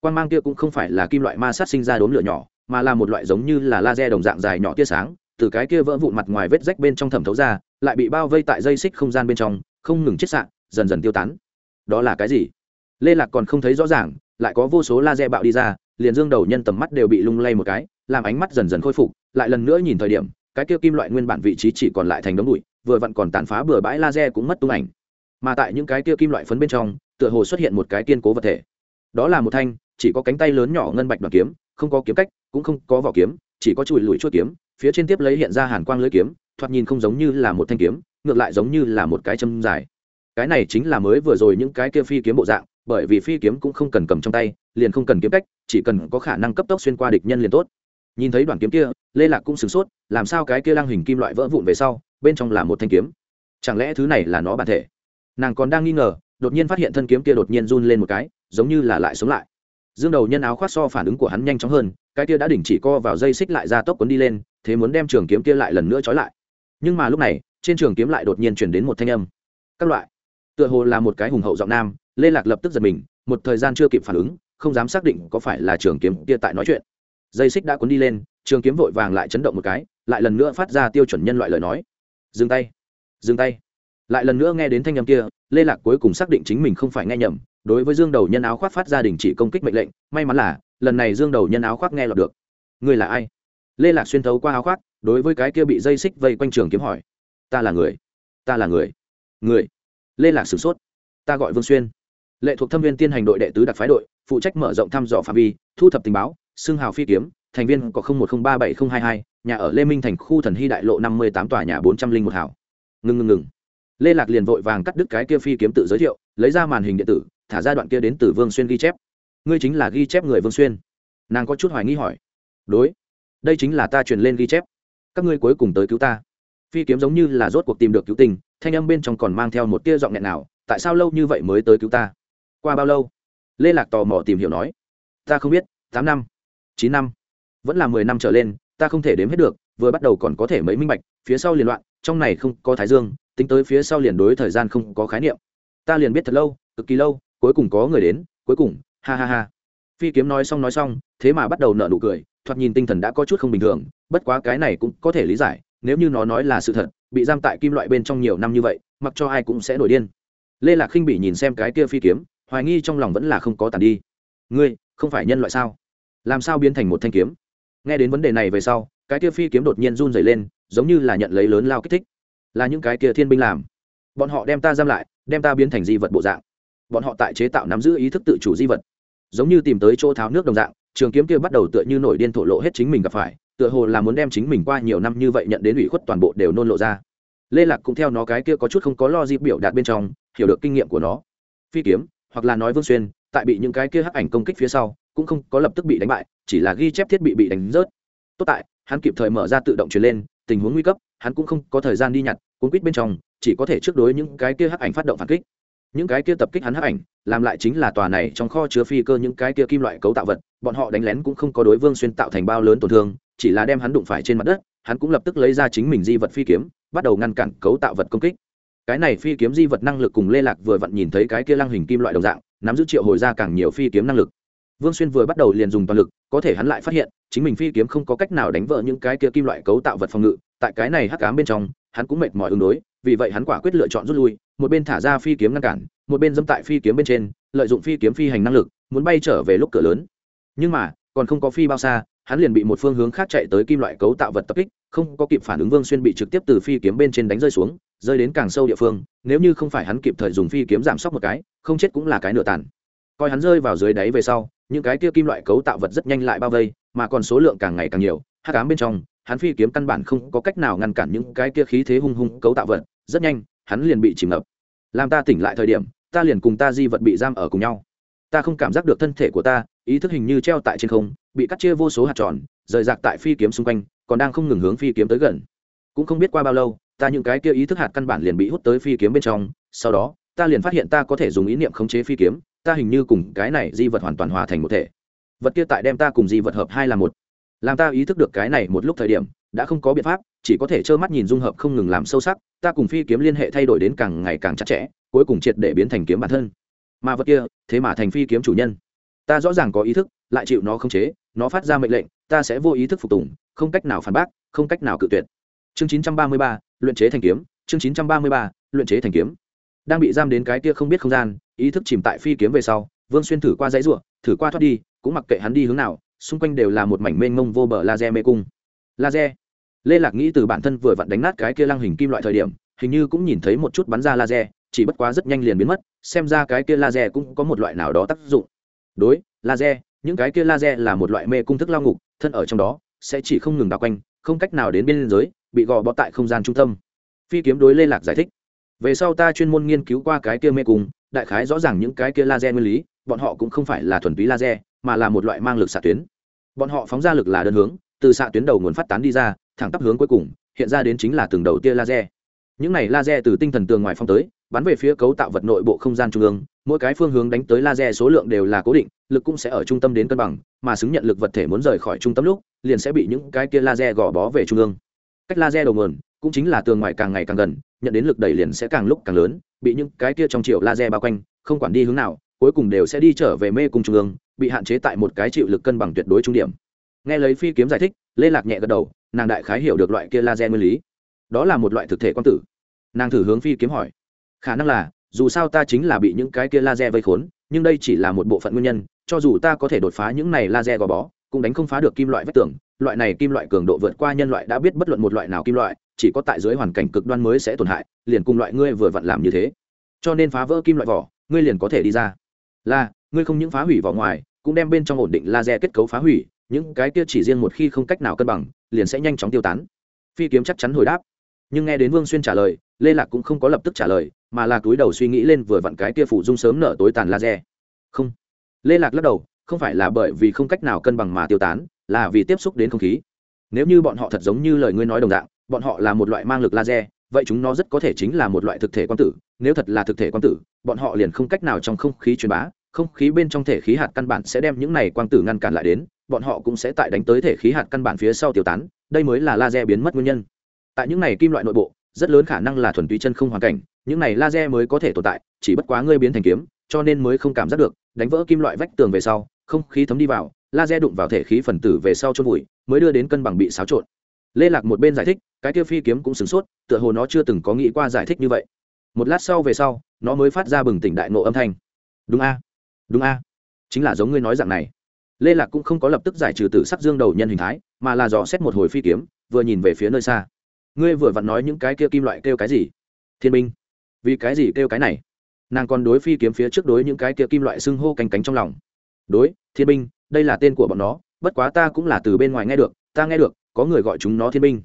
Quang mang kia cũng không phải là kim loại ma sát sinh ra đốm lửa nhỏ, mà là một loại giống như là laser đồng dạng dài nhỏ tia sáng, từ cái kia vỡ vụn mặt ngoài vết rách bên trong thẩm thấu ra, lại bị bao vây tại dây xích không gian bên trong, không ngừng chết sạn dần dần tiêu tán. Đó là cái gì? Lê lạc còn không thấy rõ ràng lại có vô số laser bạo đi ra, liền dương đầu nhân tầm mắt đều bị lung lay một cái, làm ánh mắt dần dần khôi phục, lại lần nữa nhìn thời điểm, cái kia kim loại nguyên bản vị trí chỉ còn lại thành đống bụi, vừa vặn còn tàn phá bừa bãi laser cũng mất tung ảnh. Mà tại những cái kia kim loại phấn bên trong, tựa hồ xuất hiện một cái kiên cố vật thể. Đó là một thanh, chỉ có cánh tay lớn nhỏ ngân bạch đoàn kiếm, không có kiếm cách, cũng không có vỏ kiếm, chỉ có chùi lùi chuôi kiếm, phía trên tiếp lấy hiện ra hàn quang lưỡi kiếm, thoạt nhìn không giống như là một thanh kiếm, ngược lại giống như là một cái châm dài. Cái này chính là mới vừa rồi những cái kia phi kiếm bộ dạng bởi vì phi kiếm cũng không cần cầm trong tay, liền không cần kiếm cách, chỉ cần có khả năng cấp tốc xuyên qua địch nhân liền tốt. Nhìn thấy đoạn kiếm kia, lê lạc cũng sửng sốt, làm sao cái kia lăng hình kim loại vỡ vụn về sau, bên trong là một thanh kiếm? Chẳng lẽ thứ này là nó bản thể? Nàng còn đang nghi ngờ, đột nhiên phát hiện thân kiếm kia đột nhiên run lên một cái, giống như là lại sống lại. Dương đầu nhân áo khoác so phản ứng của hắn nhanh chóng hơn, cái kia đã đỉnh chỉ co vào dây xích lại ra tốc quấn đi lên, thế muốn đem trường kiếm kia lại lần nữa trói lại. Nhưng mà lúc này, trên trường kiếm lại đột nhiên chuyển đến một thanh âm. Các loại. Tựa hồ là một cái hùng hậu giọng nam lê lạc lập tức giật mình, một thời gian chưa kịp phản ứng, không dám xác định có phải là trường kiếm kia tại nói chuyện. Dây xích đã cuốn đi lên, trường kiếm vội vàng lại chấn động một cái, lại lần nữa phát ra tiêu chuẩn nhân loại lời nói. Dừng tay dừng tay. Lại lần nữa nghe đến thanh âm kia, lê lạc cuối cùng xác định chính mình không phải nghe nhầm, đối với dương đầu nhân áo khoác phát ra đình chỉ công kích mệnh lệnh, may mắn là, lần này dương đầu nhân áo khoác nghe lọt được. Người là ai? Lê lạc xuyên thấu qua áo khoác, đối với cái kia bị dây xích vây quanh trường kiếm hỏi. Ta là người, ta là người người. Lê lạc sửng sốt. Ta gọi vương xuyên lệ thuộc thâm viên tiên hành đội đệ tứ đặc phái đội, phụ trách mở rộng thăm dò phạm vi, thu thập tình báo xương hào phi kiếm, thành viên có một không ba bảy không hai hai, nhà ở lê minh thành khu thần hy đại lộ năm mươi tám tòa nhà bốn trăm linh một hảo ngừng ngừng ngừng lê lạc liền vội vàng cắt đứt cái kia phi kiếm tự giới thiệu, lấy ra màn hình điện tử, thả ra đoạn kia đến từ vương xuyên ghi chép. Ngươi chính là ghi chép người vương xuyên. Nàng có chút hoài nghi hỏi. Đối. Đây chính là ta truyền lên ghi chép. Các ngươi cuối cùng tới cứu ta. Phi kiếm giống như là rốt cuộc tìm được cứu tình, thanh âm bên trong còn mang theo một tia giọng nghẹn nào tại sao lâu như vậy mới tới cứu ta? Qua bao lâu? Lê lạc tò mò tìm hiểu nói. Ta không biết, tám năm, chín năm, vẫn là mười năm trở lên, ta không thể đếm hết được, vừa bắt đầu còn có thể mấy minh bạch, phía sau liền loạn, trong này không có thái dương, tính tới phía sau liền đối thời gian không có khái niệm. Ta liền biết thật lâu, cực kỳ lâu, cuối cùng có người đến, cuối cùng, ha ha ha. Phi kiếm nói xong nói xong, thế mà bắt đầu nở nụ cười, thoạt nhìn tinh thần đã có chút không bình thường, bất quá cái này cũng có thể lý giải, nếu như nó nói là sự thật, bị giam tại kim loại bên trong nhiều năm như vậy, mặc cho ai cũng sẽ nổi điên. Lê lạc khinh bị nhìn xem cái kia phi kiếm hoài nghi trong lòng vẫn là không có tàn đi. Ngươi, không phải nhân loại sao? Làm sao biến thành một thanh kiếm? Nghe đến vấn đề này về sau, cái kia phi kiếm đột nhiên run dày lên, giống như là nhận lấy lớn lao kích thích. Là những cái kia thiên binh làm. Bọn họ đem ta giam lại, đem ta biến thành di vật bộ dạng. Bọn họ tại chế tạo nắm giữ ý thức tự chủ di vật. Giống như tìm tới chỗ tháo nước đồng dạng, trường kiếm kia bắt đầu tựa như nổi điên thổ lộ hết chính mình gặp phải, tựa hồ là muốn đem chính mình qua nhiều năm như vậy nhận đến ủy khuất toàn bộ đều nôn lộ ra. Lê lạc cũng theo nó cái kia có chút không có lo dịp biểu đạt bên trong, hiểu được kinh nghiệm của nó. Phi kiếm hoặc là nói vương xuyên, tại bị những cái kia hắc ảnh công kích phía sau, cũng không có lập tức bị đánh bại, chỉ là ghi chép thiết bị bị đánh rớt. Tốt tại, hắn kịp thời mở ra tự động truyền lên, tình huống nguy cấp, hắn cũng không có thời gian đi nhặt, cuốn quýt bên trong, chỉ có thể trước đối những cái kia hắc ảnh phát động phản kích. Những cái kia tập kích hắn hắc ảnh, làm lại chính là tòa này trong kho chứa phi cơ những cái kia kim loại cấu tạo vật, bọn họ đánh lén cũng không có đối vương xuyên tạo thành bao lớn tổn thương, chỉ là đem hắn đụng phải trên mặt đất, hắn cũng lập tức lấy ra chính mình di vật phi kiếm, bắt đầu ngăn cản cấu tạo vật công kích cái này phi kiếm di vật năng lực cùng lê lạc vừa vặn nhìn thấy cái kia lăng hình kim loại đồng dạng, nắm giữ triệu hồi ra càng nhiều phi kiếm năng lực. Vương xuyên vừa bắt đầu liền dùng toàn lực, có thể hắn lại phát hiện, chính mình phi kiếm không có cách nào đánh vỡ những cái kia kim loại cấu tạo vật phòng ngự, tại cái này hắc cám bên trong, hắn cũng mệt mỏi ứng đối, vì vậy hắn quả quyết lựa chọn rút lui, một bên thả ra phi kiếm ngăn cản, một bên dẫm tại phi kiếm bên trên, lợi dụng phi kiếm phi hành năng lực, muốn bay trở về lúc cửa lớn. Nhưng mà, còn không có phi bao xa, hắn liền bị một phương hướng khác chạy tới kim loại cấu tạo vật tập kích, không có kịp phản ứng vương xuyên bị trực tiếp từ phi kiếm bên trên đánh rơi xuống rơi đến càng sâu địa phương, nếu như không phải hắn kịp thời dùng phi kiếm giảm sốc một cái, không chết cũng là cái nửa tàn. Coi hắn rơi vào dưới đáy về sau, những cái kia kim loại cấu tạo vật rất nhanh lại bao vây, mà còn số lượng càng ngày càng nhiều hát cám bên trong, hắn phi kiếm căn bản không có cách nào ngăn cản những cái kia khí thế hung hung cấu tạo vật, rất nhanh, hắn liền bị chìm ngập. Làm ta tỉnh lại thời điểm, ta liền cùng ta di vật bị giam ở cùng nhau. Ta không cảm giác được thân thể của ta, ý thức hình như treo tại trên không, bị cắt chia vô số hạt tròn, rời rạc tại phi kiếm xung quanh, còn đang không ngừng hướng phi kiếm tới gần. Cũng không biết qua bao lâu ta những cái kia ý thức hạt căn bản liền bị hút tới phi kiếm bên trong, sau đó, ta liền phát hiện ta có thể dùng ý niệm khống chế phi kiếm, ta hình như cùng cái này di vật hoàn toàn hòa thành một thể. Vật kia tại đem ta cùng di vật hợp hai là một. Làm ta ý thức được cái này một lúc thời điểm, đã không có biện pháp, chỉ có thể trơ mắt nhìn dung hợp không ngừng làm sâu sắc, ta cùng phi kiếm liên hệ thay đổi đến càng ngày càng chặt chẽ, cuối cùng triệt để biến thành kiếm bản thân. Mà vật kia, thế mà thành phi kiếm chủ nhân. Ta rõ ràng có ý thức, lại chịu nó khống chế, nó phát ra mệnh lệnh, ta sẽ vô ý thức phục tùng, không cách nào phản bác, không cách nào cự tuyệt chương 933, luyện chế thành kiếm chương 933, luyện chế thành kiếm. Đang bị giam đến cái kia không biết không gian ý thức chìm tại phi kiếm về sau vương xuyên thử qua dãy ruộng thử qua thoát đi cũng mặc kệ hắn đi hướng nào xung quanh đều là một mảnh mênh mông vô bờ laser mê cung. Laser. Lê lạc nghĩ từ bản thân vừa vặn đánh nát cái kia lăng hình kim loại thời điểm hình như cũng nhìn thấy một chút bắn ra laser chỉ bất quá rất nhanh liền biến mất xem ra cái kia laser cũng có một loại nào đó tác dụng. Đối laser những cái kia laser là một loại mê cung thức lao ngục thân ở trong đó sẽ chỉ không ngừng đào quanh không cách nào đến biên giới bị gò bó tại không gian trung tâm. Phi kiếm đối lê lạc giải thích. Về sau ta chuyên môn nghiên cứu qua cái kia mê cung, đại khái rõ ràng những cái kia laser nguyên lý, bọn họ cũng không phải là thuần túy laser, mà là một loại mang lực xạ tuyến. Bọn họ phóng ra lực là đơn hướng, từ xạ tuyến đầu nguồn phát tán đi ra, thẳng tắp hướng cuối cùng, hiện ra đến chính là từng đầu tia laser. Những này laser từ tinh thần tường ngoài phong tới, bắn về phía cấu tạo vật nội bộ không gian trung ương, mỗi cái phương hướng đánh tới laser số lượng đều là cố định, lực cũng sẽ ở trung tâm đến cân bằng, mà xứng nhận lực vật thể muốn rời khỏi trung tâm lúc, liền sẽ bị những cái kia laser gò bó về trung ương cách laser đầu nguồn cũng chính là tường ngoài càng ngày càng gần, nhận đến lực đẩy liền sẽ càng lúc càng lớn, bị những cái kia trong triệu laser bao quanh, không quản đi hướng nào, cuối cùng đều sẽ đi trở về mê cung trung ương, bị hạn chế tại một cái chịu lực cân bằng tuyệt đối trung điểm. Nghe lấy phi kiếm giải thích, lê lạc nhẹ gật đầu, nàng đại khái hiểu được loại kia laser nguyên lý. Đó là một loại thực thể quan tử. Nàng thử hướng phi kiếm hỏi, khả năng là, dù sao ta chính là bị những cái kia laser vây khốn, nhưng đây chỉ là một bộ phận nguyên nhân, cho dù ta có thể đột phá những này laser gò bó cũng đánh không phá được kim loại vách tường, loại này kim loại cường độ vượt qua nhân loại đã biết bất luận một loại nào kim loại, chỉ có tại dưới hoàn cảnh cực đoan mới sẽ tổn hại, liền cùng loại ngươi vừa vặn làm như thế. Cho nên phá vỡ kim loại vỏ, ngươi liền có thể đi ra. Là, ngươi không những phá hủy vỏ ngoài, cũng đem bên trong ổn định laser kết cấu phá hủy, những cái kia chỉ riêng một khi không cách nào cân bằng, liền sẽ nhanh chóng tiêu tán. Phi kiếm chắc chắn hồi đáp. Nhưng nghe đến vương xuyên trả lời, lê lạc cũng không có lập tức trả lời, mà là túi đầu suy nghĩ lên vừa vặn cái kia phủ dung sớm nở tối tàn laser. Không. Lê lạc lắc đầu không phải là bởi vì không cách nào cân bằng mà tiêu tán, là vì tiếp xúc đến không khí. Nếu như bọn họ thật giống như lời ngươi nói đồng dạng, bọn họ là một loại mang lực laser, vậy chúng nó rất có thể chính là một loại thực thể quan tử. Nếu thật là thực thể quan tử, bọn họ liền không cách nào trong không khí truyền bá, không khí bên trong thể khí hạt căn bản sẽ đem những này quang tử ngăn cản lại đến, bọn họ cũng sẽ tại đánh tới thể khí hạt căn bản phía sau tiêu tán, đây mới là laser biến mất nguyên nhân. Tại những này kim loại nội bộ, rất lớn khả năng là thuần túy chân không hoàn cảnh, những này laser mới có thể tồn tại, chỉ bất quá ngươi biến thành kiếm, cho nên mới không cảm giác được, đánh vỡ kim loại vách tường về sau không khí thấm đi vào, laser đụng vào thể khí phần tử về sau chôn vùi, mới đưa đến cân bằng bị xáo trộn. Lê lạc một bên giải thích, cái kia phi kiếm cũng sửng sốt, tựa hồ nó chưa từng có nghĩ qua giải thích như vậy. Một lát sau về sau, nó mới phát ra bừng tỉnh đại nộ âm thanh. Đúng a đúng a, chính là giống ngươi nói dạng này. Lê lạc cũng không có lập tức giải trừ tử sắc dương đầu nhân hình thái, mà là dò xét một hồi phi kiếm, vừa nhìn về phía nơi xa. Ngươi vừa vặn nói những cái kia kim loại kêu cái gì? Thiên binh. Vì cái gì kêu cái này? Nàng còn đối phi kiếm phía trước đối những cái kia kim loại xưng hô canh cánh trong lòng đối, thiên binh, đây là tên của bọn nó, bất quá ta cũng là từ bên ngoài nghe được, ta nghe được, có người gọi chúng nó thiên binh.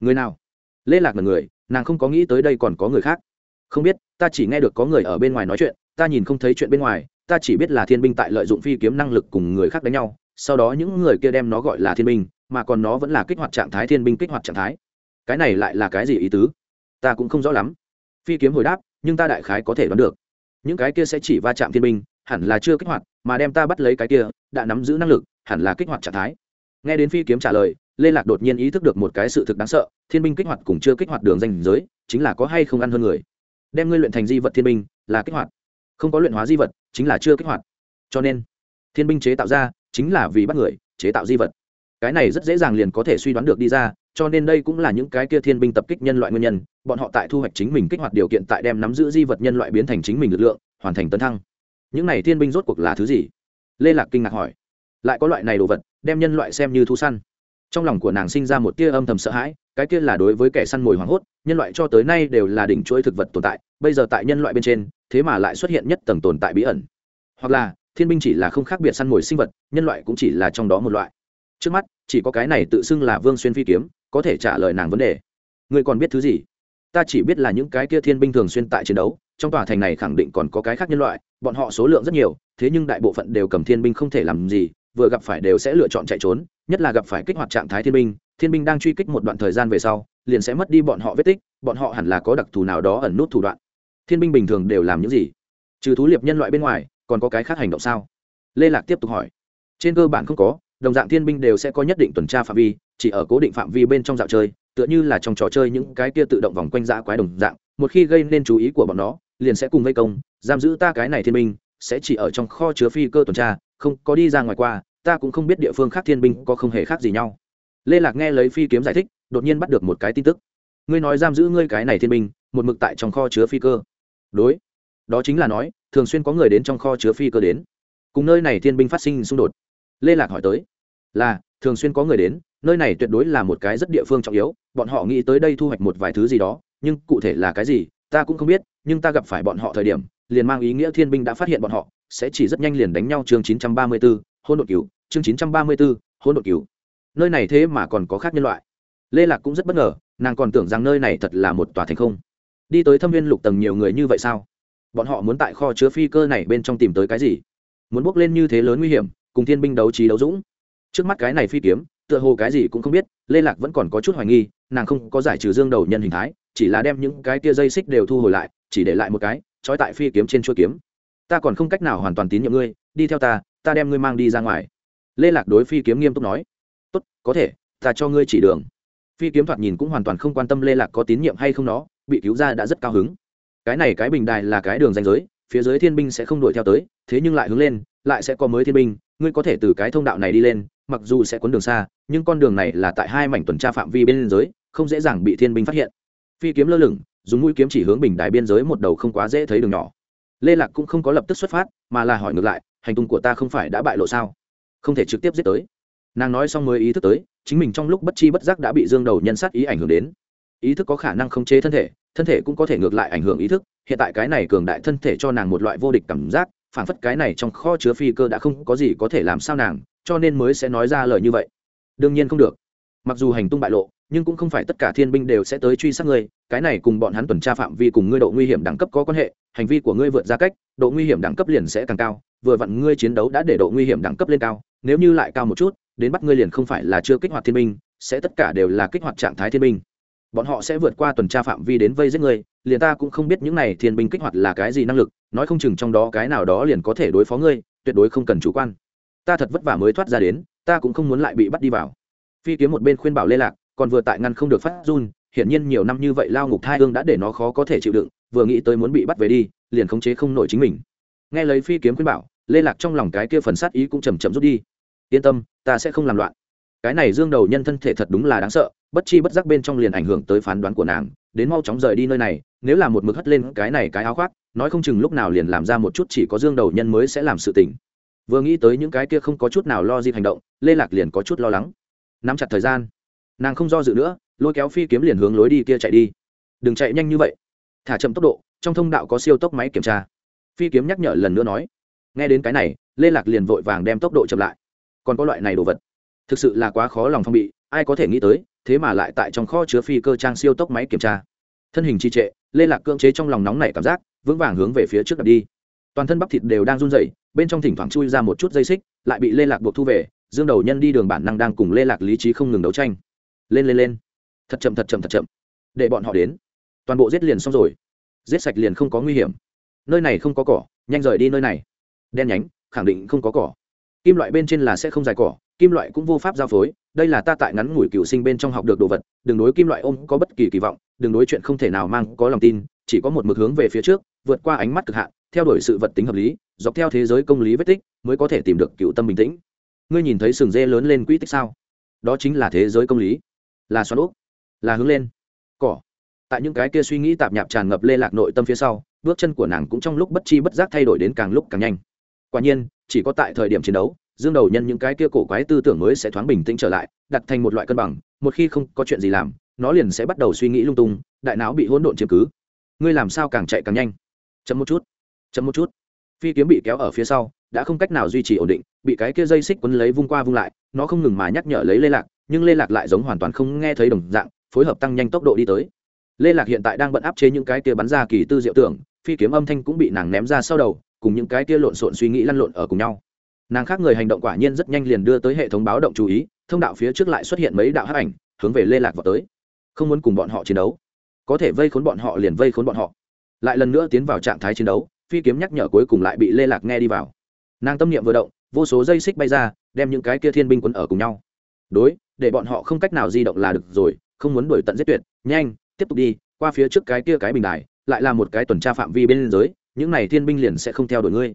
Người nào? Lê lạc là người, nàng không có nghĩ tới đây còn có người khác. Không biết, ta chỉ nghe được có người ở bên ngoài nói chuyện, ta nhìn không thấy chuyện bên ngoài, ta chỉ biết là thiên binh tại lợi dụng phi kiếm năng lực cùng người khác đánh nhau, sau đó những người kia đem nó gọi là thiên binh, mà còn nó vẫn là kích hoạt trạng thái thiên binh kích hoạt trạng thái. Cái này lại là cái gì ý tứ? Ta cũng không rõ lắm. Phi kiếm hồi đáp, nhưng ta đại khái có thể đoán được. Những cái kia sẽ chỉ va chạm thiên binh hẳn là chưa kích hoạt, mà đem ta bắt lấy cái kia, đã nắm giữ năng lực, hẳn là kích hoạt trạng thái. Nghe đến phi kiếm trả lời, lê lạc đột nhiên ý thức được một cái sự thực đáng sợ, thiên binh kích hoạt cùng chưa kích hoạt đường danh giới, chính là có hay không ăn hơn người. Đem ngươi luyện thành di vật thiên binh, là kích hoạt. Không có luyện hóa di vật, chính là chưa kích hoạt. Cho nên, thiên binh chế tạo ra, chính là vì bắt người, chế tạo di vật. Cái này rất dễ dàng liền có thể suy đoán được đi ra, cho nên đây cũng là những cái kia thiên binh tập kích nhân loại nguyên nhân, bọn họ tại thu hoạch chính mình kích hoạt điều kiện tại đem nắm giữ di vật nhân loại biến thành chính mình lực lượng, hoàn thành tấn thăng những này thiên binh rốt cuộc là thứ gì? Lê lạc kinh ngạc hỏi. Lại có loại này đồ vật, đem nhân loại xem như thu săn. Trong lòng của nàng sinh ra một tia âm thầm sợ hãi, cái kia là đối với kẻ săn mồi hoảng hốt, nhân loại cho tới nay đều là đỉnh chuỗi thực vật tồn tại, bây giờ tại nhân loại bên trên, thế mà lại xuất hiện nhất tầng tồn tại bí ẩn. Hoặc là, thiên binh chỉ là không khác biệt săn mồi sinh vật, nhân loại cũng chỉ là trong đó một loại. Trước mắt, chỉ có cái này tự xưng là vương xuyên phi kiếm, có thể trả lời nàng vấn đề. Ngươi còn biết thứ gì? Ta chỉ biết là những cái kia thiên binh thường xuyên tại chiến đấu trong tòa thành này khẳng định còn có cái khác nhân loại, bọn họ số lượng rất nhiều, thế nhưng đại bộ phận đều cầm thiên binh không thể làm gì, vừa gặp phải đều sẽ lựa chọn chạy trốn, nhất là gặp phải kích hoạt trạng thái thiên binh thiên binh đang truy kích một đoạn thời gian về sau, liền sẽ mất đi bọn họ vết tích, bọn họ hẳn là có đặc thù nào đó ẩn nút thủ đoạn. Thiên binh bình thường đều làm những gì? Trừ thú liệp nhân loại bên ngoài, còn có cái khác hành động sao? Lê lạc tiếp tục hỏi. Trên cơ bản không có, đồng dạng thiên binh đều sẽ có nhất định tuần tra phạm vi, chỉ ở cố định phạm vi bên trong dạo chơi, tựa như là trong trò chơi những cái kia tự động vòng quanh dã quái đồng dạng, một khi gây nên chú ý của bọn nó liền sẽ cùng vây công, giam giữ ta cái này thiên binh, sẽ chỉ ở trong kho chứa phi cơ tuần tra, không có đi ra ngoài qua, ta cũng không biết địa phương khác thiên binh có không hề khác gì nhau. Lê lạc nghe lấy phi kiếm giải thích, đột nhiên bắt được một cái tin tức. Ngươi nói giam giữ ngươi cái này thiên binh, một mực tại trong kho chứa phi cơ. Đối, đó chính là nói, thường xuyên có người đến trong kho chứa phi cơ đến. Cùng nơi này thiên binh phát sinh xung đột. Lê lạc hỏi tới. Là, thường xuyên có người đến, nơi này tuyệt đối là một cái rất địa phương trọng yếu, bọn họ nghĩ tới đây thu hoạch một vài thứ gì đó, nhưng cụ thể là cái gì ta cũng không biết nhưng ta gặp phải bọn họ thời điểm liền mang ý nghĩa thiên binh đã phát hiện bọn họ sẽ chỉ rất nhanh liền đánh nhau chương 934, hôn đột cứu chương 934, hôn đột cứu nơi này thế mà còn có khác nhân loại. Lê lạc cũng rất bất ngờ nàng còn tưởng rằng nơi này thật là một tòa thành không. Đi tới thâm viên lục tầng nhiều người như vậy sao? Bọn họ muốn tại kho chứa phi cơ này bên trong tìm tới cái gì? Muốn bước lên như thế lớn nguy hiểm cùng thiên binh đấu trí đấu dũng. Trước mắt cái này phi kiếm tựa hồ cái gì cũng không biết lê lạc vẫn còn có chút hoài nghi nàng không có giải trừ dương đầu nhân hình thái chỉ là đem những cái tia dây xích đều thu hồi lại, chỉ để lại một cái, trói tại phi kiếm trên chuôi kiếm. Ta còn không cách nào hoàn toàn tín nhiệm ngươi, đi theo ta ta đem ngươi mang đi ra ngoài. Lê lạc đối phi kiếm nghiêm túc nói. Tốt, có thể, ta cho ngươi chỉ đường. Phi kiếm thoạt nhìn cũng hoàn toàn không quan tâm lê lạc có tín nhiệm hay không nó, bị cứu ra đã rất cao hứng. Cái này cái bình đài là cái đường danh giới, phía dưới thiên binh sẽ không đuổi theo tới, thế nhưng lại hướng lên, lại sẽ có mới thiên binh, ngươi có thể từ cái thông đạo này đi lên, mặc dù sẽ cuốn đường xa, nhưng con đường này là tại hai mảnh tuần tra phạm vi bên giới không dễ dàng bị thiên binh phát hiện phi kiếm lơ lửng, dùng mũi kiếm chỉ hướng bình đài biên giới một đầu không quá dễ thấy đường nhỏ. Lê lạc cũng không có lập tức xuất phát, mà là hỏi ngược lại, hành tung của ta không phải đã bại lộ sao? Không thể trực tiếp giết tới. Nàng nói xong mới ý thức tới, chính mình trong lúc bất chi bất giác đã bị dương đầu nhân sát ý ảnh hưởng đến. Ý thức có khả năng khống chế thân thể thân thể cũng có thể ngược lại ảnh hưởng ý thức, hiện tại cái này cường đại thân thể cho nàng một loại vô địch cảm giác phản phất cái này trong kho chứa phi cơ đã không có gì có thể làm sao nàng, cho nên mới sẽ nói ra lời như vậy. Đương nhiên không được. Mặc dù hành tung bại lộ nhưng cũng không phải tất cả thiên binh đều sẽ tới truy sát ngươi, cái này cùng bọn hắn tuần tra phạm vi cùng ngươi độ nguy hiểm đẳng cấp có quan hệ, hành vi của ngươi vượt ra cách, độ nguy hiểm đẳng cấp liền sẽ càng cao, vừa vặn ngươi chiến đấu đã để độ nguy hiểm đẳng cấp lên cao, nếu như lại cao một chút, đến bắt ngươi liền không phải là chưa kích hoạt thiên binh, sẽ tất cả đều là kích hoạt trạng thái thiên binh. Bọn họ sẽ vượt qua tuần tra phạm vi đến vây giết ngươi, liền ta cũng không biết những này thiên binh kích hoạt là cái gì năng lực, nói không chừng trong đó cái nào đó liền có thể đối phó ngươi, tuyệt đối không cần chủ quan. Ta thật vất vả mới thoát ra đến, ta cũng không muốn lại bị bắt đi vào. Phi kiếm một bên khuyên bảo lê lạc còn vừa tại ngăn không được phát run, hiển nhiên nhiều năm như vậy lao ngục thai hương đã để nó khó có thể chịu đựng, vừa nghĩ tới muốn bị bắt về đi, liền khống chế không nổi chính mình. Nghe lấy phi kiếm khuyên bảo, lê lạc trong lòng cái kia phần sát ý cũng chầm chậm rút đi. Yên tâm, ta sẽ không làm loạn. Cái này dương đầu nhân thân thể thật đúng là đáng sợ, bất chi bất giác bên trong liền ảnh hưởng tới phán đoán của nàng, đến mau chóng rời đi nơi này, nếu là một mực hất lên cái này cái áo khoác, nói không chừng lúc nào liền làm ra một chút chỉ có dương đầu nhân mới sẽ làm sự tình. Vừa nghĩ tới những cái kia không có chút nào lo dịp hành động, lê lạc liền có chút lo lắng. Nắm chặt thời gian nàng không do dự nữa, lôi kéo phi kiếm liền hướng lối đi kia chạy đi. Đừng chạy nhanh như vậy. Thả chậm tốc độ, trong thông đạo có siêu tốc máy kiểm tra. Phi kiếm nhắc nhở lần nữa nói. Nghe đến cái này, lê lạc liền vội vàng đem tốc độ chậm lại. Còn có loại này đồ vật. Thực sự là quá khó lòng phong bị, ai có thể nghĩ tới, thế mà lại tại trong kho chứa phi cơ trang siêu tốc máy kiểm tra. Thân hình trì trệ, lê lạc cưỡng chế trong lòng nóng nảy cảm giác, vững vàng hướng về phía trước đập đi. Toàn thân bắp thịt đều đang run rẩy, bên trong thỉnh thoảng chui ra một chút dây xích, lại bị lê lạc buộc thu về, dương đầu nhân đi đường bản năng đang cùng lê lạc lý trí không ngừng đấu tranh lên lên lên. Thật chậm thật chậm thật chậm. Để bọn họ đến. Toàn bộ giết liền xong rồi. Giết sạch liền không có nguy hiểm. Nơi này không có cỏ, nhanh rời đi nơi này. Đen nhánh, khẳng định không có cỏ. Kim loại bên trên là sẽ không dài cỏ, kim loại cũng vô pháp giao phối. Đây là ta tại ngắn ngủi cựu sinh bên trong học được đồ vật, đừng đối kim loại ôm có bất kỳ kỳ vọng, đừng đối chuyện không thể nào mang có lòng tin, chỉ có một mực hướng về phía trước, vượt qua ánh mắt cực hạn, theo đuổi sự vật tính hợp lý, dọc theo thế giới công lý vết tích, mới có thể tìm được cựu tâm bình tĩnh. Ngươi nhìn thấy sừng dê lớn lên quỹ tích sao? Đó chính là thế giới công lý là xoắn úp, là hướng lên. Cỏ. Tại những cái kia suy nghĩ tạp nhạp tràn ngập lê lạc nội tâm phía sau, bước chân của nàng cũng trong lúc bất chi bất giác thay đổi đến càng lúc càng nhanh. Quả nhiên, chỉ có tại thời điểm chiến đấu, dương đầu nhân những cái kia cổ quái tư tưởng mới sẽ thoáng bình tĩnh trở lại, đặt thành một loại cân bằng, một khi không có chuyện gì làm, nó liền sẽ bắt đầu suy nghĩ lung tung, đại não bị hỗn độn chiếm cứ. Ngươi làm sao càng chạy càng nhanh? Chậm một chút, chậm một chút. Phi kiếm bị kéo ở phía sau, đã không cách nào duy trì ổn định, bị cái kia dây xích quấn lấy vung qua vung lại, nó không ngừng mà nhắc nhở lấy lê lạc nhưng lê lạc lại giống hoàn toàn không nghe thấy đồng dạng, phối hợp tăng nhanh tốc độ đi tới. Lê lạc hiện tại đang bận áp chế những cái kia bắn ra kỳ tư diệu tưởng, phi kiếm âm thanh cũng bị nàng ném ra sau đầu, cùng những cái kia lộn xộn suy nghĩ lăn lộn ở cùng nhau. Nàng khác người hành động quả nhiên rất nhanh liền đưa tới hệ thống báo động chú ý, thông đạo phía trước lại xuất hiện mấy đạo hắc ảnh, hướng về lê lạc vào tới. Không muốn cùng bọn họ chiến đấu. Có thể vây khốn bọn họ liền vây khốn bọn họ. Lại lần nữa tiến vào trạng thái chiến đấu, phi kiếm nhắc nhở cuối cùng lại bị lê lạc nghe đi vào. Nàng tâm niệm vừa động, vô số dây xích bay ra, đem những cái kia thiên binh quấn ở cùng nhau. Đối để bọn họ không cách nào di động là được rồi, không muốn đuổi tận giết tuyệt. Nhanh, tiếp tục đi, qua phía trước cái kia cái bình đài, lại là một cái tuần tra phạm vi bên giới những này thiên binh liền sẽ không theo đuổi ngươi.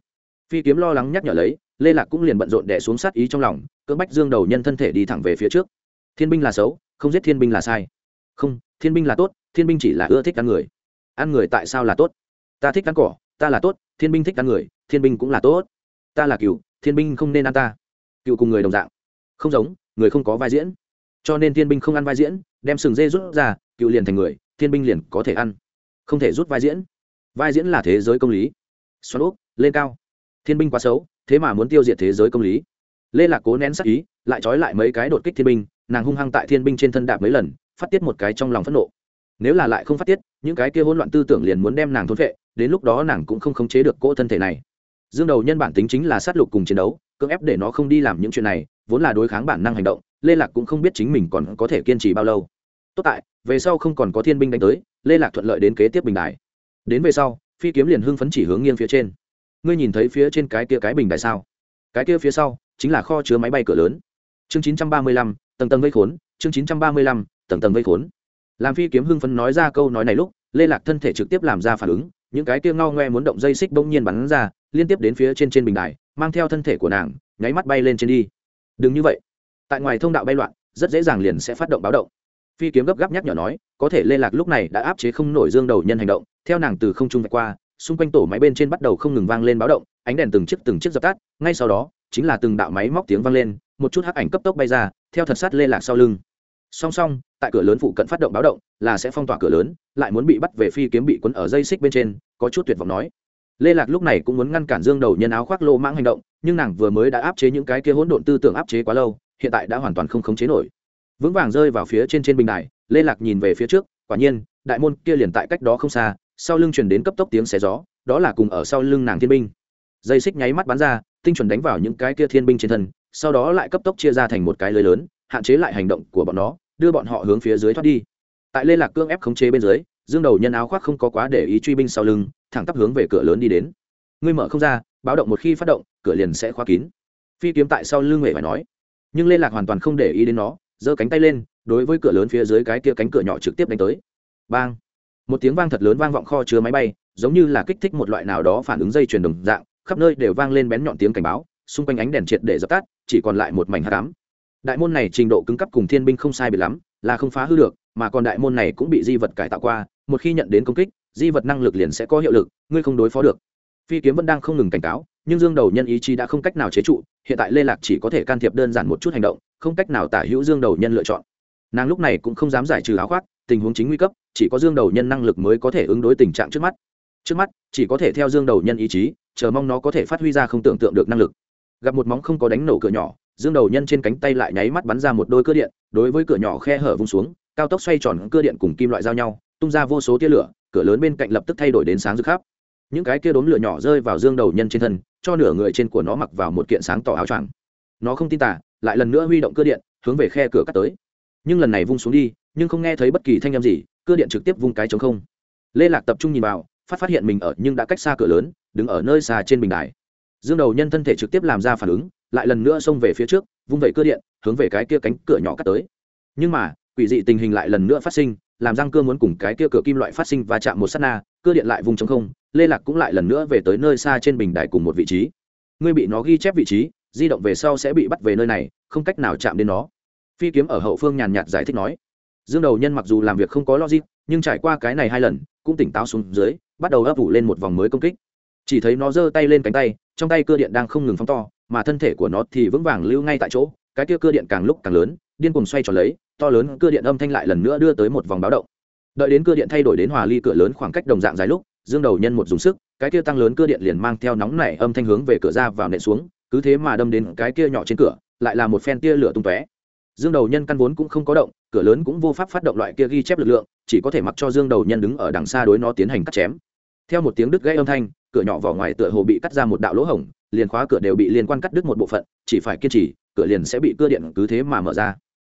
Phi kiếm lo lắng nhắc nhở lấy, lê lạc cũng liền bận rộn đẻ xuống sát ý trong lòng, cưỡng bách dương đầu nhân thân thể đi thẳng về phía trước. Thiên binh là xấu, không giết thiên binh là sai. Không, thiên binh là tốt, thiên binh chỉ là ưa thích ăn người. Ăn người tại sao là tốt? Ta thích ăn cỏ, ta là tốt, thiên binh thích ăn người, thiên binh cũng là tốt. Ta là cựu thiên binh không nên ăn ta. Cựu cùng người đồng dạng. Không giống người không có vai diễn. Cho nên thiên binh không ăn vai diễn, đem sừng dê rút ra, cựu liền thành người, thiên binh liền có thể ăn. Không thể rút vai diễn. Vai diễn là thế giới công lý. Xoắn úp lên cao. Thiên binh quá xấu, thế mà muốn tiêu diệt thế giới công lý. Lê lạc cố nén sắc ý, lại trói lại mấy cái đột kích thiên binh, nàng hung hăng tại thiên binh trên thân đạp mấy lần, phát tiết một cái trong lòng phẫn nộ. Nếu là lại không phát tiết, những cái kia hỗn loạn tư tưởng liền muốn đem nàng thôn vệ đến lúc đó nàng cũng không khống chế được cỗ thân thể này. Dương đầu nhân bản tính chính là sát lục cùng chiến đấu cưỡng ép để nó không đi làm những chuyện này, vốn là đối kháng bản năng hành động, lê lạc cũng không biết chính mình còn có thể kiên trì bao lâu. Tốt tại, về sau không còn có thiên binh đánh tới, lê lạc thuận lợi đến kế tiếp bình đài. Đến về sau, phi kiếm liền hưng phấn chỉ hướng nghiêng phía trên. Ngươi nhìn thấy phía trên cái kia cái bình đài sao? Cái kia phía sau, chính là kho chứa máy bay cửa lớn. Chương chín trăm ba mươi lăm, tầng tầng vây khốn, chương chín trăm ba mươi lăm, tầng tầng vây khốn. Làm phi kiếm hưng phấn nói ra câu nói này lúc, lê lạc thân thể trực tiếp làm ra phản ứng, những cái kia ngao ngoe muốn động dây xích bỗng nhiên bắn ra, liên tiếp đến phía trên trên bình đài mang theo thân thể của nàng, nháy mắt bay lên trên đi. Đừng như vậy. Tại ngoài thông đạo bay loạn, rất dễ dàng liền sẽ phát động báo động. Phi kiếm gấp gáp nhắc nhở nói, có thể lê lạc lúc này đã áp chế không nổi dương đầu nhân hành động, theo nàng từ không trung vạch qua, xung quanh tổ máy bên trên bắt đầu không ngừng vang lên báo động, ánh đèn từng chiếc từng chiếc dập tắt, ngay sau đó, chính là từng đạo máy móc tiếng vang lên, một chút hắc ảnh cấp tốc bay ra, theo thật sát lê lạc sau lưng. Song song, tại cửa lớn phụ cận phát động báo động, là sẽ phong tỏa cửa lớn, lại muốn bị bắt về phi kiếm bị quấn ở dây xích bên trên, có chút tuyệt vọng nói lê lạc lúc này cũng muốn ngăn cản dương đầu nhân áo khoác lô mãng hành động, nhưng nàng vừa mới đã áp chế những cái kia hỗn độn tư tưởng áp chế quá lâu, hiện tại đã hoàn toàn không khống chế nổi. Vững vàng rơi vào phía trên trên bình đài, lê lạc nhìn về phía trước, quả nhiên, đại môn kia liền tại cách đó không xa, sau lưng truyền đến cấp tốc tiếng xé gió, đó là cùng ở sau lưng nàng thiên binh. Dây xích nháy mắt bắn ra, tinh chuẩn đánh vào những cái kia thiên binh trên thân, sau đó lại cấp tốc chia ra thành một cái lưới lớn, hạn chế lại hành động của bọn nó, đưa bọn họ hướng phía dưới thoát đi. Tại lê lạc cương ép khống chế bên dưới, dương đầu nhân áo khoác không có quá để ý truy binh sau lưng thẳng tắp hướng về cửa lớn đi đến. Ngươi mở không ra, báo động một khi phát động, cửa liền sẽ khóa kín. Phi kiếm tại sau lưng huệ phải nói. Nhưng lê lạc hoàn toàn không để ý đến nó, giơ cánh tay lên, đối với cửa lớn phía dưới cái kia cánh cửa nhỏ trực tiếp đánh tới. Bang! Một tiếng vang thật lớn vang vọng kho chứa máy bay, giống như là kích thích một loại nào đó phản ứng dây chuyền đồng dạng, khắp nơi đều vang lên bén nhọn tiếng cảnh báo, xung quanh ánh đèn triệt để dập tắt, chỉ còn lại một mảnh hát cám đại môn này trình độ cứng cấp cùng thiên binh không sai biệt lắm, là không phá hư được, mà còn đại môn này cũng bị di vật cải tạo qua, một khi nhận đến công kích di vật năng lực liền sẽ có hiệu lực, ngươi không đối phó được. Phi kiếm vẫn đang không ngừng cảnh cáo, nhưng dương đầu nhân ý chí đã không cách nào chế trụ, hiện tại lê lạc chỉ có thể can thiệp đơn giản một chút hành động, không cách nào tả hữu dương đầu nhân lựa chọn. Nàng lúc này cũng không dám giải trừ áo khoác, tình huống chính nguy cấp, chỉ có dương đầu nhân năng lực mới có thể ứng đối tình trạng trước mắt. Trước mắt, chỉ có thể theo dương đầu nhân ý chí, chờ mong nó có thể phát huy ra không tưởng tượng được năng lực. Gặp một móng không có đánh nổ cửa nhỏ, dương đầu nhân trên cánh tay lại nháy mắt bắn ra một đôi cơ điện, đối với cửa nhỏ khe hở vung xuống, cao tốc xoay tròn cơ điện cùng kim loại giao nhau tung ra vô số tia lửa, cửa lớn bên cạnh lập tức thay đổi đến sáng rực khắp. Những cái kia đốm lửa nhỏ rơi vào dương đầu nhân trên thân, cho nửa người trên của nó mặc vào một kiện sáng tỏ áo choàng. Nó không tin tả lại lần nữa huy động cơ điện, hướng về khe cửa cắt tới. Nhưng lần này vung xuống đi, nhưng không nghe thấy bất kỳ thanh â m gì, cơ điện trực tiếp vung cái chống không. Lê lạc tập trung nhìn vào, phát phát hiện mình ở nhưng đã cách xa cửa lớn, đứng ở nơi xa trên bình đài. Dương đầu nhân thân thể trực tiếp làm ra phản ứng, lại lần nữa xông về phía trước, vung vẩy cơ điện, hướng về cái kia cánh cửa nhỏ cắt tới. Nhưng mà, quỷ dị tình hình lại lần nữa phát sinh làm răng cưa muốn cùng cái kia cửa kim loại phát sinh và chạm một s á t na cưa điện lại vùng chống không, lê lạc cũng lại lần nữa về tới nơi xa trên bình đài cùng một vị trí. Ngươi bị nó ghi chép vị trí, di động về sau sẽ bị bắt về nơi này, không cách nào chạm đến nó. Phi kiếm ở hậu phương nhàn nhạt giải thích nói. Dương đầu nhân mặc dù làm việc không có logic, nhưng trải qua cái này hai lần, cũng tỉnh táo xuống dưới, bắt đầu ấp ủ lên một vòng mới công kích. Chỉ thấy nó giơ tay lên cánh tay, trong tay cơ điện đang không ngừng phóng to, mà thân thể của nó thì vững vàng lưu ngay tại chỗ cái kia cơ điện càng lúc càng lớn, điên cuồng xoay tròn lấy, to lớn cơ điện âm thanh lại lần nữa đưa tới một vòng báo động. Đợi đến cơ điện thay đổi đến hòa ly cửa lớn khoảng cách đồng dạng dài lúc, dương đầu nhân một dùng sức, cái kia tăng lớn cơ điện liền mang theo nóng nảy âm thanh hướng về cửa ra vào nện xuống, cứ thế mà đâm đến cái kia nhỏ trên cửa, lại là một phen tia lửa tung tóe. Dương đầu nhân căn vốn cũng không có động, cửa lớn cũng vô pháp phát động loại kia ghi chép lực lượng, chỉ có thể mặc cho dương đầu nhân đứng ở đằng xa đối nó tiến hành cắt chém. Theo một tiếng đứt gãy âm thanh, cửa nhỏ vào ngoài tựa hồ bị cắt ra một đạo lỗ hổng, liền khóa cửa đều bị liên quan cắt đứt một bộ phận, chỉ phải kiên trì cửa liền sẽ bị cưa điện cứ thế mà mở ra.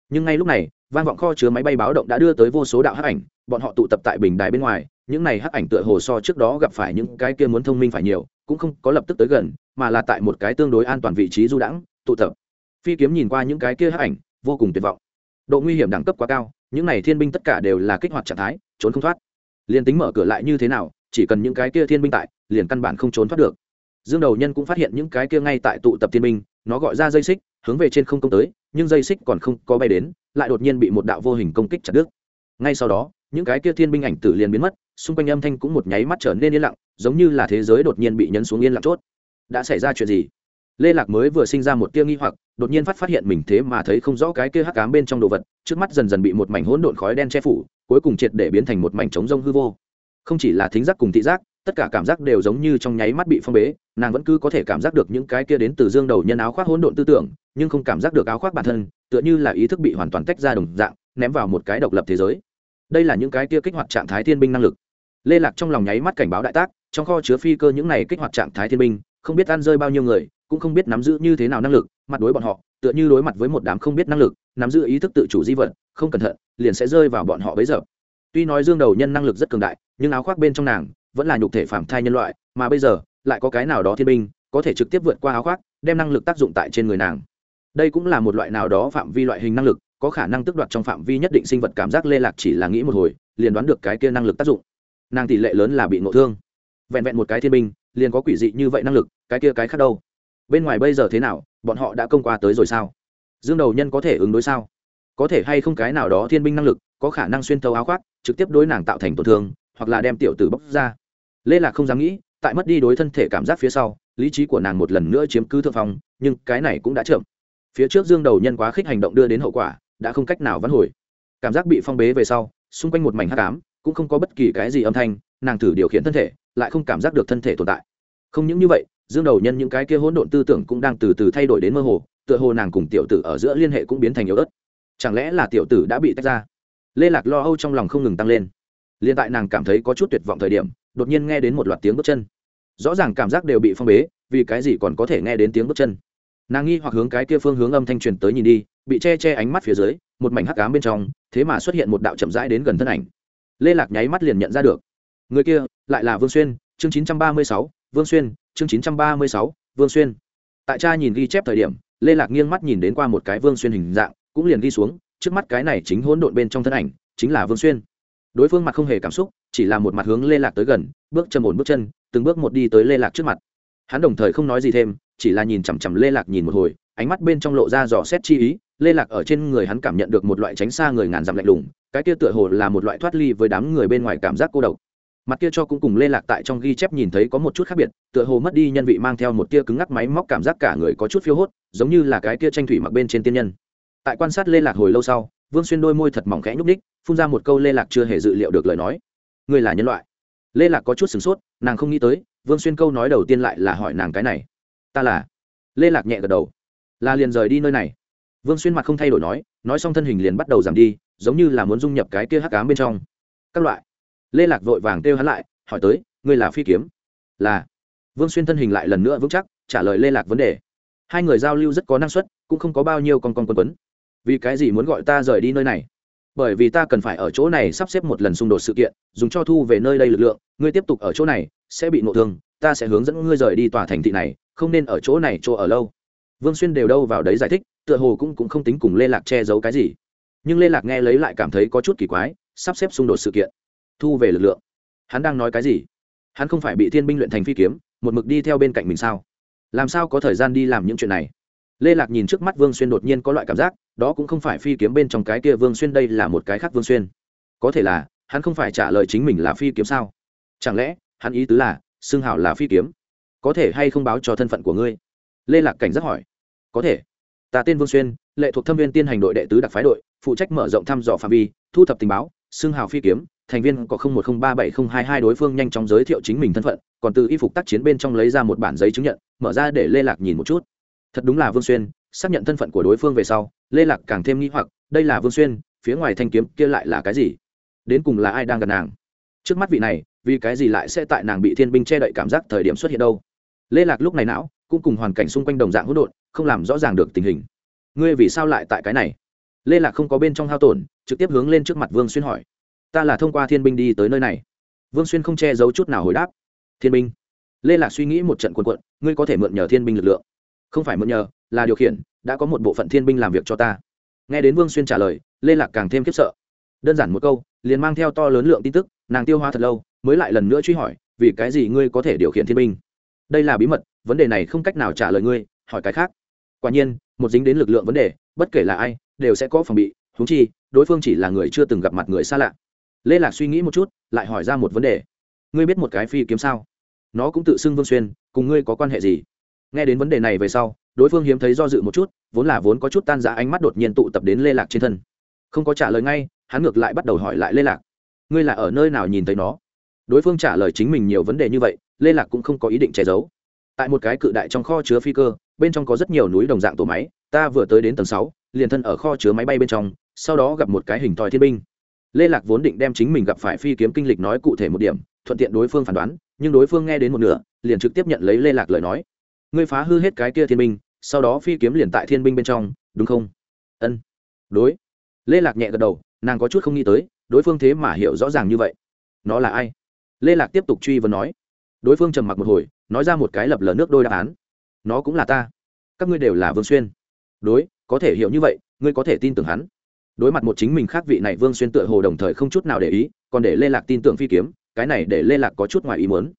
Nhưng ngay lúc này, vang vọng kho chứa máy bay báo động đã đưa tới vô số đạo hắc ảnh, bọn họ tụ tập tại bình đài bên ngoài, những này hắc ảnh tựa hồ so trước đó gặp phải những cái kia muốn thông minh phải nhiều, cũng không có lập tức tới gần, mà là tại một cái tương đối an toàn vị trí du đãng, tụ tập. Phi kiếm nhìn qua những cái kia hắc ảnh, vô cùng tuyệt vọng. Độ nguy hiểm đẳng cấp quá cao, những này thiên binh tất cả đều là kích hoạt trạng thái, trốn không thoát. Liền tính mở cửa lại như thế nào, chỉ cần những cái kia thiên binh tại, liền căn bản không trốn thoát được dương đầu nhân cũng phát hiện những cái kia ngay tại tụ tập thiên Minh, nó gọi ra dây xích hướng về trên không công tới nhưng dây xích còn không có bay đến lại đột nhiên bị một đạo vô hình công kích chặt đứt. Ngay sau đó những cái kia thiên binh ảnh tử liền biến mất xung quanh âm thanh cũng một nháy mắt trở nên yên lặng giống như là thế giới đột nhiên bị nhấn xuống yên lặng chốt. Đã xảy ra chuyện gì? Lê lạc mới vừa sinh ra một tia nghi hoặc đột nhiên phát phát hiện mình thế mà thấy không rõ cái kia hắc cám bên trong đồ vật trước mắt dần dần bị một mảnh hỗn độn khói đen che phủ cuối cùng triệt để biến thành một mảnh trống rông hư vô. Không chỉ là thính giác cùng thị giác tất cả cảm giác đều giống như trong nháy mắt bị phong bế, nàng vẫn cứ có thể cảm giác được những cái kia đến từ dương đầu nhân áo khoác hỗn độn tư tưởng, nhưng không cảm giác được áo khoác bản thân, tựa như là ý thức bị hoàn toàn tách ra đồng dạng, ném vào một cái độc lập thế giới. Đây là những cái kia kích hoạt trạng thái thiên binh năng lực. Lê lạc trong lòng nháy mắt cảnh báo đại tác, trong kho chứa phi cơ những này kích hoạt trạng thái thiên binh, không biết ăn rơi bao nhiêu người, cũng không biết nắm giữ như thế nào năng lực, mặt đối bọn họ, tựa như đối mặt với một đám không biết năng lực, nắm giữ ý thức tự chủ di vật, không cẩn thận, liền sẽ rơi vào bọn họ bấy giờ. Tuy nói dương đầu nhân năng lực rất cường đại, nhưng áo khoác bên trong nàng vẫn là nhục thể phạm thai nhân loại, mà bây giờ, lại có cái nào đó thiên binh, có thể trực tiếp vượt qua áo khoác, đem năng lực tác dụng tại trên người nàng. Đây cũng là một loại nào đó phạm vi loại hình năng lực, có khả năng tức đoạt trong phạm vi nhất định sinh vật cảm giác lê lạc chỉ là nghĩ một hồi, liền đoán được cái kia năng lực tác dụng. Nàng tỷ lệ lớn là bị ngộ thương. Vẹn vẹn một cái thiên binh, liền có quỷ dị như vậy năng lực, cái kia cái khác đâu? Bên ngoài bây giờ thế nào, bọn họ đã công qua tới rồi sao? Dương đầu nhân có thể ứng đối sao? Có thể hay không cái nào đó thiên binh năng lực, có khả năng xuyên tấu áo khoác, trực tiếp đối nàng tạo thành tổn thương hoặc là đem tiểu tử bóc ra. Lê lạc không dám nghĩ, tại mất đi đối thân thể cảm giác phía sau, lý trí của nàng một lần nữa chiếm cứ thượng phong, nhưng cái này cũng đã chậm. Phía trước dương đầu nhân quá khích hành động đưa đến hậu quả, đã không cách nào vãn hồi. Cảm giác bị phong bế về sau, xung quanh một mảnh hắc ám, cũng không có bất kỳ cái gì âm thanh, nàng thử điều khiển thân thể, lại không cảm giác được thân thể tồn tại. Không những như vậy, dương đầu nhân những cái kia hỗn độn tư tưởng cũng đang từ từ thay đổi đến mơ hồ, tựa hồ nàng cùng tiểu tử ở giữa liên hệ cũng biến thành yếu ớt. Chẳng lẽ là tiểu tử đã bị tách ra? Lê lạc lo âu trong lòng không ngừng tăng lên liền tại nàng cảm thấy có chút tuyệt vọng thời điểm, đột nhiên nghe đến một loạt tiếng bước chân. Rõ ràng cảm giác đều bị phong bế, vì cái gì còn có thể nghe đến tiếng bước chân. Nàng nghi hoặc hướng cái kia phương hướng âm thanh truyền tới nhìn đi, bị che che ánh mắt phía dưới, một mảnh hắc cám bên trong, thế mà xuất hiện một đạo chậm rãi đến gần thân ảnh. Lê lạc nháy mắt liền nhận ra được. Người kia lại là vương xuyên, chương chín trăm ba mươi sáu, vương xuyên, chương chín trăm ba mươi sáu, vương xuyên. Tại cha nhìn ghi chép thời điểm, lê lạc nghiêng mắt nhìn đến qua một cái vương xuyên hình dạng, cũng liền ghi xuống, trước mắt cái này chính hỗn độn bên trong thân ảnh, chính là vương xuyên đối phương mặt không hề cảm xúc, chỉ là một mặt hướng lê lạc tới gần, bước chầm ổn bước chân, từng bước một đi tới lê lạc trước mặt. Hắn đồng thời không nói gì thêm, chỉ là nhìn chằm chằm lê lạc nhìn một hồi, ánh mắt bên trong lộ ra dò xét chi ý, lê lạc ở trên người hắn cảm nhận được một loại tránh xa người ngàn dặm lạnh lùng, cái kia tựa hồ là một loại thoát ly với đám người bên ngoài cảm giác cô độc. Mặt kia cho cũng cùng lê lạc tại trong ghi chép nhìn thấy có một chút khác biệt, tựa hồ mất đi nhân vị mang theo một tia cứng ngắc máy móc cảm giác cả người có chút phiêu hốt, giống như là cái kia tranh thủy mặc bên trên tiên nhân. Tại quan sát lê lạc hồi lâu sau vương xuyên đôi môi thật mỏng khẽ nhúc ních phun ra một câu lê lạc chưa hề dự liệu được lời nói. Ngươi là nhân loại. Lê lạc có chút sửng sốt, nàng không nghĩ tới, vương xuyên câu nói đầu tiên lại là hỏi nàng cái này. Ta là? Lê lạc nhẹ gật đầu. Là liền rời đi nơi này. Vương xuyên mặt không thay đổi nói nói xong thân hình liền bắt đầu giảm đi, giống như là muốn dung nhập cái kia hắc cám bên trong. Các loại. Lê lạc vội vàng kêu hắn lại, hỏi tới, ngươi là phi kiếm? Là. Vương xuyên thân hình lại lần nữa vững chắc, trả lời lê lạc vấn đề. Hai người giao lưu rất có năng suất, cũng không có bao nhiêu con con quân quấn vì cái gì muốn gọi ta rời đi nơi này? Bởi vì ta cần phải ở chỗ này sắp xếp một lần xung đột sự kiện dùng cho thu về nơi đây lực lượng ngươi tiếp tục ở chỗ này sẽ bị nộ thương ta sẽ hướng dẫn ngươi rời đi tòa thành thị này không nên ở chỗ này chỗ ở lâu. Vương xuyên đều đâu vào đấy giải thích tựa hồ cũng, cũng không tính cùng lê lạc che giấu cái gì. Nhưng lê lạc nghe lấy lại cảm thấy có chút kỳ quái sắp xếp xung đột sự kiện thu về lực lượng. Hắn đang nói cái gì? Hắn không phải bị thiên binh luyện thành phi kiếm một mực đi theo bên cạnh mình sao? Làm sao có thời gian đi làm những chuyện này? Lê lạc nhìn trước mắt vương xuyên đột nhiên có loại cảm giác đó cũng không phải phi kiếm bên trong cái kia vương xuyên, đây là một cái khác vương xuyên. Có thể là, hắn không phải trả lời chính mình là phi kiếm sao? Chẳng lẽ, hắn ý tứ là, xưng hảo là phi kiếm? Có thể hay không báo cho thân phận của ngươi? Lê lạc cảnh giác hỏi. Có thể. Ta tên vương xuyên, lệ thuộc thâm viên tiên hành đội đệ tứ đặc phái đội, phụ trách mở rộng thăm dò phạm vi, thu thập tình báo, xưng hào phi kiếm, thành viên có không một không ba bảy không hai hai đối phương nhanh chóng giới thiệu chính mình thân phận, còn từ y phục tác chiến bên trong lấy ra một bản giấy chứng nhận, mở ra để lê lạc nhìn một chút. Thật đúng là vương xuyên xác nhận thân phận của đối phương về sau, lê lạc càng thêm nghĩ hoặc, đây là vương xuyên, phía ngoài thanh kiếm kia lại là cái gì? Đến cùng là ai đang gần nàng? Trước mắt vị này, vì cái gì lại sẽ tại nàng bị thiên binh che đậy cảm giác thời điểm xuất hiện đâu? Lê lạc lúc này não, cũng cùng hoàn cảnh xung quanh đồng dạng hỗn độn, không làm rõ ràng được tình hình. Ngươi vì sao lại tại cái này? Lê lạc không có bên trong hao tổn, trực tiếp hướng lên trước mặt vương xuyên hỏi. Ta là thông qua thiên binh đi tới nơi này. Vương xuyên không che giấu chút nào hồi đáp. Thiên binh. Lê lạc suy nghĩ một trận quần quận ngươi có thể mượn nhờ thiên binh lực lượng không phải mượn nhờ, là điều khiển, đã có một bộ phận thiên binh làm việc cho ta. Nghe đến vương xuyên trả lời, lê lạc càng thêm khiếp sợ. Đơn giản một câu, liền mang theo to lớn lượng tin tức, nàng tiêu hóa thật lâu, mới lại lần nữa truy hỏi, vì cái gì ngươi có thể điều khiển thiên binh? Đây là bí mật, vấn đề này không cách nào trả lời ngươi, hỏi cái khác. Quả nhiên, một dính đến lực lượng vấn đề, bất kể là ai, đều sẽ có phòng bị húng chi, đối phương chỉ là người chưa từng gặp mặt người xa lạ. Lê lạc suy nghĩ một chút, lại hỏi ra một vấn đề. Ngươi biết một cái phi kiếm sao? Nó cũng tự xưng vương xuyên, cùng ngươi có quan hệ gì? Nghe đến vấn đề này về sau, đối phương hiếm thấy do dự một chút, vốn là vốn có chút tan ra ánh mắt đột nhiên tụ tập đến lê lạc trên thân. Không có trả lời ngay, hắn ngược lại bắt đầu hỏi lại lê lạc. Ngươi là ở nơi nào nhìn thấy nó? Đối phương trả lời chính mình nhiều vấn đề như vậy, lê lạc cũng không có ý định che giấu. Tại một cái cự đại trong kho chứa phi cơ, bên trong có rất nhiều núi đồng dạng tổ máy, ta vừa tới đến tầng sáu, liền thân ở kho chứa máy bay bên trong, sau đó gặp một cái hình thòi thiên binh. Lê lạc vốn định đem chính mình gặp phải phi kiếm kinh lịch nói cụ thể một điểm, thuận tiện đối phương phán đoán, nhưng đối phương nghe đến một nửa, liền trực tiếp nhận lấy lê lạc lời nói ngươi phá hư hết cái kia thiên binh, sau đó phi kiếm liền tại thiên binh bên trong, đúng không? Ân. Đối. Lê lạc nhẹ gật đầu, nàng có chút không nghĩ tới, đối phương thế mà hiểu rõ ràng như vậy. Nó là ai? Lê lạc tiếp tục truy vấn nói. Đối phương trầm mặc một hồi, nói ra một cái lập lờ nước đôi đáp án. Nó cũng là ta. Các ngươi đều là vương xuyên. Đối, có thể hiểu như vậy, ngươi có thể tin tưởng hắn. Đối mặt một chính mình khác vị này vương xuyên tựa hồ đồng thời không chút nào để ý, còn để lê lạc tin tưởng phi kiếm, cái này để lê lạc có chút ngoài ý muốn.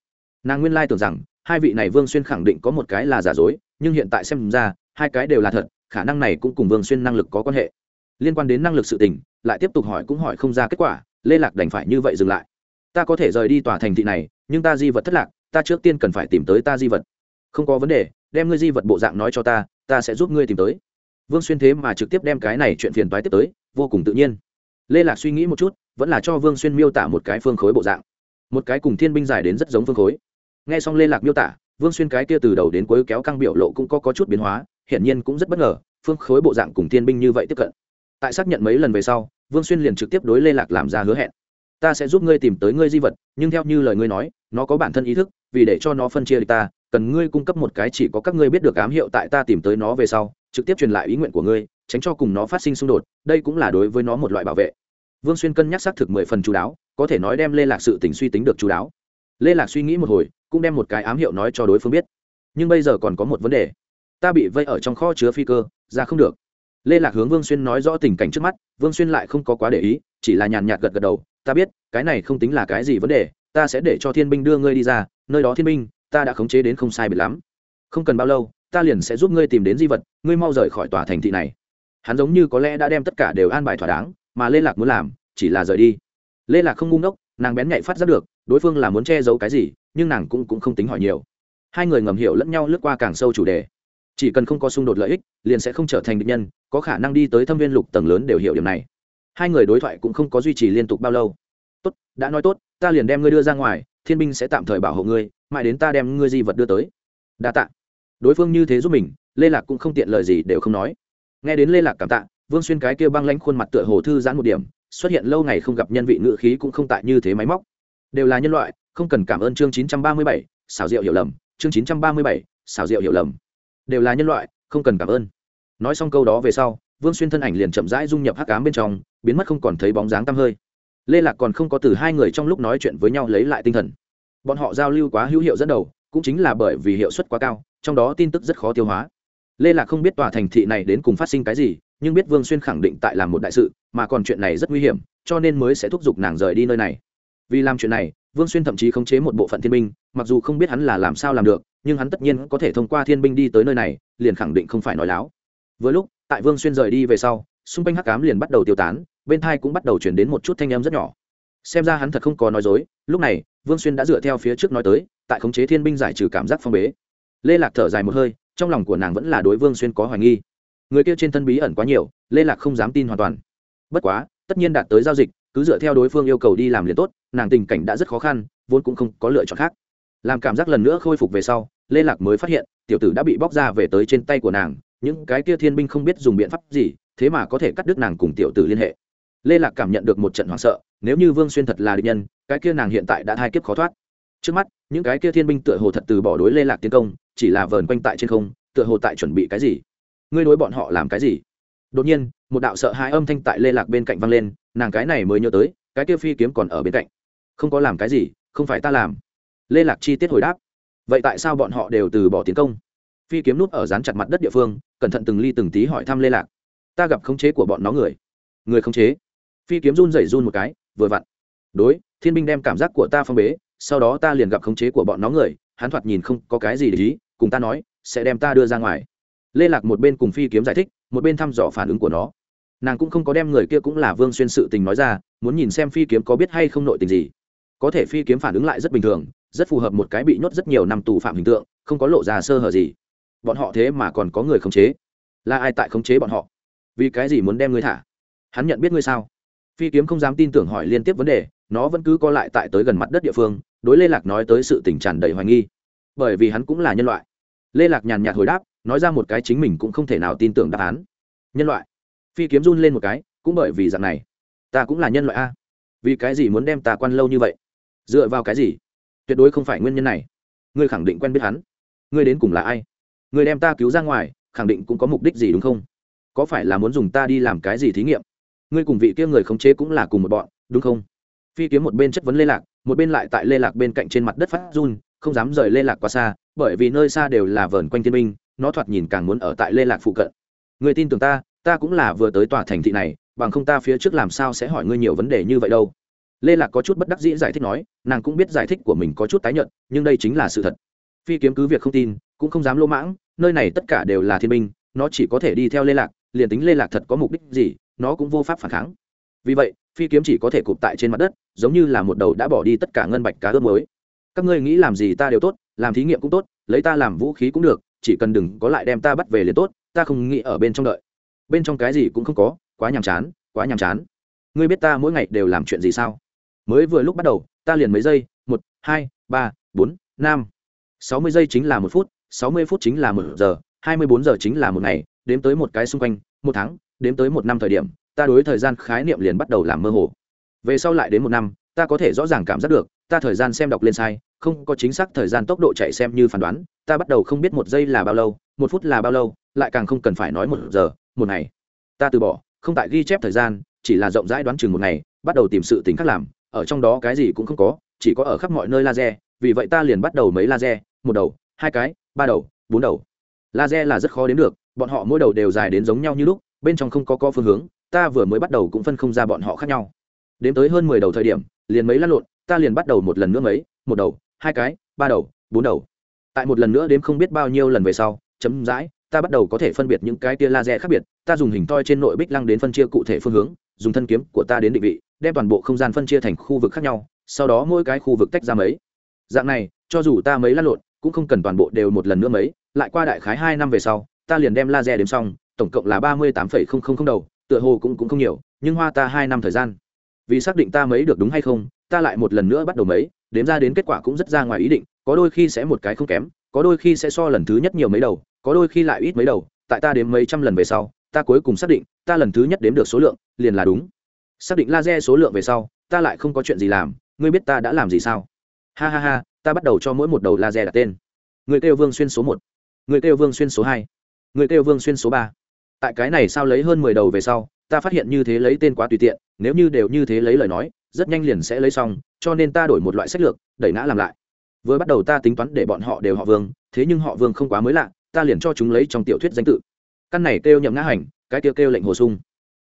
Nàng nguyên lai tưởng rằng hai vị này vương xuyên khẳng định có một cái là giả dối, nhưng hiện tại xem ra, hai cái đều là thật, khả năng này cũng cùng vương xuyên năng lực có quan hệ. Liên quan đến năng lực sự tình, lại tiếp tục hỏi cũng hỏi không ra kết quả, lê lạc đành phải như vậy dừng lại. Ta có thể rời đi tòa thành thị này, nhưng ta di vật thất lạc, ta trước tiên cần phải tìm tới ta di vật. Không có vấn đề, đem ngươi di vật bộ dạng nói cho ta ta sẽ giúp ngươi tìm tới. Vương xuyên thế mà trực tiếp đem cái này chuyện phiền toái tiếp tới, vô cùng tự nhiên. Lê lạc suy nghĩ một chút, vẫn là cho vương xuyên miêu tả một cái phương khối bộ dạng. Một cái cùng thiên binh dài đến rất giống phương khối nghe xong lê lạc miêu tả vương xuyên cái kia từ đầu đến cuối kéo căng biểu lộ cũng có, có chút biến hóa hiển nhiên cũng rất bất ngờ phương khối bộ dạng cùng thiên binh như vậy tiếp cận. Tại xác nhận mấy lần về sau vương xuyên liền trực tiếp đối lê lạc làm ra hứa hẹn. Ta sẽ giúp ngươi tìm tới ngươi di vật nhưng theo như lời ngươi nói nó có bản thân ý thức vì để cho nó phân chia ta cần ngươi cung cấp một cái chỉ có các ngươi biết được ám hiệu tại ta tìm tới nó về sau trực tiếp truyền lại ý nguyện của ngươi tránh cho cùng nó phát sinh xung đột đây cũng là đối với nó một loại bảo vệ. Vương xuyên cân nhắc xác thực mười phần chú đáo có thể nói đem lê lạc sự tình suy tính được chú đáo. Lê lạc suy nghĩ một hồi cũng đem một cái ám hiệu nói cho đối phương biết. Nhưng bây giờ còn có một vấn đề. Ta bị vây ở trong kho chứa phi cơ, ra không được. Lê lạc hướng vương xuyên nói rõ tình cảnh trước mắt, vương xuyên lại không có quá để ý, chỉ là nhàn nhạt gật gật đầu, ta biết, cái này không tính là cái gì vấn đề, ta sẽ để cho thiên binh đưa ngươi đi ra, nơi đó thiên binh, ta đã khống chế đến không sai biệt lắm. Không cần bao lâu, ta liền sẽ giúp ngươi tìm đến di vật, ngươi mau rời khỏi tòa thành thị này. Hắn giống như có lẽ đã đem tất cả đều an bài thỏa đáng, mà lê lạc muốn làm, chỉ là rời đi. Lê lạc không ngu ngốc, nàng bén nhạy phát ra được đối phương là muốn che giấu cái gì nhưng nàng cũng, cũng không tính hỏi nhiều. Hai người ngầm hiểu lẫn nhau lướt qua càng sâu chủ đề. Chỉ cần không có xung đột lợi ích liền sẽ không trở thành địch nhân có khả năng đi tới thâm viên lục tầng lớn đều hiểu điểm này. Hai người đối thoại cũng không có duy trì liên tục bao lâu. Tốt đã nói tốt ta liền đem ngươi đưa ra ngoài thiên binh sẽ tạm thời bảo hộ ngươi mãi đến ta đem ngươi di vật đưa tới. Đa tạ. Đối phương như thế giúp mình lê lạc cũng không tiện lời gì đều không nói. Nghe đến lê lạc cảm tạ vương xuyên cái kia băng lánh khuôn mặt tựa hồ thư giãn một điểm xuất hiện lâu ngày không gặp nhân vị ngự khí cũng không tại như thế máy móc đều là nhân loại, không cần cảm ơn chương chín trăm ba mươi bảy, xảo diệu hiểu lầm, chương chín trăm ba mươi bảy, xảo diệu hiểu lầm. Đều là nhân loại, không cần cảm ơn. Nói xong câu đó về sau, vương xuyên thân ảnh liền chậm rãi dung nhập hắc cám bên trong, biến mất không còn thấy bóng dáng tăm hơi. Lê lạc còn không có từ hai người trong lúc nói chuyện với nhau lấy lại tinh thần. Bọn họ giao lưu quá hữu hiệu dẫn đầu, cũng chính là bởi vì hiệu suất quá cao, trong đó tin tức rất khó tiêu hóa. Lê lạc không biết tòa thành thị này đến cùng phát sinh cái gì, nhưng biết vương xuyên khẳng định tại làm một đại sự, mà còn chuyện này rất nguy hiểm, cho nên mới sẽ thúc giục nàng rời đi nơi này vì làm chuyện này, vương xuyên thậm chí khống chế một bộ phận thiên binh, mặc dù không biết hắn là làm sao làm được, nhưng hắn tất nhiên có thể thông qua thiên binh đi tới nơi này, liền khẳng định không phải nói láo. Vừa lúc, tại vương xuyên rời đi về sau, xung quanh hắc cám liền bắt đầu tiêu tán, bên thai cũng bắt đầu chuyển đến một chút thanh âm rất nhỏ. Xem ra hắn thật không có nói dối, lúc này, vương xuyên đã dựa theo phía trước nói tới, tại khống chế thiên binh giải trừ cảm giác phong bế. Lê lạc thở dài một hơi, trong lòng của nàng vẫn là đối vương xuyên có hoài nghi. Người kia trên thân bí ẩn quá nhiều, lê lạc không dám tin hoàn toàn. Bất quá, tất nhiên đạt tới giao dịch cứ dựa theo đối phương yêu cầu đi làm liền tốt, nàng tình cảnh đã rất khó khăn, vốn cũng không có lựa chọn khác. Làm cảm giác lần nữa khôi phục về sau, lê lạc mới phát hiện, tiểu tử đã bị bóc ra về tới trên tay của nàng, những cái kia thiên binh không biết dùng biện pháp gì, thế mà có thể cắt đứt nàng cùng tiểu tử liên hệ. Lê lạc cảm nhận được một trận hoảng sợ, nếu như vương xuyên thật là địch nhân, cái kia nàng hiện tại đã thai kiếp khó thoát. Trước mắt, những cái kia thiên binh tựa hồ thật từ bỏ đối lê lạc tiến công, chỉ là vờn quanh tại trên không, tựa hồ tại chuẩn bị cái gì? Ngươi đối bọn họ làm cái gì? Đột nhiên, một đạo sợ hai âm thanh tại lê lạc bên cạnh vang lên nàng cái này mới nhớ tới, cái kia phi kiếm còn ở bên cạnh. Không có làm cái gì, không phải ta làm. Lê lạc chi tiết hồi đáp. Vậy tại sao bọn họ đều từ bỏ tiến công? Phi kiếm nút ở dán chặt mặt đất địa phương, cẩn thận từng ly từng tí hỏi thăm lê lạc. Ta gặp khống chế của bọn nó người. Người khống chế. Phi kiếm run rẩy run một cái, vừa vặn. Đối, thiên binh đem cảm giác của ta phong bế, sau đó ta liền gặp khống chế của bọn nó người, hắn thoạt nhìn không có cái gì để ý, cùng ta nói, sẽ đem ta đưa ra ngoài. Lê lạc một bên cùng phi kiếm giải thích, một bên thăm dò phản ứng của nó nàng cũng không có đem người kia cũng là vương xuyên sự tình nói ra, muốn nhìn xem phi kiếm có biết hay không nội tình gì. Có thể phi kiếm phản ứng lại rất bình thường, rất phù hợp một cái bị nhốt rất nhiều năm tù phạm hình tượng, không có lộ ra sơ hở gì. Bọn họ thế mà còn có người khống chế. Là ai tại khống chế bọn họ? Vì cái gì muốn đem ngươi thả? Hắn nhận biết ngươi sao? Phi kiếm không dám tin tưởng hỏi liên tiếp vấn đề, nó vẫn cứ co lại tại tới gần mặt đất địa phương, đối lê lạc nói tới sự tình tràn đầy hoài nghi. Bởi vì hắn cũng là nhân loại. Lê lạc nhàn nhạt hồi đáp, nói ra một cái chính mình cũng không thể nào tin tưởng đáp án. Nhân loại phi kiếm run lên một cái, cũng bởi vì dạng này. Ta cũng là nhân loại a. Vì cái gì muốn đem ta quan lâu như vậy? Dựa vào cái gì? Tuyệt đối không phải nguyên nhân này. Ngươi khẳng định quen biết hắn. Ngươi đến cùng là ai? Ngươi đem ta cứu ra ngoài, khẳng định cũng có mục đích gì đúng không? Có phải là muốn dùng ta đi làm cái gì thí nghiệm? Ngươi cùng vị kia người khống chế cũng là cùng một bọn, đúng không? Phi kiếm một bên chất vấn lê lạc, một bên lại tại lê lạc bên cạnh trên mặt đất phát run, không dám rời lê lạc quá xa, bởi vì nơi xa đều là vờn quanh thiên minh, nó thoạt nhìn càng muốn ở tại lê lạc phụ cận. Người tin tưởng ta ta cũng là vừa tới tòa thành thị này, bằng không ta phía trước làm sao sẽ hỏi ngươi nhiều vấn đề như vậy đâu. Lê lạc có chút bất đắc dĩ giải thích nói, nàng cũng biết giải thích của mình có chút tái nhận nhưng đây chính là sự thật. Phi kiếm cứ việc không tin, cũng không dám lỗ mãng, nơi này tất cả đều là thiên minh nó chỉ có thể đi theo lê lạc, liền tính lê lạc thật có mục đích gì, nó cũng vô pháp phản kháng. Vì vậy, phi kiếm chỉ có thể cụp tại trên mặt đất, giống như là một đầu đã bỏ đi tất cả ngân bạch cá ướp mới các ngươi nghĩ làm gì ta đều tốt, làm thí nghiệm cũng tốt, lấy ta làm vũ khí cũng được, chỉ cần đừng có lại đem ta bắt về liền tốt, ta không nghĩ ở bên trong đợi bên trong cái gì cũng không có, quá nhàm chán, quá nhàm chán. Ngươi biết ta mỗi ngày đều làm chuyện gì sao? Mới vừa lúc bắt đầu, ta liền mấy giây, một, hai, ba, bốn, năm. Sáu mươi giây chính là một phút, sáu mươi phút chính là một giờ, hai mươi bốn giờ chính là một ngày, đếm tới một cái xung quanh, một tháng, đếm tới một năm thời điểm, ta đối thời gian khái niệm liền bắt đầu làm mơ hồ. Về sau lại đến một năm, ta có thể rõ ràng cảm giác được, ta thời gian xem đọc lên sai, không có chính xác thời gian tốc độ chạy xem như phán đoán, ta bắt đầu không biết một giây là bao lâu, một phút là bao lâu, lại càng không cần phải nói một giờ một ngày. Ta từ bỏ, không tại ghi chép thời gian, chỉ là rộng rãi đoán chừng một ngày, bắt đầu tìm sự tính khác làm, ở trong đó cái gì cũng không có, chỉ có ở khắp mọi nơi laser, vì vậy ta liền bắt đầu mấy laser, một đầu, hai cái, ba đầu, bốn đầu. Laser là rất khó đến được, bọn họ mỗi đầu đều dài đến giống nhau như lúc, bên trong không có co phương hướng, ta vừa mới bắt đầu cũng phân không ra bọn họ khác nhau. Đến tới hơn mười đầu thời điểm, liền mấy lăn lộn, ta liền bắt đầu một lần nữa mấy, một đầu, hai cái, ba đầu, bốn đầu. Tại một lần nữa đếm không biết bao nhiêu lần về sau, chấm dãi ta bắt đầu có thể phân biệt những cái tia laser khác biệt, ta dùng hình toi trên nội bích lăng đến phân chia cụ thể phương hướng, dùng thân kiếm của ta đến định vị, đem toàn bộ không gian phân chia thành khu vực khác nhau, sau đó mỗi cái khu vực tách ra mấy. Dạng này, cho dù ta mấy lăn lộn, cũng không cần toàn bộ đều một lần nữa mấy, lại qua đại khái hai năm về sau, ta liền đem laser đếm xong, tổng cộng là ba mươi tám phẩy không không không đầu, tựa hồ cũng cũng không nhiều, nhưng hoa ta hai năm thời gian. Vì xác định ta mấy được đúng hay không, ta lại một lần nữa bắt đầu mấy, đếm ra đến kết quả cũng rất ra ngoài ý định, có đôi khi sẽ một cái không kém có đôi khi sẽ so lần thứ nhất nhiều mấy đầu, có đôi khi lại ít mấy đầu, tại ta đếm mấy trăm lần về sau, ta cuối cùng xác định, ta lần thứ nhất đếm được số lượng, liền là đúng. Xác định laser số lượng về sau, ta lại không có chuyện gì làm, ngươi biết ta đã làm gì sao? Ha ha ha, ta bắt đầu cho mỗi một đầu laser đặt tên. Người kêu vương xuyên số một, người kêu vương xuyên số hai, người kêu vương xuyên số ba. Tại cái này sao lấy hơn mười đầu về sau, ta phát hiện như thế lấy tên quá tùy tiện, nếu như đều như thế lấy lời nói, rất nhanh liền sẽ lấy xong, cho nên ta đổi một loại sách lược, đẩy ngã làm lại vừa bắt đầu ta tính toán để bọn họ đều họ vương, thế nhưng họ vương không quá mới lạ, ta liền cho chúng lấy trong tiểu thuyết danh tự. Căn này kêu nhậm ngã hành, cái kêu kêu lệnh hồ sung.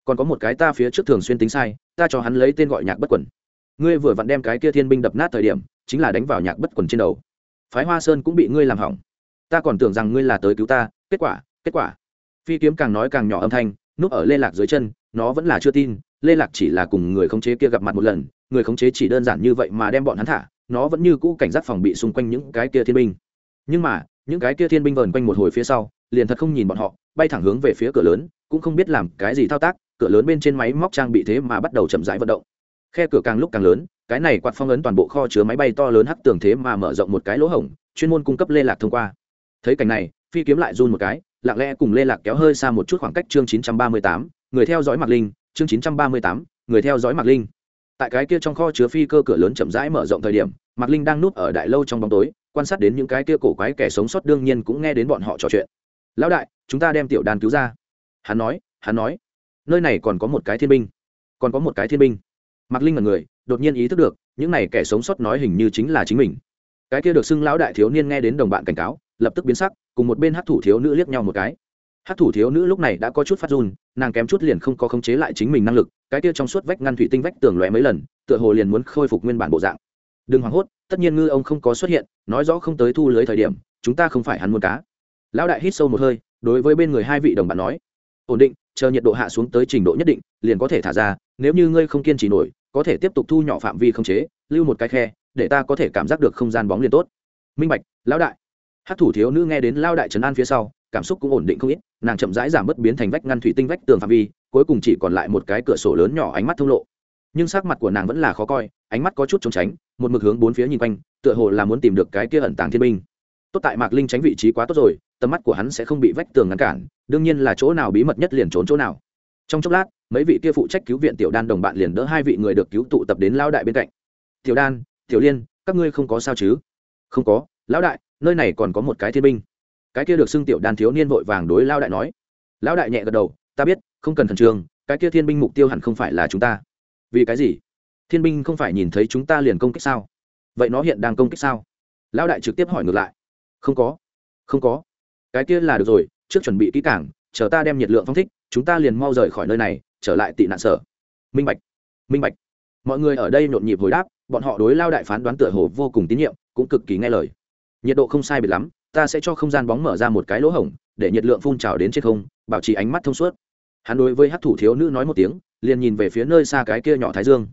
Còn có một cái ta phía trước thường xuyên tính sai, ta cho hắn lấy tên gọi nhạc bất quẩn ngươi vừa vặn đem cái kia thiên binh đập nát thời điểm, chính là đánh vào nhạc bất quẩn trên đầu. Phái hoa sơn cũng bị ngươi làm hỏng. Ta còn tưởng rằng ngươi là tới cứu ta, kết quả kết quả. Phi kiếm càng nói càng nhỏ âm thanh, núp ở lê lạc dưới chân, nó vẫn là chưa tin, lê lạc chỉ là cùng người khống chế kia gặp mặt một lần, người khống chế chỉ đơn giản như vậy mà đem bọn hắn thả nó vẫn như cũ cảnh giác phòng bị xung quanh những cái kia thiên binh. Nhưng mà những cái kia thiên binh vờn quanh một hồi phía sau liền thật không nhìn bọn họ bay thẳng hướng về phía cửa lớn cũng không biết làm cái gì thao tác cửa lớn bên trên máy móc trang bị thế mà bắt đầu chậm rãi vận động. Khe cửa càng lúc càng lớn cái này quạt phong ấn toàn bộ kho chứa máy bay to lớn hắc tường thế mà mở rộng một cái lỗ hổng chuyên môn cung cấp lê lạc thông qua. Thấy cảnh này phi kiếm lại run một cái lặng lẽ cùng lê lạc kéo hơi xa một chút khoảng cách chương 938, người theo dõi mạc linh chương 938, người theo dõi mạc linh tại cái kia trong kho chứa phi cơ cửa lớn chậm rãi mở rộng thời điểm, mạc linh đang núp ở đại lâu trong bóng tối, quan sát đến những cái kia cổ quái kẻ sống sót đương nhiên cũng nghe đến bọn họ trò chuyện. Lão đại, chúng ta đem tiểu đàn cứu ra. Hắn nói hắn nói, nơi này còn có một cái thiên binh, còn có một cái thiên binh. Mạc linh là người, đột nhiên ý thức được, những này kẻ sống sót nói hình như chính là chính mình. Cái kia được xưng lão đại thiếu niên nghe đến đồng bạn cảnh cáo, lập tức biến sắc, cùng một bên hát thủ thiếu nữ liếc nhau một cái. Hát thủ thiếu nữ lúc này đã có chút phát run, nàng kém chút liền không có khống chế lại chính mình năng lực cái kia trong suốt vách ngăn thủy tinh vách tường lóe mấy lần, tựa hồ liền muốn khôi phục nguyên bản bộ dạng. Đừng hoảng hốt, tất nhiên ngư ông không có xuất hiện, nói rõ không tới thu lưới thời điểm, chúng ta không phải hắn muốn cá. Lão đại hít sâu một hơi, đối với bên người hai vị đồng bạn nói, ổn định, chờ nhiệt độ hạ xuống tới trình độ nhất định, liền có thể thả ra, nếu như ngươi không kiên trì nổi, có thể tiếp tục thu nhỏ phạm vi không chế, lưu một cái khe, để ta có thể cảm giác được không gian bóng liền tốt. Minh bạch, lão đại hát thủ thiếu nữ nghe đến lao đại trấn an phía sau, cảm xúc cũng ổn định không ít, nàng chậm rãi giảm bớt biến thành vách ngăn thủy tinh vách tường phạm vi, cuối cùng chỉ còn lại một cái cửa sổ lớn nhỏ ánh mắt thông lộ. Nhưng sắc mặt của nàng vẫn là khó coi, ánh mắt có chút trốn tránh, một mực hướng bốn phía nhìn quanh, tựa hồ là muốn tìm được cái kia ẩn tàng thiên binh. Tốt tại mạc linh tránh vị trí quá tốt rồi, tầm mắt của hắn sẽ không bị vách tường ngăn cản, đương nhiên là chỗ nào bí mật nhất liền trốn chỗ nào. Trong chốc lát, mấy vị kia phụ trách cứu viện tiểu đan đồng bạn liền đỡ hai vị người được cứu tụ tập đến lao đại bên cạnh. Tiểu đan, tiểu liên, các ngươi không có sao chứ? Không có, lão đại nơi này còn có một cái thiên binh. Cái kia được xưng tiểu đan thiếu niên vội vàng đối lao đại nói. Lão đại nhẹ gật đầu, ta biết, không cần thần trường, cái kia thiên binh mục tiêu hẳn không phải là chúng ta. Vì cái gì? Thiên binh không phải nhìn thấy chúng ta liền công kích sao? Vậy nó hiện đang công kích sao? Lão đại trực tiếp hỏi ngược lại. Không có không có. Cái kia là được rồi, trước chuẩn bị kỹ cảng chờ ta đem nhiệt lượng phong thích, chúng ta liền mau rời khỏi nơi này, trở lại tị nạn sở. Minh bạch minh bạch. Mọi người ở đây nhộn nhịp hồi đáp, bọn họ đối lao đại phán đoán tựa hồ vô cùng tín nhiệm, cũng cực kỳ nghe lời nhiệt độ không sai biệt lắm, ta sẽ cho không gian bóng mở ra một cái lỗ hổng, để nhiệt lượng phun trào đến trên không, bảo trì ánh mắt thông suốt. Hắn đối với hát thủ thiếu nữ nói một tiếng, liền nhìn về phía nơi xa cái kia nhỏ thái dương.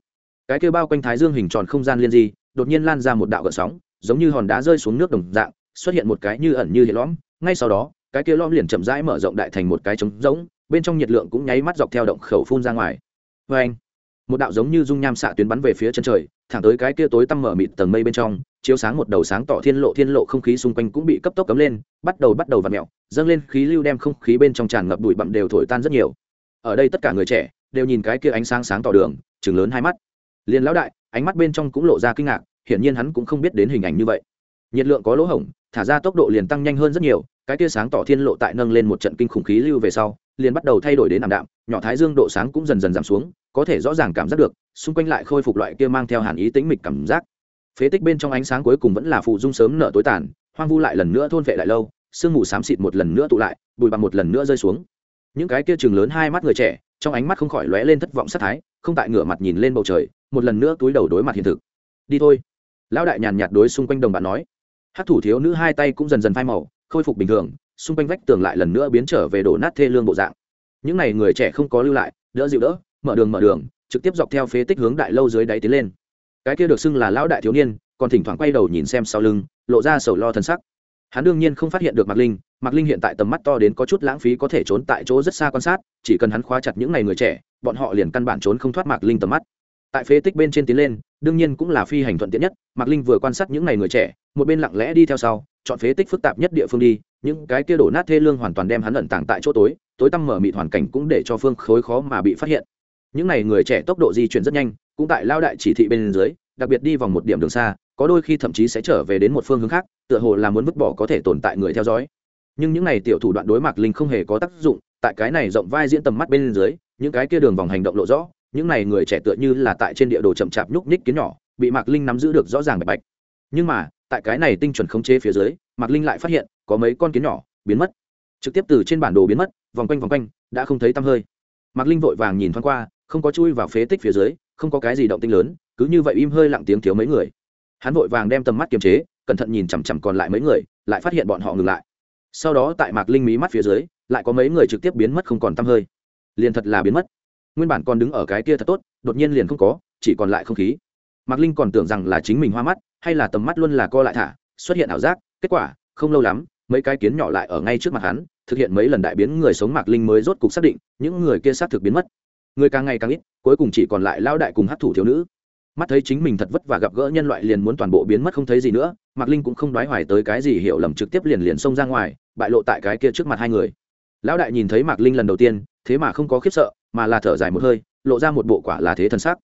Cái kia bao quanh thái dương hình tròn không gian liên di, đột nhiên lan ra một đạo gợn sóng, giống như hòn đá rơi xuống nước đồng dạng, xuất hiện một cái như ẩn như hiện lõm. Ngay sau đó, cái kia lõm liền chậm rãi mở rộng đại thành một cái trống rỗng, bên trong nhiệt lượng cũng nháy mắt dọc theo động khẩu phun ra ngoài. Vê anh một đạo giống như dung nham xạ tuyến bắn về phía chân trời, thẳng tới cái kia tối tăm mở mịt tầng mây bên trong, chiếu sáng một đầu sáng tỏ thiên lộ thiên lộ không khí xung quanh cũng bị cấp tốc cấm lên, bắt đầu bắt đầu v ặ mẹo dâng lên khí lưu đem không khí bên trong tràn ngập bụi bặm đều thổi tan rất nhiều. Ở đây tất cả người trẻ đều nhìn cái kia ánh sáng sáng tỏ đường chừng lớn hai mắt. Liền lão đại, ánh mắt bên trong cũng lộ ra kinh ngạc, hiển nhiên hắn cũng không biết đến hình ảnh như vậy. Nhiệt lượng có lỗ hổng, thả ra tốc độ liền tăng nhanh hơn rất nhiều, cái tia sáng tỏ thiên lộ tại nâng lên một trận kinh khủng khí lưu về sau, liền bắt đầu thay đổi đến ảm đạm, nhỏ thái dương độ sáng cũng dần dần giảm xuống có thể rõ ràng cảm giác được, xung quanh lại khôi phục loại kia mang theo hàn ý tĩnh mịch cảm giác. Phế tích bên trong ánh sáng cuối cùng vẫn là phụ dung sớm nở tối tàn, hoang vu lại lần nữa thôn vệ lại lâu, sương mù xám xịt một lần nữa tụ lại, bụi bằng một lần nữa rơi xuống. Những cái kia chừng lớn hai mắt người trẻ, trong ánh mắt không khỏi lóe lên thất vọng sát thái, không tại ngửa mặt nhìn lên bầu trời, một lần nữa túi đầu đối mặt hiện thực. Đi thôi. Lão đại nhàn nhạt đối xung quanh đồng bạn nói. Hát thủ thiếu nữ hai tay cũng dần dần phai màu, khôi phục bình thường, xung quanh vách tường lại lần nữa biến trở về đổ nát thê lương bộ dạng. Những n à y người trẻ không có lưu lại, đỡ dịu đỡ mở đường mở đường, trực tiếp dọc theo phế tích hướng đại lâu dưới đáy tiến lên. Cái kia được xưng là lão đại thiếu niên, còn thỉnh thoảng quay đầu nhìn xem sau lưng, lộ ra sầu lo thân sắc. Hắn đương nhiên không phát hiện được mạc linh mạc linh hiện tại tầm mắt to đến có chút lãng phí có thể trốn tại chỗ rất xa quan sát, chỉ cần hắn khóa chặt những ngày người trẻ, bọn họ liền căn bản trốn không thoát mạc linh tầm mắt. Tại phế tích bên trên tiến lên, đương nhiên cũng là phi hành thuận tiện nhất, mạc linh vừa quan sát những ngày người trẻ, một bên lặng lẽ đi theo sau, chọn phế tích phức tạp nhất địa phương đi, những cái kia đổ nát thê lương hoàn toàn đem hắn ẩn tàng tại chỗ tối tối tăm mở mịt hoàn cảnh cũng để cho phương khối khó mà bị phát hiện những n à y người trẻ tốc độ di chuyển rất nhanh, cũng tại lao đại chỉ thị bên dưới, đặc biệt đi vòng một điểm đường xa, có đôi khi thậm chí sẽ trở về đến một phương hướng khác, tựa hồ là muốn vứt bỏ có thể tồn tại người theo dõi. Nhưng những n à y tiểu thủ đoạn đối mạc linh không hề có tác dụng, tại cái này rộng vai diễn tầm mắt bên dưới, những cái kia đường vòng hành động lộ rõ, những n à y người trẻ tựa như là tại trên địa đồ chậm chạp nhúc nhích kiến nhỏ, bị mạc linh nắm giữ được rõ ràng bạch bạch. Nhưng mà, tại cái này tinh chuẩn khống chế phía dưới, mạc linh lại phát hiện, có mấy con kiến nhỏ biến mất. Trực tiếp từ trên bản đồ biến mất, vòng quanh vòng quanh, đã không thấy tăm hơi. Mạc linh vội vàng nhìn thoáng qua không có chui vào phế tích phía dưới, không có cái gì động tinh lớn, cứ như vậy im hơi lặng tiếng thiếu mấy người. Hắn vội vàng đem tầm mắt kiềm chế, cẩn thận nhìn chằm chằm còn lại mấy người, lại phát hiện bọn họ ngừng lại. Sau đó tại mạc linh mí mắt phía dưới, lại có mấy người trực tiếp biến mất không còn tăm hơi. Liền thật là biến mất. Nguyên bản còn đứng ở cái kia thật tốt, đột nhiên liền không có, chỉ còn lại không khí. Mạc linh còn tưởng rằng là chính mình hoa mắt, hay là tầm mắt luôn là co lại thả, xuất hiện ảo giác, kết quả, không lâu lắm, mấy cái kiến nhỏ lại ở ngay trước mặt hắn, thực hiện mấy lần đại biến người sống mạc linh mới rốt cục xác định, những người kia xác thực biến mất người càng ngày càng ít, cuối cùng chỉ còn lại lao đại cùng hát thủ thiếu nữ. Mắt thấy chính mình thật vất và gặp gỡ nhân loại liền muốn toàn bộ biến mất không thấy gì nữa, mạc linh cũng không đoái hoài tới cái gì hiểu lầm trực tiếp liền liền xông ra ngoài, bại lộ tại cái kia trước mặt hai người. Lão đại nhìn thấy mạc linh lần đầu tiên, thế mà không có khiếp sợ, mà là thở dài một hơi, lộ ra một bộ quả là thế thân xác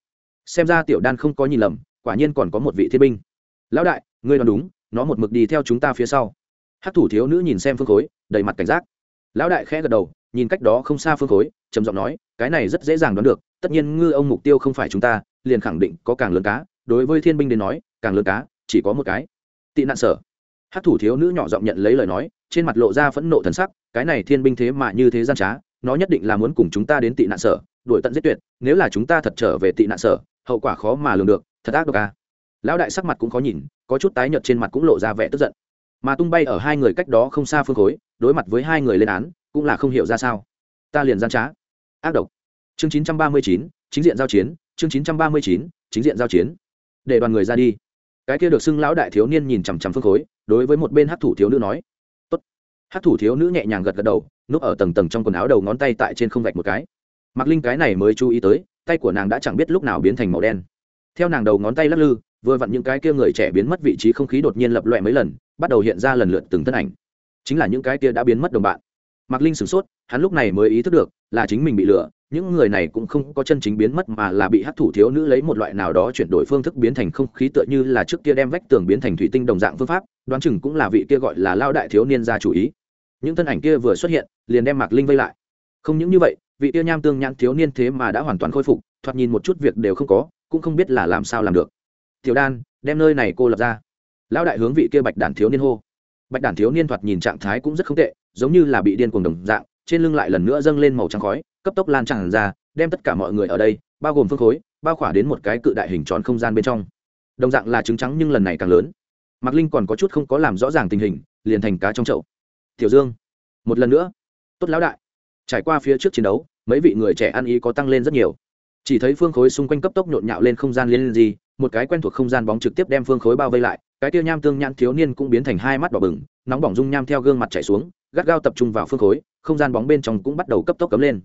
xem ra tiểu đan không có nhìn lầm, quả nhiên còn có một vị thiên binh. Lão đại, ngươi đoán đúng, nó một mực đi theo chúng ta phía sau. Hát thủ thiếu nữ nhìn xem phương khối, đầy mặt cảnh giác. Lão đại khẽ gật đầu nhìn cách đó không xa phương khối, trầm giọng nói, cái này rất dễ dàng đoán được, tất nhiên ngư ông mục tiêu không phải chúng ta, liền khẳng định có càng lớn cá, đối với thiên binh đến nói, càng lớn cá, chỉ có một cái. Tị nạn sở. Hát thủ thiếu nữ nhỏ giọng nhận lấy lời nói, trên mặt lộ ra phẫn nộ thần sắc, cái này thiên binh thế mà như thế gian trá, nó nhất định là muốn cùng chúng ta đến tị nạn sở, đuổi tận giết tuyệt, nếu là chúng ta thật trở về tị nạn sở, hậu quả khó mà lường được, thật ác độc à. lão đại sắc mặt cũng khó nhìn, có chút tái nhợt trên mặt cũng lộ ra vẻ tức giận. Mà tung bay ở hai người cách đó không xa phương khối, đối mặt với hai người lên án cũng là không hiểu ra sao. Ta liền gian trá. Ác độc. Chương chín trăm ba mươi chín, chính diện giao chiến. Chương chín trăm ba mươi chín, chính diện giao chiến. Để đoàn người ra đi. Cái kia được xưng lão đại thiếu niên nhìn chằm chằm phương khối, đối với một bên hát thủ thiếu nữ nói. Tốt. Hát thủ thiếu nữ nhẹ nhàng gật gật đầu, núp ở tầng tầng trong quần áo đầu ngón tay tại trên không vạch một cái. Mặc linh cái này mới chú ý tới, tay của nàng đã chẳng biết lúc nào biến thành màu đen. Theo nàng đầu ngón tay lắc lư, vừa vặn những cái kia người trẻ biến mất vị trí không khí đột nhiên lập loẹ mấy lần, bắt đầu hiện ra lần lượt từng thân ảnh. Chính là những cái kia đã biến mất đồng bạn mạc linh sửng sốt, hắn lúc này mới ý thức được là chính mình bị lừa, những người này cũng không có chân chính biến mất mà là bị hắc thủ thiếu nữ lấy một loại nào đó chuyển đổi phương thức biến thành không khí tựa như là trước kia đem vách tường biến thành thủy tinh đồng dạng phương pháp, đoán chừng cũng là vị kia gọi là lao đại thiếu niên ra chủ ý. Những thân ảnh kia vừa xuất hiện, liền đem mạc linh vây lại. Không những như vậy, vị kia nham tương nhãn thiếu niên thế mà đã hoàn toàn khôi phục, thoạt nhìn một chút việc đều không có, cũng không biết là làm sao làm được. Tiểu đan, đem nơi này cô lập ra. Lão đại hướng vị kia bạch đản thiếu niên hô. Bạch đản thiếu niên thoạt nhìn trạng thái cũng rất không tệ giống như là bị điên cuồng đồng dạng, trên lưng lại lần nữa dâng lên màu trắng khói, cấp tốc lan tràn ra, đem tất cả mọi người ở đây, bao gồm phương khối, bao khỏa đến một cái cự đại hình tròn không gian bên trong. Đồng dạng là trứng trắng nhưng lần này càng lớn. Mạc linh còn có chút không có làm rõ ràng tình hình, liền thành cá trong chậu. Tiểu dương, một lần nữa. Tốt lão đại. Trải qua phía trước chiến đấu, mấy vị người trẻ ăn ý có tăng lên rất nhiều. Chỉ thấy phương khối xung quanh cấp tốc nhộn nhạo lên không gian liên gì, một cái quen thuộc không gian bóng trực tiếp đem phương khối bao vây lại, cái tiêu nham tương nhãn thiếu niên cũng biến thành hai mắt đỏ bừng, nóng bỏng dung nham theo gương mặt chảy xuống gắt gao tập trung vào phương khối, không gian bóng bên trong cũng bắt đầu cấp tốc cấm lên.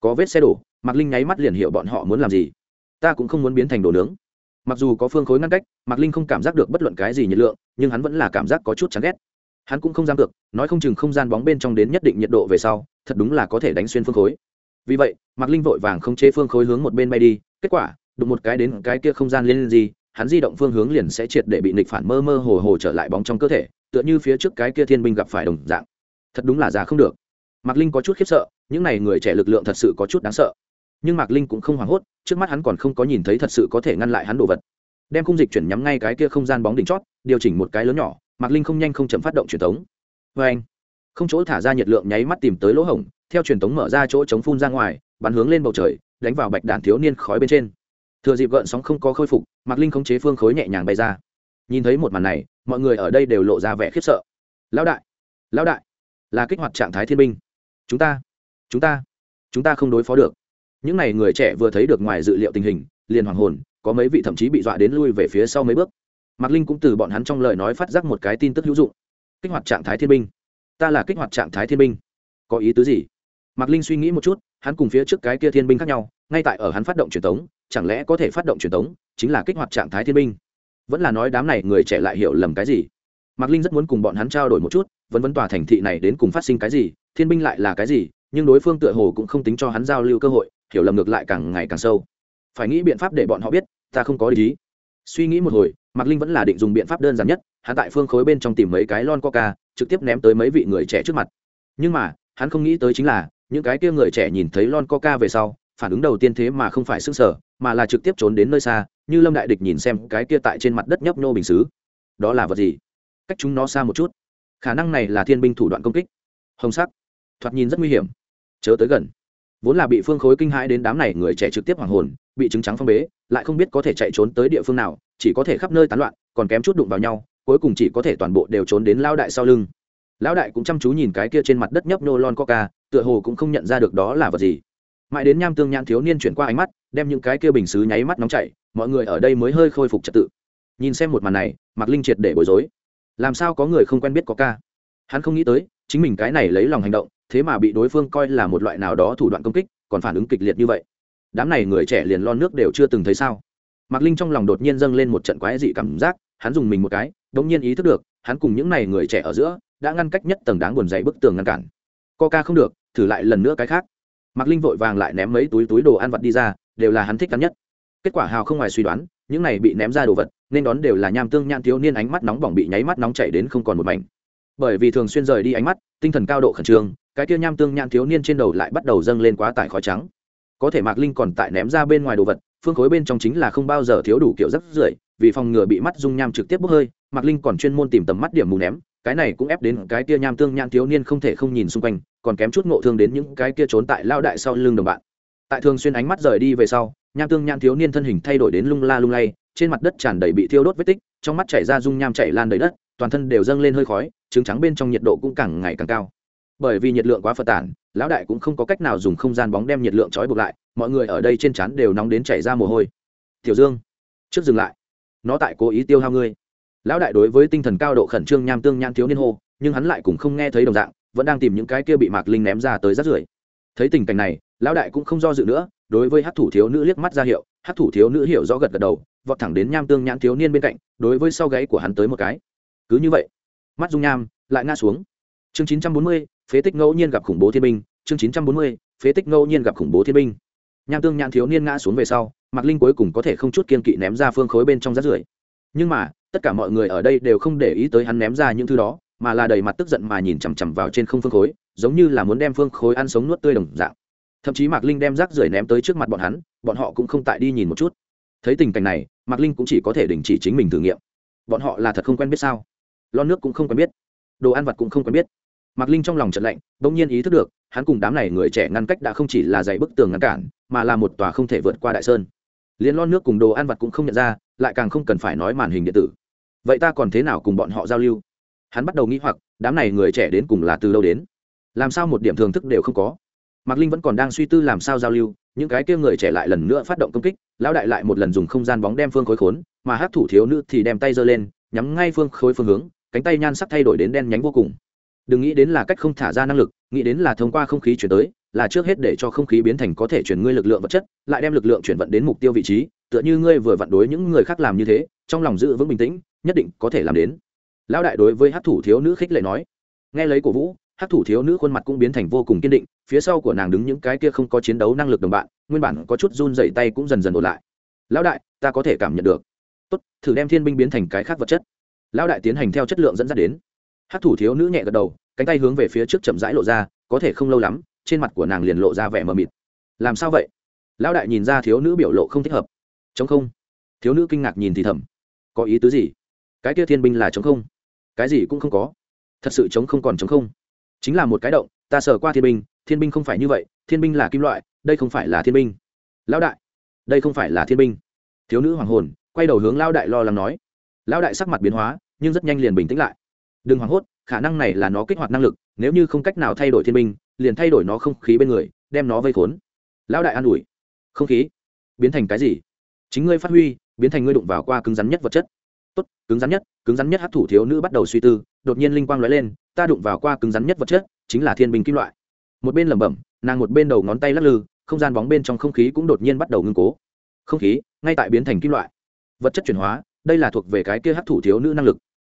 Có vết xe đổ, mạc linh nháy mắt liền hiểu bọn họ muốn làm gì. Ta cũng không muốn biến thành đồ nướng. Mặc dù có phương khối ngăn cách, mạc linh không cảm giác được bất luận cái gì nhiệt lượng, nhưng hắn vẫn là cảm giác có chút chán ghét. Hắn cũng không dám được nói không chừng không gian bóng bên trong đến nhất định nhiệt độ về sau, thật đúng là có thể đánh xuyên phương khối. Vì vậy, mạc linh vội vàng không chế phương khối hướng một bên bay đi, kết quả, đụng một cái đến cái kia không gian lên gì, hắn di động phương hướng liền sẽ triệt để bị nịch phản mơ mơ hồ hồ trở lại bóng trong cơ thể, tựa như phía trước cái kia thiên binh gặp phải đồng dạng thật đúng là già không được. Mạc linh có chút khiếp sợ, những n à y người trẻ lực lượng thật sự có chút đáng sợ. Nhưng mạc linh cũng không hoảng hốt, trước mắt hắn còn không có nhìn thấy thật sự có thể ngăn lại hắn đồ vật. Đem khung dịch chuyển nhắm ngay cái kia không gian bóng đỉnh chót, điều chỉnh một cái lớn nhỏ, mạc linh không nhanh không chậm phát động truyền thống vê anh, không chỗ thả ra nhiệt lượng nháy mắt tìm tới lỗ hổng, theo truyền thống mở ra chỗ chống phun ra ngoài, bắn hướng lên bầu trời, đánh vào bạch đạn thiếu niên khói bên trên. Thừa dịp gợn sóng không có khôi phục, mạc linh khống chế phương khối nhẹ nhàng bay ra. Nhìn thấy một màn này, mọi người ở đây đều lộ ra vẻ khiếp sợ. Lão đại lão đại là kích hoạt trạng thái thiên binh. Chúng ta chúng ta chúng ta không đối phó được. Những n à y người trẻ vừa thấy được ngoài dự liệu tình hình liền hoàng hồn có mấy vị thậm chí bị dọa đến lui về phía sau mấy bước. Mạc linh cũng từ bọn hắn trong lời nói phát giác một cái tin tức hữu dụng. Kích hoạt trạng thái thiên binh. Ta là kích hoạt trạng thái thiên binh. Có ý tứ gì? Mạc linh suy nghĩ một chút hắn cùng phía trước cái kia thiên binh khác nhau ngay tại ở hắn phát động truyền tống, chẳng lẽ có thể phát động truyền tống, chính là kích hoạt trạng thái thiên binh? Vẫn là nói đám này người trẻ lại hiểu lầm cái gì? Mạc linh rất muốn cùng bọn hắn trao đổi một chút vấn vấn tòa thành thị này đến cùng phát sinh cái gì, thiên binh lại là cái gì, nhưng đối phương tựa hồ cũng không tính cho hắn giao lưu cơ hội, hiểu lầm ngược lại càng ngày càng sâu. Phải nghĩ biện pháp để bọn họ biết, ta không có ý suy nghĩ một hồi, mạc linh vẫn là định dùng biện pháp đơn giản nhất, hắn tại phương khối bên trong tìm mấy cái lon coca, trực tiếp ném tới mấy vị người trẻ trước mặt. Nhưng mà, hắn không nghĩ tới chính là, những cái kia người trẻ nhìn thấy lon coca về sau, phản ứng đầu tiên thế mà không phải xương sở mà là trực tiếp trốn đến nơi xa, như lâm đại địch nhìn xem cái kia tại trên mặt đất nhấp nhô bình xứ. Đó là vật gì? Cách chúng nó xa một chút. Khả năng này là thiên binh thủ đoạn công kích. Hồng sắc. Thoạt nhìn rất nguy hiểm. Chớ tới gần. Vốn là bị phương khối kinh hãi đến đám này người trẻ trực tiếp hoàng hồn, bị trứng trắng phong bế, lại không biết có thể chạy trốn tới địa phương nào, chỉ có thể khắp nơi tán loạn, còn kém chút đụng vào nhau, cuối cùng chỉ có thể toàn bộ đều trốn đến lao đại sau lưng. Lão đại cũng chăm chú nhìn cái kia trên mặt đất nhấp nô lon coca, tựa hồ cũng không nhận ra được đó là vật gì. Mãi đến nham tương nhãn thiếu niên chuyển qua ánh mắt, đem những cái kia bình xứ nháy mắt nóng chảy, mọi người ở đây mới hơi khôi phục trật tự. Nhìn xem một màn này, mạc linh triệt để bối rối làm sao có người không quen biết có ca? Hắn không nghĩ tới, chính mình cái này lấy lòng hành động, thế mà bị đối phương coi là một loại nào đó thủ đoạn công kích, còn phản ứng kịch liệt như vậy. Đám này người trẻ liền lon nước đều chưa từng thấy sao? Mạc linh trong lòng đột nhiên dâng lên một trận quái dị cảm giác, hắn dùng mình một cái đ ỗ n g nhiên ý thức được, hắn cùng những n à y người trẻ ở giữa, đã ngăn cách nhất tầng đáng buồn dày bức tường ngăn cản. Coca không được, thử lại lần nữa cái khác. Mạc linh vội vàng lại ném mấy túi túi đồ ăn vặt đi ra, đều là hắn thích cắn nhất. Kết quả hào không ngoài suy đoán những này bị ném ra đồ vật, nên đón đều là nham tương nhan thiếu niên ánh mắt nóng bỏng bị nháy mắt nóng chảy đến không còn một mảnh. Bởi vì thường xuyên rời đi ánh mắt, tinh thần cao độ khẩn trương, cái kia nham tương nhan thiếu niên trên đầu lại bắt đầu dâng lên quá tải khói trắng. Có thể mạc linh còn tại ném ra bên ngoài đồ vật, phương khối bên trong chính là không bao giờ thiếu đủ kiểu rất rưởi, vì phòng ngừa bị mắt dung nham trực tiếp bốc hơi, mạc linh còn chuyên môn tìm tầm mắt điểm mù ném, cái này cũng ép đến cái kia nham tương nhãn thiếu niên không thể không nhìn xung quanh, còn kém chút ngộ thương đến những cái kia trốn tại lao đại sau lưng đồng bạn. Tại thường xuyên ánh mắt rời đi về sau nham tương nham thiếu niên thân hình thay đổi đến lung la lung lay, trên mặt đất tràn đầy bị thiêu đốt vết tích, trong mắt chảy ra dung nham chảy lan đầy đất, toàn thân đều dâng lên hơi khói, trứng trắng bên trong nhiệt độ cũng càng ngày càng cao. Bởi vì nhiệt lượng quá phật tản, lão đại cũng không có cách nào dùng không gian bóng đem nhiệt lượng trói buộc lại, mọi người ở đây trên chắn đều nóng đến chảy ra mồ hôi. Tiểu dương, trước dừng lại. Nó tại cố ý tiêu hao ngươi. Lão đại đối với tinh thần cao độ khẩn trương nham tương nhan thiếu niên hô, nhưng hắn lại cũng không nghe thấy đồng dạng, vẫn đang tìm những cái kia bị mạc linh ném ra tới rát rưởi. Thấy tình cảnh này lão đại cũng không do dự nữa, đối với hát thủ thiếu nữ liếc mắt ra hiệu hát thủ thiếu nữ hiểu rõ gật gật đầu, vọt thẳng đến nham tương nhãn thiếu niên bên cạnh, đối với sau gáy của hắn tới một cái. Cứ như vậy, mắt dung nham lại ngã xuống. Chương chín trăm bốn mươi, phế tích ngẫu nhiên gặp khủng bố thiên binh. Chương chín trăm bốn mươi, phế tích ngẫu nhiên gặp khủng bố thiên binh. Nham tương nhãn thiếu niên ngã xuống về sau, mạc linh cuối cùng có thể không chút kiên kỵ ném ra phương khối bên trong rát rưởi. Nhưng mà, tất cả mọi người ở đây đều không để ý tới hắn ném ra những thứ đó, mà là đầy mặt tức giận mà nhìn chằm chằm vào trên không phương khối, giống như là muốn đem phương khối ăn sống nuốt tươi đồng dạng thậm chí mạc linh đem rác rưởi ném tới trước mặt bọn hắn, bọn họ cũng không tại đi nhìn một chút. Thấy tình cảnh này, mạc linh cũng chỉ có thể đình chỉ chính mình thử nghiệm. Bọn họ là thật không quen biết sao? Lon nước cũng không quen biết. Đồ ăn vặt cũng không quen biết. Mạc linh trong lòng trận lạnh đ ỗ n g nhiên ý thức được, hắn cùng đám này người trẻ ngăn cách đã không chỉ là dày bức tường ngăn cản, mà là một tòa không thể vượt qua đại sơn. Liên lon nước cùng đồ ăn vặt cũng không nhận ra, lại càng không cần phải nói màn hình điện tử. Vậy ta còn thế nào cùng bọn họ giao lưu? Hắn bắt đầu nghĩ hoặc, đám này người trẻ đến cùng là từ đâu đến? Làm sao một điểm thưởng thức đều không có? Mạc linh vẫn còn đang suy tư làm sao giao lưu, những cái kia người trẻ lại lần nữa phát động công kích, lão đại lại một lần dùng không gian bóng đem phương khối khốn, mà hát thủ thiếu nữ thì đem tay giơ lên, nhắm ngay phương khối phương hướng, cánh tay nhan sắc thay đổi đến đen nhánh vô cùng. Đừng nghĩ đến là cách không thả ra năng lực, nghĩ đến là thông qua không khí chuyển tới, là trước hết để cho không khí biến thành có thể chuyển ngươi lực lượng vật chất, lại đem lực lượng chuyển vận đến mục tiêu vị trí, tựa như ngươi vừa vặn đối những người khác làm như thế, trong lòng giữ vững bình tĩnh, nhất định có thể làm đến. Lão đại đối với hát thủ thiếu nữ khích lệ nói. Nghe lấy cổ vũ hát thủ thiếu nữ khuôn mặt cũng biến thành vô cùng kiên định, phía sau của nàng đứng những cái kia không có chiến đấu năng lực đồng bạn, nguyên bản có chút run dậy tay cũng dần dần ổn lại. Lão đại, ta có thể cảm nhận được. Tốt, thử đem thiên binh biến thành cái khác vật chất. Lão đại tiến hành theo chất lượng dẫn dắt đến. Hát thủ thiếu nữ nhẹ gật đầu, cánh tay hướng về phía trước chậm rãi lộ ra, có thể không lâu lắm, trên mặt của nàng liền lộ ra vẻ mờ mịt. Làm sao vậy? Lão đại nhìn ra thiếu nữ biểu lộ không thích hợp. Chống không. Thiếu nữ kinh ngạc nhìn thì thầm. Có ý tứ gì? Cái kia thiên binh là chống không? Cái gì cũng không có. Thật sự chống không còn chống không chính là một cái động, ta sờ qua thiên binh thiên binh không phải như vậy, thiên binh là kim loại, đây không phải là thiên binh. Lão đại, đây không phải là thiên binh. Thiếu nữ hoàng hồn, quay đầu hướng lão đại lo lắng nói. Lão đại sắc mặt biến hóa, nhưng rất nhanh liền bình tĩnh lại. Đừng hoảng hốt, khả năng này là nó kích hoạt năng lực, nếu như không cách nào thay đổi thiên binh, liền thay đổi nó không khí bên người, đem nó vây khốn. Lão đại an ủi. Không khí? Biến thành cái gì? Chính ngươi phát huy, biến thành ngươi đụng vào qua cứng rắn nhất vật chất. Tốt, cứng rắn nhất, cứng rắn nhất hát thủ thiếu nữ bắt đầu suy tư, đột nhiên linh quang lóe lên ta đụng vào qua cứng rắn nhất vật chất, chính là thiên binh kim loại. Một bên lẩm bẩm, nàng một bên đầu ngón tay lắc lư, không gian bóng bên trong không khí cũng đột nhiên bắt đầu ngưng cố. Không khí, ngay tại biến thành kim loại. Vật chất chuyển hóa, đây là thuộc về cái kia hấp thụ thiếu nữ năng lực.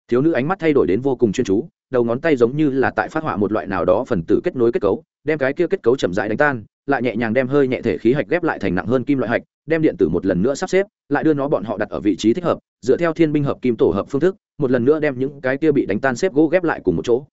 Thiếu nữ ánh mắt thay đổi đến vô cùng chuyên chú, đầu ngón tay giống như là tại phát họa một loại nào đó phần tử kết nối kết cấu đem cái kia kết cấu chậm rãi đánh tan, lại nhẹ nhàng đem hơi nhẹ thể khí hạch ghép lại thành nặng hơn kim loại hạch, đem điện tử một lần nữa sắp xếp, lại đưa nó bọn họ đặt ở vị trí thích hợp, dựa theo thiên binh hợp kim tổ hợp phương thức, một lần nữa đem những cái kia bị đánh tan xếp gỗ ghép lại cùng một chỗ.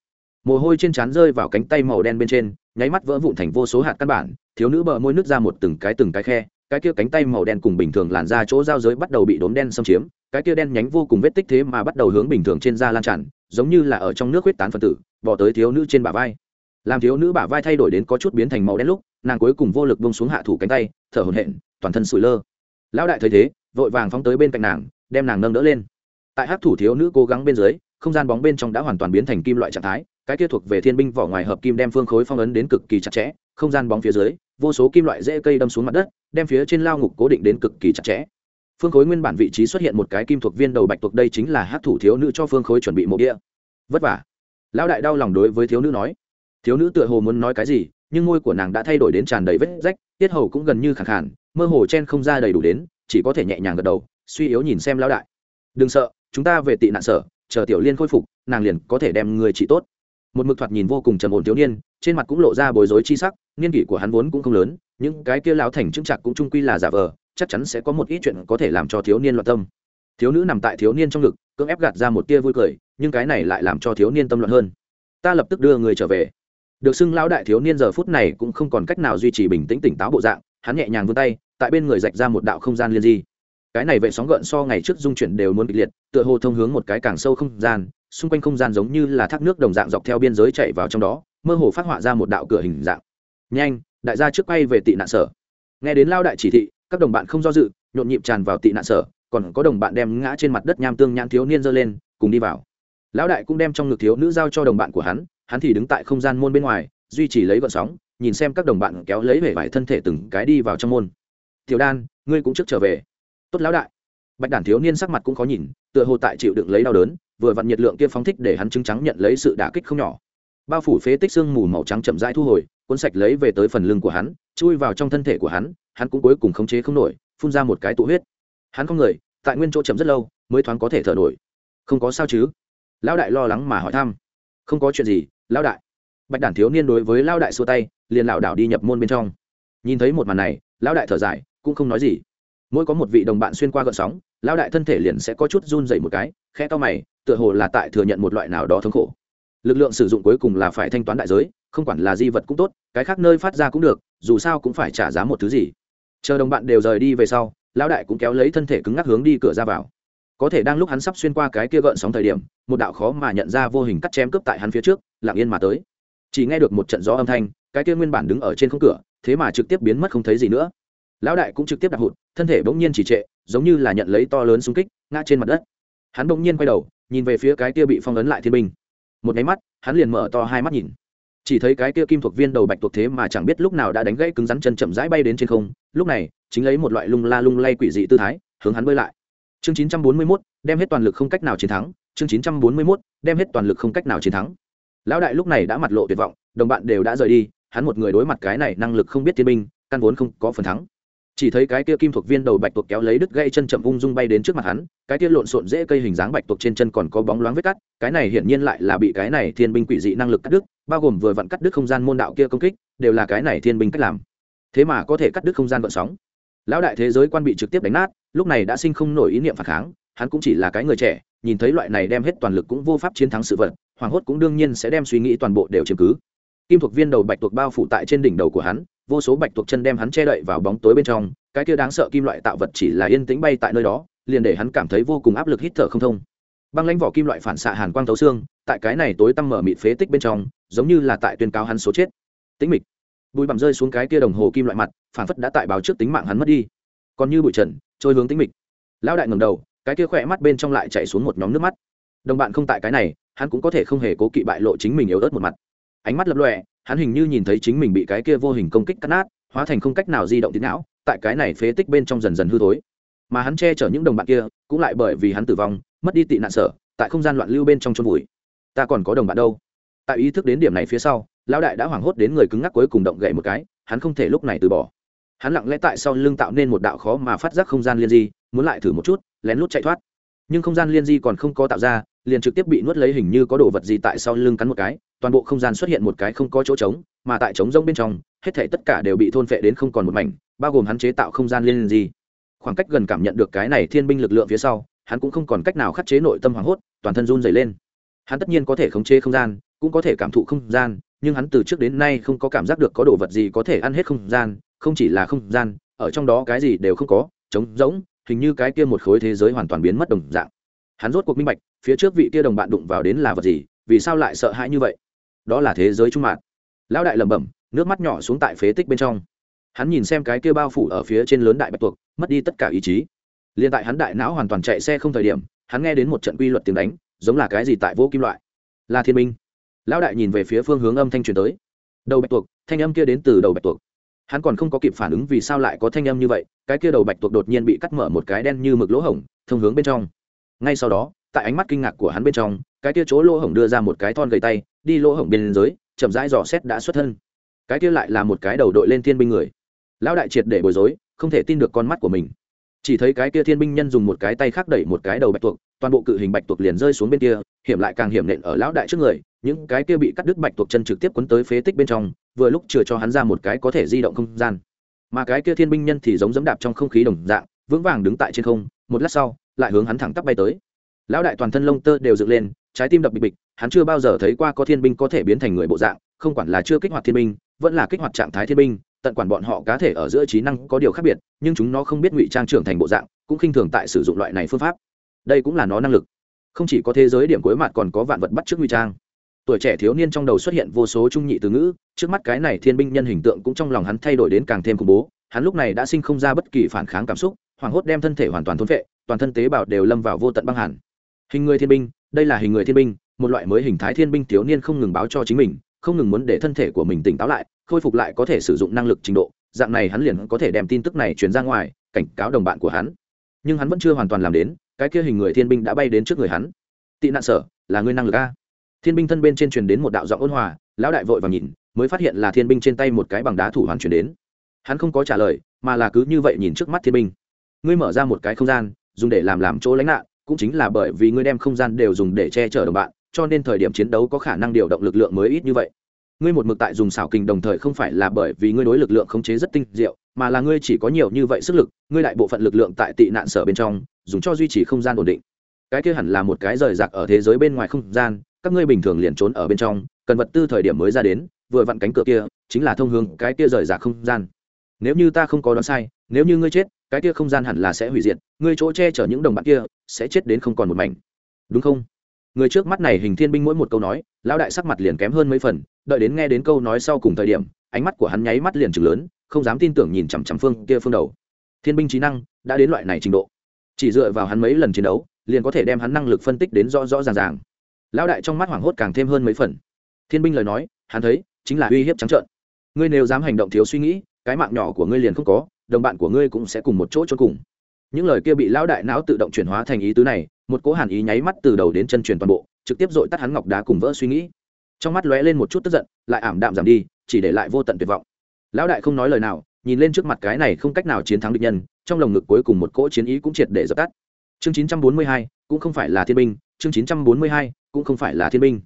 Mồ hôi trên trán rơi vào cánh tay màu đen bên trên, nháy mắt vỡ vụn thành vô số hạt căn bản, thiếu nữ bờ môi nước ra một từng cái từng cái khe, cái kia cánh tay màu đen cùng bình thường làn ra chỗ giao giới bắt đầu bị đốm đen xâm chiếm, cái kia đen nhánh vô cùng vết tích thế mà bắt đầu hướng bình thường trên da lan tràn, giống như là ở trong nước huyết tán phân tử bỏ tới thiếu nữ trên bả vai làm thiếu nữ bả vai thay đổi đến có chút biến thành màu đen lúc, nàng cuối cùng vô lực bông xuống hạ thủ cánh tay, thở hổn hển, toàn thân sủi lơ. Lão đại thấy thế, vội vàng phóng tới bên cạnh nàng, đem nàng nâng đỡ lên. Tại hát thủ thiếu nữ cố gắng bên dưới, không gian bóng bên trong đã hoàn toàn biến thành kim loại trạng thái, cái kia thuộc về thiên binh vỏ ngoài hợp kim đem phương khối phong ấn đến cực kỳ chặt chẽ, không gian bóng phía dưới, vô số kim loại dễ cây đâm xuống mặt đất, đem phía trên lao ngục cố định đến cực kỳ chặt chẽ. Phương khối nguyên bản vị trí xuất hiện một cái kim thuộc viên đầu bạch thuộc đây chính là hát thủ thiếu nữ cho phương khối chuẩn bị mộ đĩa vất vả. Lão đại đau lòng đối với thiếu nữ nói thiếu nữ tựa hồ muốn nói cái gì, nhưng môi của nàng đã thay đổi đến tràn đầy vết rách, tiết hầu cũng gần như khẳng khản mơ hồ chen không ra đầy đủ đến, chỉ có thể nhẹ nhàng gật đầu, suy yếu nhìn xem lão đại. Đừng sợ, chúng ta về tị nạn sở, chờ tiểu liên khôi phục, nàng liền có thể đem người trị tốt. Một mực thoạt nhìn vô cùng trầm ổn thiếu niên, trên mặt cũng lộ ra bối rối chi sắc, niên kỷ của hắn vốn cũng không lớn, những cái kia lão thành chứng chặt cũng trung quy là giả vờ, chắc chắn sẽ có một ít chuyện có thể làm cho thiếu niên loạn tâm. Thiếu nữ nằm tại thiếu niên trong ngực, cưỡng ép gạt ra một tia vui cười, nhưng cái này lại làm cho thiếu niên tâm loạn hơn. Ta lập tức đưa người trở về được xưng lão đại thiếu niên giờ phút này cũng không còn cách nào duy trì bình tĩnh tỉnh táo bộ dạng, hắn nhẹ nhàng vươn tay, tại bên người rạch ra một đạo không gian liên di. Cái này vệ sóng gợn so ngày trước dung chuyển đều muốn kịch liệt, tựa hồ thông hướng một cái càng sâu không gian, xung quanh không gian giống như là thác nước đồng dạng dọc theo biên giới chạy vào trong đó, mơ hồ phát họa ra một đạo cửa hình dạng. Nhanh, đại gia trước bay về tị nạn sở. Nghe đến lao đại chỉ thị, các đồng bạn không do dự, nhộn nhịp tràn vào tị nạn sở, còn có đồng bạn đem ngã trên mặt đất nham tương nhãn thiếu niên giơ lên, cùng đi vào. Lão đại cũng đem trong ngực thiếu nữ giao cho đồng bạn của hắn hắn thì đứng tại không gian môn bên ngoài, duy trì lấy gọn sóng, nhìn xem các đồng bạn kéo lấy vẻ vải thân thể từng cái đi vào trong môn. Tiểu đan, ngươi cũng trước trở về. Tốt lão đại. Bạch đản thiếu niên sắc mặt cũng khó nhìn, tựa hồ tại chịu đựng lấy đau đớn, vừa vặn nhiệt lượng kia phóng thích để hắn chứng trắng nhận lấy sự đả kích không nhỏ. Bao phủ phế tích xương mù màu trắng chậm rãi thu hồi, cuốn sạch lấy về tới phần lưng của hắn, chui vào trong thân thể của hắn hắn cũng cuối cùng khống chế không nổi, phun ra một cái tụ huyết. Hắn không người, tại nguyên chỗ chậm rất lâu, mới thoáng có thể thở nổi. Không có sao chứ? Lão đại lo lắng mà hỏi thăm. Không có chuyện gì lão đại. Bạch đản thiếu niên đối với lão đại xua tay, liền lảo đảo đi nhập môn bên trong. Nhìn thấy một màn này, lão đại thở dài, cũng không nói gì. Mỗi có một vị đồng bạn xuyên qua gợn sóng, lão đại thân thể liền sẽ có chút run dậy một cái khe to mày, tựa hồ là tại thừa nhận một loại nào đó thống khổ. Lực lượng sử dụng cuối cùng là phải thanh toán đại giới, không quản là di vật cũng tốt, cái khác nơi phát ra cũng được, dù sao cũng phải trả giá một thứ gì. Chờ đồng bạn đều rời đi về sau, lão đại cũng kéo lấy thân thể cứng ngắc hướng đi cửa ra vào có thể đang lúc hắn sắp xuyên qua cái kia gợn sóng thời điểm, một đạo khó mà nhận ra vô hình cắt chém cướp tại hắn phía trước, lặng yên mà tới. Chỉ nghe được một trận gió âm thanh, cái kia nguyên bản đứng ở trên không cửa, thế mà trực tiếp biến mất không thấy gì nữa. Lão đại cũng trực tiếp đạp hụt, thân thể bỗng nhiên chỉ trệ, giống như là nhận lấy to lớn xung kích, ngã trên mặt đất. Hắn bỗng nhiên quay đầu, nhìn về phía cái kia bị phong ấn lại thiên binh. Một máy mắt, hắn liền mở to hai mắt nhìn. Chỉ thấy cái kia kim thuộc viên đầu bạch thuộc thế mà chẳng biết lúc nào đã đánh gãy cứng rắn chân chậm rãi bay đến trên không, lúc này, chính lấy một loại lung la lung lay quỷ dị tư thái, hướng hắn bơi lại chương 941, đem hết toàn lực không cách nào chiến thắng. Chương 941, đem hết toàn lực không cách nào chiến thắng. Lão đại lúc này đã mặt lộ tuyệt vọng đồng bạn đều đã rời đi hắn một người đối mặt cái này năng lực không biết thiên binh căn vốn không có phần thắng. Chỉ thấy cái kia kim thuộc viên đầu bạch tuộc kéo lấy đứt gây chân chậm ung dung bay đến trước mặt hắn cái kia lộn xộn dễ cây hình dáng bạch tuộc trên chân còn có bóng loáng vết cắt cái này hiển nhiên lại là bị cái này thiên binh quỷ dị năng lực cắt đứt bao gồm vừa vặn cắt đứt không gian môn đạo kia công kích đều là cái này thiên binh cách làm. Thế mà có thể cắt đứt không gian vận sóng lão đại thế giới quan bị trực tiếp đánh nát, lúc này đã sinh không nổi ý niệm phản kháng, hắn cũng chỉ là cái người trẻ, nhìn thấy loại này đem hết toàn lực cũng vô pháp chiến thắng sự vật, hoàng hốt cũng đương nhiên sẽ đem suy nghĩ toàn bộ đều chiếm cứ. Kim thuộc viên đầu bạch tuộc bao phủ tại trên đỉnh đầu của hắn, vô số bạch tuộc chân đem hắn che đậy vào bóng tối bên trong, cái kia đáng sợ kim loại tạo vật chỉ là yên tĩnh bay tại nơi đó, liền để hắn cảm thấy vô cùng áp lực hít thở không thông. Băng lãnh vỏ kim loại phản xạ hàn quang thấu xương, tại cái này tối tăm mở mịt phế tích bên trong, giống như là tại tuyên cáo hắn số chết. Tĩnh mịch. Bụi bặm rơi xuống cái kia đồng hồ kim loại mặt phản phất đã tại báo trước tính mạng hắn mất đi. Còn như bụi trần, trôi hướng tính mịch. Lão đại ngầm đầu, cái kia khỏe mắt bên trong lại chạy xuống một nhóm nước mắt. Đồng bạn không tại cái này, hắn cũng có thể không hề cố kỵ bại lộ chính mình yếu ớt một mặt. Ánh mắt lập lọe hắn hình như nhìn thấy chính mình bị cái kia vô hình công kích cắt nát, hóa thành không cách nào di động tiếng não, tại cái này phế tích bên trong dần dần hư thối. Mà hắn che chở những đồng bạn kia, cũng lại bởi vì hắn tử vong, mất đi tị nạn sở, tại không gian loạn lưu bên trong chôn vùi. Ta còn có đồng bạn đâu? Tại ý thức đến điểm này phía sau, lão đại đã hoảng hốt đến người cứng ngắc cuối cùng động gậy một cái, hắn không thể lúc này từ bỏ hắn lặng lẽ tại sau lưng tạo nên một đạo khó mà phát giác không gian liên di, muốn lại thử một chút, lén lút chạy thoát. Nhưng không gian liên di còn không có tạo ra, liền trực tiếp bị nuốt lấy hình như có đồ vật gì tại sau lưng cắn một cái, toàn bộ không gian xuất hiện một cái không có chỗ trống, mà tại trống rông bên trong, hết thể tất cả đều bị thôn phệ đến không còn một mảnh, bao gồm hắn chế tạo không gian liên di. Khoảng cách gần cảm nhận được cái này thiên binh lực lượng phía sau, hắn cũng không còn cách nào khắc chế nội tâm hoảng hốt, toàn thân run dày lên. Hắn tất nhiên có thể khống chế không gian, cũng có thể cảm thụ không gian, nhưng hắn từ trước đến nay không có cảm giác được có đồ vật gì có thể ăn hết không gian không chỉ là không gian, ở trong đó cái gì đều không có, trống rỗng, hình như cái kia một khối thế giới hoàn toàn biến mất đồng dạng. Hắn rốt cuộc minh bạch, phía trước vị kia đồng bạn đụng vào đến là vật gì, vì sao lại sợ hãi như vậy? Đó là thế giới trung mạng lão đại lẩm bẩm, nước mắt nhỏ xuống tại phế tích bên trong. Hắn nhìn xem cái kia bao phủ ở phía trên lớn đại bạch tuộc, mất đi tất cả ý chí. Liền tại hắn đại não hoàn toàn chạy xe không thời điểm, hắn nghe đến một trận quy luật tiếng đánh, giống là cái gì tại vô kim loại. Là thiên minh. Lão đại nhìn về phía phương hướng âm thanh truyền tới. Đầu bạch tuộc, thanh âm kia đến từ đầu bạch tuộc hắn còn không có kịp phản ứng vì sao lại có thanh âm như vậy, cái kia đầu bạch tuộc đột nhiên bị cắt mở một cái đen như mực lỗ hổng, thông hướng bên trong. Ngay sau đó, tại ánh mắt kinh ngạc của hắn bên trong, cái kia chỗ lỗ hổng đưa ra một cái thon gầy tay, đi lỗ hổng bên dưới, chậm rãi dò xét đã xuất thân. Cái kia lại là một cái đầu đội lên thiên binh người. Lão đại triệt để bối rối, không thể tin được con mắt của mình. Chỉ thấy cái kia thiên binh nhân dùng một cái tay khác đẩy một cái đầu bạch tuộc, toàn bộ cự hình bạch tuộc liền rơi xuống bên kia, hiểm lại càng hiểm nện ở lão đại trước người, những cái kia bị cắt đứt bạch tuộc chân trực tiếp quấn tới phế tích bên trong vừa lúc chừa cho hắn ra một cái có thể di động không gian. Mà cái kia thiên binh nhân thì giống dẫm đạp trong không khí đồng dạng, vững vàng đứng tại trên không, một lát sau, lại hướng hắn thẳng tắp bay tới. Lão đại toàn thân lông tơ đều dựng lên, trái tim đập bịch bịch, hắn chưa bao giờ thấy qua có thiên binh có thể biến thành người bộ dạng, không quản là chưa kích hoạt thiên binh, vẫn là kích hoạt trạng thái thiên binh, tận quản bọn họ cá thể ở giữa trí năng có điều khác biệt, nhưng chúng nó không biết ngụy trang trưởng thành bộ dạng, cũng khinh thường tại sử dụng loại này phương pháp. Đây cũng là nó năng lực. Không chỉ có thế giới điểm cuối mặt còn có vạn vật bắt trước ngụy trang tuổi trẻ thiếu niên trong đầu xuất hiện vô số trung nhị từ ngữ, trước mắt cái này thiên binh nhân hình tượng cũng trong lòng hắn thay đổi đến càng thêm khủng bố, hắn lúc này đã sinh không ra bất kỳ phản kháng cảm xúc hoảng hốt đem thân thể hoàn toàn thôn vệ toàn thân tế bào đều lâm vào vô tận băng hẳn hình người thiên binh, đây là hình người thiên binh, một loại mới hình thái thiên binh thiếu niên không ngừng báo cho chính mình, không ngừng muốn để thân thể của mình tỉnh táo lại, khôi phục lại có thể sử dụng năng lực trình độ, dạng này hắn liền có thể đem tin tức này truyền ra ngoài, cảnh cáo đồng bạn của hắn. Nhưng hắn vẫn chưa hoàn toàn làm đến, cái kia hình người thiên binh đã bay đến trước người hắn. Tị nạn sở, là người năng lực a? Thiên binh thân bên trên truyền đến một đạo giọng ôn hòa, lão đại vội và nhìn, mới phát hiện là thiên binh trên tay một cái bằng đá thủ hoàn truyền đến. Hắn không có trả lời, mà là cứ như vậy nhìn trước mắt thiên binh. Ngươi mở ra một cái không gian, dùng để làm làm chỗ lánh nạn, cũng chính là bởi vì ngươi đem không gian đều dùng để che chở đồng bạn, cho nên thời điểm chiến đấu có khả năng điều động lực lượng mới ít như vậy. Ngươi một mực tại dùng xảo kình đồng thời không phải là bởi vì ngươi đối lực lượng khống chế rất tinh diệu, mà là ngươi chỉ có nhiều như vậy sức lực, ngươi đại bộ phận lực lượng tại tị nạn sở bên trong, dùng cho duy trì không gian ổn định. Cái kia hẳn là một cái rời rạc ở thế giới bên ngoài không gian các ngươi bình thường liền trốn ở bên trong, cần vật tư thời điểm mới ra đến, vừa vặn cánh cửa kia, chính là thông hướng cái kia rời rạc không gian. Nếu như ta không có đoán sai, nếu như ngươi chết, cái kia không gian hẳn là sẽ hủy diệt, ngươi chỗ che chở những đồng bạn kia, sẽ chết đến không còn một mảnh. Đúng không? Người trước mắt này hình thiên binh mỗi một câu nói, lão đại sắc mặt liền kém hơn mấy phần, đợi đến nghe đến câu nói sau cùng thời điểm, ánh mắt của hắn nháy mắt liền chừng lớn, không dám tin tưởng nhìn chằm chằm phương kia phương đầu. Thiên binh trí năng đã đến loại này trình độ. Chỉ dựa vào hắn mấy lần chiến đấu, liền có thể đem hắn năng lực phân tích đến rõ rõ ràng ràng lão đại trong mắt hoảng hốt càng thêm hơn mấy phần. Thiên binh lời nói hắn thấy chính là uy hiếp trắng trợn. Ngươi nếu dám hành động thiếu suy nghĩ cái mạng nhỏ của ngươi liền không có đồng bạn của ngươi cũng sẽ cùng một chỗ cho cùng. Những lời kia bị lão đại não tự động chuyển hóa thành ý tứ này một cỗ hàn ý nháy mắt từ đầu đến chân truyền toàn bộ trực tiếp dội tắt hắn ngọc đá cùng vỡ suy nghĩ. Trong mắt lóe lên một chút tức giận lại ảm đạm giảm đi chỉ để lại vô tận tuyệt vọng. Lão đại không nói lời nào nhìn lên trước mặt cái này không cách nào chiến thắng địch nhân trong lồng ngực cuối cùng một cỗ chiến ý cũng triệt để dập tắt. Chương 942, cũng không phải là thiên binh chương 942, cũng không phải là thiên binh.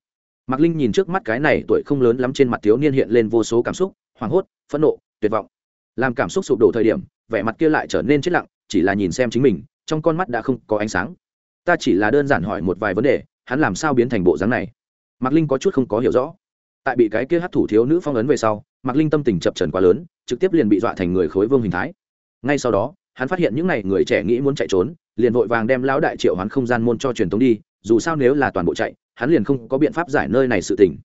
Mạc linh nhìn trước mắt cái này tuổi không lớn lắm trên mặt thiếu niên hiện lên vô số cảm xúc, hoảng hốt, phẫn nộ, tuyệt vọng. Làm cảm xúc sụp đổ thời điểm, vẻ mặt kia lại trở nên chết lặng, chỉ là nhìn xem chính mình, trong con mắt đã không có ánh sáng. Ta chỉ là đơn giản hỏi một vài vấn đề, hắn làm sao biến thành bộ dáng này? Mạc linh có chút không có hiểu rõ. Tại bị cái kia hát thủ thiếu nữ phong ấn về sau, mạc linh tâm tình chập trần quá lớn, trực tiếp liền bị dọa thành người khối vương hình thái. Ngay sau đó, hắn phát hiện những n à y người trẻ nghĩ muốn chạy trốn, liền vội vàng đem lão đại triệu hoán không gian môn cho truyền tống đi dù sao nếu là toàn bộ chạy, hắn liền không có biện pháp giải nơi này sự tỉnh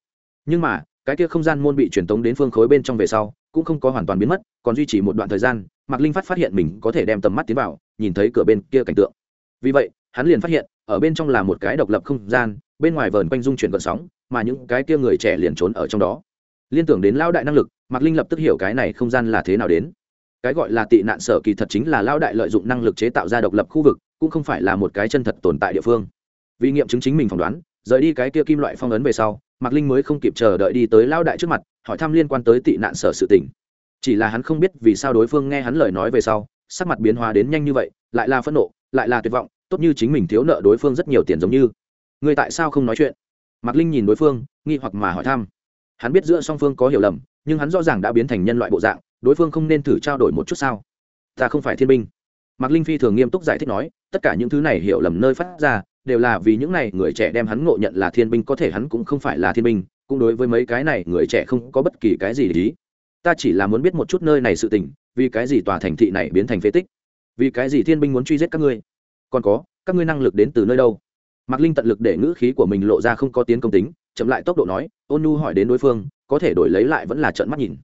nhưng mà, cái kia không gian môn bị truyền tống đến phương khối bên trong về sau, cũng không có hoàn toàn biến mất, còn duy trì một đoạn thời gian, mạc linh phát phát hiện mình có thể đem tầm mắt tiến vào, nhìn thấy cửa bên kia cảnh tượng. Vì vậy, hắn liền phát hiện, ở bên trong là một cái độc lập không gian, bên ngoài vờn quanh dung chuyển gợn sóng, mà những cái kia người trẻ liền trốn ở trong đó. Liên tưởng đến lao đại năng lực, mạc linh lập tức hiểu cái này không gian là thế nào đến. Cái gọi là tị nạn sở kỳ thật chính là lao đại lợi dụng năng lực chế tạo ra độc lập khu vực, cũng không phải là một cái chân thật tồn tại địa phương vì nghiệm chứng chính mình phỏng đoán, rời đi cái kia kim loại phong ấn về sau, mạc linh mới không kịp chờ đợi đi tới lao đại trước mặt, hỏi thăm liên quan tới tị nạn sở sự tỉnh chỉ là hắn không biết vì sao đối phương nghe hắn lời nói về sau, sắc mặt biến hóa đến nhanh như vậy, lại là phẫn nộ, lại là tuyệt vọng, tốt như chính mình thiếu nợ đối phương rất nhiều tiền giống như. Người tại sao không nói chuyện? Mạc linh nhìn đối phương, nghi hoặc mà hỏi thăm. Hắn biết giữa song phương có hiểu lầm, nhưng hắn rõ ràng đã biến thành nhân loại bộ dạng, đối phương không nên thử trao đổi một chút sao? Ta không phải thiên binh. Mạc linh phi thường nghiêm túc giải thích nói, tất cả những thứ này hiểu lầm nơi phát ra đều là vì những này người trẻ đem hắn ngộ nhận là thiên binh, có thể hắn cũng không phải là thiên binh, cũng đối với mấy cái này người trẻ không có bất kỳ cái gì để ý. Ta chỉ là muốn biết một chút nơi này sự tình, vì cái gì tòa thành thị này biến thành phế tích? Vì cái gì thiên binh muốn truy giết các ngươi? Còn có, các ngươi năng lực đến từ nơi đâu? Mạc linh tận lực để ngữ khí của mình lộ ra không có tiến công tính, chậm lại tốc độ nói, ôn nu hỏi đến đối phương, có thể đổi lấy lại vẫn là trợn mắt nhìn.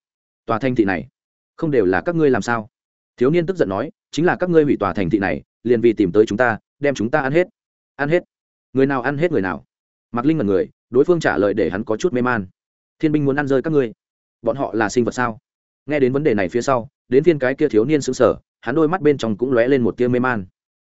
Tòa thành thị này, không đều là các ngươi làm sao? Thiếu niên tức giận nói, chính là các ngươi hủy tòa thành thị này, liền vì tìm tới chúng ta, đem chúng ta ăn hết ăn hết. Người nào ăn hết người nào. Mạc linh mật người, đối phương trả lời để hắn có chút mê man. Thiên binh muốn ăn rơi các ngươi. Bọn họ là sinh vật sao? Nghe đến vấn đề này phía sau, đến phiên cái kia thiếu niên xứng sở hắn đôi mắt bên trong cũng lóe lên một tia mê man.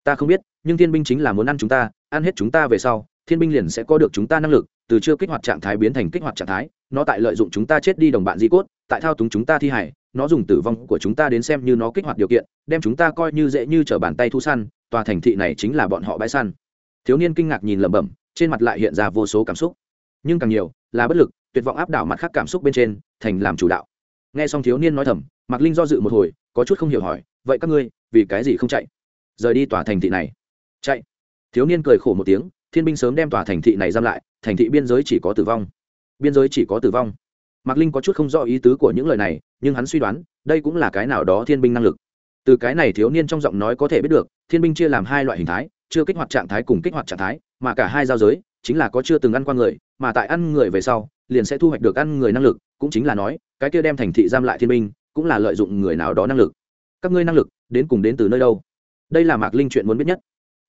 Ta không biết, nhưng thiên binh chính là muốn ăn chúng ta, ăn hết chúng ta về sau, thiên binh liền sẽ có được chúng ta năng lực, từ chưa kích hoạt trạng thái biến thành kích hoạt trạng thái, nó tại lợi dụng chúng ta chết đi đồng bạn di cốt, tại thao túng chúng ta thi hải, nó dùng tử vong của chúng ta đến xem như nó kích hoạt điều kiện, đem chúng ta coi như dễ như t r ở bàn tay thu săn, tòa thành thị này chính là bọn họ bãi săn thiếu niên kinh ngạc nhìn lẩm bẩm, trên mặt lại hiện ra vô số cảm xúc. Nhưng càng nhiều, là bất lực, tuyệt vọng áp đảo mặt khác cảm xúc bên trên, thành làm chủ đạo. Nghe xong thiếu niên nói thầm, mạc linh do dự một hồi, có chút không hiểu hỏi, vậy các ngươi, vì cái gì không chạy? Rời đi tòa thành thị này. Chạy? Thiếu niên cười khổ một tiếng, thiên binh sớm đem tòa thành thị này giam lại, thành thị biên giới chỉ có tử vong. Biên giới chỉ có tử vong? Mạc linh có chút không rõ ý tứ của những lời này, nhưng hắn suy đoán, đây cũng là cái nào đó thiên binh năng lực. Từ cái này thiếu niên trong giọng nói có thể biết được, thiên binh chia làm hai loại hình thái chưa kích hoạt trạng thái cùng kích hoạt trạng thái, mà cả hai giao giới chính là có chưa từng ăn qua người, mà tại ăn người về sau, liền sẽ thu hoạch được ăn người năng lực, cũng chính là nói, cái kia đem thành thị giam lại thiên binh, cũng là lợi dụng người nào đó năng lực. Các ngươi năng lực, đến cùng đến từ nơi đâu? Đây là mạc linh chuyện muốn biết nhất.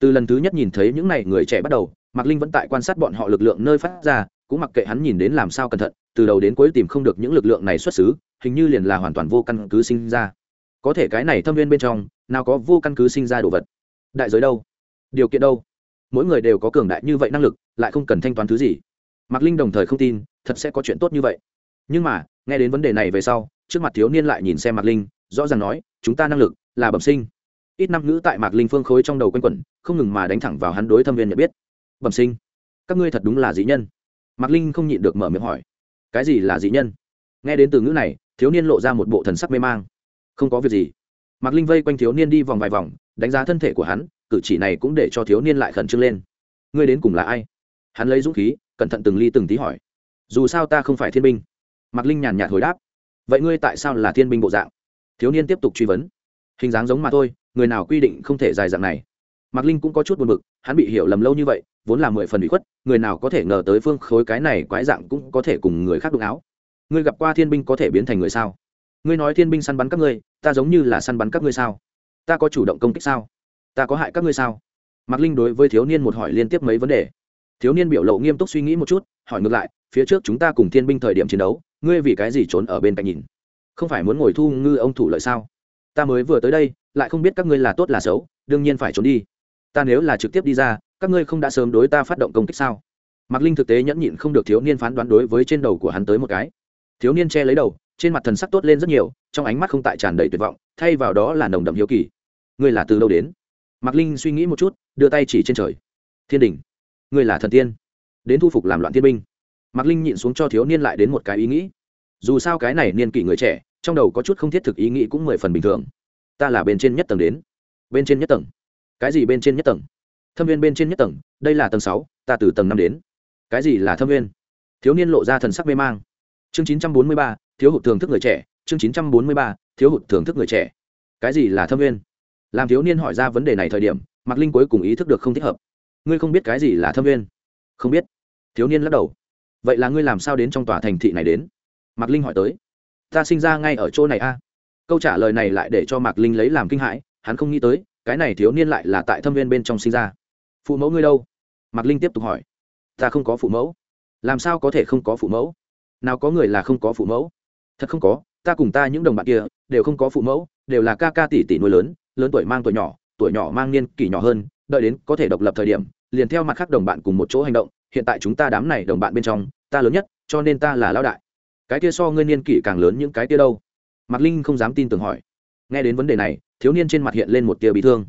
Từ lần thứ nhất nhìn thấy những n à y người trẻ bắt đầu, mạc linh vẫn tại quan sát bọn họ lực lượng nơi phát ra, cũng mặc kệ hắn nhìn đến làm sao cẩn thận, từ đầu đến cuối tìm không được những lực lượng này xuất xứ, hình như liền là hoàn toàn vô căn cứ sinh ra. Có thể cái này thâm viên bên trong, nào có vô căn cứ sinh ra đồ vật? Đại giới đâu? Điều kiện đâu? Mỗi người đều có cường đại như vậy năng lực, lại không cần thanh toán thứ gì. Mạc linh đồng thời không tin, thật sẽ có chuyện tốt như vậy. Nhưng mà, nghe đến vấn đề này về sau, trước mặt thiếu niên lại nhìn xem mạc linh, rõ ràng nói, chúng ta năng lực là bẩm sinh. Ít năm ngữ tại mạc linh phương khối trong đầu quanh quẩn, không ngừng mà đánh thẳng vào hắn đối thâm viên nhận biết. Bẩm sinh, các ngươi thật đúng là dĩ nhân. Mạc linh không nhịn được mở miệng hỏi. Cái gì là dĩ nhân? Nghe đến từ ngữ này, thiếu niên lộ ra một bộ thần sắc mê mang. Không có việc gì. Mạc linh vây quanh thiếu niên đi vòng vài vòng, đánh giá thân thể của hắn cử chỉ này cũng để cho thiếu niên lại khẩn trương lên. Ngươi đến cùng là ai? Hắn lấy dũng khí, cẩn thận từng ly từng tí hỏi. Dù sao ta không phải thiên binh. Mạc linh nhàn nhạt hồi đáp. Vậy ngươi tại sao là thiên binh bộ dạng? Thiếu niên tiếp tục truy vấn. Hình dáng giống mà thôi, người nào quy định không thể dài dạng này? Mạc linh cũng có chút buồn bực, hắn bị hiểu lầm lâu như vậy, vốn là mười phần bị khuất, người nào có thể ngờ tới phương khối cái này quái dạng cũng có thể cùng người khác đụng áo. Ngươi gặp qua thiên binh có thể biến thành người sao? Ngươi nói thiên binh săn bắn các ngươi, ta giống như là săn bắn các ngươi sao? Ta có chủ động công kích sao? Ta có hại các ngươi sao? Mạc linh đối với thiếu niên một hỏi liên tiếp mấy vấn đề. Thiếu niên biểu lộ nghiêm túc suy nghĩ một chút, hỏi ngược lại, phía trước chúng ta cùng thiên binh thời điểm chiến đấu, ngươi vì cái gì trốn ở bên cạnh nhìn? Không phải muốn ngồi thu ngư ông thủ lợi sao? Ta mới vừa tới đây, lại không biết các ngươi là tốt là xấu, đương nhiên phải trốn đi. Ta nếu là trực tiếp đi ra, các ngươi không đã sớm đối ta phát động công kích sao? Mạc linh thực tế nhẫn nhịn không được thiếu niên phán đoán đối với trên đầu của hắn tới một cái. Thiếu niên che lấy đầu, trên mặt thần sắc tốt lên rất nhiều, trong ánh mắt không tại tràn đầy tuyệt vọng, thay vào đó là nồng đậm hiếu kỳ. Ngươi là từ đâu đến? Mạc linh suy nghĩ một chút, đưa tay chỉ trên trời. Thiên đình ngươi là thần tiên. Đến thu phục làm loạn thiên binh. Mạc linh nhịn xuống cho thiếu niên lại đến một cái ý nghĩ. Dù sao cái này niên kỷ người trẻ, trong đầu có chút không thiết thực ý nghĩ cũng mười phần bình thường. Ta là bên trên nhất tầng đến. Bên trên nhất tầng. Cái gì bên trên nhất tầng? Thâm viên bên trên nhất tầng, đây là tầng sáu, ta từ tầng năm đến. Cái gì là thâm viên? Thiếu niên lộ ra thần sắc mê mang. Chương chín trăm bốn mươi ba, thiếu hụt thưởng thức người trẻ. Chương chín trăm bốn mươi ba, thiếu hụt thưởng thức người trẻ. Cái gì là thâm viên? Làm thiếu niên hỏi ra vấn đề này thời điểm, mạc linh cuối cùng ý thức được không thích hợp. Ngươi không biết cái gì là thâm viên? Không biết. Thiếu niên lắc đầu. Vậy là ngươi làm sao đến trong tòa thành thị này đến? Mạc linh hỏi tới. Ta sinh ra ngay ở chỗ này a. Câu trả lời này lại để cho mạc linh lấy làm kinh hãi, hắn không nghĩ tới, cái này thiếu niên lại là tại thâm viên bên trong sinh ra. Phụ mẫu ngươi đâu? Mạc linh tiếp tục hỏi. Ta không có phụ mẫu. Làm sao có thể không có phụ mẫu? Nào có người là không có phụ mẫu? Thật không có, ta cùng ta những đồng bạn kia đều không có phụ mẫu, đều là ca ca tỷ tỷ nuôi lớn lớn tuổi mang tuổi nhỏ tuổi nhỏ mang niên kỷ nhỏ hơn, đợi đến có thể độc lập thời điểm, liền theo mặt khác đồng bạn cùng một chỗ hành động, hiện tại chúng ta đám này đồng bạn bên trong, ta lớn nhất, cho nên ta là lão đại. Cái kia so ngươi niên kỷ càng lớn những cái kia đâu? Mạc linh không dám tin tưởng hỏi. Nghe đến vấn đề này, thiếu niên trên mặt hiện lên một tia bị thương.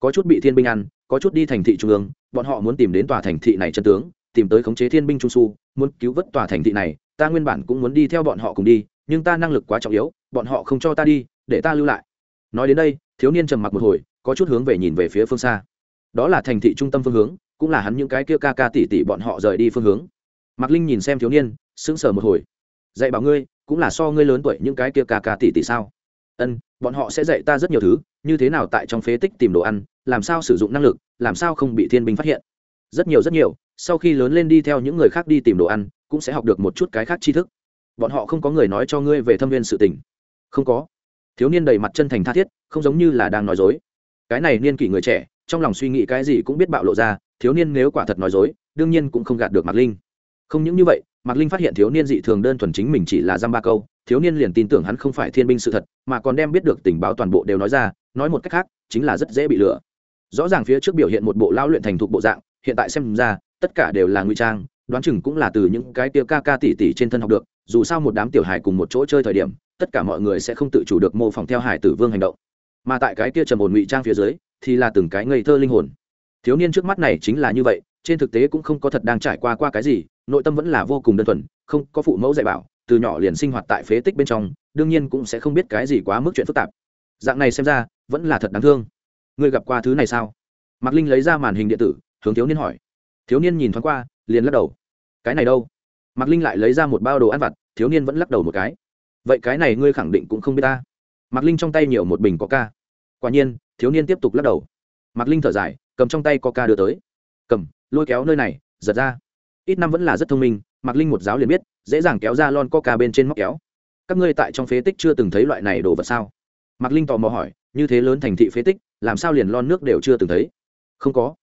Có chút bị thiên binh ăn, có chút đi thành thị trung ương, bọn họ muốn tìm đến tòa thành thị này chân tướng, tìm tới khống chế thiên binh trung su, muốn cứu vớt tòa thành thị này, ta nguyên bản cũng muốn đi theo bọn họ cùng đi, nhưng ta năng lực quá trọng yếu, bọn họ không cho ta đi, để ta lưu lại nói đến đây, thiếu niên trầm mặc một hồi, có chút hướng về nhìn về phía phương xa. Đó là thành thị trung tâm phương hướng, cũng là hắn những cái kia ca ca tỉ tỉ bọn họ rời đi phương hướng. Mạc linh nhìn xem thiếu niên, sững sờ một hồi. Dạy bảo ngươi, cũng là so ngươi lớn tuổi những cái kia ca ca tỉ tỉ sao? Ân, bọn họ sẽ dạy ta rất nhiều thứ, như thế nào tại trong phế tích tìm đồ ăn, làm sao sử dụng năng lực, làm sao không bị thiên binh phát hiện. Rất nhiều rất nhiều, sau khi lớn lên đi theo những người khác đi tìm đồ ăn, cũng sẽ học được một chút cái khác tri thức. Bọn họ không có người nói cho ngươi về thâm viên sự tình. Không có thiếu niên đầy mặt chân thành tha thiết, không giống như là đang nói dối. Cái này niên kỷ người trẻ, trong lòng suy nghĩ cái gì cũng biết bạo lộ ra, thiếu niên nếu quả thật nói dối, đương nhiên cũng không gạt được mạc linh. Không những như vậy, mạc linh phát hiện thiếu niên dị thường đơn thuần chính mình chỉ là dăm ba câu, thiếu niên liền tin tưởng hắn không phải thiên binh sự thật, mà còn đem biết được tình báo toàn bộ đều nói ra, nói một cách khác, chính là rất dễ bị lừa. Rõ ràng phía trước biểu hiện một bộ lao luyện thành thục bộ dạng, hiện tại xem ra, tất cả đều là nguy trang, đoán chừng cũng là từ những cái tia ca ca tỉ tỉ trên thân học được, dù sao một đám tiểu hài cùng một chỗ chơi thời điểm tất cả mọi người sẽ không tự chủ được mô phỏng theo hải tử vương hành động. Mà tại cái kia trầm ổn ngụy trang phía dưới, thì là từng cái ngây thơ linh hồn. Thiếu niên trước mắt này chính là như vậy, trên thực tế cũng không có thật đang trải qua qua cái gì, nội tâm vẫn là vô cùng đơn thuần, không có phụ mẫu dạy bảo, từ nhỏ liền sinh hoạt tại phế tích bên trong, đương nhiên cũng sẽ không biết cái gì quá mức chuyện phức tạp. Dạng này xem ra, vẫn là thật đáng thương. Ngươi gặp qua thứ này sao? Mạc linh lấy ra màn hình điện tử, hướng thiếu niên hỏi. Thiếu niên nhìn thoáng qua, liền lắc đầu. Cái này đâu? Mạc linh lại lấy ra một bao đồ ăn vặt, thiếu niên vẫn lắc đầu một cái vậy cái này ngươi khẳng định cũng không biết ta. Mạc linh trong tay nhiều một bình có ca. quả nhiên, thiếu niên tiếp tục lắc đầu. Mạc linh thở dài, cầm trong tay có ca đưa tới. Cầm, lôi kéo nơi này, giật ra. Ít năm vẫn là rất thông minh, mạc linh một giáo liền biết, dễ dàng kéo ra lon coca bên trên móc kéo. Các ngươi tại trong phế tích chưa từng thấy loại này đồ vật sao? Mạc linh tò mò hỏi, như thế lớn thành thị phế tích, làm sao liền lon nước đều chưa từng thấy? Không có.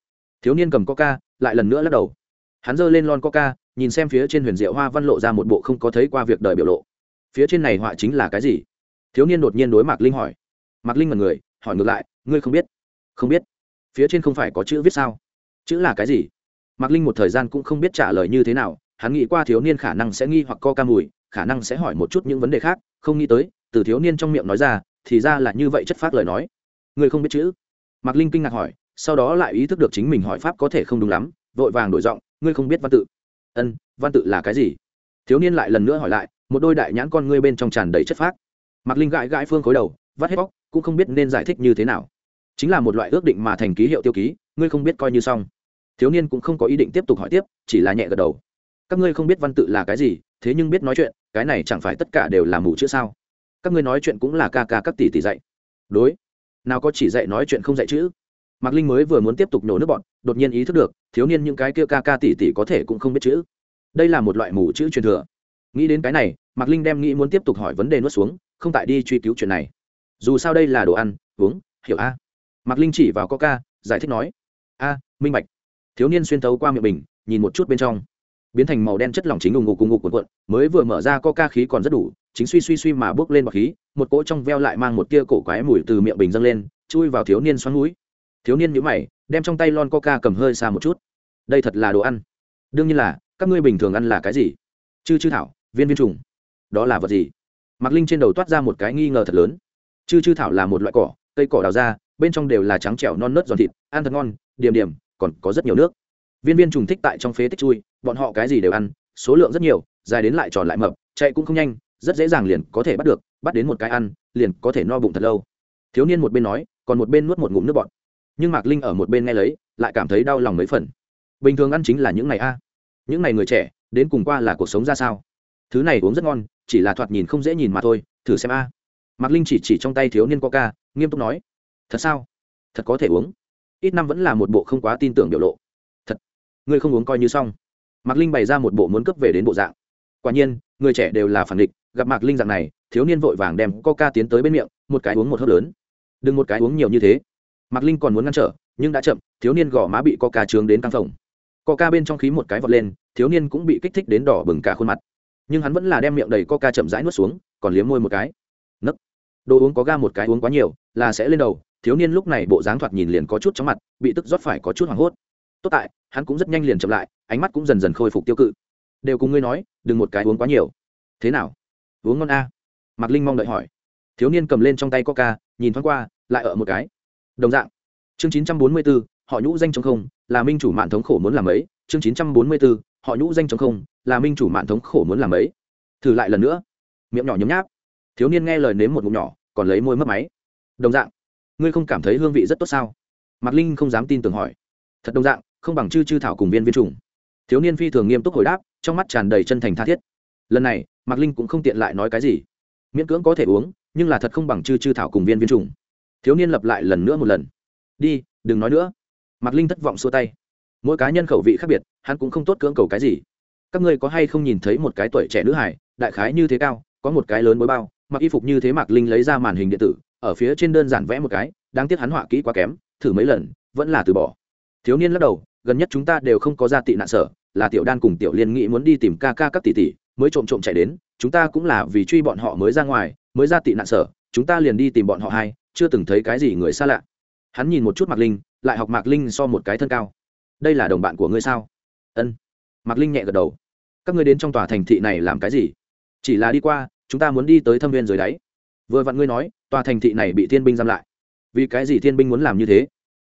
Thiếu niên cầm coca lại lần nữa lắc đầu. Hắn giơ lên lon coca nhìn xem phía trên huyền diệu hoa văn lộ ra một bộ không có thấy qua việc đời biểu lộ phía trên này họa chính là cái gì? Thiếu niên đột nhiên đối mạc linh hỏi. Mạc linh mật người, hỏi ngược lại, ngươi không biết? Không biết. Phía trên không phải có chữ viết sao? Chữ là cái gì? Mạc linh một thời gian cũng không biết trả lời như thế nào, hắn nghĩ qua thiếu niên khả năng sẽ nghi hoặc co ca mùi, khả năng sẽ hỏi một chút những vấn đề khác, không nghĩ tới, từ thiếu niên trong miệng nói ra, thì ra là như vậy chất phát lời nói. Ngươi không biết chữ? Mạc linh kinh ngạc hỏi, sau đó lại ý thức được chính mình hỏi pháp có thể không đúng lắm, vội vàng đổi giọng, ngươi không biết văn tự. Ân, văn tự là cái gì? Thiếu niên lại lần nữa hỏi lại một đôi đại nhãn con ngươi bên trong tràn đầy chất phác. Mạc linh gãi gãi phương khối đầu, vắt hết bóc cũng không biết nên giải thích như thế nào. Chính là một loại ước định mà thành ký hiệu tiêu ký, ngươi không biết coi như xong. Thiếu niên cũng không có ý định tiếp tục hỏi tiếp, chỉ là nhẹ gật đầu. Các ngươi không biết văn tự là cái gì, thế nhưng biết nói chuyện, cái này chẳng phải tất cả đều là mù chữ sao? Các ngươi nói chuyện cũng là ca ca các tỷ tỷ dạy. Đối. Nào có chỉ dạy nói chuyện không dạy chữ. Mạc linh mới vừa muốn tiếp tục nổ nước bọn, đột nhiên ý thức được, thiếu niên những cái kia ca ca tỷ tỷ có thể cũng không biết chữ. Đây là một loại mù chữ truyền thừa. Nghĩ đến cái này mạc linh đem nghĩ muốn tiếp tục hỏi vấn đề nuốt xuống, không tại đi truy cứu chuyện này. Dù sao đây là đồ ăn, uống, hiểu a? Mạc linh chỉ vào coca, giải thích nói, a, minh bạch. Thiếu niên xuyên thấu qua miệng bình nhìn một chút bên trong. Biến thành màu đen chất lỏng chính ủng ngục cùng ngục cuộn cuộn, mới vừa mở ra coca khí còn rất đủ, chính suy suy suy mà bước lên bọc khí, một cỗ trong veo lại mang một tia cổ quái mùi từ miệng bình dâng lên, chui vào thiếu niên xoắn núi. Thiếu niên nhíu mày, đem trong tay lon coca cầm hơi xa một chút. Đây thật là đồ ăn. Đương nhiên là, các ngươi bình thường ăn là cái gì? Chư chư thảo, viên viên trùng đó là vật gì? Mạc linh trên đầu toát ra một cái nghi ngờ thật lớn. Chư chư thảo là một loại cỏ, cây cỏ đào ra, bên trong đều là trắng trẻo non nớt giòn thịt, ăn thật ngon, điểm điểm, còn có rất nhiều nước. Viên viên trùng thích tại trong phế tích chui, bọn họ cái gì đều ăn, số lượng rất nhiều, dài đến lại tròn lại mập, chạy cũng không nhanh, rất dễ dàng liền có thể bắt được, bắt đến một cái ăn, liền có thể no bụng thật lâu. Thiếu niên một bên nói, còn một bên nuốt một ngụm nước bọt. Nhưng mạc linh ở một bên nghe lấy, lại cảm thấy đau lòng mấy phần. Bình thường ăn chính là những ngày a. Những ngày người trẻ, đến cùng qua là cuộc sống ra sao? Thứ này uống rất ngon, chỉ là thoạt nhìn không dễ nhìn mà thôi, thử xem a. Mạc linh chỉ chỉ trong tay thiếu niên coca, nghiêm túc nói, thật sao? Thật có thể uống? Ít năm vẫn là một bộ không quá tin tưởng biểu lộ. Thật? Ngươi không uống coi như xong. Mạc linh bày ra một bộ muốn cấp về đến bộ dạng. Quả nhiên, người trẻ đều là phản địch, gặp mạc linh dạng này, thiếu niên vội vàng đem coca tiến tới bên miệng, một cái uống một hớp lớn. Đừng một cái uống nhiều như thế. Mạc linh còn muốn ngăn trở, nhưng đã chậm, thiếu niên gò má bị coca trướng đến căng phòng coca bên trong khí một cái vọt lên, thiếu niên cũng bị kích thích đến đỏ bừng cả khuôn mặt nhưng hắn vẫn là đem miệng đầy coca chậm rãi nuốt xuống, còn liếm môi một cái. Nấc. Đồ uống có ga một cái uống quá nhiều, là sẽ lên đầu, thiếu niên lúc này bộ dáng thoạt nhìn liền có chút chóng mặt, bị tức rót phải có chút hoảng hốt. Tốt tại, hắn cũng rất nhanh liền chậm lại, ánh mắt cũng dần dần khôi phục tiêu cự. Đều cùng ngươi nói, đừng một cái uống quá nhiều. Thế nào? Uống ngon a? Mạc linh mong đợi hỏi. Thiếu niên cầm lên trong tay coca, nhìn thoáng qua, lại ở một cái. Đồng dạng. Chương chín trăm bốn mươi bốn họ nhũ danh trong không, là minh chủ mạng thống khổ muốn làm ấy. Chương chín trăm bốn mươi bốn họ nhũ danh chống không, là minh chủ mạng thống khổ muốn làm ấy. Thử lại lần nữa. Miệng nhỏ nhấm nháp. Thiếu niên nghe lời nếm một ngụm nhỏ, còn lấy môi mất máy. Đồng dạng, ngươi không cảm thấy hương vị rất tốt sao? Mạc linh không dám tin tưởng hỏi. Thật đồng dạng, không bằng chư chư thảo cùng viên viên trùng. Thiếu niên phi thường nghiêm túc hồi đáp, trong mắt tràn đầy chân thành tha thiết. Lần này, mạc linh cũng không tiện lại nói cái gì. Miễn cưỡng có thể uống, nhưng là thật không bằng chư chư thảo cùng viên viên trùng. Thiếu niên lập lại lần nữa một lần. Đi, đừng nói nữa. Mạc linh thất vọng xua tay mỗi cá nhân khẩu vị khác biệt, hắn cũng không tốt cưỡng cầu cái gì. Các ngươi có hay không nhìn thấy một cái tuổi trẻ nữ hải đại khái như thế cao, có một cái lớn bối bao, mặc y phục như thế mạc linh lấy ra màn hình điện tử, ở phía trên đơn giản vẽ một cái, đáng tiếc hắn họa kỹ quá kém, thử mấy lần, vẫn là từ bỏ. Thiếu niên lắc đầu, gần nhất chúng ta đều không có ra tị nạn sở, là tiểu đan cùng tiểu liên nghĩ muốn đi tìm ca ca các tỷ tỷ, mới trộm trộm chạy đến, chúng ta cũng là vì truy bọn họ mới ra ngoài, mới ra tị nạn sở, chúng ta liền đi tìm bọn họ hai, chưa từng thấy cái gì người xa lạ. Hắn nhìn một chút mạc linh, lại học mạc linh so một cái thân cao đây là đồng bạn của ngươi sao? Ân. Mạc linh nhẹ gật đầu. Các ngươi đến trong tòa thành thị này làm cái gì? Chỉ là đi qua, chúng ta muốn đi tới thâm viên dưới đáy. Vừa vặn ngươi nói, tòa thành thị này bị thiên binh giam lại. Vì cái gì thiên binh muốn làm như thế?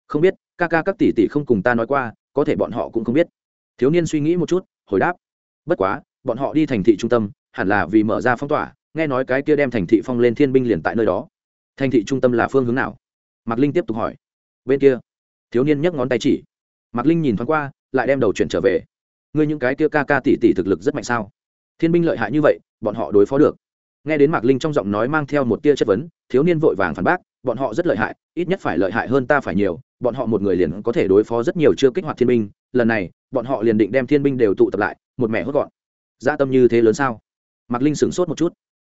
Không biết, ca ca các tỷ tỷ không cùng ta nói qua, có thể bọn họ cũng không biết. Thiếu niên suy nghĩ một chút, hồi đáp. Bất quá, bọn họ đi thành thị trung tâm, hẳn là vì mở ra phong tỏa, nghe nói cái kia đem thành thị phong lên thiên binh liền tại nơi đó. Thành thị trung tâm là phương hướng nào? Mạc linh tiếp tục hỏi. Bên kia. Thiếu niên nhấc ngón tay chỉ mạc linh nhìn thoáng qua, lại đem đầu chuyển trở về. Ngươi những cái kia ca ca tỷ tỷ thực lực rất mạnh sao? Thiên binh lợi hại như vậy, bọn họ đối phó được. Nghe đến mạc linh trong giọng nói mang theo một tia chất vấn, thiếu niên vội vàng phản bác, bọn họ rất lợi hại, ít nhất phải lợi hại hơn ta phải nhiều, bọn họ một người liền có thể đối phó rất nhiều chưa kích hoạt thiên binh, lần này, bọn họ liền định đem thiên binh đều tụ tập lại, một mẹ hốt gọn. Dã tâm như thế lớn sao? Mạc linh sửng sốt một chút.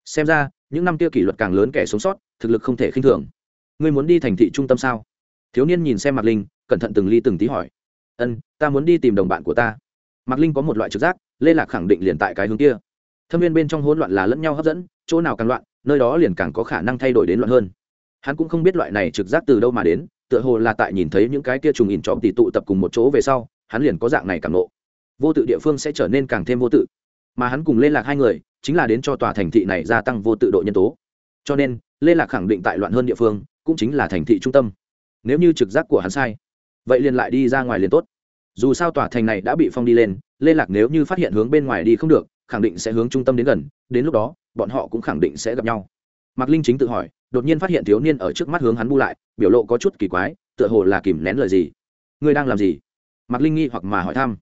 Xem ra, những năm kia kỷ luật càng lớn kẻ sống sót, thực lực không thể khinh thường. Ngươi muốn đi thành thị trung tâm sao? Thiếu niên nhìn xem mạc linh, cẩn thận từng ly từng tí hỏi ân, ta muốn đi tìm đồng bạn của ta. Mạc linh có một loại trực giác, lê lạc khẳng định liền tại cái hướng kia. Thâm viên bên trong hỗn loạn là lẫn nhau hấp dẫn, chỗ nào càng loạn, nơi đó liền càng có khả năng thay đổi đến loạn hơn. Hắn cũng không biết loại này trực giác từ đâu mà đến, tựa hồ là tại nhìn thấy những cái kia trùng ỉn trọm tỷ tụ tập cùng một chỗ về sau, hắn liền có dạng này càng nộ. Vô tự địa phương sẽ trở nên càng thêm vô tự. Mà hắn cùng lê lạc hai người, chính là đến cho tòa thành thị này gia tăng vô tự độ nhân tố. Cho nên, lê lạc khẳng định tại loạn hơn địa phương, cũng chính là thành thị trung tâm. Nếu như trực giác của hắn sai vậy liền lại đi ra ngoài liền tốt. Dù sao tòa thành này đã bị phong đi lên liên lạc nếu như phát hiện hướng bên ngoài đi không được, khẳng định sẽ hướng trung tâm đến gần, đến lúc đó, bọn họ cũng khẳng định sẽ gặp nhau. Mạc linh chính tự hỏi, đột nhiên phát hiện thiếu niên ở trước mắt hướng hắn bu lại, biểu lộ có chút kỳ quái, tựa hồ là kìm nén lời gì. Ngươi đang làm gì? Mạc linh nghi hoặc mà hỏi thăm.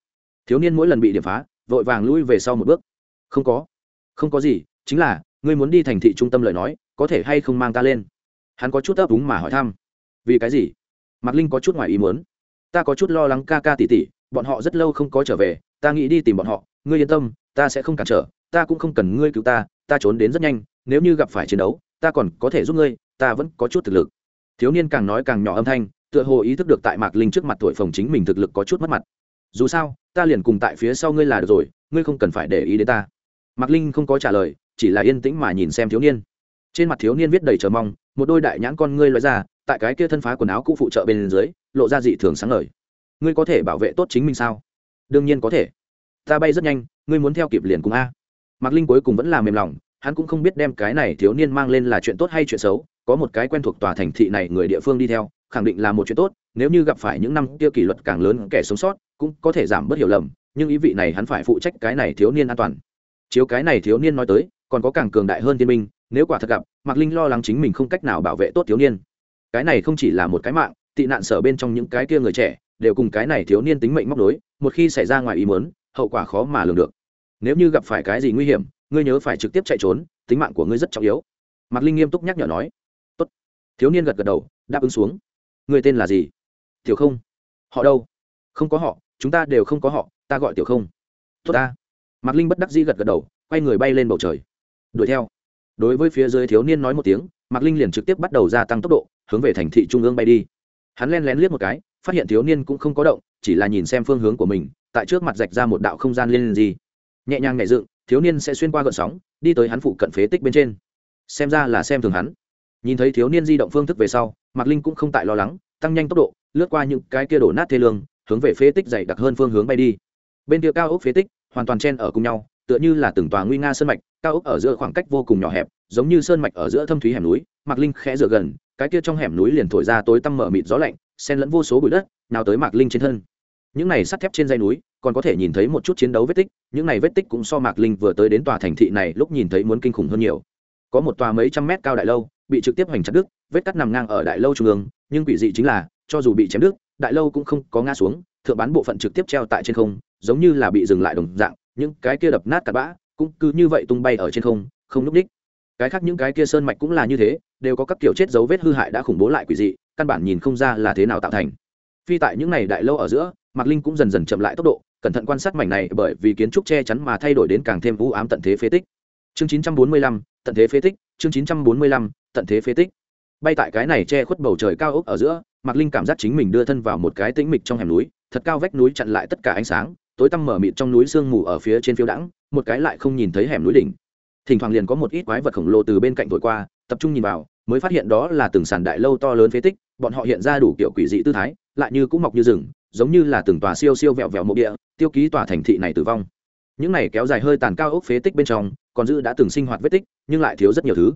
Thiếu niên mỗi lần bị điểm phá, vội vàng lui về sau một bước. Không có. Không có gì, chính là, ngươi muốn đi thành thị trung tâm lời nói, có thể hay không mang ta lên? Hắn có chút ấp úng mà hỏi thăm. Vì cái gì? Mạc linh có chút ngoài ý muốn ta có chút lo lắng ca ca tỉ tỉ bọn họ rất lâu không có trở về, ta nghĩ đi tìm bọn họ, ngươi yên tâm, ta sẽ không cản trở, ta cũng không cần ngươi cứu ta ta trốn đến rất nhanh, nếu như gặp phải chiến đấu, ta còn có thể giúp ngươi, ta vẫn có chút thực lực. Thiếu niên càng nói càng nhỏ âm thanh, tựa hồ ý thức được tại mạc linh trước mặt tuổi phòng chính mình thực lực có chút mất mặt. Dù sao, ta liền cùng tại phía sau ngươi là được rồi, ngươi không cần phải để ý đến ta. Mạc linh không có trả lời, chỉ là yên tĩnh mà nhìn xem thiếu niên. Trên mặt thiếu niên viết đầy chờ mong, một đôi đại nhãn con ngươi loại ra tại cái kia thân phá quần áo cũ phụ trợ bên dưới, lộ ra dị thường sáng ngời. Ngươi có thể bảo vệ tốt chính mình sao? Đương nhiên có thể. Ta bay rất nhanh, ngươi muốn theo kịp liền cùng a. Mạc linh cuối cùng vẫn là mềm lòng, hắn cũng không biết đem cái này thiếu niên mang lên là chuyện tốt hay chuyện xấu, có một cái quen thuộc tòa thành thị này người địa phương đi theo, khẳng định là một chuyện tốt, nếu như gặp phải những năm kia kỷ luật càng lớn kẻ sống sót, cũng có thể giảm bớt hiểu lầm, nhưng ý vị này hắn phải phụ trách cái này thiếu niên an toàn. Chiếu cái này thiếu niên nói tới, còn có càng cường đại hơn thiên minh, nếu quả thật gặp, mạc linh lo lắng chính mình không cách nào bảo vệ tốt thiếu niên cái này không chỉ là một cái mạng, tị nạn sở bên trong những cái kia người trẻ, đều cùng cái này thiếu niên tính mệnh móc đối một khi xảy ra ngoài ý muốn, hậu quả khó mà lường được. Nếu như gặp phải cái gì nguy hiểm, ngươi nhớ phải trực tiếp chạy trốn, tính mạng của ngươi rất trọng yếu. Mạc linh nghiêm túc nhắc nhở nói. Tốt. thiếu niên gật gật đầu, đáp ứng xuống. Người tên là gì? Tiểu không. Họ đâu? Không có họ, chúng ta đều không có họ, ta gọi tiểu không. Tốt ta. Mạc linh bất đắc dĩ gật gật đầu, quay người bay lên bầu trời. Đuổi theo. Đối với phía dưới thiếu niên nói một tiếng, mạc linh liền trực tiếp bắt đầu gia tăng tốc độ hướng về thành thị trung ương bay đi. Hắn len lén liếc một cái, phát hiện thiếu niên cũng không có động, chỉ là nhìn xem phương hướng của mình, tại trước mặt rạch ra một đạo không gian liên gì. Nhẹ nhàng nhảy dựng, thiếu niên sẽ xuyên qua gợn sóng, đi tới hắn phụ cận phế tích bên trên. Xem ra là xem thường hắn. Nhìn thấy thiếu niên di động phương thức về sau, mạc linh cũng không tại lo lắng, tăng nhanh tốc độ, lướt qua những cái kia đổ nát thê lương, hướng về phế tích dày đặc hơn phương hướng bay đi. Bên kia cao ốc phế tích, hoàn toàn chen ở cùng nhau, tựa như là từng tòa nguy nga sơn mạch, cao ốc ở giữa khoảng cách vô cùng nhỏ hẹp, giống như sơn mạch ở giữa thâm thúy hẻm núi, mạc linh khẽ dựa gần cái kia trong hẻm núi liền thổi ra tối tăm mở mịt gió lạnh, xen lẫn vô số bụi đất, nào tới mạc linh trên thân. Những này sắt thép trên dây núi, còn có thể nhìn thấy một chút chiến đấu vết tích, những này vết tích cũng so mạc linh vừa tới đến tòa thành thị này lúc nhìn thấy muốn kinh khủng hơn nhiều. Có một tòa mấy trăm mét cao đại lâu, bị trực tiếp hoành chặt đứt, vết cắt nằm ngang ở đại lâu trung ương, nhưng quỷ dị chính là, cho dù bị chém đứt, đại lâu cũng không có ngã xuống, thượng bán bộ phận trực tiếp treo tại trên không, giống như là bị dừng lại đồng dạng, những cái kia đập nát cặn bã, cũng cứ như vậy tung bay ở trên không không núp đích cái khác những cái kia sơn mạch cũng là như thế đều có các kiểu chết dấu vết hư hại đã khủng bố lại quỷ dị căn bản nhìn không ra là thế nào tạo thành. Phi tại những này đại lâu ở giữa mạc linh cũng dần dần chậm lại tốc độ cẩn thận quan sát mảnh này bởi vì kiến trúc che chắn mà thay đổi đến càng thêm vũ ám tận thế phế tích. Chương 945, tận thế phế tích chương 945, tận thế phế tích. Bay tại cái này che khuất bầu trời cao ốc ở giữa mạc linh cảm giác chính mình đưa thân vào một cái tĩnh mịch trong hẻm núi thật cao vách núi chặn lại tất cả ánh sáng tối tăm mở mịt trong núi sương mù ở phía trên phiêu đãng một cái lại không nhìn thấy hẻm núi đỉnh thỉnh thoảng liền có một ít quái vật khổng lồ từ bên cạnh thổi qua, tập trung nhìn vào, mới phát hiện đó là từng sàn đại lâu to lớn phế tích, bọn họ hiện ra đủ kiểu quỷ dị tư thái, lại như cũng mọc như rừng, giống như là từng tòa siêu siêu vẹo vẹo mộ địa, tiêu ký tòa thành thị này tử vong. Những này kéo dài hơi tàn cao ốc phế tích bên trong, còn dư đã từng sinh hoạt vết tích, nhưng lại thiếu rất nhiều thứ.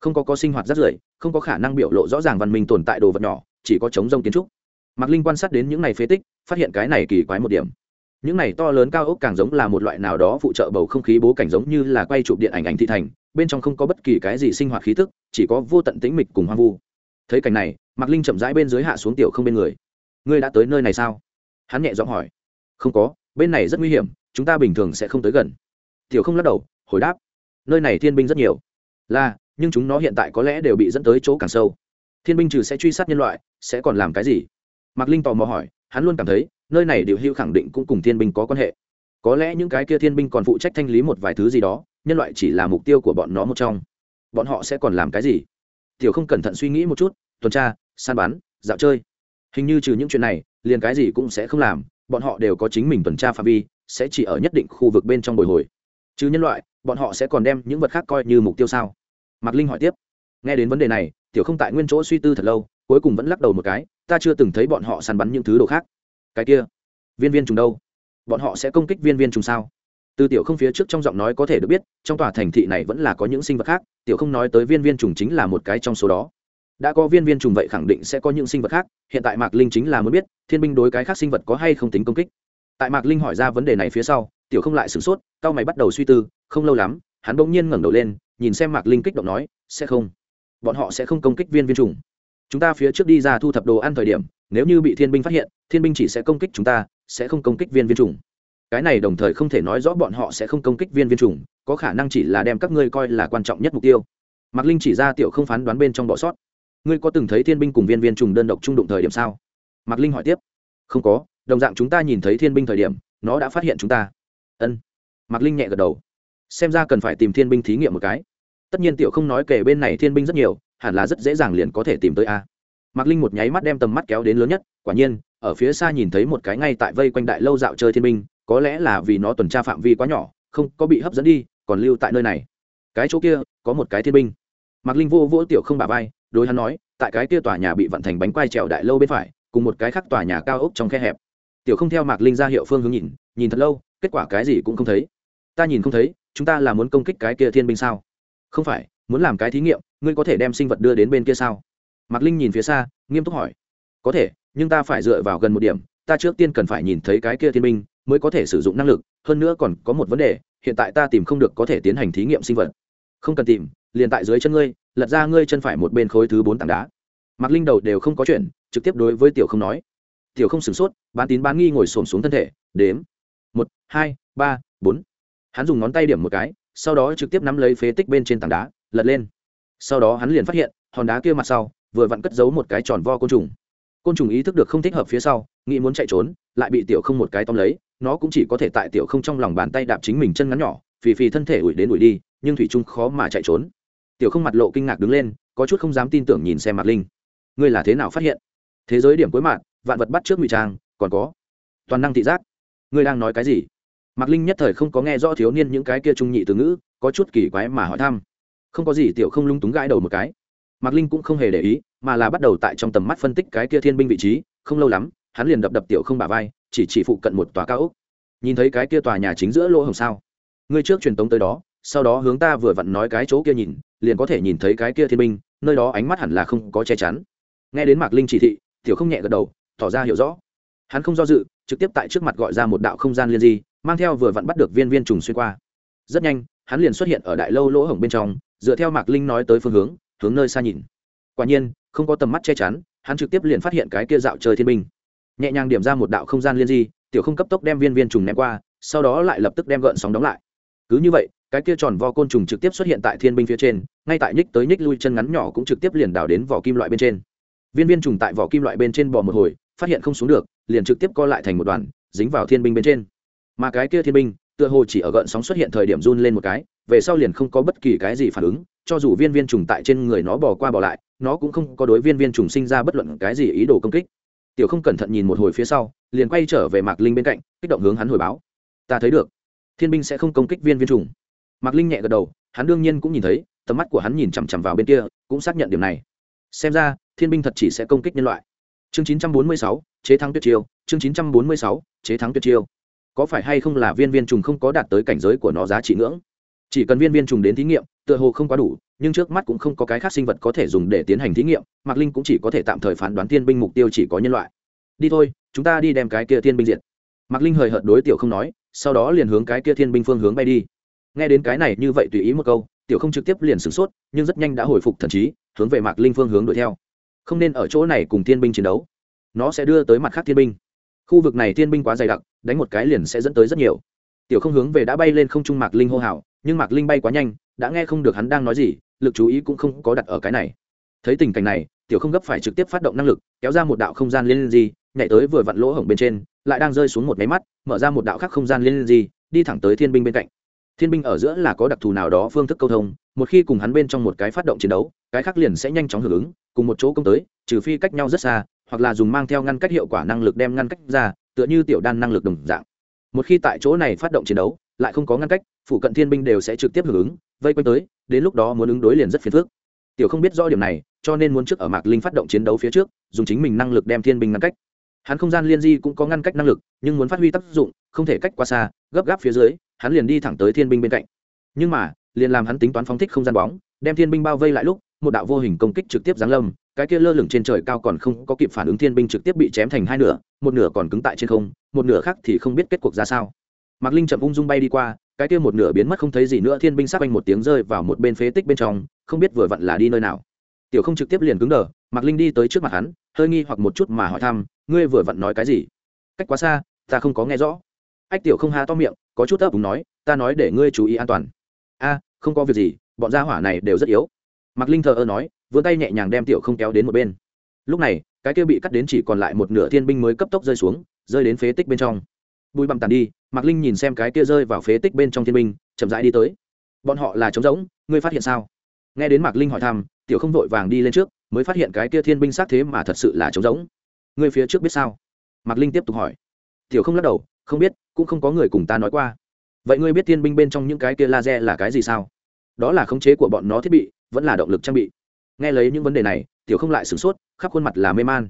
Không có có sinh hoạt rất rưởi, không có khả năng biểu lộ rõ ràng văn minh tồn tại đồ vật nhỏ, chỉ có chống rông kiến trúc. Mạc linh quan sát đến những này phế tích, phát hiện cái này kỳ quái một điểm những này to lớn cao ốc càng giống là một loại nào đó phụ trợ bầu không khí bố cảnh giống như là quay chụp điện ảnh ảnh thị thành, bên trong không có bất kỳ cái gì sinh hoạt khí tức, chỉ có vô tận tĩnh mịch cùng hoang vu. Thấy cảnh này, mạc linh chậm rãi bên dưới hạ xuống tiểu không bên người. Ngươi đã tới nơi này sao? Hắn nhẹ giọng hỏi. Không có, bên này rất nguy hiểm, chúng ta bình thường sẽ không tới gần. Tiểu không lắc đầu, hồi đáp. Nơi này thiên binh rất nhiều. Là, nhưng chúng nó hiện tại có lẽ đều bị dẫn tới chỗ càng sâu. Thiên binh trừ sẽ truy sát nhân loại, sẽ còn làm cái gì? Mạc linh tò mò hỏi, hắn luôn cảm thấy nơi này điều hưu khẳng định cũng cùng thiên binh có quan hệ. Có lẽ những cái kia thiên binh còn phụ trách thanh lý một vài thứ gì đó, nhân loại chỉ là mục tiêu của bọn nó một trong. Bọn họ sẽ còn làm cái gì? Tiểu không cẩn thận suy nghĩ một chút, tuần tra, săn bắn, dạo chơi. Hình như trừ những chuyện này, liền cái gì cũng sẽ không làm, bọn họ đều có chính mình tuần tra phạm vi, sẽ chỉ ở nhất định khu vực bên trong bồi hồi. Chứ nhân loại, bọn họ sẽ còn đem những vật khác coi như mục tiêu sao? Mạc linh hỏi tiếp. Nghe đến vấn đề này, tiểu không tại nguyên chỗ suy tư thật lâu, cuối cùng vẫn lắc đầu một cái, ta chưa từng thấy bọn họ săn bắn những thứ đồ khác cái kia, viên viên trùng đâu? Bọn họ sẽ công kích viên viên trùng sao? Từ tiểu không phía trước trong giọng nói có thể được biết, trong tòa thành thị này vẫn là có những sinh vật khác, tiểu không nói tới viên viên trùng chính là một cái trong số đó. Đã có viên viên trùng vậy khẳng định sẽ có những sinh vật khác, hiện tại mạc linh chính là muốn biết, thiên binh đối cái khác sinh vật có hay không tính công kích. Tại mạc linh hỏi ra vấn đề này phía sau, tiểu không lại sửng sốt cao mày bắt đầu suy tư, không lâu lắm, hắn bỗng nhiên ngẩng đầu lên, nhìn xem mạc linh kích động nói, sẽ không. Bọn họ sẽ không công kích viên viên trùng. Chúng ta phía trước đi ra thu thập đồ ăn thời điểm nếu như bị thiên binh phát hiện, thiên binh chỉ sẽ công kích chúng ta, sẽ không công kích viên viên trùng cái này đồng thời không thể nói rõ bọn họ sẽ không công kích viên viên trùng có khả năng chỉ là đem các ngươi coi là quan trọng nhất mục tiêu. Mạc linh chỉ ra tiểu không phán đoán bên trong bỏ sót. Ngươi có từng thấy thiên binh cùng viên viên trùng đơn độc trung đụng thời điểm sao? Mạc linh hỏi tiếp. Không có, đồng dạng chúng ta nhìn thấy thiên binh thời điểm, nó đã phát hiện chúng ta. Ân. Mạc linh nhẹ gật đầu. Xem ra cần phải tìm thiên binh thí nghiệm một cái. Tất nhiên tiểu không nói kể bên này thiên binh rất nhiều, hẳn là rất dễ dàng liền có thể tìm tới a mạc linh một nháy mắt đem tầm mắt kéo đến lớn nhất, quả nhiên, ở phía xa nhìn thấy một cái ngay tại vây quanh đại lâu dạo chơi thiên binh, có lẽ là vì nó tuần tra phạm vi quá nhỏ, không có bị hấp dẫn đi, còn lưu tại nơi này. Cái chỗ kia, có một cái thiên binh. Mạc linh vô vỗ tiểu không bà vai, đối hắn nói, tại cái kia tòa nhà bị vận thành bánh quai trèo đại lâu bên phải, cùng một cái khác tòa nhà cao ốc trong khe hẹp. Tiểu không theo mạc linh ra hiệu phương hướng nhìn nhìn thật lâu, kết quả cái gì cũng không thấy. Ta nhìn không thấy, chúng ta là muốn công kích cái kia thiên binh sao? Không phải, muốn làm cái thí nghiệm, ngươi có thể đem sinh vật đưa đến bên kia sao? Mạc linh nhìn phía xa, nghiêm túc hỏi. Có thể, nhưng ta phải dựa vào gần một điểm, ta trước tiên cần phải nhìn thấy cái kia thiên binh, mới có thể sử dụng năng lực, hơn nữa còn có một vấn đề, hiện tại ta tìm không được có thể tiến hành thí nghiệm sinh vật. Không cần tìm, liền tại dưới chân ngươi, lật ra ngươi chân phải một bên khối thứ bốn tảng đá. Mạc linh đầu đều không có chuyện, trực tiếp đối với tiểu không nói. Tiểu không sửng sốt, bán tín bán nghi ngồi xổm xuống thân thể, đếm. Một, hai, ba, bốn. Hắn dùng ngón tay điểm một cái, sau đó trực tiếp nắm lấy phế tích bên trên tảng đá, lật lên. Sau đó hắn liền phát hiện, hòn đá kia mặt sau vừa vặn cất giấu một cái tròn vo côn trùng. Côn trùng ý thức được không thích hợp phía sau, nghĩ muốn chạy trốn, lại bị tiểu không một cái tóm lấy, nó cũng chỉ có thể tại tiểu không trong lòng bàn tay đạp chính mình chân ngắn nhỏ, phì phì thân thể ủi đến ủi đi, nhưng thủy trung khó mà chạy trốn. Tiểu không mặt lộ kinh ngạc đứng lên, có chút không dám tin tưởng nhìn xem mặt linh. Ngươi là thế nào phát hiện? Thế giới điểm cuối mạng, vạn vật bắt trước ngụy trang, còn có toàn năng thị giác. Ngươi đang nói cái gì? Mạc linh nhất thời không có nghe rõ thiếu niên những cái kia trung nhị từ ngữ, có chút kỳ quái mà hỏi thăm. Không có gì tiểu không lung túng gãi đầu một cái mạc linh cũng không hề để ý, mà là bắt đầu tại trong tầm mắt phân tích cái kia thiên binh vị trí, không lâu lắm, hắn liền đập đập tiểu không bả vai, chỉ chỉ phụ cận một tòa cao ốc. Nhìn thấy cái kia tòa nhà chính giữa lỗ hồng sao? Ngươi trước truyền tống tới đó, sau đó hướng ta vừa vặn nói cái chỗ kia nhìn, liền có thể nhìn thấy cái kia thiên binh, nơi đó ánh mắt hẳn là không có che chắn. Nghe đến mạc linh chỉ thị, tiểu không nhẹ gật đầu, tỏ ra hiểu rõ. Hắn không do dự, trực tiếp tại trước mặt gọi ra một đạo không gian liên di, mang theo vừa vặn bắt được viên viên trùng xuyên qua. Rất nhanh, hắn liền xuất hiện ở đại lâu lỗ hổng bên trong, dựa theo mạc linh nói tới phương hướng hướng nơi xa nhìn. Quả nhiên, không có tầm mắt che chắn, hắn trực tiếp liền phát hiện cái kia dạo chơi thiên binh. Nhẹ nhàng điểm ra một đạo không gian liên di, tiểu không cấp tốc đem viên viên trùng ném qua, sau đó lại lập tức đem gợn sóng đóng lại. Cứ như vậy, cái kia tròn vo côn trùng trực tiếp xuất hiện tại thiên binh phía trên, ngay tại nhích tới nhích lui chân ngắn nhỏ cũng trực tiếp liền đào đến vỏ kim loại bên trên. Viên viên trùng tại vỏ kim loại bên trên bò một hồi, phát hiện không xuống được, liền trực tiếp co lại thành một đoàn, dính vào thiên binh bên trên. Mà cái kia thiên binh, tựa hồ chỉ ở gợn sóng xuất hiện thời điểm run lên một cái, về sau liền không có bất kỳ cái gì phản ứng cho dù viên viên trùng tại trên người nó bò qua bò lại nó cũng không có đối viên viên trùng sinh ra bất luận cái gì ý đồ công kích. Tiểu không cẩn thận nhìn một hồi phía sau liền quay trở về mạc linh bên cạnh kích động hướng hắn hồi báo. Ta thấy được thiên binh sẽ không công kích viên viên trùng. Mạc linh nhẹ gật đầu hắn đương nhiên cũng nhìn thấy tầm mắt của hắn nhìn chằm chằm vào bên kia cũng xác nhận điểm này. Xem ra thiên binh thật chỉ sẽ công kích nhân loại. Chương 946, chế thắng tuyệt chiêu. Chương 946, chế thắng tuyệt chiêu. Có phải hay không là viên viên trùng không có đạt tới cảnh giới của nó giá trị ngưỡng? Chỉ cần viên viên trùng đến thí nghiệm, tựa hồ không quá đủ, nhưng trước mắt cũng không có cái khác sinh vật có thể dùng để tiến hành thí nghiệm, mạc linh cũng chỉ có thể tạm thời phán đoán tiên binh mục tiêu chỉ có nhân loại. Đi thôi, chúng ta đi đem cái kia tiên binh diệt. Mạc linh hời hợt đối tiểu không nói, sau đó liền hướng cái kia thiên binh phương hướng bay đi. Nghe đến cái này như vậy tùy ý một câu, tiểu không trực tiếp liền sửng sốt, nhưng rất nhanh đã hồi phục thần trí, hướng về mạc linh phương hướng đuổi theo. Không nên ở chỗ này cùng thiên binh chiến đấu. Nó sẽ đưa tới mặt khác thiên binh. Khu vực này thiên binh quá dày đặc, đánh một cái liền sẽ dẫn tới rất nhiều. Tiểu không hướng về đã bay lên không trung mạc linh hô hào nhưng mạc linh bay quá nhanh, đã nghe không được hắn đang nói gì, lực chú ý cũng không có đặt ở cái này. Thấy tình cảnh này, tiểu không gấp phải trực tiếp phát động năng lực, kéo ra một đạo không gian liên di, nhảy tới vừa vặn lỗ hổng bên trên, lại đang rơi xuống một máy mắt, mở ra một đạo khác không gian liên di, đi thẳng tới thiên binh bên cạnh. Thiên binh ở giữa là có đặc thù nào đó phương thức câu thông, một khi cùng hắn bên trong một cái phát động chiến đấu, cái khác liền sẽ nhanh chóng hưởng ứng, cùng một chỗ công tới, trừ phi cách nhau rất xa, hoặc là dùng mang theo ngăn cách hiệu quả năng lực đem ngăn cách ra, tựa như tiểu đan năng lực đồng dạng. Một khi tại chỗ này phát động chiến đấu lại không có ngăn cách phụ cận thiên binh đều sẽ trực tiếp hưởng ứng, vây quanh tới, đến lúc đó muốn ứng đối liền rất phiền phức. Tiểu không biết rõ điểm này, cho nên muốn trước ở mạc linh phát động chiến đấu phía trước, dùng chính mình năng lực đem thiên binh ngăn cách. Hắn không gian liên di cũng có ngăn cách năng lực, nhưng muốn phát huy tác dụng, không thể cách quá xa, gấp gáp phía dưới, hắn liền đi thẳng tới thiên binh bên cạnh. Nhưng mà, liền làm hắn tính toán phóng thích không gian bóng, đem thiên binh bao vây lại lúc, một đạo vô hình công kích trực tiếp giáng lâm, cái kia lơ lửng trên trời cao còn không có kịp phản ứng thiên binh trực tiếp bị chém thành hai nửa, một nửa còn cứng tại trên không, một nửa khác thì không biết kết cuộc ra sao mạc linh chậm ung dung bay đi qua, cái kia một nửa biến mất không thấy gì nữa, thiên binh sắc anh một tiếng rơi vào một bên phế tích bên trong, không biết vừa vặn là đi nơi nào. Tiểu không trực tiếp liền cứng đờ, mạc linh đi tới trước mặt hắn, hơi nghi hoặc một chút mà hỏi thăm, ngươi vừa vặn nói cái gì? Cách quá xa, ta không có nghe rõ. Ách tiểu không ha to miệng, có chút ấp úng nói, ta nói để ngươi chú ý an toàn. A, không có việc gì, bọn gia hỏa này đều rất yếu. Mạc linh thờ ơ nói, vươn tay nhẹ nhàng đem tiểu không kéo đến một bên. Lúc này, cái kia bị cắt đến chỉ còn lại một nửa thiên binh mới cấp tốc rơi xuống, rơi đến phế tích bên trong. Bùi bằm tàn đi mạc linh nhìn xem cái kia rơi vào phế tích bên trong thiên binh, chậm rãi đi tới. Bọn họ là trống rỗng, ngươi phát hiện sao? Nghe đến mạc linh hỏi thăm, tiểu không vội vàng đi lên trước, mới phát hiện cái kia thiên binh sát thế mà thật sự là trống rỗng. Ngươi phía trước biết sao? Mạc linh tiếp tục hỏi. Tiểu không lắc đầu, không biết, cũng không có người cùng ta nói qua. Vậy ngươi biết thiên binh bên trong những cái kia laser là cái gì sao? Đó là khống chế của bọn nó thiết bị, vẫn là động lực trang bị. Nghe lấy những vấn đề này, tiểu không lại sửng sốt, khắp khuôn mặt là mê man.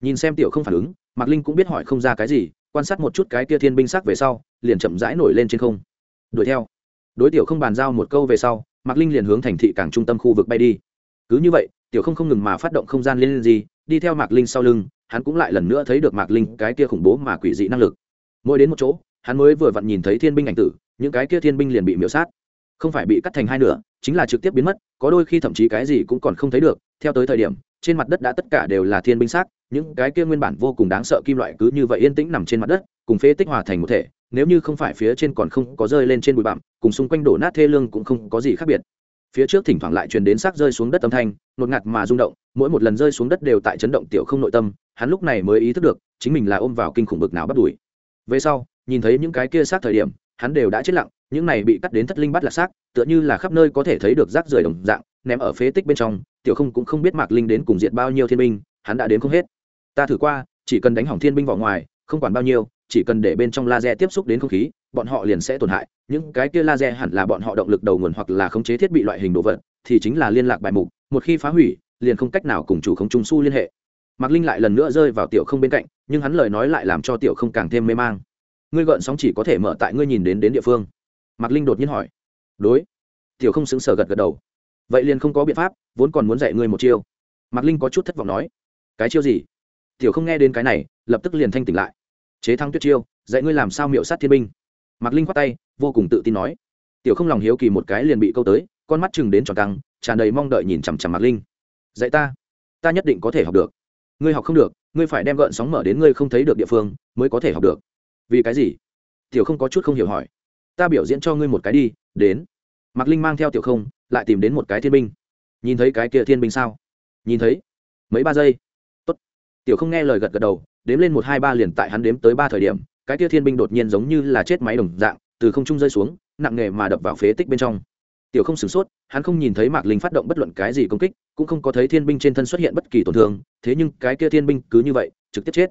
Nhìn xem tiểu không phản ứng, mạc linh cũng biết hỏi không ra cái gì quan sát một chút cái kia thiên binh sắc về sau, liền chậm rãi nổi lên trên không. Đuổi theo. Đối tiểu không bàn giao một câu về sau, mạc linh liền hướng thành thị cảng trung tâm khu vực bay đi. Cứ như vậy, tiểu không không ngừng mà phát động không gian lên gì đi theo mạc linh sau lưng, hắn cũng lại lần nữa thấy được mạc linh cái kia khủng bố mà quỷ dị năng lực. Mỗi đến một chỗ, hắn mới vừa vặn nhìn thấy thiên binh ảnh tử, những cái kia thiên binh liền bị miễu sát. Không phải bị cắt thành hai nửa, chính là trực tiếp biến mất, có đôi khi thậm chí cái gì cũng còn không thấy được, theo tới thời điểm trên mặt đất đã tất cả đều là thiên binh xác, những cái kia nguyên bản vô cùng đáng sợ kim loại cứ như vậy yên tĩnh nằm trên mặt đất, cùng phế tích hòa thành một thể, nếu như không phải phía trên còn không có rơi lên trên bụi bặm, cùng xung quanh đổ nát thê lương cũng không có gì khác biệt. Phía trước thỉnh thoảng lại truyền đến xác rơi xuống đất âm thanh, nột ngạt mà rung động, mỗi một lần rơi xuống đất đều tại chấn động tiểu không nội tâm, hắn lúc này mới ý thức được, chính mình là ôm vào kinh khủng bực nào bắt đuổi. Về sau, nhìn thấy những cái kia xác thời điểm, hắn đều đã chết lặng, những này bị cắt đến thất linh bắt là xác, tựa như là khắp nơi có thể thấy được rác rưởi đồng dạng, ném ở phế tích bên trong tiểu không cũng không biết mạc linh đến cùng diệt bao nhiêu thiên binh, hắn đã đến không hết. Ta thử qua, chỉ cần đánh hỏng thiên binh vào ngoài, không quản bao nhiêu, chỉ cần để bên trong laser tiếp xúc đến không khí, bọn họ liền sẽ tổn hại. Những cái kia laser hẳn là bọn họ động lực đầu nguồn hoặc là khống chế thiết bị loại hình đồ vật, thì chính là liên lạc bài mục, một khi phá hủy, liền không cách nào cùng chủ không trung su liên hệ. Mạc linh lại lần nữa rơi vào tiểu không bên cạnh, nhưng hắn lời nói lại làm cho tiểu không càng thêm mê mang. Ngươi gợn sóng chỉ có thể mở tại ngươi nhìn đến đến địa phương. Mạc linh đột nhiên hỏi. Đối. Tiểu không xứng sở gật gật đầu vậy liền không có biện pháp, vốn còn muốn dạy ngươi một chiêu. Mạc linh có chút thất vọng nói, cái chiêu gì? Tiểu không nghe đến cái này, lập tức liền thanh tỉnh lại. Chế thắng tuyết chiêu, dạy ngươi làm sao miệu sát thiên binh? Mạc linh khoát tay, vô cùng tự tin nói. Tiểu không lòng hiếu kỳ một cái liền bị câu tới, con mắt chừng đến tròn căng, tràn đầy mong đợi nhìn chằm chằm mạc linh. Dạy ta ta nhất định có thể học được. Ngươi học không được, ngươi phải đem gợn sóng mở đến ngươi không thấy được địa phương, mới có thể học được. Vì cái gì? Tiểu không có chút không hiểu hỏi. Ta biểu diễn cho ngươi một cái đi, đến. Mạc linh mang theo tiểu không lại tìm đến một cái thiên binh. Nhìn thấy cái kia thiên binh sao? Nhìn thấy. Mấy ba giây. Tốt. tiểu không nghe lời gật gật đầu, đếm lên một, hai, ba liền tại hắn đếm tới ba thời điểm, cái kia thiên binh đột nhiên giống như là chết máy đồng dạng, từ không trung rơi xuống, nặng nghề mà đập vào phế tích bên trong. Tiểu không sửng sốt, hắn không nhìn thấy mạc linh phát động bất luận cái gì công kích, cũng không có thấy thiên binh trên thân xuất hiện bất kỳ tổn thương, thế nhưng cái kia thiên binh cứ như vậy, trực tiếp chết.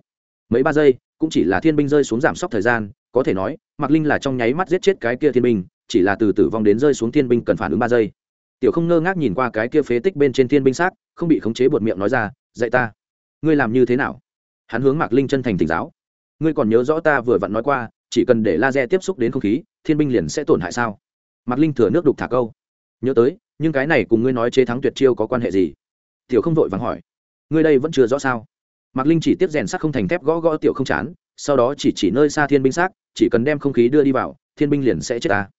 Mấy ba giây, cũng chỉ là thiên binh rơi xuống giảm sốc thời gian, có thể nói, mạc linh là trong nháy mắt giết chết cái kia thiên binh, chỉ là từ tử vong đến rơi xuống thiên binh cần phản ứng ba giây tiểu không ngơ ngác nhìn qua cái kia phế tích bên trên thiên binh xác, không bị khống chế buột miệng nói ra, dạy ta, ngươi làm như thế nào? Hắn hướng mạc linh chân thành tỉnh giáo. Ngươi còn nhớ rõ ta vừa vặn nói qua, chỉ cần để laser tiếp xúc đến không khí, thiên binh liền sẽ tổn hại sao? Mạc linh thừa nước đục thả câu. Nhớ tới, nhưng cái này cùng ngươi nói chế thắng tuyệt chiêu có quan hệ gì? Tiểu không vội vàng hỏi. Ngươi đây vẫn chưa rõ sao? Mạc linh chỉ tiếp rèn sắt không thành thép gõ gõ tiểu không chán, sau đó chỉ chỉ nơi xa thiên binh xác, chỉ cần đem không khí đưa đi vào, thiên binh liền sẽ chết ta.